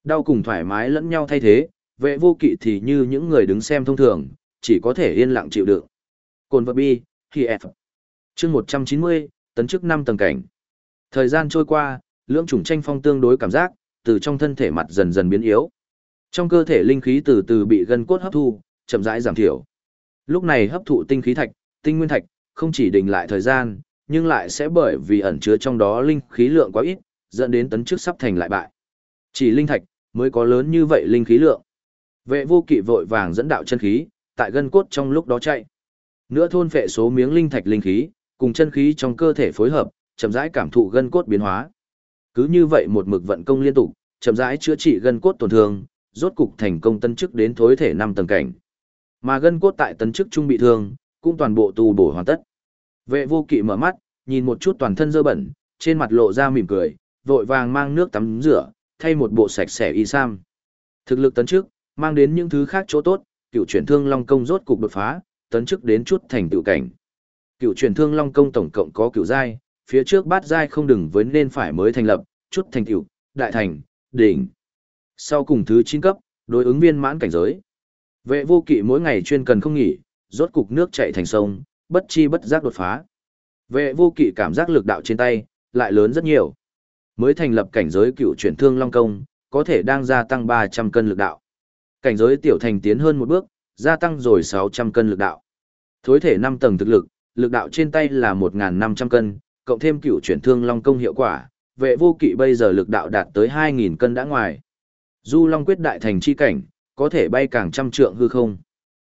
Đau cùng thoải mái lẫn nhau thay thế, vệ vô kỵ thì như những người đứng xem thông thường, chỉ có thể yên lặng chịu đựng. Cồn vật bi, khi F. Chương 190, tấn chức 5 tầng cảnh. Thời gian trôi qua, lưỡng chủng tranh phong tương đối cảm giác, từ trong thân thể mặt dần dần biến yếu. Trong cơ thể linh khí từ từ bị gân cốt hấp thu, chậm rãi giảm thiểu. Lúc này hấp thụ tinh khí thạch, tinh nguyên thạch, không chỉ đình lại thời gian, nhưng lại sẽ bởi vì ẩn chứa trong đó linh khí lượng quá ít, dẫn đến tấn chức sắp thành lại bại. Chỉ linh thạch mới có lớn như vậy linh khí lượng. Vệ vô kỵ vội vàng dẫn đạo chân khí, tại gân cốt trong lúc đó chạy. Nữa thôn phệ số miếng linh thạch linh khí, cùng chân khí trong cơ thể phối hợp, chậm rãi cảm thụ gân cốt biến hóa. Cứ như vậy một mực vận công liên tục, chậm rãi chữa trị gân cốt tổn thương, rốt cục thành công tân chức đến thối thể năm tầng cảnh. Mà gân cốt tại tấn chức trung bị thương, cũng toàn bộ tu bổ hoàn tất. Vệ vô kỵ mở mắt, nhìn một chút toàn thân dơ bẩn, trên mặt lộ ra mỉm cười, vội vàng mang nước tắm rửa, thay một bộ sạch sẽ y sam. Thực lực tấn chức, mang đến những thứ khác chỗ tốt, cựu chuyển thương long công rốt cục đột phá, tấn chức đến chút thành tựu cảnh. Cựu chuyển thương long công tổng cộng có cựu giai, phía trước bát giai không đừng với nên phải mới thành lập, chút thành tựu, đại thành, đỉnh. Sau cùng thứ 9 cấp, đối ứng viên mãn cảnh giới. Vệ vô kỵ mỗi ngày chuyên cần không nghỉ, rốt cục nước chảy thành sông, bất chi bất giác đột phá. Vệ vô kỵ cảm giác lực đạo trên tay, lại lớn rất nhiều. Mới thành lập cảnh giới cựu chuyển thương long công, có thể đang gia tăng 300 cân lực đạo. Cảnh giới tiểu thành tiến hơn một bước, gia tăng rồi 600 cân lực đạo. Thối thể 5 tầng thực lực, lực đạo trên tay là 1.500 cân, cộng thêm cựu chuyển thương long công hiệu quả, vệ vô kỵ bây giờ lực đạo đạt tới 2.000 cân đã ngoài. Du long quyết đại thành chi cảnh, có thể bay càng trăm trượng hư không.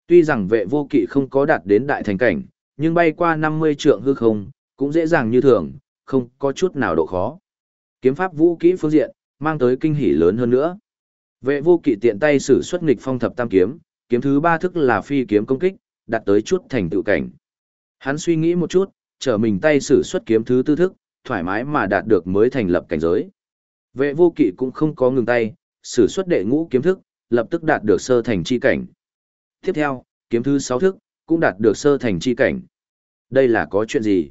Tuy rằng vệ vô kỵ không có đạt đến đại thành cảnh, nhưng bay qua 50 trượng hư không, cũng dễ dàng như thường, không có chút nào độ khó. Kiếm pháp vũ kỹ phương diện, mang tới kinh hỉ lớn hơn nữa. Vệ vô kỵ tiện tay sử xuất nghịch phong thập tam kiếm, kiếm thứ ba thức là phi kiếm công kích, đạt tới chút thành tựu cảnh. Hắn suy nghĩ một chút, trở mình tay sử xuất kiếm thứ tư thức, thoải mái mà đạt được mới thành lập cảnh giới. Vệ vô kỵ cũng không có ngừng tay, sử xuất đệ ngũ kiếm thức, lập tức đạt được sơ thành chi cảnh. Tiếp theo, kiếm thứ sáu thức, cũng đạt được sơ thành chi cảnh. Đây là có chuyện gì?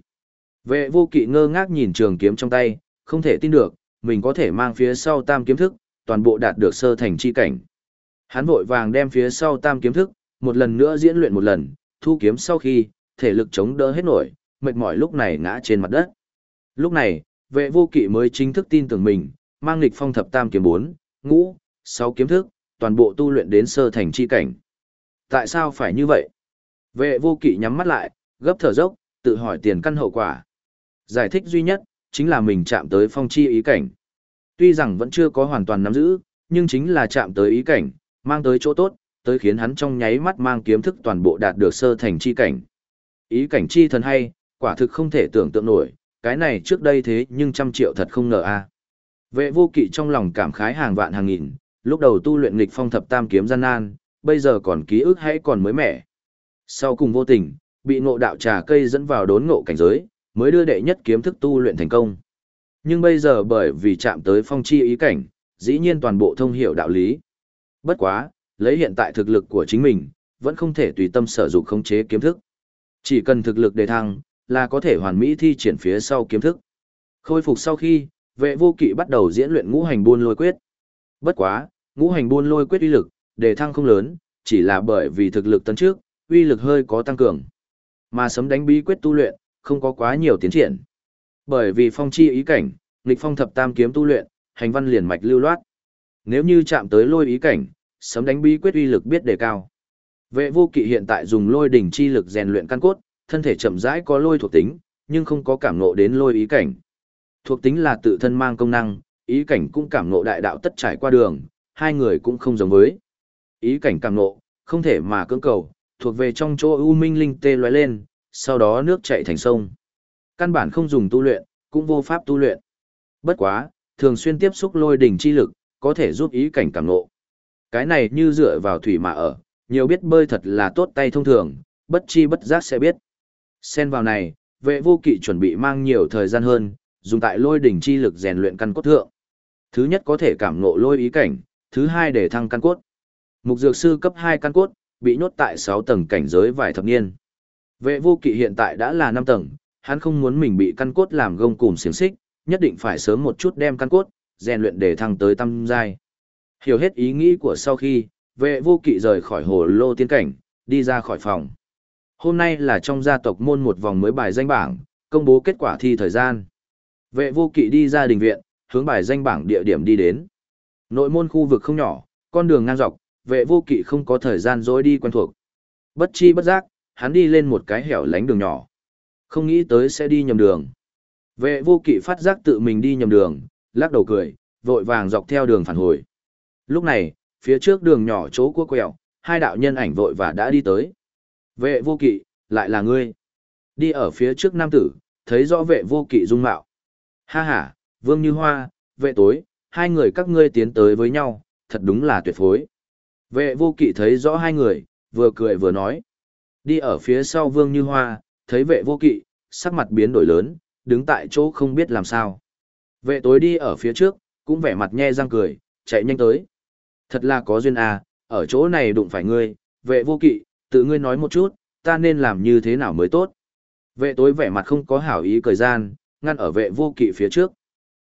Vệ vô kỵ ngơ ngác nhìn trường kiếm trong tay, không thể tin được, mình có thể mang phía sau tam kiếm thức, toàn bộ đạt được sơ thành chi cảnh. Hắn vội vàng đem phía sau tam kiếm thức, một lần nữa diễn luyện một lần, thu kiếm sau khi, thể lực chống đỡ hết nổi, mệt mỏi lúc này ngã trên mặt đất. Lúc này, vệ vô kỵ mới chính thức tin tưởng mình, mang lịch phong thập tam kiếm 4, ngũ, sáu kiếm thức, toàn bộ tu luyện đến sơ thành chi cảnh. Tại sao phải như vậy? Vệ vô kỵ nhắm mắt lại, gấp thở dốc, tự hỏi tiền căn hậu quả. Giải thích duy nhất, chính là mình chạm tới phong chi ý cảnh. Tuy rằng vẫn chưa có hoàn toàn nắm giữ, nhưng chính là chạm tới ý cảnh, mang tới chỗ tốt, tới khiến hắn trong nháy mắt mang kiếm thức toàn bộ đạt được sơ thành chi cảnh. Ý cảnh chi thần hay, quả thực không thể tưởng tượng nổi, cái này trước đây thế nhưng trăm triệu thật không ngờ a. À. Vệ vô kỵ trong lòng cảm khái hàng vạn hàng nghìn, lúc đầu tu luyện nghịch phong thập tam kiếm gian nan, bây giờ còn ký ức hay còn mới mẻ. Sau cùng vô tình, bị ngộ đạo trà cây dẫn vào đốn ngộ cảnh giới, mới đưa đệ nhất kiếm thức tu luyện thành công. Nhưng bây giờ bởi vì chạm tới phong chi ý cảnh, dĩ nhiên toàn bộ thông hiểu đạo lý. Bất quá, lấy hiện tại thực lực của chính mình, vẫn không thể tùy tâm sở dụng khống chế kiếm thức. Chỉ cần thực lực đề thăng, là có thể hoàn mỹ thi triển phía sau kiếm thức. Khôi phục sau khi, vệ vô kỵ bắt đầu diễn luyện ngũ hành buôn lôi quyết. Bất quá, ngũ hành buôn lôi quyết uy lực, đề thăng không lớn, chỉ là bởi vì thực lực tấn trước, uy lực hơi có tăng cường. Mà sấm đánh bí quyết tu luyện, không có quá nhiều tiến triển. Bởi vì phong chi ý cảnh, nghịch phong thập tam kiếm tu luyện, hành văn liền mạch lưu loát. Nếu như chạm tới lôi ý cảnh, sấm đánh bí quyết uy lực biết đề cao. Vệ vô kỵ hiện tại dùng lôi đỉnh chi lực rèn luyện căn cốt, thân thể chậm rãi có lôi thuộc tính, nhưng không có cảm ngộ đến lôi ý cảnh. Thuộc tính là tự thân mang công năng, ý cảnh cũng cảm ngộ đại đạo tất trải qua đường, hai người cũng không giống với. Ý cảnh cảm ngộ, không thể mà cưỡng cầu, thuộc về trong chỗ u minh linh tê lóe lên, sau đó nước chảy thành sông. Căn bản không dùng tu luyện, cũng vô pháp tu luyện. Bất quá, thường xuyên tiếp xúc lôi đỉnh chi lực, có thể giúp ý cảnh cảm ngộ. Cái này như dựa vào thủy mà ở, nhiều biết bơi thật là tốt tay thông thường, bất chi bất giác sẽ biết. Xen vào này, vệ vô kỵ chuẩn bị mang nhiều thời gian hơn, dùng tại lôi đỉnh chi lực rèn luyện căn cốt thượng. Thứ nhất có thể cảm ngộ lôi ý cảnh, thứ hai để thăng căn cốt. Mục dược sư cấp 2 căn cốt, bị nhốt tại 6 tầng cảnh giới vài thập niên. Vệ vô kỵ hiện tại đã là 5 tầng, hắn không muốn mình bị căn cốt làm gông cùm xiềng xích, nhất định phải sớm một chút đem căn cốt, rèn luyện để thăng tới tâm giai. Hiểu hết ý nghĩ của sau khi, vệ vô kỵ rời khỏi hồ lô tiên cảnh, đi ra khỏi phòng. Hôm nay là trong gia tộc môn một vòng mới bài danh bảng, công bố kết quả thi thời gian. Vệ vô kỵ đi ra đình viện, hướng bài danh bảng địa điểm đi đến. Nội môn khu vực không nhỏ, con đường ngang dọc, vệ vô kỵ không có thời gian dối đi quen thuộc. Bất chi bất giác, hắn đi lên một cái hẻo lánh đường nhỏ. Không nghĩ tới sẽ đi nhầm đường. Vệ vô kỵ phát giác tự mình đi nhầm đường, lắc đầu cười, vội vàng dọc theo đường phản hồi. Lúc này, phía trước đường nhỏ chỗ cua quẹo, hai đạo nhân ảnh vội và đã đi tới. Vệ vô kỵ, lại là ngươi. Đi ở phía trước nam tử, thấy rõ vệ vô kỵ dung mạo. Ha ha, vương như hoa, vệ tối, hai người các ngươi tiến tới với nhau, thật đúng là tuyệt phối. Vệ vô kỵ thấy rõ hai người, vừa cười vừa nói. Đi ở phía sau vương như hoa, thấy vệ vô kỵ, sắc mặt biến đổi lớn, đứng tại chỗ không biết làm sao. Vệ tối đi ở phía trước, cũng vẻ mặt nhe răng cười, chạy nhanh tới. Thật là có duyên à, ở chỗ này đụng phải ngươi, vệ vô kỵ, tự ngươi nói một chút, ta nên làm như thế nào mới tốt. Vệ tối vẻ mặt không có hảo ý cười gian, ngăn ở vệ vô kỵ phía trước.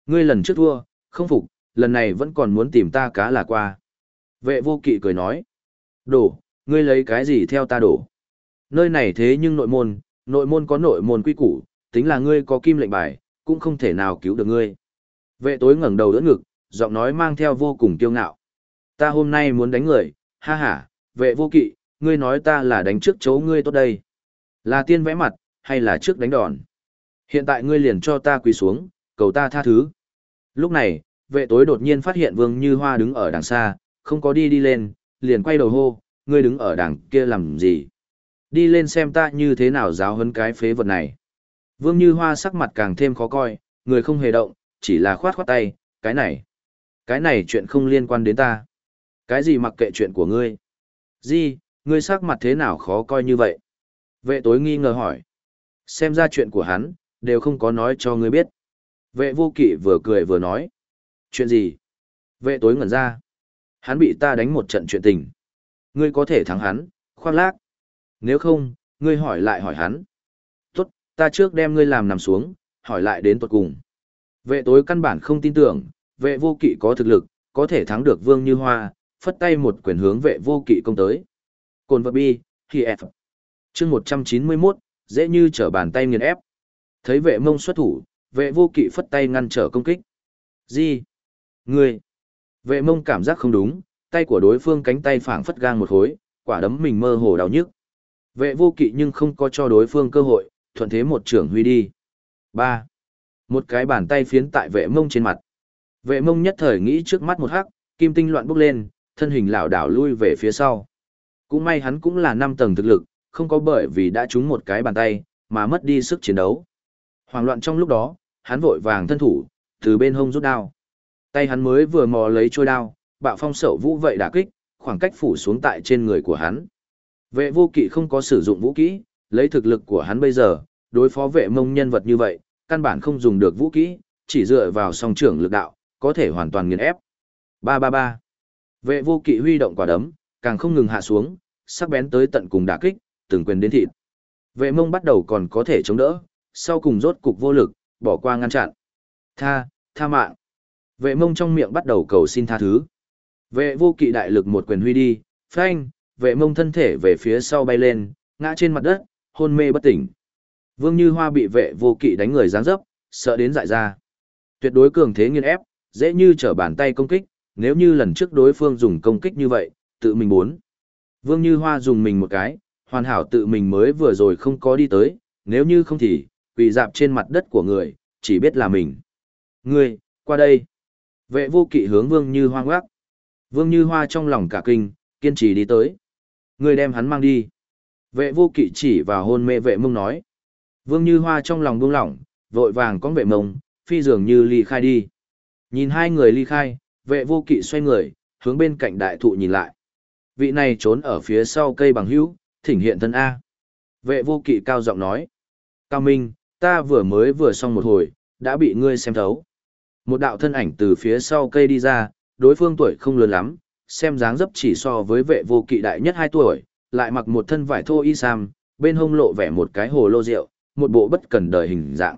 Ngươi lần trước thua, không phục, lần này vẫn còn muốn tìm ta cá là qua. Vệ vô kỵ cười nói. Đổ, ngươi lấy cái gì theo ta đổ. Nơi này thế nhưng nội môn, nội môn có nội môn quy củ, tính là ngươi có kim lệnh bài, cũng không thể nào cứu được ngươi. Vệ tối ngẩng đầu đỡ ngực, giọng nói mang theo vô cùng kiêu ngạo. Ta hôm nay muốn đánh người, ha ha, vệ vô kỵ, ngươi nói ta là đánh trước chấu ngươi tốt đây. Là tiên vẽ mặt, hay là trước đánh đòn? Hiện tại ngươi liền cho ta quỳ xuống, cầu ta tha thứ. Lúc này, vệ tối đột nhiên phát hiện Vương Như Hoa đứng ở đằng xa, không có đi đi lên, liền quay đầu hô, ngươi đứng ở đằng kia làm gì? Đi lên xem ta như thế nào giáo hấn cái phế vật này. Vương Như Hoa sắc mặt càng thêm khó coi, người không hề động, chỉ là khoát khoát tay, cái này. Cái này chuyện không liên quan đến ta. Cái gì mặc kệ chuyện của ngươi? Gì, ngươi sắc mặt thế nào khó coi như vậy? Vệ tối nghi ngờ hỏi. Xem ra chuyện của hắn, đều không có nói cho ngươi biết. Vệ vô kỵ vừa cười vừa nói. Chuyện gì? Vệ tối ngẩn ra. Hắn bị ta đánh một trận chuyện tình. Ngươi có thể thắng hắn, khoan lác. Nếu không, ngươi hỏi lại hỏi hắn. Tốt, ta trước đem ngươi làm nằm xuống, hỏi lại đến tuật cùng. Vệ tối căn bản không tin tưởng, vệ vô kỵ có thực lực, có thể thắng được vương như hoa, phất tay một quyền hướng vệ vô kỵ công tới. Cồn vật bi, khi F. chương 191, dễ như trở bàn tay nghiền ép. Thấy vệ mông xuất thủ, vệ vô kỵ phất tay ngăn trở công kích. Gì? Ngươi? Vệ mông cảm giác không đúng, tay của đối phương cánh tay phảng phất gang một khối, quả đấm mình mơ hồ đau nhức. Vệ vô kỵ nhưng không có cho đối phương cơ hội, thuận thế một trưởng huy đi. 3. Một cái bàn tay phiến tại vệ mông trên mặt. Vệ mông nhất thời nghĩ trước mắt một hắc, kim tinh loạn bốc lên, thân hình lảo đảo lui về phía sau. Cũng may hắn cũng là năm tầng thực lực, không có bởi vì đã trúng một cái bàn tay, mà mất đi sức chiến đấu. Hoàng loạn trong lúc đó, hắn vội vàng thân thủ, từ bên hông rút đao. Tay hắn mới vừa mò lấy trôi đao, bạo phong sậu vũ vậy đả kích, khoảng cách phủ xuống tại trên người của hắn. Vệ vô kỵ không có sử dụng vũ kỹ, lấy thực lực của hắn bây giờ, đối phó vệ mông nhân vật như vậy, căn bản không dùng được vũ kỹ, chỉ dựa vào song trưởng lực đạo, có thể hoàn toàn nghiền ép. Ba ba ba. Vệ vô kỵ huy động quả đấm, càng không ngừng hạ xuống, sắc bén tới tận cùng đả kích, từng quyền đến thịt. Vệ mông bắt đầu còn có thể chống đỡ, sau cùng rốt cục vô lực, bỏ qua ngăn chặn. Tha, tha mạng. Vệ mông trong miệng bắt đầu cầu xin tha thứ. Vệ vô kỵ đại lực một quyền huy đi, phanh, vệ mông thân thể về phía sau bay lên, ngã trên mặt đất, hôn mê bất tỉnh. Vương Như Hoa bị vệ vô kỵ đánh người giáng dấp, sợ đến dại ra. Tuyệt đối cường thế nghiên ép, dễ như trở bàn tay công kích, nếu như lần trước đối phương dùng công kích như vậy, tự mình muốn. Vương Như Hoa dùng mình một cái, hoàn hảo tự mình mới vừa rồi không có đi tới, nếu như không thì, quỳ dạp trên mặt đất của người, chỉ biết là mình. Ngươi, qua đây. Vệ vô kỵ hướng Vương Như Hoa ngoác. Vương Như Hoa trong lòng cả kinh, kiên trì đi tới. Người đem hắn mang đi. Vệ vô kỵ chỉ vào hôn mê vệ mông nói. Vương Như Hoa trong lòng buông lỏng, vội vàng con vệ mông, phi dường như ly khai đi. Nhìn hai người ly khai, vệ vô kỵ xoay người, hướng bên cạnh đại thụ nhìn lại. Vị này trốn ở phía sau cây bằng hữu, thỉnh hiện thân A. Vệ vô kỵ cao giọng nói. Cao Minh, ta vừa mới vừa xong một hồi, đã bị ngươi xem thấu. Một đạo thân ảnh từ phía sau cây đi ra, đối phương tuổi không lớn lắm, xem dáng dấp chỉ so với vệ vô kỵ đại nhất 2 tuổi, lại mặc một thân vải thô y sam, bên hông lộ vẻ một cái hồ lô rượu, một bộ bất cần đời hình dạng.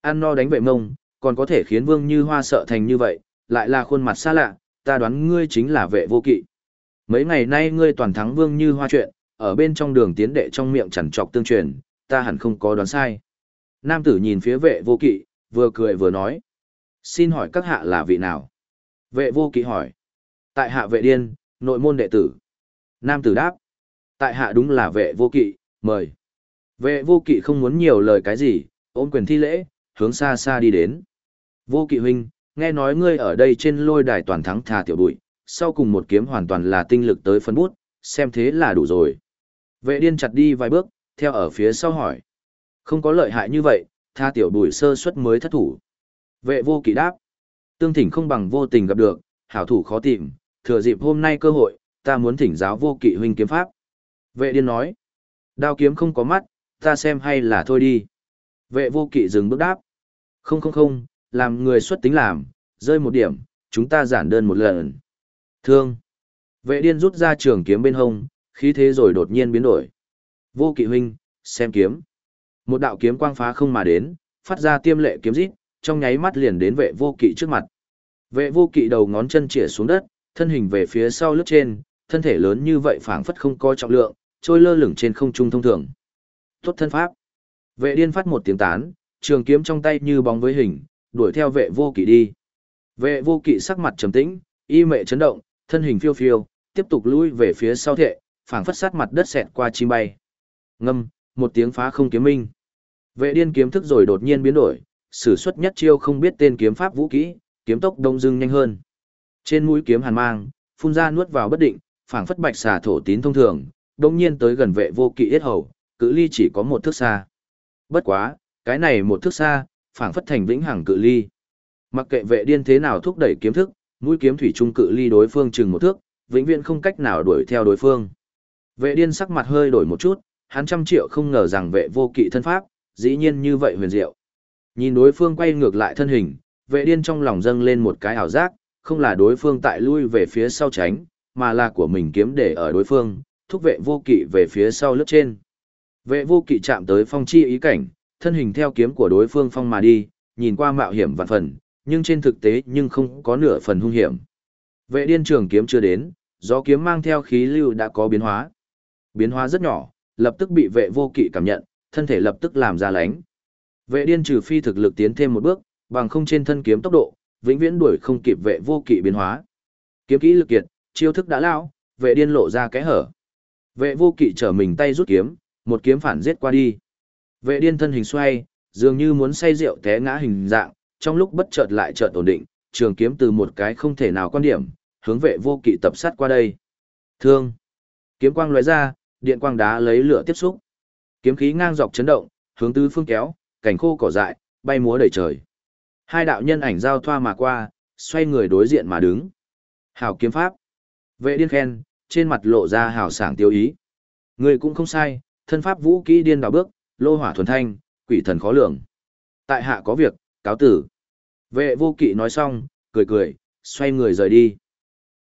Ăn no đánh vệ mông, còn có thể khiến vương như hoa sợ thành như vậy, lại là khuôn mặt xa lạ, ta đoán ngươi chính là vệ vô kỵ. Mấy ngày nay ngươi toàn thắng vương như hoa chuyện, ở bên trong đường tiến đệ trong miệng chẳng trọc tương truyền, ta hẳn không có đoán sai. Nam tử nhìn phía vệ vô kỵ, vừa cười vừa nói. Xin hỏi các hạ là vị nào? Vệ vô kỵ hỏi. Tại hạ vệ điên, nội môn đệ tử. Nam tử đáp. Tại hạ đúng là vệ vô kỵ, mời. Vệ vô kỵ không muốn nhiều lời cái gì, ôm quyền thi lễ, hướng xa xa đi đến. Vô kỵ huynh, nghe nói ngươi ở đây trên lôi đài toàn thắng thà tiểu bụi, sau cùng một kiếm hoàn toàn là tinh lực tới phân bút, xem thế là đủ rồi. Vệ điên chặt đi vài bước, theo ở phía sau hỏi. Không có lợi hại như vậy, tha tiểu bùi sơ suất mới thất thủ. Vệ vô kỵ đáp. Tương thỉnh không bằng vô tình gặp được, hảo thủ khó tìm, thừa dịp hôm nay cơ hội, ta muốn thỉnh giáo vô kỵ huynh kiếm pháp. Vệ điên nói. Đao kiếm không có mắt, ta xem hay là thôi đi. Vệ vô kỵ dừng bước đáp. Không không không, làm người xuất tính làm, rơi một điểm, chúng ta giản đơn một lần. Thương. Vệ điên rút ra trường kiếm bên hông, khí thế rồi đột nhiên biến đổi. Vô kỵ huynh, xem kiếm. Một đạo kiếm quang phá không mà đến, phát ra tiêm lệ kiếm rít, trong nháy mắt liền đến vệ vô kỵ trước mặt. Vệ vô kỵ đầu ngón chân chĩa xuống đất, thân hình về phía sau lướt trên, thân thể lớn như vậy phảng phất không có trọng lượng, trôi lơ lửng trên không trung thông thường. Tốt thân pháp. Vệ điên phát một tiếng tán, Trường kiếm trong tay như bóng với hình, đuổi theo vệ vô kỵ đi. Vệ vô kỵ sắc mặt trầm tĩnh, y mệ chấn động, thân hình phiêu phiêu, tiếp tục lui về phía sau thệ, phảng phất sát mặt đất xẹt qua chim bay. Ngâm, một tiếng phá không kiếm minh. Vệ điên kiếm thức rồi đột nhiên biến đổi, sử xuất nhất chiêu không biết tên kiếm pháp vũ kỹ, kiếm tốc đông dưng nhanh hơn. Trên mũi kiếm hàn mang, phun ra nuốt vào bất định, phảng phất bạch xà thổ tín thông thường, đông nhiên tới gần vệ vô kỵ yết hầu, cự ly chỉ có một thước xa. Bất quá, cái này một thước xa, phảng phất thành vĩnh hằng cự ly. Mặc kệ vệ điên thế nào thúc đẩy kiếm thức, mũi kiếm thủy trung cự ly đối phương chừng một thước, vĩnh viễn không cách nào đuổi theo đối phương. Vệ điên sắc mặt hơi đổi một chút, hắn trăm triệu không ngờ rằng vệ vô kỵ thân pháp, dĩ nhiên như vậy huyền diệu. Nhìn đối phương quay ngược lại thân hình, vệ điên trong lòng dâng lên một cái ảo giác, không là đối phương tại lui về phía sau tránh, mà là của mình kiếm để ở đối phương, thúc vệ vô kỵ về phía sau lướt trên. Vệ vô kỵ chạm tới phong chi ý cảnh, thân hình theo kiếm của đối phương phong mà đi, nhìn qua mạo hiểm vạn phần, nhưng trên thực tế nhưng không có nửa phần hung hiểm. Vệ điên trường kiếm chưa đến, do kiếm mang theo khí lưu đã có biến hóa. Biến hóa rất nhỏ, lập tức bị vệ vô kỵ cảm nhận, thân thể lập tức làm ra lánh. Vệ điên trừ phi thực lực tiến thêm một bước, bằng không trên thân kiếm tốc độ, vĩnh viễn đuổi không kịp vệ vô kỵ biến hóa. Kiếm kỹ lực kiệt, chiêu thức đã lao, vệ điên lộ ra kẽ hở. Vệ vô kỵ trở mình tay rút kiếm, một kiếm phản giết qua đi. Vệ điên thân hình xoay, dường như muốn say rượu té ngã hình dạng, trong lúc bất chợt lại chợt ổn định, trường kiếm từ một cái không thể nào quan điểm, hướng vệ vô kỵ tập sát qua đây. Thương. Kiếm quang lóe ra, điện quang đá lấy lửa tiếp xúc. Kiếm khí ngang dọc chấn động, hướng tứ phương kéo, cảnh khô cỏ dại, bay múa đầy trời. Hai đạo nhân ảnh giao thoa mà qua, xoay người đối diện mà đứng. Hảo kiếm pháp. Vệ điên khen, trên mặt lộ ra hảo sảng tiêu ý. Người cũng không sai, thân pháp vũ kỹ điên đảo bước, lô hỏa thuần thanh, quỷ thần khó lường. Tại hạ có việc, cáo tử. Vệ vô kỵ nói xong, cười cười, xoay người rời đi.